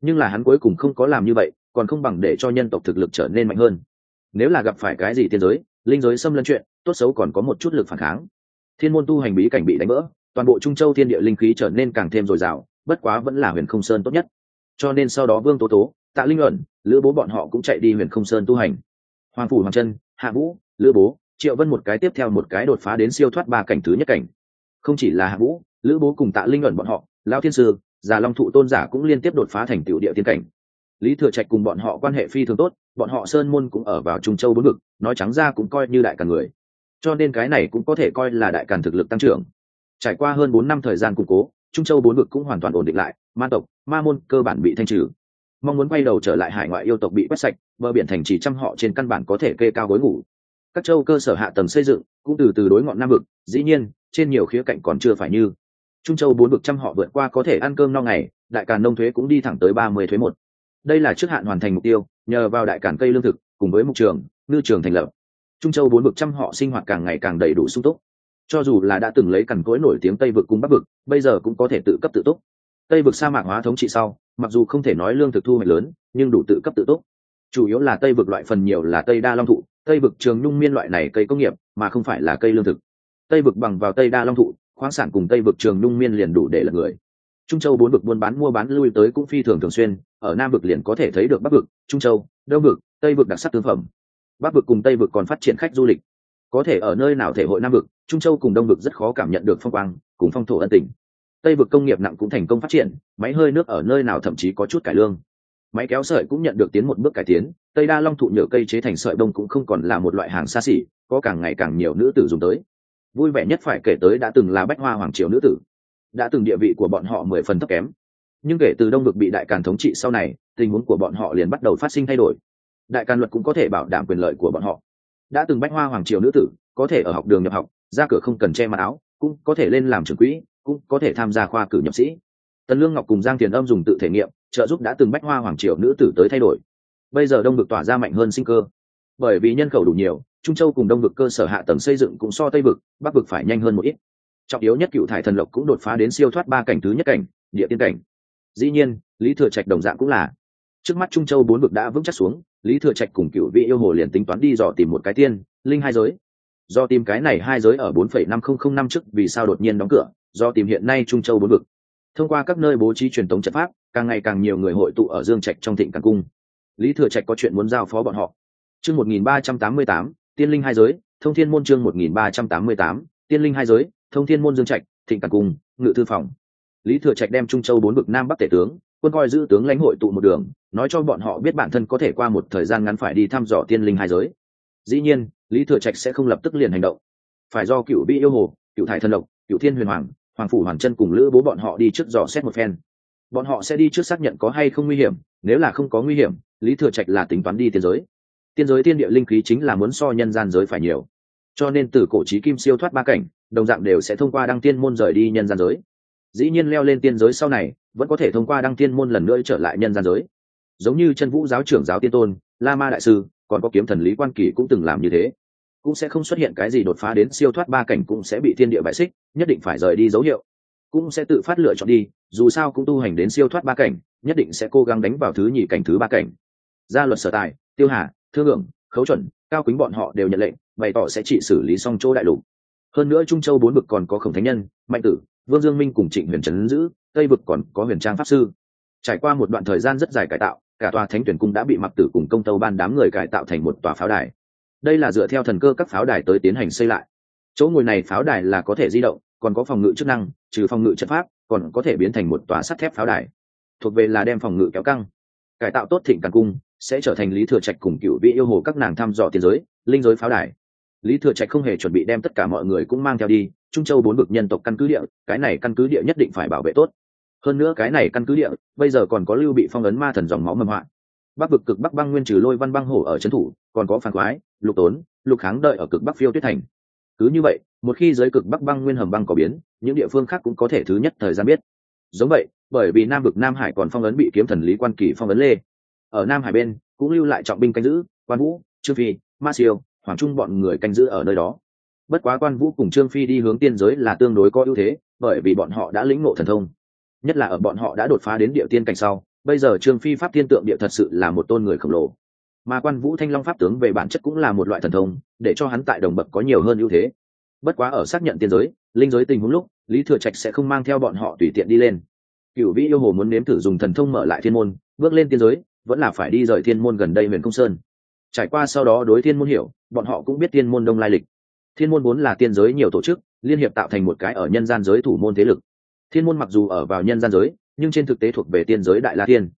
S1: Nhưng là hắn cuối cùng không có làm như vậy, còn không bằng để cho nhân tộc thực lực trở nên mạnh hơn. Nếu là gặp phải cái gì tiên giới, linh giới xâm lân chuyện tốt xấu còn có một chút lực phản kháng. Thiên môn tu hành bí cảnh bị đánh vỡ, toàn bộ trung châu thiên địa linh khí trở nên càng thêm dồi dào, bất quá vẫn là huyền không sơn tốt nhất. Cho nên sau đó vương tố tố, tạ linh ẩn, lữ bố bọn họ cũng chạy đi huyền không sơn tu hành. Hoàng phủ hoàng chân, hạ vũ, lữ bố, triệu vân một cái tiếp theo một cái đột phá đến siêu thoát ba cảnh thứ nhất cảnh. Không chỉ là hạ vũ, lữ bố cùng tạ linh ẩn bọn họ lao thiên sư, già long thụ tôn giả cũng liên tiếp đột phá thành tiểu địa tiên cảnh. Lý thừa trạch cùng bọn họ quan hệ phi thường tốt, bọn họ sơn môn cũng ở vào trung châu bốn vực, nói trắng ra cũng coi như đại cả người cho nên cái này cũng có thể coi là đại càn thực lực tăng trưởng. Trải qua hơn bốn năm thời gian củng cố, trung châu bốn vực cũng hoàn toàn ổn định lại, ma tộc, ma môn cơ bản bị thanh trừ. Mong muốn quay đầu trở lại hải ngoại yêu tộc bị quét sạch, bờ biển thành chỉ trăm họ trên căn bản có thể kê cao gối ngủ. Các châu cơ sở hạ tầng xây dựng cũng từ từ đối ngọn nam vực, dĩ nhiên, trên nhiều khía cạnh còn chưa phải như. Trung châu bốn vực trăm họ vượt qua có thể ăn cơm no ngày, đại càn nông thuế cũng đi thẳng tới ba mươi thuế một. Đây là trước hạn hoàn thành mục tiêu, nhờ vào đại càn cây lương thực, cùng với mục trường, ngư trường thành lập trung châu bốn vực trăm họ sinh hoạt càng ngày càng đầy đủ sung túc. Cho dù là đã từng lấy cằn cối nổi tiếng tây vực cùng bắc vực, bây giờ cũng có thể tự cấp tự túc. Tây vực sa mạc hóa thống trị sau, mặc dù không thể nói lương thực thu hoạch lớn, nhưng đủ tự cấp tự túc. Chủ yếu là tây vực loại phần nhiều là tây đa long thụ, tây vực trường nhung miên loại này cây công nghiệp, mà không phải là cây lương thực. Tây vực bằng vào tây đa long thụ, khoáng sản cùng tây vực trường nhung miên liền đủ để là người. Trung châu bốn vực buôn bán mua bán lui tới cũng phi thường thường xuyên, ở nam vực liền có thể thấy được bắc vực, trung châu, đông vực, tây vực đặc sắc tương phẩm bắc vực cùng tây vực còn phát triển khách du lịch. Có thể ở nơi nào thể hội nam vực, trung châu cùng đông vực rất khó cảm nhận được phong quang, cùng phong thổ ân tình. Tây vực công nghiệp nặng cũng thành công phát triển, máy hơi nước ở nơi nào thậm chí có chút cải lương. Máy kéo sợi cũng nhận được tiến một bước cải tiến, tây đa long thụ nhựa cây chế thành sợi đông cũng không còn là một loại hàng xa xỉ, có càng ngày càng nhiều nữ tử dùng tới. Vui vẻ nhất phải kể tới đã từng là bách hoa hoàng triều nữ tử. Đã từng địa vị của bọn họ mười phần thấp kém. Nhưng kể từ đông vực bị đại càn thống trị sau này, tình huống của bọn họ liền bắt đầu phát sinh thay đổi đại càn luật cũng có thể bảo đảm quyền lợi của bọn họ. Đã từng bách hoa hoàng triều nữ tử, có thể ở học đường nhập học, ra cửa không cần che mặt áo, cũng có thể lên làm trưởng quỹ, cũng có thể tham gia khoa cử nhập sĩ. Tần lương ngọc cùng giang tiền âm dùng tự thể nghiệm, trợ giúp đã từng bách hoa hoàng triều nữ tử tới thay đổi. Bây giờ đông vực tỏa ra mạnh hơn sinh cơ. Bởi vì nhân khẩu đủ nhiều, trung châu cùng đông vực cơ sở hạ tầng xây dựng cũng so tây vực, bắc vực phải nhanh hơn một ít. Trọng yếu nhất cựu thải thần lộc cũng đột phá đến siêu thoát ba cảnh thứ nhất cảnh, địa tiên cảnh. Dĩ nhiên, lý thừa trạch đồng dạng cũng là trước mắt trung châu bốn vực đã vững chắc xuống, lý thừa trạch cùng cựu vị yêu hồ liền tính toán đi dò tìm một cái tiên, linh hai giới. Do tìm cái này hai giới ở bốn phẩy năm không không năm trước, vì sao đột nhiên đóng cửa? Do tìm hiện nay trung châu bốn vực. Thông qua các nơi bố trí truyền thống trận pháp, càng ngày càng nhiều người hội tụ ở dương trạch trong thịnh càng cung. Lý thừa trạch có chuyện muốn giao phó bọn họ. Chương một nghìn ba trăm tám mươi tám, tiên linh hai giới, thông thiên môn chương một nghìn ba trăm tám mươi tám, tiên linh hai giới, thông thiên môn dương trạch, thịnh càng cung, ngự thư phòng. Lý thừa trạch đem trung châu bốn vực nam bắc tể tướng quân coi giữ tướng lãnh hội tụ một đường, nói cho bọn họ biết bản thân có thể qua một thời gian ngắn phải đi thăm dò tiên linh hai giới. Dĩ nhiên, lý thừa trạch sẽ không lập tức liền hành động. Phải do cựu bị yêu hồ, cựu thải thân độc cựu thiên huyền hoàng hoàng phủ hoàng chân cùng lữ bố bọn họ đi trước dò xét một phen. Bọn họ sẽ đi trước xác nhận có hay không nguy hiểm, nếu là không có nguy hiểm, lý thừa trạch là tính toán đi tiên giới. Tiên giới tiên địa linh khí chính là muốn so nhân gian giới phải nhiều. Cho nên từ cổ trí kim siêu thoát ba cảnh, đồng dạng đều sẽ thông qua đăng tiên môn rời đi nhân gian giới. Dĩ nhiên leo lên tiên giới sau này vẫn có thể thông qua đăng tiên môn lần nữa trở lại nhân gian giới. Giống như chân vũ giáo trưởng giáo tiên tôn, la ma đại sư, còn có kiếm thần lý quan kỳ cũng từng làm như thế. Cũng sẽ không xuất hiện cái gì đột phá đến siêu thoát ba cảnh cũng sẽ bị thiên địa bại xích, nhất định phải rời đi dấu hiệu. Cũng sẽ tự phát lựa chọn đi, dù sao cũng tu hành đến siêu thoát ba cảnh, nhất định sẽ cố gắng đánh vào thứ nhì cảnh thứ ba cảnh. Gia luật sở tài, tiêu hà, thương hưởng khấu chuẩn, cao kính bọn họ đều nhận lệnh, bày tỏ sẽ trị xử lý xong chỗ đại lục. Hơn nữa trung châu bốn bực còn có khổng thánh nhân, mạnh tử, vương dương minh cùng trịnh huyền trấn giữ tây vực còn có huyền trang pháp sư. Trải qua một đoạn thời gian rất dài cải tạo, cả tòa thánh tuyển cung đã bị mặc tử cùng công tâu ban đám người cải tạo thành một tòa pháo đài. Đây là dựa theo thần cơ các pháo đài tới tiến hành xây lại. Chỗ ngồi này pháo đài là có thể di động, còn có phòng ngự chức năng, trừ phòng ngự chất pháp, còn có thể biến thành một tòa sắt thép pháo đài. Thuộc về là đem phòng ngự kéo căng. Cải tạo tốt thịnh càng cung, sẽ trở thành lý thừa trạch cùng cựu vị yêu hồ các nàng thăm dò tiền giới, linh giới pháo đài. Lý thừa trạch không hề chuẩn bị đem tất cả mọi người cũng mang theo đi, trung châu bốn vực nhân tộc căn cứ địa, cái này căn cứ địa nhất định phải bảo vệ tốt hơn nữa cái này căn cứ địa, bây giờ còn có lưu bị phong ấn ma thần dòng máu mầm họa bắc vực cực bắc băng nguyên trừ lôi văn băng hổ ở trấn thủ, còn có phản quái, lục tốn, lục kháng đợi ở cực bắc phiêu tuyết thành. Cứ như vậy, một khi giới cực bắc băng nguyên hầm băng có biến, những địa phương khác cũng có thể thứ nhất thời gian biết. Giống vậy, bởi vì nam vực nam hải còn phong ấn bị kiếm thần lý quan kỳ phong ấn lê. Ở nam hải bên, cũng lưu lại trọng binh canh giữ, quan vũ, trương phi, ma siêu, hoàng trung bọn người canh giữ ở nơi đó. Bất quá quan vũ cùng trương phi đi hướng tiên giới là tương đối có ưu thế, bởi vì bọn họ đã lĩnh ngộ thần thông nhất là ở bọn họ đã đột phá đến địa tiên cảnh sau, bây giờ trương phi pháp tiên tượng địa thật sự là một tôn người khổng lồ. Mà quan vũ thanh long pháp tướng về bản chất cũng là một loại thần thông, để cho hắn tại đồng bậc có nhiều hơn ưu thế. Bất quá ở xác nhận tiên giới, linh giới tình huống lúc, lý thừa trạch sẽ không mang theo bọn họ tùy tiện đi lên. Cựu vĩ yêu hồ muốn nếm thử dùng thần thông mở lại thiên môn, bước lên tiên giới, vẫn là phải đi rời thiên môn gần đây huyền công sơn. Trải qua sau đó đối thiên môn hiểu, bọn họ cũng biết thiên môn đông lai lịch. Thiên môn vốn là tiên giới nhiều tổ chức, liên hiệp tạo thành một cái ở nhân gian giới thủ môn thế lực thiên môn mặc dù ở vào nhân gian giới, nhưng trên thực tế thuộc về tiên giới đại la thiên.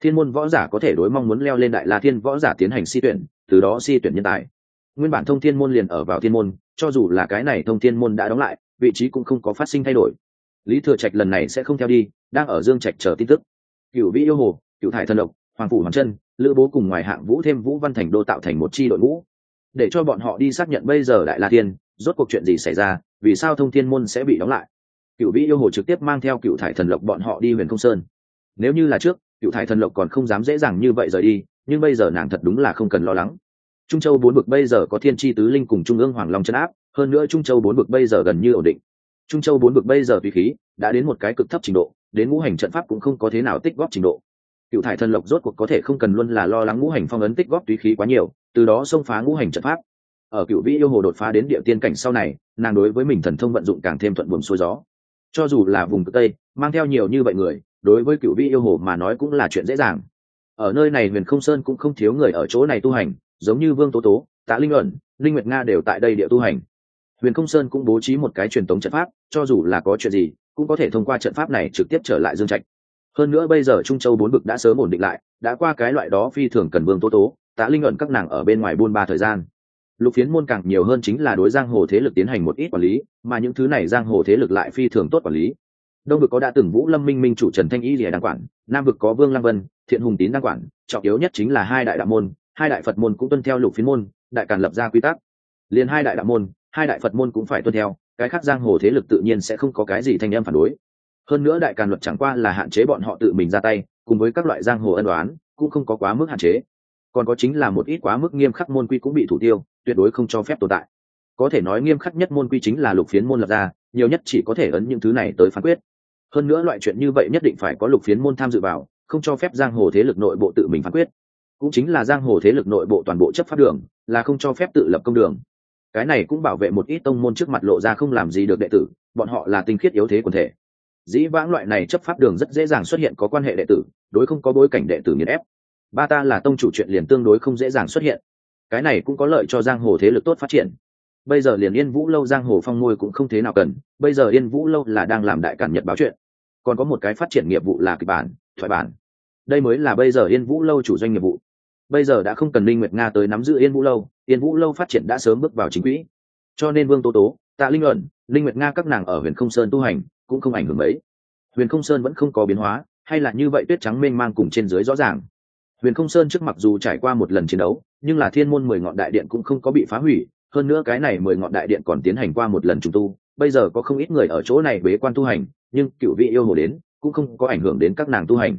S1: Thiên môn võ giả có thể đối mong muốn leo lên đại la thiên võ giả tiến hành si tuyển, từ đó si tuyển nhân tài. Nguyên bản thông thiên môn liền ở vào thiên môn, cho dù là cái này thông thiên môn đã đóng lại, vị trí cũng không có phát sinh thay đổi. Lý thừa trạch lần này sẽ không theo đi, đang ở dương trạch chờ tin tức. Cựu vĩ yêu hồ cựu thải thân độc, hoàng phủ hoàng chân, lữ bố cùng ngoài hạng vũ thêm vũ văn thành đô tạo thành một chi đội ngũ. Để cho bọn họ đi xác nhận bây giờ đại la thiên, rốt cuộc chuyện gì xảy ra, vì sao thông thiên môn sẽ bị đóng lại cựu vĩ yêu hồ trực tiếp mang theo cựu thải thần lộc bọn họ đi huyền không sơn. Nếu như là trước cựu thải thần lộc còn không dám dễ dàng như vậy rời đi, nhưng bây giờ nàng thật đúng là không cần lo lắng. Trung châu bốn bực bây giờ có thiên tri tứ linh cùng trung ương hoàng long chấn áp, hơn nữa trung châu bốn bực bây giờ gần như ổn định. Trung châu bốn bực bây giờ tùy khí đã đến một cái cực thấp trình độ, đến ngũ hành trận pháp cũng không có thế nào tích góp trình độ. Cựu thải thần lộc rốt cuộc có thể không cần luôn là lo lắng ngũ hành phong ấn tích góp tùy khí quá nhiều, từ đó xông phá ngũ hành trận pháp. Ở cựu vĩ yêu hồ đột phá đến địa tiên cảnh sau này, nàng đối với mình thần thông vận dụng càng thêm thuận buồm xuôi gió cho dù là vùng cực tây, mang theo nhiều như vậy người, đối với cựu vĩ yêu hồ mà nói cũng là chuyện dễ dàng. Ở nơi này huyền không sơn cũng không thiếu người ở chỗ này tu hành, giống như vương tố tố, tạ linh ẩn, linh nguyệt nga đều tại đây địa tu hành. Huyền không sơn cũng bố trí một cái truyền thống trận pháp, cho dù là có chuyện gì, cũng có thể thông qua trận pháp này trực tiếp trở lại dương trạch. Hơn nữa bây giờ trung châu bốn bực đã sớm ổn định lại, đã qua cái loại đó phi thường cần vương tố tố, tạ linh ẩn các nàng ở bên ngoài buôn ba thời gian lục phiến môn càng nhiều hơn chính là đối giang hồ thế lực tiến hành một ít quản lý, mà những thứ này giang hồ thế lực lại phi thường tốt quản lý. Đông vực có đã từng vũ lâm minh minh chủ trần thanh y lìa đăng quản, nam vực có vương lam vân, thiện hùng tín đăng quản, trọng yếu nhất chính là hai đại đạo môn, hai đại phật môn cũng tuân theo lục phiến môn, đại càn lập ra quy tắc. Liền hai đại đạo môn, hai đại phật môn cũng phải tuân theo, cái khác giang hồ thế lực tự nhiên sẽ không có cái gì thanh em phản đối. Hơn nữa đại càn luật chẳng qua là hạn chế bọn họ tự mình ra tay, cùng với các loại giang hồ ân đoán cũng không có quá mức hạn chế còn có chính là một ít quá mức nghiêm khắc môn quy cũng bị thủ tiêu, tuyệt đối không cho phép tồn tại. Có thể nói nghiêm khắc nhất môn quy chính là lục phiến môn lập ra, nhiều nhất chỉ có thể ấn những thứ này tới phán quyết. Hơn nữa loại chuyện như vậy nhất định phải có lục phiến môn tham dự vào, không cho phép giang hồ thế lực nội bộ tự mình phán quyết. Cũng chính là giang hồ thế lực nội bộ toàn bộ chấp pháp đường, là không cho phép tự lập công đường. Cái này cũng bảo vệ một ít tông môn trước mặt lộ ra không làm gì được đệ tử, bọn họ là tinh khiết yếu thế quần thể. Dĩ vãng loại này chấp pháp đường rất dễ dàng xuất hiện có quan hệ đệ tử, đối không có bối cảnh đệ tử nghiền ép ba ta là tông chủ chuyện liền tương đối không dễ dàng xuất hiện. Cái này cũng có lợi cho giang hồ thế lực tốt phát triển. Bây giờ liền yên vũ lâu giang hồ phong ngôi cũng không thế nào cần, bây giờ yên vũ lâu là đang làm đại cản nhật báo chuyện. Còn có một cái phát triển nghiệp vụ là kịch bản, thoại bản. Đây mới là bây giờ yên vũ lâu chủ doanh nghiệp vụ. Bây giờ đã không cần linh nguyệt nga tới nắm giữ yên vũ lâu, yên vũ lâu phát triển đã sớm bước vào chính quỹ. Cho nên vương tố tố, tạ linh luận linh nguyệt nga các nàng ở huyền không sơn tu hành, cũng không ảnh hưởng mấy. Huyền không sơn vẫn không có biến hóa, hay là như vậy tuyết trắng mênh mang cùng trên dưới rõ ràng huyền không sơn trước mặc dù trải qua một lần chiến đấu, nhưng là thiên môn mười ngọn đại điện cũng không có bị phá hủy, hơn nữa cái này mười ngọn đại điện còn tiến hành qua một lần trùng tu, bây giờ có không ít người ở chỗ này bế quan tu hành, nhưng cựu vị yêu hồ đến, cũng không có ảnh hưởng đến các nàng tu hành.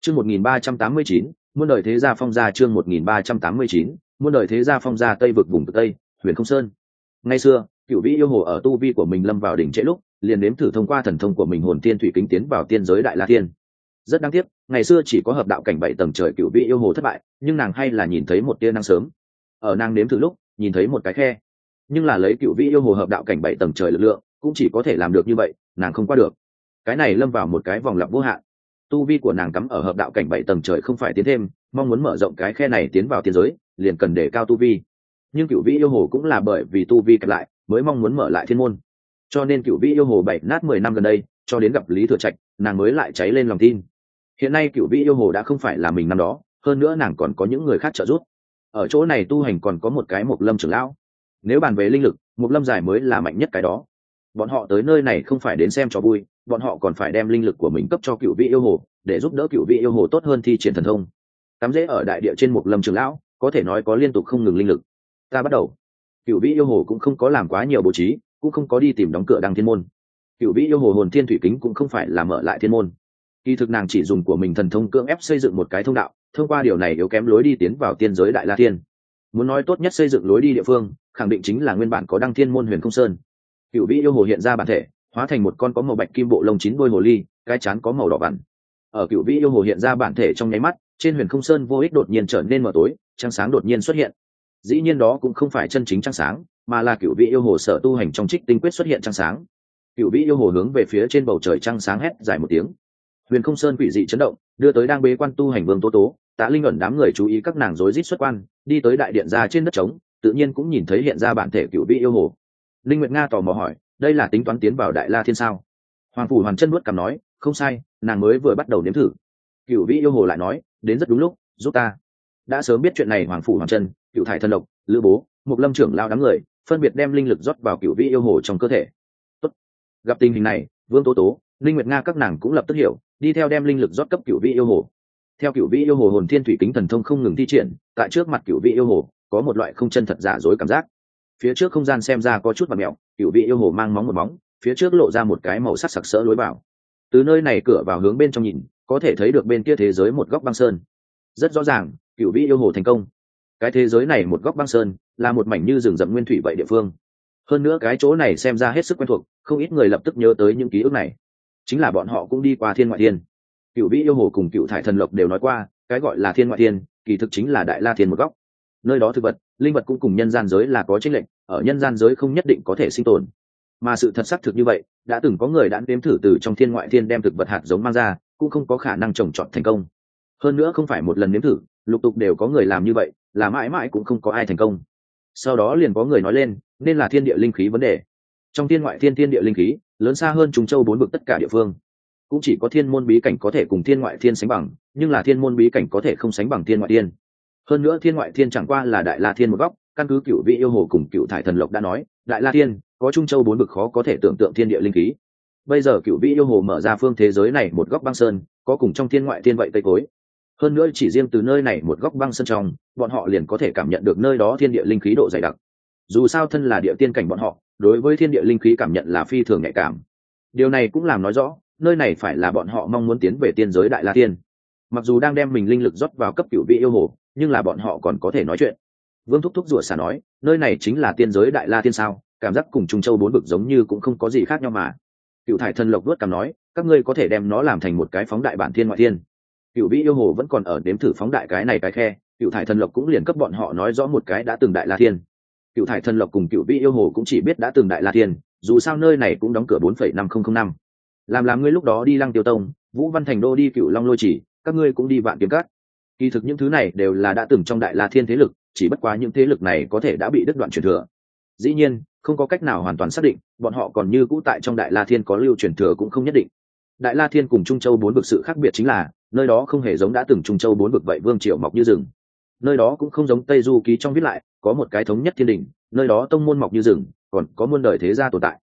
S1: Chương một nghìn ba trăm tám mươi chín, muôn đời thế gia phong gia chương một nghìn ba trăm tám mươi chín, muôn đời thế gia phong gia tây vực vùng tây, huyền không sơn. Ngày xưa, cựu vị yêu hồ ở tu vi của mình lâm vào đỉnh trễ lúc, liền nếm thử thông qua thần thông của mình hồn tiên thủy kính tiến vào tiên giới đại la tiên rất đáng tiếc ngày xưa chỉ có hợp đạo cảnh bảy tầng trời cựu vị yêu hồ thất bại, nhưng nàng hay là nhìn thấy một tia năng sớm. Ở nàng nếm thử lúc, nhìn thấy một cái khe. Nhưng là lấy cựu vị yêu hồ hợp đạo cảnh bảy tầng trời lực lượng, cũng chỉ có thể làm được như vậy, nàng không qua được. Cái này lâm vào một cái vòng lặp vô hạn. Tu vi của nàng cắm ở hợp đạo cảnh bảy tầng trời không phải tiến thêm, mong muốn mở rộng cái khe này tiến vào tiên giới, liền cần để cao tu vi. Nhưng cựu vị yêu hồ cũng là bởi vì tu vi kẹp lại, mới mong muốn mở lại thiên môn. Cho nên cựu vị yêu hồ bảy nát mười năm gần đây, cho đến gặp lý thừa trạch, nàng mới lại cháy lên lòng tin hiện nay cựu vị yêu hồ đã không phải là mình năm đó, hơn nữa nàng còn có những người khác trợ giúp. Ở chỗ này tu hành còn có một cái mộc lâm trưởng lão. Nếu bàn về linh lực, mộc lâm giải mới là mạnh nhất cái đó. Bọn họ tới nơi này không phải đến xem cho vui, bọn họ còn phải đem linh lực của mình cấp cho cựu vị yêu hồ, để giúp đỡ cựu vị yêu hồ tốt hơn thi triển thần thông. Cắm dễ ở đại địa trên mộc lâm trưởng lão, có thể nói có liên tục không ngừng linh lực. Ta bắt đầu. Cựu vị yêu hồ cũng không có làm quá nhiều bố trí, cũng không có đi tìm đóng cửa đăng thiên môn. Cựu vị yêu hồ hồn thiên thủy kính cũng không phải là mở lại thiên môn kỳ thực nàng chỉ dùng của mình thần thông cưỡng ép xây dựng một cái thông đạo, thông qua điều này yếu kém lối đi tiến vào tiên giới đại la thiên. Muốn nói tốt nhất xây dựng lối đi địa phương, khẳng định chính là nguyên bản có đăng thiên môn huyền không sơn. Cựu vĩ yêu hồ hiện ra bản thể, hóa thành một con có màu bạch kim bộ lông chín đôi hồ ly, cái chán có màu đỏ vằn. Ở cựu vĩ yêu hồ hiện ra bản thể trong nháy mắt, trên huyền không sơn vô ích đột nhiên trở nên mờ tối, trăng sáng đột nhiên xuất hiện. Dĩ nhiên đó cũng không phải chân chính trăng sáng, mà là cựu vị yêu hồ sở tu hành trong trích tinh quyết xuất hiện trăng sáng. Cựu vị yêu hồ hướng về phía trên bầu trời trăng sáng hét dài một tiếng huyền không sơn quỷ dị chấn động, đưa tới đang bế quan tu hành vương tố tố, tạ linh ẩn đám người chú ý các nàng rối rít xuất quan, đi tới đại điện ra trên đất trống, tự nhiên cũng nhìn thấy hiện ra bản thể cựu vị yêu hồ. Linh nguyệt nga tò mò hỏi, đây là tính toán tiến vào đại la thiên sao? Hoàng phủ hoàn chân nuốt cằm nói, không sai, nàng mới vừa bắt đầu nếm thử. Cựu vị yêu hồ lại nói, đến rất đúng lúc, giúp ta. Đã sớm biết chuyện này hoàng phủ hoàng chân, cựu thải thân độc, lữ bố, mục lâm trưởng lao đám người, phân biệt đem linh lực rót vào cựu vị yêu hồ trong cơ thể. Tốt. gặp tình hình này, vương tố tố linh nguyệt nga các nàng cũng lập tức hiểu, đi theo đem linh lực rót cấp cựu vị yêu hồ. Theo cựu vị yêu hồ hồn thiên thủy kính thần thông không ngừng thi triển, tại trước mặt cựu vị yêu hồ, có một loại không chân thật giả dối cảm giác. Phía trước không gian xem ra có chút mặt mẹo cựu vị yêu hồ mang móng một móng, phía trước lộ ra một cái màu sắc sặc sỡ lối vào. Từ nơi này cửa vào hướng bên trong nhìn, có thể thấy được bên kia thế giới một góc băng sơn. Rất rõ ràng cựu vị yêu hồ thành công. Cái thế giới này một góc băng sơn, là một mảnh như rừng rậm nguyên thủy vậy địa phương. Hơn nữa cái chỗ này xem ra hết sức quen thuộc, không ít người lập tức nhớ tới những ký ức này chính là bọn họ cũng đi qua thiên ngoại thiên. Cựu vĩ yêu hồ cùng cựu thải thần lộc đều nói qua, cái gọi là thiên ngoại thiên, kỳ thực chính là đại la thiên một góc. Nơi đó thực vật, linh vật cũng cùng nhân gian giới là có tranh lệch, ở nhân gian giới không nhất định có thể sinh tồn. Mà sự thật xác thực như vậy, đã từng có người đã nếm thử từ trong thiên ngoại thiên đem thực vật hạt giống mang ra, cũng không có khả năng trồng trọt thành công. Hơn nữa không phải một lần nếm thử, lục tục đều có người làm như vậy, là mãi mãi cũng không có ai thành công. Sau đó liền có người nói lên, nên là thiên địa linh khí vấn đề. Trong thiên ngoại thiên thiên địa linh khí lớn xa hơn Trung châu bốn vực tất cả địa phương. Cũng chỉ có thiên môn bí cảnh có thể cùng thiên ngoại thiên sánh bằng, nhưng là thiên môn bí cảnh có thể không sánh bằng thiên ngoại thiên. Hơn nữa thiên ngoại thiên chẳng qua là đại la thiên một góc, căn cứ cựu vị yêu hồ cùng cựu thải thần lộc đã nói, đại la thiên, có trung châu bốn vực khó có thể tưởng tượng thiên địa linh khí. Bây giờ cựu vị yêu hồ mở ra phương thế giới này một góc băng sơn, có cùng trong thiên ngoại thiên vậy tây cối. Hơn nữa chỉ riêng từ nơi này một góc băng sơn trong, bọn họ liền có thể cảm nhận được nơi đó thiên địa linh khí độ dày đặc. Dù sao thân là địa tiên cảnh bọn họ đối với thiên địa linh khí cảm nhận là phi thường nhạy cảm. Điều này cũng làm nói rõ, nơi này phải là bọn họ mong muốn tiến về tiên giới đại la tiên mặc dù đang đem mình linh lực rót vào cấp cựu vị yêu hồ, nhưng là bọn họ còn có thể nói chuyện. Vương thúc thúc rủa xả nói, nơi này chính là tiên giới đại la tiên sao? Cảm giác cùng trung châu bốn bực giống như cũng không có gì khác nhau mà. Cựu thải thần lộc đuốt cảm nói, các ngươi có thể đem nó làm thành một cái phóng đại bản thiên ngoại thiên. Cựu vị yêu hồ vẫn còn ở đếm thử phóng đại cái này cái khe. Cựu thải thần lộc cũng liền cấp bọn họ nói rõ một cái đã từng đại la thiên cựu thải thần lộc cùng cựu vị yêu hồ cũng chỉ biết đã từng đại la thiên, dù sao nơi này cũng đóng cửa bốn phẩy năm không không năm. Làm làm ngươi lúc đó đi lăng tiêu tông, vũ văn thành đô đi cựu long lôi chỉ, các ngươi cũng đi vạn kiếm cát kỳ thực những thứ này đều là đã từng trong đại la thiên thế lực, chỉ bất quá những thế lực này có thể đã bị đứt đoạn truyền thừa. Dĩ nhiên, không có cách nào hoàn toàn xác định, bọn họ còn như cũ tại trong đại la thiên có lưu truyền thừa cũng không nhất định. Đại la thiên cùng trung châu bốn vực sự khác biệt chính là, nơi đó không hề giống đã từng trung châu bốn vực vậy vương triệu mọc như rừng nơi đó cũng không giống tây du ký trong viết lại, có một cái thống nhất thiên đình, nơi đó tông môn mọc như rừng, còn có muôn đời thế gia tồn tại.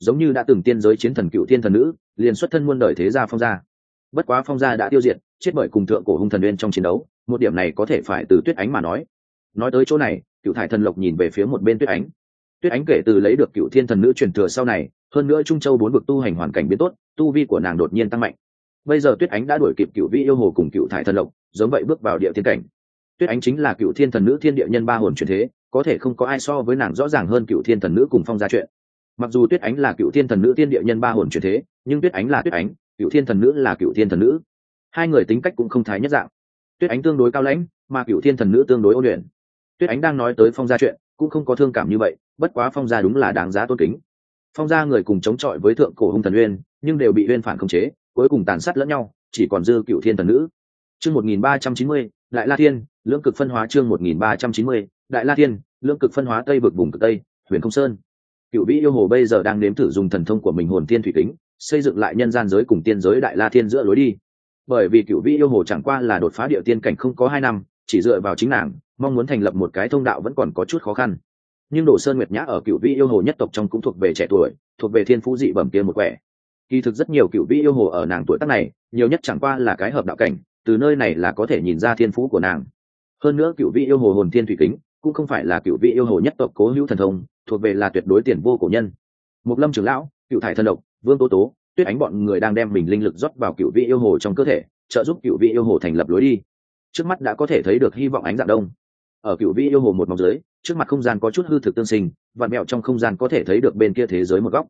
S1: Giống như đã từng tiên giới chiến thần cựu thiên thần nữ, liền xuất thân muôn đời thế gia phong gia. Bất quá phong gia đã tiêu diệt, chết bởi cùng thượng cổ hung thần uyên trong chiến đấu, một điểm này có thể phải từ tuyết ánh mà nói. Nói tới chỗ này, cựu thải thần lộc nhìn về phía một bên tuyết ánh. Tuyết ánh kể từ lấy được cựu thiên thần nữ truyền thừa sau này, hơn nữa trung châu bốn vực tu hành hoàn cảnh biến tốt, tu vi của nàng đột nhiên tăng mạnh. Bây giờ tuyết ánh đã đuổi kịp cựu vị yêu hồ cùng cựu thải thần lộc, giống vậy bước vào địa thiên cảnh tuyết ánh chính là cựu thiên thần nữ thiên địa nhân ba hồn truyền thế, có thể không có ai so với nàng rõ ràng hơn cựu thiên thần nữ cùng phong gia chuyện. Mặc dù tuyết ánh là cựu thiên thần nữ thiên địa nhân ba hồn truyền thế, nhưng tuyết ánh là tuyết ánh, cựu thiên thần nữ là cựu thiên thần nữ. Hai người tính cách cũng không thái nhất dạng. Tuyết ánh tương đối cao lãnh, mà cựu thiên thần nữ tương đối ôn luyện. Tuyết ánh đang nói tới phong gia chuyện, cũng không có thương cảm như vậy, bất quá phong gia đúng là đáng giá tôn kính. Phong gia người cùng chống chọi với thượng cổ hung thần uyên, nhưng đều bị uyên phản khống chế, cuối cùng tàn sát lẫn nhau, chỉ còn dư cựu thiên thần nữ. Chương một nghìn ba trăm chín mươi đại la thiên, lưỡng cực phân hóa chương một nghìn ba trăm chín mươi, đại la thiên, lưỡng cực phân hóa tây vực vùng cực tây, huyền không sơn. Cựu vĩ yêu hồ bây giờ đang nếm thử dùng thần thông của mình hồn thiên thủy kính, xây dựng lại nhân gian giới cùng tiên giới đại la thiên giữa lối đi. Bởi vì cựu vĩ yêu hồ chẳng qua là đột phá địa tiên cảnh không có hai năm, chỉ dựa vào chính nàng, mong muốn thành lập một cái thông đạo vẫn còn có chút khó khăn. Nhưng đồ sơn nguyệt nhã ở cựu vĩ yêu hồ nhất tộc trong cũng thuộc về trẻ tuổi, thuộc về thiên phú dị bẩm kia một quẻ. Kỳ thực rất nhiều cựu vĩ yêu hồ ở nàng tuổi tác này, nhiều nhất chẳng qua là cái hợp đạo cảnh từ nơi này là có thể nhìn ra thiên phú của nàng. Hơn nữa cựu vị yêu hồ hồn thiên thủy kính, cũng không phải là cựu vị yêu hồ nhất tộc cố hữu thần thông, thuộc về là tuyệt đối tiền vô cổ nhân. Mục lâm trưởng lão, cựu thải thần độc, vương tố tố, tuyết ánh bọn người đang đem mình linh lực rót vào cựu vị yêu hồ trong cơ thể, trợ giúp cựu vị yêu hồ thành lập lối đi. Trước mắt đã có thể thấy được hy vọng ánh dạng đông. Ở cựu vị yêu hồ một mọc dưới, trước mặt không gian có chút hư thực tương sinh, vạn mẹo trong không gian có thể thấy được bên kia thế giới một góc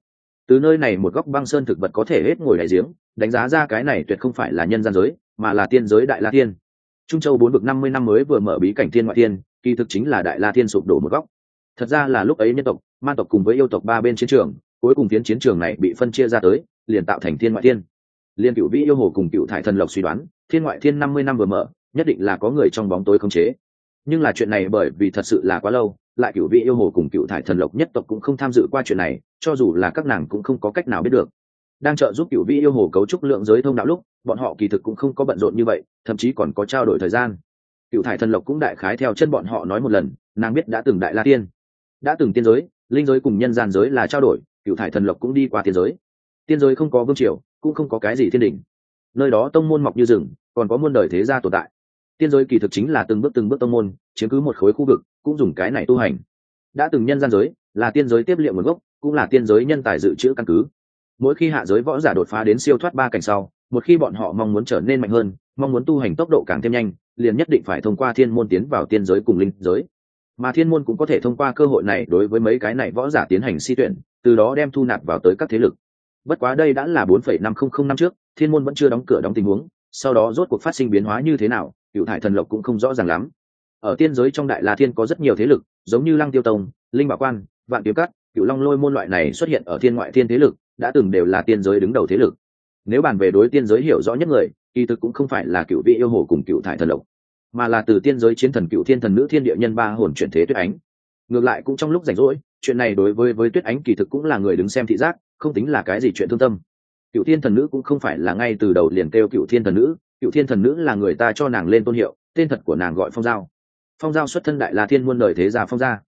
S1: từ nơi này một góc băng sơn thực vật có thể hết ngồi đại giếng, đánh giá ra cái này tuyệt không phải là nhân gian giới, mà là tiên giới đại la tiên trung châu bốn vực năm mươi năm mới vừa mở bí cảnh thiên ngoại tiên kỳ thực chính là đại la tiên sụp đổ một góc. Thật ra là lúc ấy nhân tộc man tộc cùng với yêu tộc ba bên chiến trường, cuối cùng tiến chiến trường này bị phân chia ra tới, liền tạo thành thiên ngoại tiên liên cựu vĩ yêu hồ cùng cựu thải thần lộc suy đoán, thiên ngoại thiên năm mươi năm vừa mở, nhất định là có người trong bóng tối khống chế. Nhưng là chuyện này bởi vì thật sự là quá lâu, lại cựu vị yêu hồ cùng cựu thải thần lộc nhất tộc cũng không tham dự qua chuyện này cho dù là các nàng cũng không có cách nào biết được. Đang trợ giúp cựu vị yêu hồ cấu trúc lượng giới thông đạo lúc, bọn họ kỳ thực cũng không có bận rộn như vậy, thậm chí còn có trao đổi thời gian. Cựu thải thần lộc cũng đại khái theo chân bọn họ nói một lần, nàng biết đã từng đại la tiên, đã từng tiên giới, linh giới cùng nhân gian giới là trao đổi cựu thải thần lộc cũng đi qua tiên giới. Tiên giới không có vương triều, cũng không có cái gì thiên đình. Nơi đó tông môn mọc như rừng, còn có muôn đời thế gia tồn tại. Tiên giới kỳ thực chính là từng bước từng bước tông môn, chiếm cứ một khối khu vực, cũng dùng cái này tu hành. Đã từng nhân gian giới, là tiên giới tiếp liệu nguồn gốc cũng là tiên giới nhân tài dự trữ căn cứ. Mỗi khi hạ giới võ giả đột phá đến siêu thoát ba cảnh sau, một khi bọn họ mong muốn trở nên mạnh hơn, mong muốn tu hành tốc độ càng thêm nhanh, liền nhất định phải thông qua thiên môn tiến vào tiên giới cùng linh giới. Mà thiên môn cũng có thể thông qua cơ hội này đối với mấy cái này võ giả tiến hành si tuyển, từ đó đem thu nạp vào tới các thế lực. Bất quá đây đã là bốn phẩy năm không không năm trước, thiên môn vẫn chưa đóng cửa đóng tình huống, sau đó rốt cuộc phát sinh biến hóa như thế nào, cựu thải thần lộc cũng không rõ ràng lắm. Ở tiên giới trong đại la thiên có rất nhiều thế lực, giống như lăng tiêu tông, linh bảo quan, vạn kiếm cát cựu long lôi môn loại này xuất hiện ở thiên ngoại thiên thế lực, đã từng đều là tiên giới đứng đầu thế lực. Nếu bàn về đối tiên giới hiểu rõ nhất người, kỳ thực cũng không phải là cựu vị yêu hồ cùng cựu thải thần lộc, mà là từ tiên giới chiến thần cựu thiên thần nữ thiên địa nhân ba hồn chuyển thế tuyết ánh. Ngược lại cũng trong lúc rảnh rỗi, chuyện này đối với với tuyết ánh kỳ thực cũng là người đứng xem thị giác, không tính là cái gì chuyện thương tâm. Cựu thiên thần nữ cũng không phải là ngay từ đầu liền kêu cựu thiên thần nữ, cựu thiên thần nữ là người ta cho nàng lên tôn hiệu, tên thật của nàng gọi phong giao. Phong giao xuất thân đại la thiên muôn đời thế gia phong gia.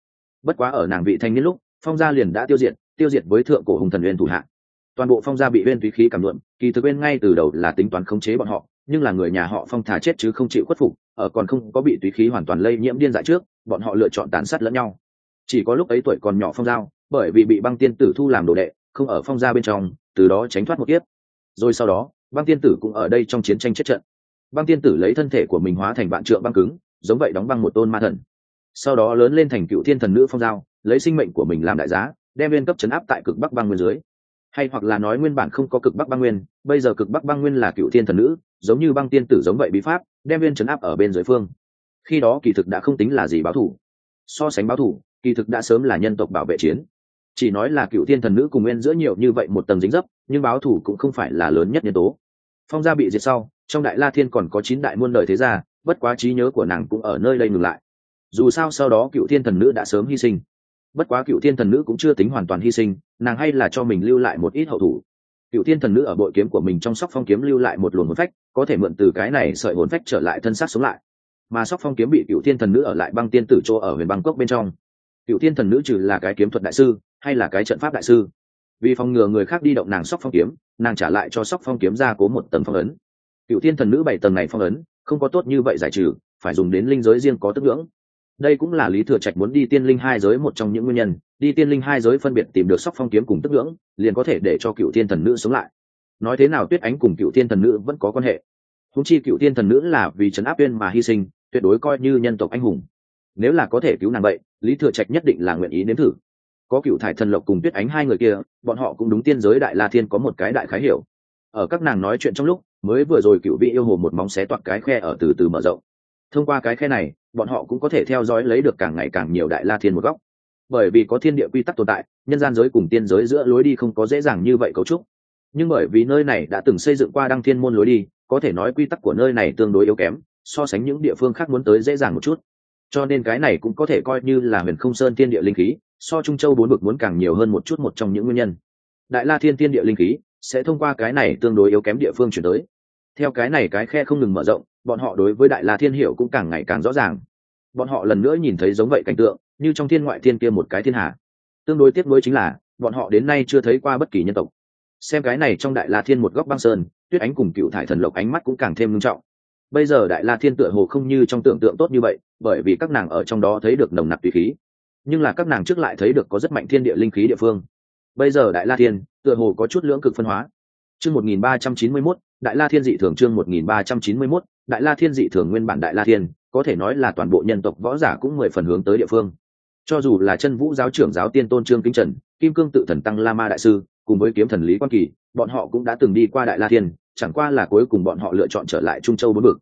S1: Bất quá ở nàng vị thanh niên lúc phong gia liền đã tiêu diệt tiêu diệt với thượng cổ hùng thần uyên thủ hạ. Toàn bộ phong gia bị uyên túy khí cảm luận, kỳ thực bên ngay từ đầu là tính toán khống chế bọn họ, nhưng là người nhà họ phong thả chết chứ không chịu khuất phục, ở còn không có bị túy khí hoàn toàn lây nhiễm điên dại trước, bọn họ lựa chọn tàn sát lẫn nhau. Chỉ có lúc ấy tuổi còn nhỏ phong giao, bởi vì bị băng tiên tử thu làm đồ đệ, không ở phong gia bên trong, từ đó tránh thoát một kiếp. Rồi sau đó, băng tiên tử cũng ở đây trong chiến tranh chết trận. Băng tiên tử lấy thân thể của mình hóa thành bạn trượng băng cứng, giống vậy đóng băng một tôn ma thần. Sau đó lớn lên thành cựu thiên thần nữ phong giao lấy sinh mệnh của mình làm đại giá, đem viên cấp chấn áp tại cực bắc băng nguyên dưới. Hay hoặc là nói nguyên bản không có cực bắc băng nguyên, bây giờ cực bắc băng nguyên là cựu thiên thần nữ, giống như băng tiên tử giống vậy bí pháp, đem viên chấn áp ở bên dưới phương. Khi đó kỳ thực đã không tính là gì báo thủ so sánh báo thủ kỳ thực đã sớm là nhân tộc bảo vệ chiến. Chỉ nói là cựu thiên thần nữ cùng nguyên giữa nhiều như vậy một tầng dính dấp, nhưng báo thủ cũng không phải là lớn nhất nhân tố. Phong gia bị diệt sau, trong đại la thiên còn có chín đại muôn đời thế gia, bất quá trí nhớ của nàng cũng ở nơi đây ngừng lại. Dù sao sau đó cựu thiên thần nữ đã sớm hy sinh bất quá cựu thiên thần nữ cũng chưa tính hoàn toàn hy sinh, nàng hay là cho mình lưu lại một ít hậu thủ. Cựu thiên thần nữ ở bội kiếm của mình trong sóc phong kiếm lưu lại một luồng hồn phách, có thể mượn từ cái này sợi hồn phách trở lại thân xác sống lại. Mà sóc phong kiếm bị cựu thiên thần nữ ở lại băng tiên tử chỗ ở huyền băng bên trong. Cựu thiên thần nữ trừ là cái kiếm thuật đại sư, hay là cái trận pháp đại sư. Vì phòng ngừa người khác đi động nàng sóc phong kiếm, nàng trả lại cho sóc phong kiếm ra cố một tầng phong ấn. Cựu thiên thần nữ bảy tầng này phong ấn, không có tốt như vậy giải trừ, phải dùng đến linh giới riêng có tức ngưỡng đây cũng là lý thừa trạch muốn đi tiên linh hai giới một trong những nguyên nhân, đi tiên linh hai giới phân biệt tìm được sóc phong kiếm cùng tức ngưỡng, liền có thể để cho cựu thiên thần nữ sống lại. Nói thế nào tuyết ánh cùng cựu thiên thần nữ vẫn có quan hệ. Húng chi cựu thiên thần nữ là vì trấn áp viên mà hy sinh, tuyệt đối coi như nhân tộc anh hùng. Nếu là có thể cứu nàng vậy, lý thừa trạch nhất định là nguyện ý nếm thử. Có cựu thải thần lộc cùng tuyết ánh hai người kia, bọn họ cũng đúng tiên giới đại la thiên có một cái đại khái hiểu. Ở các nàng nói chuyện trong lúc, mới vừa rồi cựu vị yêu hồ một móng xé toạc cái khe ở từ từ mở rộng thông qua cái khe này, bọn họ cũng có thể theo dõi lấy được càng ngày càng nhiều đại la thiên một góc. Bởi vì có thiên địa quy tắc tồn tại, nhân gian giới cùng tiên giới giữa lối đi không có dễ dàng như vậy cấu trúc. Nhưng bởi vì nơi này đã từng xây dựng qua đăng thiên môn lối đi, có thể nói quy tắc của nơi này tương đối yếu kém, so sánh những địa phương khác muốn tới dễ dàng một chút. Cho nên cái này cũng có thể coi như là huyền không sơn tiên địa linh khí, so trung châu bốn bực muốn càng nhiều hơn một chút một trong những nguyên nhân. Đại la thiên tiên địa linh khí sẽ thông qua cái này tương đối yếu kém địa phương chuyển tới. Theo cái này cái khe không ngừng mở rộng bọn họ đối với đại la thiên hiểu cũng càng ngày càng rõ ràng. Bọn họ lần nữa nhìn thấy giống vậy cảnh tượng, như trong thiên ngoại thiên kia một cái thiên hạ. Tương đối tiếp nối chính là, bọn họ đến nay chưa thấy qua bất kỳ nhân tộc. Xem cái này trong đại la thiên một góc băng sơn, tuyết ánh cùng cựu thải thần lộc ánh mắt cũng càng thêm nghiêm trọng. Bây giờ đại la thiên tựa hồ không như trong tưởng tượng tốt như vậy, bởi vì các nàng ở trong đó thấy được nồng nặc tùy khí. Nhưng là các nàng trước lại thấy được có rất mạnh thiên địa linh khí địa phương. Bây giờ đại la thiên tựa hồ có chút lưỡng cực phân hóa. Chương một nghìn ba trăm chín mươi mốt, đại la thiên dị thường chương một nghìn ba trăm chín mươi mốt đại la thiên dị thường nguyên bản đại la thiên, có thể nói là toàn bộ nhân tộc võ giả cũng mười phần hướng tới địa phương. Cho dù là chân vũ giáo trưởng giáo tiên tôn trương kính trần, kim cương tự thần tăng la ma đại sư, cùng với kiếm thần lý quan kỳ, bọn họ cũng đã từng đi qua đại la thiên, chẳng qua là cuối cùng bọn họ lựa chọn trở lại trung châu bốn vực.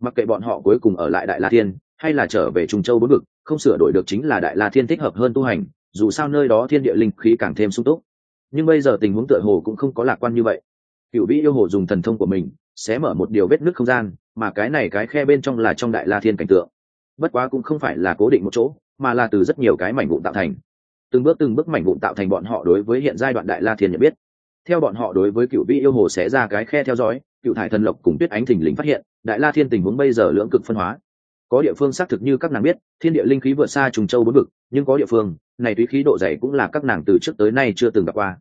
S1: Mặc kệ bọn họ cuối cùng ở lại đại la thiên, hay là trở về trung châu bốn vực, không sửa đổi được chính là đại la thiên thích hợp hơn tu hành, dù sao nơi đó thiên địa linh khí càng thêm sung túc. Nhưng bây giờ tình huống tựa hồ cũng không có lạc quan như vậy. Cựu vĩ yêu hồ dùng thần thông của mình sẽ mở một điều vết nước không gian, mà cái này cái khe bên trong là trong đại la thiên cảnh tượng. Bất quá cũng không phải là cố định một chỗ, mà là từ rất nhiều cái mảnh vụn tạo thành. Từng bước từng bước mảnh vụn tạo thành bọn họ đối với hiện giai đoạn đại la thiên nhận biết. Theo bọn họ đối với cựu vị yêu hồ sẽ ra cái khe theo dõi, cựu thải thần lộc cùng tuyết ánh thình lình phát hiện, đại la thiên tình huống bây giờ lưỡng cực phân hóa. Có địa phương xác thực như các nàng biết, thiên địa linh khí vượt xa trùng châu bốn vực, nhưng có địa phương, này túy khí độ dày cũng là các nàng từ trước tới nay chưa từng gặp qua.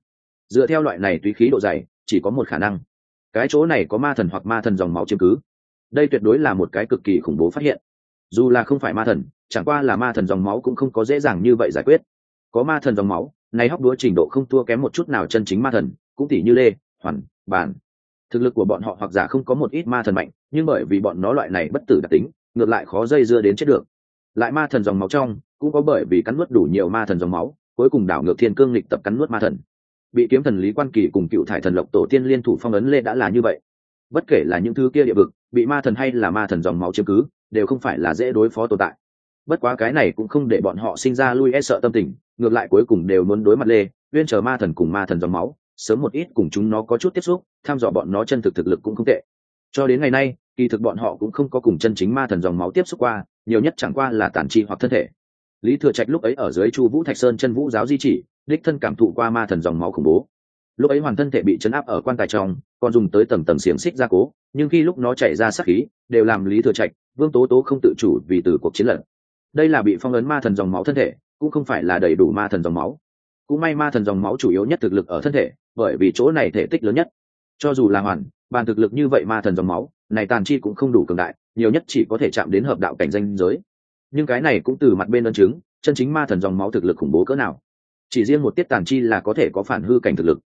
S1: Dựa theo loại này túy khí độ dày, chỉ có một khả năng cái chỗ này có ma thần hoặc ma thần dòng máu chiếm cứ. Đây tuyệt đối là một cái cực kỳ khủng bố phát hiện. Dù là không phải ma thần, chẳng qua là ma thần dòng máu cũng không có dễ dàng như vậy giải quyết. Có ma thần dòng máu nay hóc đúa trình độ không thua kém một chút nào chân chính ma thần, cũng tỉ như lê, hoàn bản thực lực của bọn họ hoặc giả không có một ít ma thần mạnh, nhưng bởi vì bọn nó loại này bất tử đặc tính, ngược lại khó dây dưa đến chết được. Lại ma thần dòng máu trong, cũng có bởi vì cắn nuốt đủ nhiều ma thần dòng máu, cuối cùng đảo ngược thiên cương lịch tập cắn nuốt ma thần bị kiếm thần lý quan kỳ cùng cựu thải thần lộc tổ tiên liên thủ phong ấn lê đã là như vậy. Bất kể là những thứ kia địa vực, bị ma thần hay là ma thần dòng máu chiếm cứ, đều không phải là dễ đối phó tồn tại. Bất quá cái này cũng không để bọn họ sinh ra lui e sợ tâm tình, ngược lại cuối cùng đều muốn đối mặt lê, uyên chờ ma thần cùng ma thần dòng máu, sớm một ít cùng chúng nó có chút tiếp xúc, tham dò bọn nó chân thực thực lực cũng không tệ. Cho đến ngày nay, kỳ thực bọn họ cũng không có cùng chân chính ma thần dòng máu tiếp xúc qua, nhiều nhất chẳng qua là tản chi hoặc thân thể. Lý thừa trạch lúc ấy ở dưới chu vũ thạch sơn chân vũ giáo di chỉ đích thân cảm thụ qua ma thần dòng máu khủng bố. Lúc ấy hoàn thân thể bị chấn áp ở quan tài trong, còn dùng tới tầng tầng xiềng xích gia cố, nhưng khi lúc nó chạy ra sắc khí, đều làm lý thừa trạch, vương tố tố không tự chủ vì từ cuộc chiến lận. Đây là bị phong ấn ma thần dòng máu thân thể, cũng không phải là đầy đủ ma thần dòng máu. Cũng may ma thần dòng máu chủ yếu nhất thực lực ở thân thể, bởi vì chỗ này thể tích lớn nhất. Cho dù là hoàn, bàn thực lực như vậy ma thần dòng máu, này tàn chi cũng không đủ cường đại, nhiều nhất chỉ có thể chạm đến hợp đạo cảnh danh giới. Nhưng cái này cũng từ mặt bên ân chứng, chân chính ma thần dòng máu thực lực khủng bố cỡ nào chỉ riêng một tiết tàn chi là có thể có phản hư cảnh thực lực.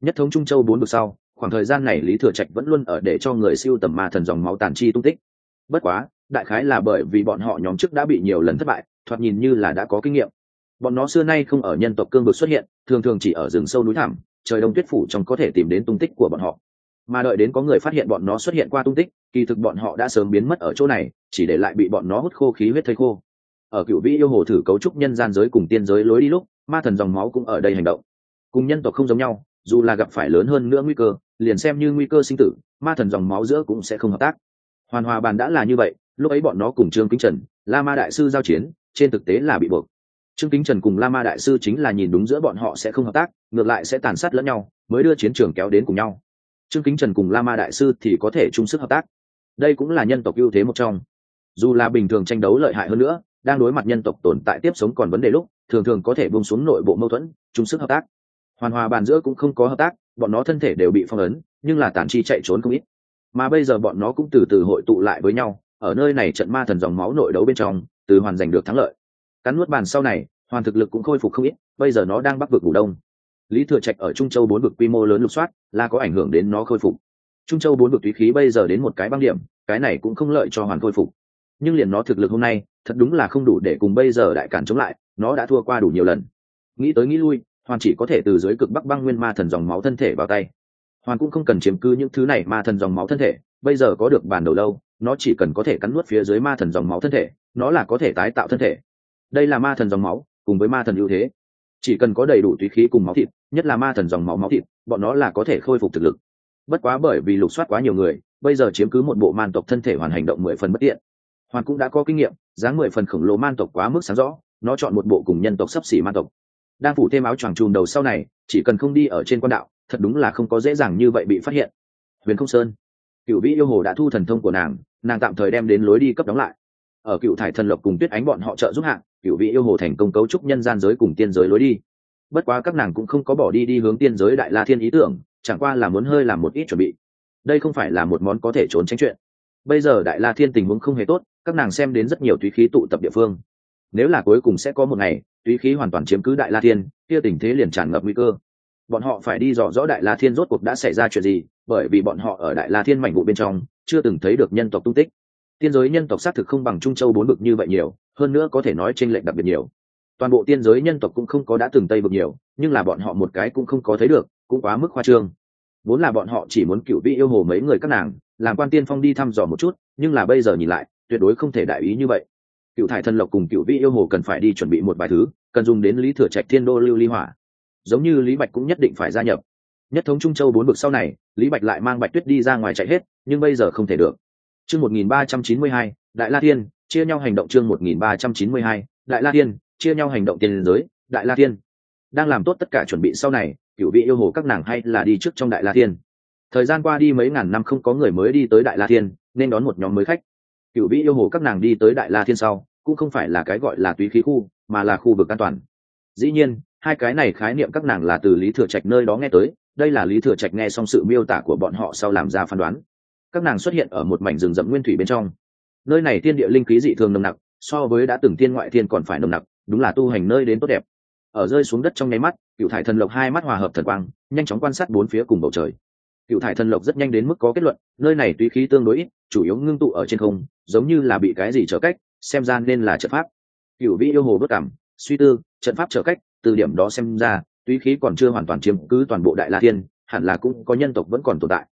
S1: Nhất thống trung châu bốn vực sau, khoảng thời gian này lý thừa trạch vẫn luôn ở để cho người siêu tầm ma thần dòng máu tàn chi tung tích. Bất quá, đại khái là bởi vì bọn họ nhóm trước đã bị nhiều lần thất bại, thoạt nhìn như là đã có kinh nghiệm. Bọn nó xưa nay không ở nhân tộc cương vực xuất hiện, thường thường chỉ ở rừng sâu núi thẳm, trời đông tuyết phủ trong có thể tìm đến tung tích của bọn họ. Mà đợi đến có người phát hiện bọn nó xuất hiện qua tung tích, kỳ thực bọn họ đã sớm biến mất ở chỗ này, chỉ để lại bị bọn nó hút khô khí huyết thây khô. Ở cựu vĩ yêu hồ thử cấu trúc nhân gian giới cùng tiên giới lối đi lúc ma thần dòng máu cũng ở đây hành động. Cùng nhân tộc không giống nhau, dù là gặp phải lớn hơn nữa nguy cơ, liền xem như nguy cơ sinh tử, ma thần dòng máu giữa cũng sẽ không hợp tác. Hoàn hòa bàn đã là như vậy, lúc ấy bọn nó cùng trương kính trần, la ma đại sư giao chiến, trên thực tế là bị buộc. Trương kính trần cùng la ma đại sư chính là nhìn đúng giữa bọn họ sẽ không hợp tác, ngược lại sẽ tàn sát lẫn nhau, mới đưa chiến trường kéo đến cùng nhau. Trương kính trần cùng la ma đại sư thì có thể chung sức hợp tác. Đây cũng là nhân tộc ưu thế một trong. Dù là bình thường tranh đấu lợi hại hơn nữa, đang đối mặt nhân tộc tồn tại tiếp sống còn vấn đề lúc thường thường có thể bông xuống nội bộ mâu thuẫn, chung sức hợp tác. Hoàn hòa bàn giữa cũng không có hợp tác, bọn nó thân thể đều bị phong ấn, nhưng là tản chi chạy trốn không ít. Mà bây giờ bọn nó cũng từ từ hội tụ lại với nhau, ở nơi này trận ma thần dòng máu nội đấu bên trong, từ hoàn giành được thắng lợi. Cắn nuốt bàn sau này, hoàn thực lực cũng khôi phục không ít, bây giờ nó đang bắc vực ngủ đông. Lý thừa trạch ở trung châu bốn vực quy mô lớn lục soát, là có ảnh hưởng đến nó khôi phục. Trung châu bốn vực túy khí bây giờ đến một cái băng điểm, cái này cũng không lợi cho hoàn khôi phục. Nhưng liền nó thực lực hôm nay, thật đúng là không đủ để cùng bây giờ đại cản chống lại nó đã thua qua đủ nhiều lần. Nghĩ tới nghĩ lui, hoàn chỉ có thể từ dưới cực bắc băng nguyên ma thần dòng máu thân thể vào tay. Hoàn cũng không cần chiếm cứ những thứ này ma thần dòng máu thân thể, bây giờ có được bản đầu lâu, nó chỉ cần có thể cắn nuốt phía dưới ma thần dòng máu thân thể, nó là có thể tái tạo thân thể. Đây là ma thần dòng máu, cùng với ma thần ưu thế. Chỉ cần có đầy đủ túy khí cùng máu thịt, nhất là ma thần dòng máu máu thịt, bọn nó là có thể khôi phục thực lực. Bất quá bởi vì lục soát quá nhiều người, bây giờ chiếm cứ một bộ man tộc thân thể hoàn hành động mười phần bất tiện. Hoàn cũng đã có kinh nghiệm, dáng mười phần khổng lồ man tộc quá mức sáng rõ nó chọn một bộ cùng nhân tộc sắp xỉ man tộc. Đang phủ thêm áo choàng trùm đầu sau này, chỉ cần không đi ở trên quan đạo, thật đúng là không có dễ dàng như vậy bị phát hiện. Huyền không sơn. Cựu vĩ yêu hồ đã thu thần thông của nàng nàng tạm thời đem đến lối đi cấp đóng lại. Ở cựu thải thần lộc cùng tuyết ánh bọn họ trợ giúp hạng, cựu vị yêu hồ thành công cấu trúc nhân gian giới cùng tiên giới lối đi. Bất quá các nàng cũng không có bỏ đi đi hướng tiên giới đại la thiên ý tưởng, chẳng qua là muốn hơi làm một ít chuẩn bị. Đây không phải là một món có thể trốn tránh chuyện. Bây giờ đại la thiên tình huống không hề tốt, các nàng xem đến rất nhiều túy khí tụ tập địa phương nếu là cuối cùng sẽ có một ngày, túy khí hoàn toàn chiếm cứ đại la thiên, kia tình thế liền tràn ngập nguy cơ. Bọn họ phải đi dò rõ đại la thiên rốt cuộc đã xảy ra chuyện gì, bởi vì bọn họ ở đại la thiên mảnh vụ bên trong, chưa từng thấy được nhân tộc tung tích. Tiên giới nhân tộc xác thực không bằng trung châu bốn bực như vậy nhiều, hơn nữa có thể nói t r ê n lệch đặc biệt nhiều. Toàn bộ tiên giới nhân tộc cũng không có đã từng tây bực nhiều, nhưng là bọn họ một cái cũng không có thấy được, cũng quá mức khoa trương. Vốn là bọn họ chỉ muốn cựu vị yêu hồ mấy người các nàng, làm quan tiên phong đi thăm dò một chút, nhưng là bây giờ nhìn lại, tuyệt đối không thể đại ý như vậy cựu thải Thần lộc cùng cựu vị yêu hồ cần phải đi chuẩn bị một vài thứ, cần dùng đến lý thừa trạch thiên đô lưu ly hỏa. Giống như lý bạch cũng nhất định phải gia nhập. Nhất thống trung châu bốn bực sau này, lý bạch lại mang bạch tuyết đi ra ngoài chạy hết, nhưng bây giờ không thể được. Chương một nghìn ba trăm chín mươi hai, đại la thiên, chia nhau hành động chương một nghìn ba trăm chín mươi hai, đại la thiên, chia nhau hành động tiền giới, đại la thiên. Đang làm tốt tất cả chuẩn bị sau này, cựu vị yêu hồ các nàng hay là đi trước trong đại la thiên. Thời gian qua đi mấy ngàn năm không có người mới đi tới đại la thiên, nên đón một nhóm mới khách cựu vị yêu hồ các nàng đi tới đại la thiên sau, cũng không phải là cái gọi là túy khí khu, mà là khu vực an toàn. Dĩ nhiên, hai cái này khái niệm các nàng là từ lý thừa trạch nơi đó nghe tới, đây là lý thừa trạch nghe xong sự miêu tả của bọn họ sau làm ra phán đoán. Các nàng xuất hiện ở một mảnh rừng rậm nguyên thủy bên trong. Nơi này thiên địa linh khí dị thường nồng nặc, so với đã từng thiên ngoại thiên còn phải nồng nặc, đúng là tu hành nơi đến tốt đẹp. Ở rơi xuống đất trong nháy mắt cựu thải thần lộc hai mắt hòa hợp thần quang, nhanh chóng quan sát bốn phía cùng bầu trời. Cựu thải thần lộc rất nhanh đến mức có kết luận, nơi này tuy khí tương đối ít, chủ yếu ngưng tụ ở trên không giống như là bị cái gì trở cách, xem ra nên là trận pháp. Cựu vĩ yêu hồ bất cảm, suy tư, trận pháp trở cách, từ điểm đó xem ra, tuy khí còn chưa hoàn toàn chiếm cứ toàn bộ đại la thiên, hẳn là cũng có nhân tộc vẫn còn tồn tại.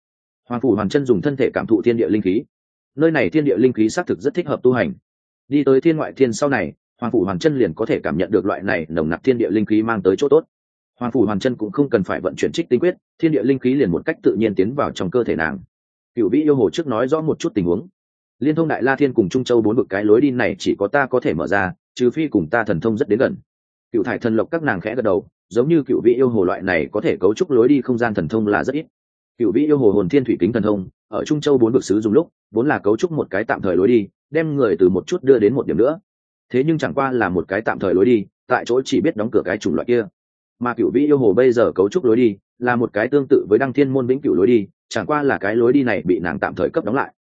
S1: Hoàng phủ hoàn chân dùng thân thể cảm thụ thiên địa linh khí. Nơi này thiên địa linh khí xác thực rất thích hợp tu hành. Đi tới thiên ngoại thiên sau này, hoàng phủ hoàn chân liền có thể cảm nhận được loại này nồng nặc thiên địa linh khí mang tới chỗ tốt. Hoàng phủ hoàn chân cũng không cần phải vận chuyển trích tinh quyết, thiên địa linh khí liền một cách tự nhiên tiến vào trong cơ thể nàng. Cựu vĩ yêu hồ trước nói rõ một chút tình huống liên thông đại la thiên cùng trung châu bốn bực cái lối đi này chỉ có ta có thể mở ra, trừ phi cùng ta thần thông rất đến gần. Cựu thải thần lộc các nàng khẽ gật đầu, giống như cựu vị yêu hồ loại này có thể cấu trúc lối đi không gian thần thông là rất ít. Cựu vị yêu hồ hồn thiên thủy kính thần thông, ở trung châu bốn vực sứ dùng lúc, vốn là cấu trúc một cái tạm thời lối đi, đem người từ một chút đưa đến một điểm nữa. Thế nhưng chẳng qua là một cái tạm thời lối đi, tại chỗ chỉ biết đóng cửa cái chủng loại kia. Mà cựu vị yêu hồ bây giờ cấu trúc lối đi, là một cái tương tự với đăng thiên môn vĩnh cựu lối đi, chẳng qua là cái lối đi này bị nàng tạm thời cấp đóng lại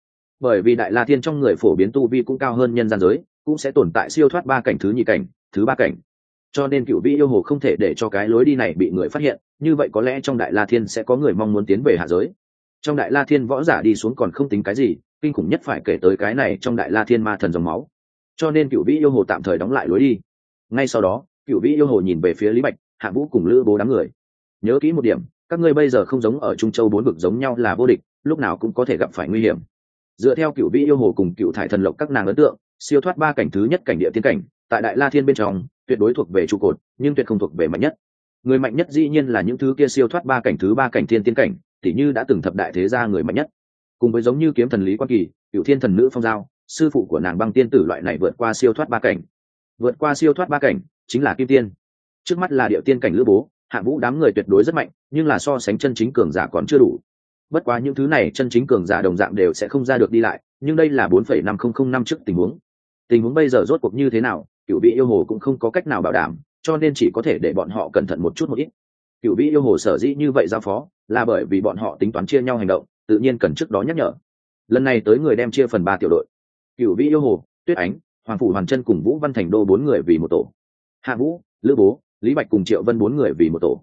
S1: bởi vì đại la thiên trong người phổ biến tu vi cũng cao hơn nhân gian giới, cũng sẽ tồn tại siêu thoát ba cảnh thứ nhị cảnh, thứ ba cảnh. Cho nên cựu vị yêu hồ không thể để cho cái lối đi này bị người phát hiện, như vậy có lẽ trong đại la thiên sẽ có người mong muốn tiến về hạ giới. Trong đại la thiên võ giả đi xuống còn không tính cái gì, kinh khủng nhất phải kể tới cái này trong đại la thiên ma thần dòng máu. Cho nên cựu vĩ yêu hồ tạm thời đóng lại lối đi. Ngay sau đó, cựu vĩ yêu hồ nhìn về phía lý bạch, hạ vũ cùng lữ bố đám người. Nhớ kỹ một điểm, các ngươi bây giờ không giống ở trung châu bốn vực giống nhau là vô địch, lúc nào cũng có thể gặp phải nguy hiểm dựa theo cựu vị yêu hồ cùng cựu thải thần lộc các nàng ấn tượng, siêu thoát ba cảnh thứ nhất cảnh địa tiên cảnh, tại đại la thiên bên trong, tuyệt đối thuộc về trụ cột, nhưng tuyệt không thuộc về mạnh nhất. Người mạnh nhất dĩ nhiên là những thứ kia siêu thoát ba cảnh thứ ba cảnh thiên tiên cảnh, tỉ như đã từng thập đại thế gia người mạnh nhất. Cùng với giống như kiếm thần lý quan kỳ, cựu thiên thần nữ phong giao, sư phụ của nàng băng tiên tử loại này vượt qua siêu thoát ba cảnh. Vượt qua siêu thoát ba cảnh chính là kim tiên. Trước mắt là địa tiên cảnh lữ bố, hạ vũ đám người tuyệt đối rất mạnh, nhưng là so sánh chân chính cường giả còn chưa đủ bất quá những thứ này chân chính cường giả đồng dạng đều sẽ không ra được đi lại, nhưng đây là bốn phẩy năm không không năm trước tình huống. Tình huống bây giờ rốt cuộc như thế nào, cựu vị yêu hồ cũng không có cách nào bảo đảm, cho nên chỉ có thể để bọn họ cẩn thận một chút một ít. Cựu vị yêu hồ sở dĩ như vậy giao phó, là bởi vì bọn họ tính toán chia nhau hành động, tự nhiên cần trước đó nhắc nhở. Lần này tới người đem chia phần ba tiểu đội. Cựu vị yêu hồ, tuyết ánh, hoàng phủ hoàn chân cùng vũ văn thành đô bốn người vì một tổ. Hạ vũ, lữ bố, lý bạch cùng triệu vân bốn người vì một tổ.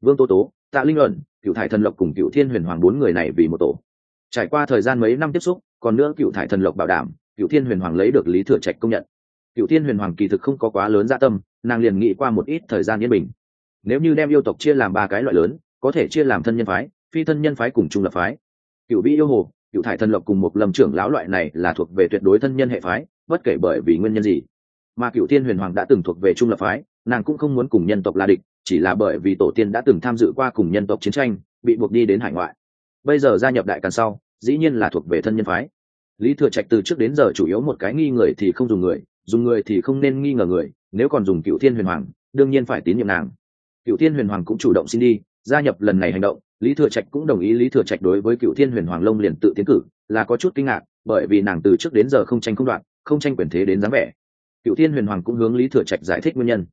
S1: Vương tô tố tạ linh luận cựu thải thần lộc cùng cựu thiên huyền hoàng bốn người này vì một tổ. Trải qua thời gian mấy năm tiếp xúc, còn nữa cựu thải thần lộc bảo đảm cựu thiên huyền hoàng lấy được lý thừa trạch công nhận. Cựu thiên huyền hoàng kỳ thực không có quá lớn gia dạ tâm, nàng liền nghĩ qua một ít thời gian yên bình. Nếu như đem yêu tộc chia làm ba cái loại lớn, có thể chia làm thân nhân phái, phi thân nhân phái cùng trung lập phái. Cựu vĩ yêu hồ cựu thải thần lộc cùng một lâm trưởng lão loại này là thuộc về tuyệt đối thân nhân hệ phái, bất kể bởi vì nguyên nhân gì. Mà cựu thiên huyền hoàng đã từng thuộc về trung lập phái, nàng cũng không muốn cùng nhân tộc là địch chỉ là bởi vì tổ tiên đã từng tham dự qua cùng nhân tộc chiến tranh, bị buộc đi đến hải ngoại. Bây giờ gia nhập đại càn sau, dĩ nhiên là thuộc về thân nhân phái. Lý thừa trạch từ trước đến giờ chủ yếu một cái nghi người thì không dùng người dùng người thì không nên nghi ngờ người, nếu còn dùng cựu thiên huyền hoàng, đương nhiên phải tín nhiệm nàng. Cựu thiên huyền hoàng cũng chủ động xin đi, gia nhập lần này hành động, lý thừa trạch cũng đồng ý lý thừa trạch đối với cựu thiên huyền hoàng lông liền tự tiến cử, là có chút kinh ngạc, bởi vì nàng từ trước đến giờ không tranh không đoạn, không tranh quyền thế đến dáng vẻ. Cựu thiên huyền hoàng cũng hướng lý thừa trạch giải thích nguyên nhân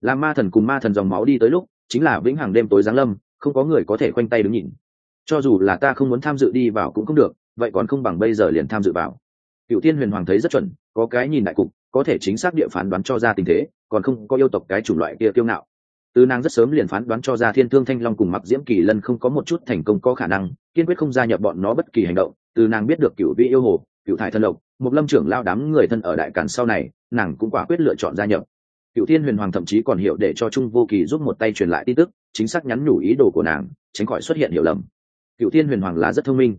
S1: làm ma thần cùng ma thần dòng máu đi tới lúc, chính là vĩnh hằng đêm tối giáng lâm, không có người có thể khoanh tay đứng nhìn. Cho dù là ta không muốn tham dự đi vào cũng không được, vậy còn không bằng bây giờ liền tham dự vào. Cựu thiên huyền hoàng thấy rất chuẩn, có cái nhìn đại cục, có thể chính xác địa phán đoán cho ra tình thế, còn không có yêu tộc cái chủng loại kia kiêu ngạo. Từ nàng rất sớm liền phán đoán cho ra thiên thương thanh long cùng mặc diễm kỳ lân không có một chút thành công có khả năng, kiên quyết không gia nhập bọn nó bất kỳ hành động, từ nàng biết được cựu vị yêu hồ cựu thải thân lộc một lâm trưởng lao đám người thân ở đại cản sau này, nàng cũng quả quyết lựa chọn gia nhập cựu thiên huyền hoàng thậm chí còn hiểu để cho trung vô kỳ giúp một tay truyền lại tin tức, chính xác nhắn nhủ ý đồ của nàng, tránh khỏi xuất hiện hiểu lầm. Cựu thiên huyền hoàng là rất thông minh.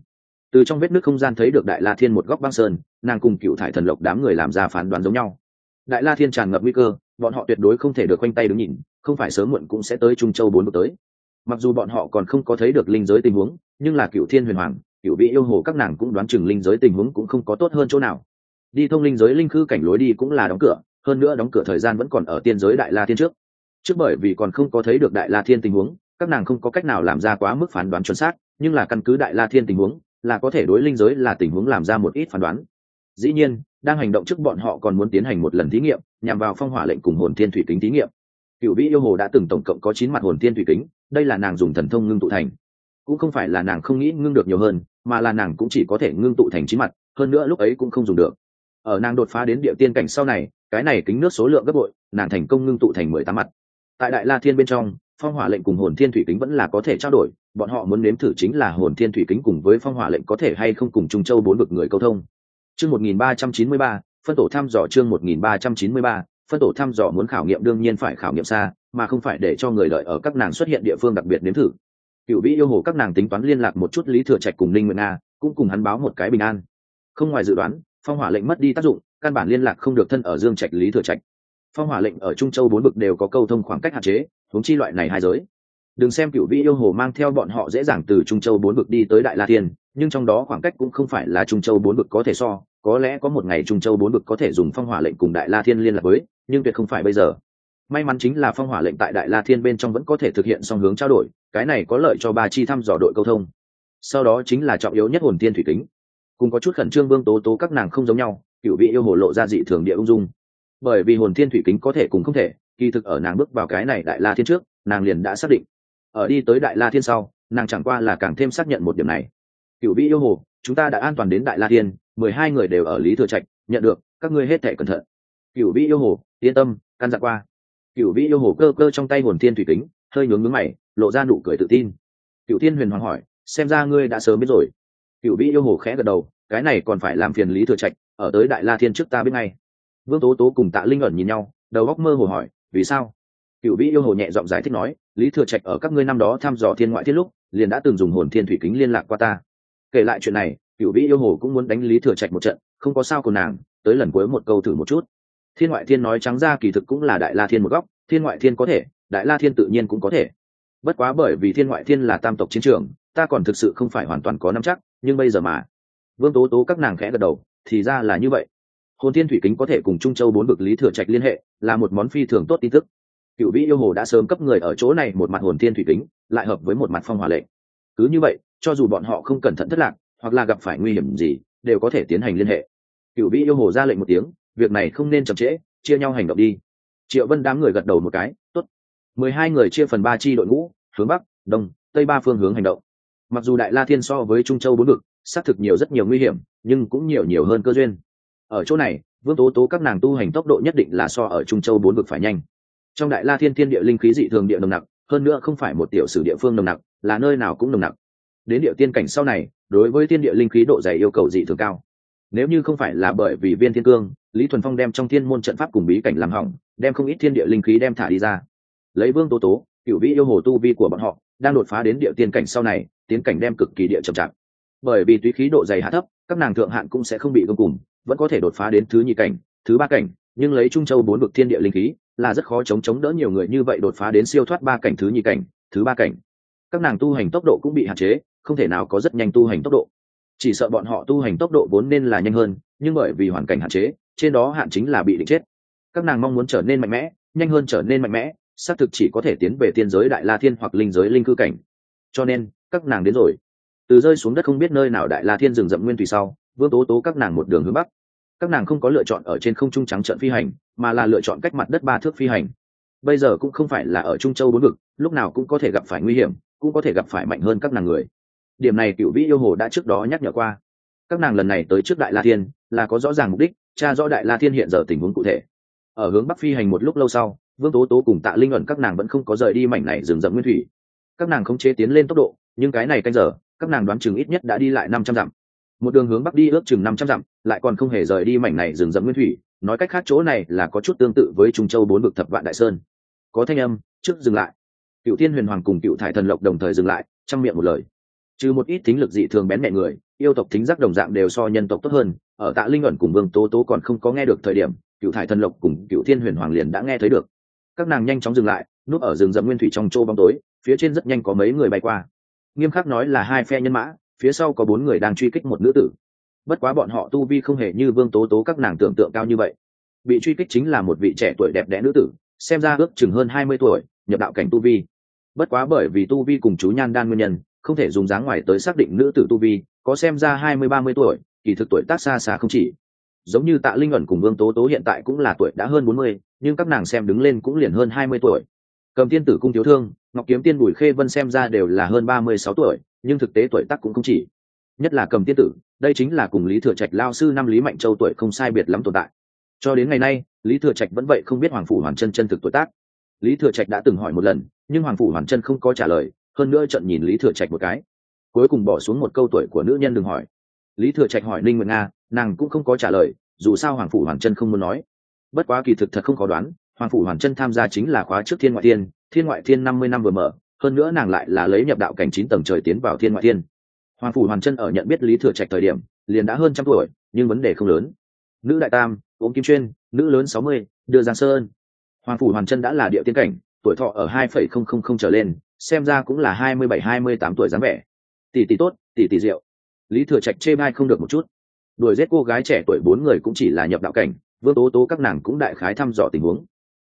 S1: Từ trong vết nước không gian thấy được đại la thiên một góc băng sơn, nàng cùng cựu thải thần lộc đám người làm ra phán đoán giống nhau. Đại la thiên tràn ngập nguy cơ, bọn họ tuyệt đối không thể được quanh tay đứng nhìn, không phải sớm muộn cũng sẽ tới trung châu bốn bước tới. Mặc dù bọn họ còn không có thấy được linh giới tình huống, nhưng là cựu thiên huyền hoàng cựu vị yêu hồ các nàng cũng đoán chừng linh giới tình huống cũng không có tốt hơn chỗ nào. Đi thông linh giới linh khư cảnh lối đi cũng là đóng cửa hơn nữa đóng cửa thời gian vẫn còn ở tiên giới đại la thiên trước. Trước bởi vì còn không có thấy được đại la thiên tình huống, các nàng không có cách nào làm ra quá mức phán đoán chuẩn xác, nhưng là căn cứ đại la thiên tình huống, là có thể đối linh giới là tình huống làm ra một ít phán đoán. Dĩ nhiên, đang hành động trước bọn họ còn muốn tiến hành một lần thí nghiệm, nhằm vào phong hỏa lệnh cùng hồn thiên thủy kính thí nghiệm. Cựu vĩ yêu hồ đã từng tổng cộng có chín mặt hồn thiên thủy kính, đây là nàng dùng thần thông ngưng tụ thành. Cũng không phải là nàng không nghĩ ngưng được nhiều hơn, mà là nàng cũng chỉ có thể ngưng tụ thành chín mặt, hơn nữa lúc ấy cũng không dùng được. Ở nàng đột phá đến địa tiên cảnh sau này cái này kính nước số lượng gấp bội, nàng thành công ngưng tụ thành mười tám mặt. Tại đại la thiên bên trong, phong hỏa lệnh cùng hồn thiên thủy kính vẫn là có thể trao đổi, bọn họ muốn nếm thử chính là hồn thiên thủy kính cùng với phong hỏa lệnh có thể hay không cùng trung châu bốn vực người câu thông. Chương một nghìn ba trăm chín mươi ba, phân tổ thăm dò chương một nghìn ba trăm chín mươi ba, phân tổ thăm dò muốn khảo nghiệm đương nhiên phải khảo nghiệm xa, mà không phải để cho người lợi ở các nàng xuất hiện địa phương đặc biệt nếm thử. Cựu vĩ yêu hồ các nàng tính toán liên lạc một chút lý thừa trạch cùng linh nguyện nga, cũng cùng hắn báo một cái bình an. Không ngoài dự đoán, phong hỏa lệnh mất đi tác dụng căn bản liên lạc không được thân ở dương trạch, lý thừa trạch. Phong hỏa lệnh ở trung châu bốn bực đều có câu thông khoảng cách hạn chế thống chi loại này hai giới. Đừng xem cựu vị yêu hồ mang theo bọn họ dễ dàng từ trung châu bốn bực đi tới đại la thiên, nhưng trong đó khoảng cách cũng không phải là trung châu bốn bực có thể so, có lẽ có một ngày trung châu bốn bực có thể dùng phong hỏa lệnh cùng đại la thiên liên lạc với, nhưng tuyệt không phải bây giờ. May mắn chính là phong hỏa lệnh tại đại la thiên bên trong vẫn có thể thực hiện song hướng trao đổi, cái này có lợi cho ba chi thăm dò đội câu thông. Sau đó chính là trọng yếu nhất hồn tiên thủy kính. Cùng có chút khẩn trương vương tố tố các nàng không giống nhau cựu vị yêu hồ lộ ra dị thường địa ung dung. Bởi vì hồn thiên thủy kính có thể cùng không thể, kỳ thực ở nàng bước vào cái này đại la thiên trước, nàng liền đã xác định. Ở đi tới đại la thiên sau, nàng chẳng qua là càng thêm xác nhận một điểm này. Cựu vị yêu hồ, chúng ta đã an toàn đến đại la thiên, mười hai người đều ở lý thừa trạch, nhận được, các ngươi hết thể cẩn thận. Cựu vị yêu hồ, yên tâm, căn dặn qua. Cựu vị yêu hồ cơ cơ trong tay hồn thiên thủy kính, hơi nhướng nhướng mày, lộ ra nụ cười tự tin. Cựu thiên huyền hoàng hỏi, xem ra ngươi đã sớm biết rồi. Cựu vị yêu hồ khẽ gật đầu, cái này còn phải làm phiền lý thừa trạch ở tới đại la thiên trước ta biết ngay. Vương tố tố cùng tạ linh ẩn nhìn nhau, đầu góc mơ hồ hỏi, vì sao? Cựu vĩ yêu hồ nhẹ giọng giải thích nói, lý thừa trạch ở các ngươi năm đó thăm dò thiên ngoại thiết lúc, liền đã từng dùng hồn thiên thủy kính liên lạc qua ta. Kể lại chuyện này, cựu vĩ yêu hồ cũng muốn đánh lý thừa trạch một trận, không có sao của nàng, tới lần cuối một câu thử một chút. Thiên ngoại thiên nói trắng ra kỳ thực cũng là đại la thiên một góc, thiên ngoại thiên có thể, đại la thiên tự nhiên cũng có thể. Bất quá bởi vì thiên ngoại thiên là tam tộc chiến trường, ta còn thực sự không phải hoàn toàn có nắm chắc, nhưng bây giờ mà. Vương tố tố các nàng khẽ gật đầu thì ra là như vậy. Hồn thiên thủy kính có thể cùng trung châu bốn bực lý thừa trạch liên hệ, là một món phi thường tốt tin tức. Cựu vĩ yêu hồ đã sớm cấp người ở chỗ này một mặt hồn thiên thủy kính, lại hợp với một mặt phong hỏa lệnh cứ như vậy, cho dù bọn họ không cẩn thận thất lạc, hoặc là gặp phải nguy hiểm gì, đều có thể tiến hành liên hệ. Cựu vĩ yêu hồ ra lệnh một tiếng, việc này không nên chậm trễ, chia nhau hành động đi. Triệu vân đám người gật đầu một cái, tốt. mười hai người chia phần ba chi đội ngũ, hướng bắc, đông, tây ba phương hướng hành động. Mặc dù đại la thiên so với trung châu bốn vực xác thực nhiều rất nhiều nguy hiểm, nhưng cũng nhiều nhiều hơn cơ duyên. Ở chỗ này, vương tố tố các nàng tu hành tốc độ nhất định là so ở trung châu bốn vực phải nhanh. Trong đại la thiên thiên địa linh khí dị thường địa nồng nặc, hơn nữa không phải một tiểu sử địa phương nồng nặc, là nơi nào cũng nồng nặc. Đến địa tiên cảnh sau này, đối với thiên địa linh khí độ dày yêu cầu dị thường cao. Nếu như không phải là bởi vì viên thiên cương, lý thuần phong đem trong thiên môn trận pháp cùng bí cảnh làm hỏng, đem không ít thiên địa linh khí đem thả đi ra. Lấy vương tố tố, cựu vĩ yêu hồ tu vi của bọn họ, đang đột phá đến địa tiên cảnh sau này, tiến cảnh đem cực kỳ địa chậm chạp bởi vì túy khí độ dày hạ thấp, các nàng thượng hạn cũng sẽ không bị gông cùng, vẫn có thể đột phá đến thứ nhị cảnh, thứ ba cảnh, nhưng lấy trung châu bốn vực thiên địa linh khí, là rất khó chống chống đỡ nhiều người như vậy đột phá đến siêu thoát ba cảnh thứ nhị cảnh, thứ ba cảnh. Các nàng tu hành tốc độ cũng bị hạn chế, không thể nào có rất nhanh tu hành tốc độ. Chỉ sợ bọn họ tu hành tốc độ vốn nên là nhanh hơn, nhưng bởi vì hoàn cảnh hạn chế, trên đó hạn chính là bị định chết. Các nàng mong muốn trở nên mạnh mẽ, nhanh hơn trở nên mạnh mẽ, xác thực chỉ có thể tiến về tiên giới đại la thiên hoặc linh giới linh cư cảnh. Cho nên, các nàng đến rồi từ rơi xuống đất không biết nơi nào đại la thiên rừng rậm nguyên thủy sau, vương tố tố các nàng một đường hướng bắc. Các nàng không có lựa chọn ở trên không trung trắng trận phi hành, mà là lựa chọn cách mặt đất ba thước phi hành. Bây giờ cũng không phải là ở trung châu bốn vực, lúc nào cũng có thể gặp phải nguy hiểm, cũng có thể gặp phải mạnh hơn các nàng người. Điểm này cựu vĩ yêu hồ đã trước đó nhắc nhở qua. Các nàng lần này tới trước đại la thiên, là có rõ ràng mục đích, tra rõ đại la thiên hiện giờ tình huống cụ thể. Ở hướng bắc phi hành một lúc lâu sau, vương tố tố cùng tạ linh ẩn các nàng vẫn không có rời đi mảnh này rừng rậm nguyên thủy. Các nàng không chế tiến lên tốc độ, nhưng cái này canh giờ các nàng đoán chừng ít nhất đã đi lại năm trăm dặm. Một đường hướng bắc đi ước chừng năm trăm dặm, lại còn không hề rời đi mảnh này rừng rậm nguyên thủy, nói cách khác chỗ này là có chút tương tự với trung châu bốn bực thập vạn đại sơn. Có thanh âm, trước dừng lại. Cựu thiên huyền hoàng cùng cựu thải thần lộc đồng thời dừng lại, trong miệng một lời. Trừ một ít thính lực dị thường bén mẹ người, yêu tộc thính giác đồng dạng đều so nhân tộc tốt hơn, ở tạ linh ẩn cùng vương tố tố còn không có nghe được thời điểm, cựu thải thần lộc cùng cựu thiên huyền hoàng liền đã nghe thấy được. Các nàng nhanh chóng dừng lại, núp ở rừng rậm nguyên thủy trong chỗ bóng tối, phía trên rất nhanh có mấy người bay qua nghiêm khắc nói là hai phe nhân mã, phía sau có bốn người đang truy kích một nữ tử. Bất quá bọn họ tu vi không hề như vương tố tố các nàng tưởng tượng cao như vậy. Bị truy kích chính là một vị trẻ tuổi đẹp đẽ nữ tử, xem ra ước chừng hơn hai mươi tuổi, nhập đạo cảnh tu vi. Bất quá bởi vì tu vi cùng chú nhan đan nguyên nhân, không thể dùng dáng ngoài tới xác định nữ tử tu vi, có xem ra hai mươi ba mươi tuổi, kỳ thực tuổi tác xa xa không chỉ. Giống như tạ linh ẩn cùng vương tố tố hiện tại cũng là tuổi đã hơn bốn mươi, nhưng các nàng xem đứng lên cũng liền hơn hai mươi tuổi. Cầm tiên tử cung thiếu thương ngọc kiếm tiên bùi khê vân xem ra đều là hơn ba mươi sáu tuổi, nhưng thực tế tuổi tác cũng không chỉ. Nhất là cầm tiên tử, đây chính là cùng lý thừa trạch lao sư năm lý mạnh châu tuổi không sai biệt lắm tồn tại. Cho đến ngày nay, lý thừa trạch vẫn vậy không biết hoàng phủ hoàn chân chân thực tuổi tác. Lý thừa trạch đã từng hỏi một lần, nhưng hoàng phủ hoàn chân không có trả lời, hơn nữa trận nhìn lý thừa trạch một cái. Cuối cùng bỏ xuống một câu tuổi của nữ nhân đừng hỏi. Lý thừa trạch hỏi ninh nguyệt nga, nàng cũng không có trả lời, dù sao hoàng phủ hoàn chân không muốn nói. Bất quá kỳ thực thật không khó đoán, hoàng phủ hoàn chân tham gia chính là khóa trước thiên ngoại thiên thiên ngoại thiên năm mươi năm vừa mở, hơn nữa nàng lại là lấy nhập đạo cảnh chín tầng trời tiến vào thiên ngoại thiên. Hoàng phủ hoàn chân ở nhận biết lý thừa trạch thời điểm, liền đã hơn trăm tuổi, nhưng vấn đề không lớn. Nữ đại tam Uống kim chuyên, nữ lớn sáu mươi, đưa giang sơn. Hoàng phủ hoàn chân đã là địa tiên cảnh, tuổi thọ ở hai phẩy không không không trở lên, xem ra cũng là hai mươi bảy, hai mươi tám tuổi dáng vẻ. Tỷ tỷ tốt, tỷ tỷ rượu lý thừa trạch chê bai không được một chút. Đuổi giết cô gái trẻ tuổi bốn người cũng chỉ là nhập đạo cảnh, vương tố tố các nàng cũng đại khái thăm dò tình huống.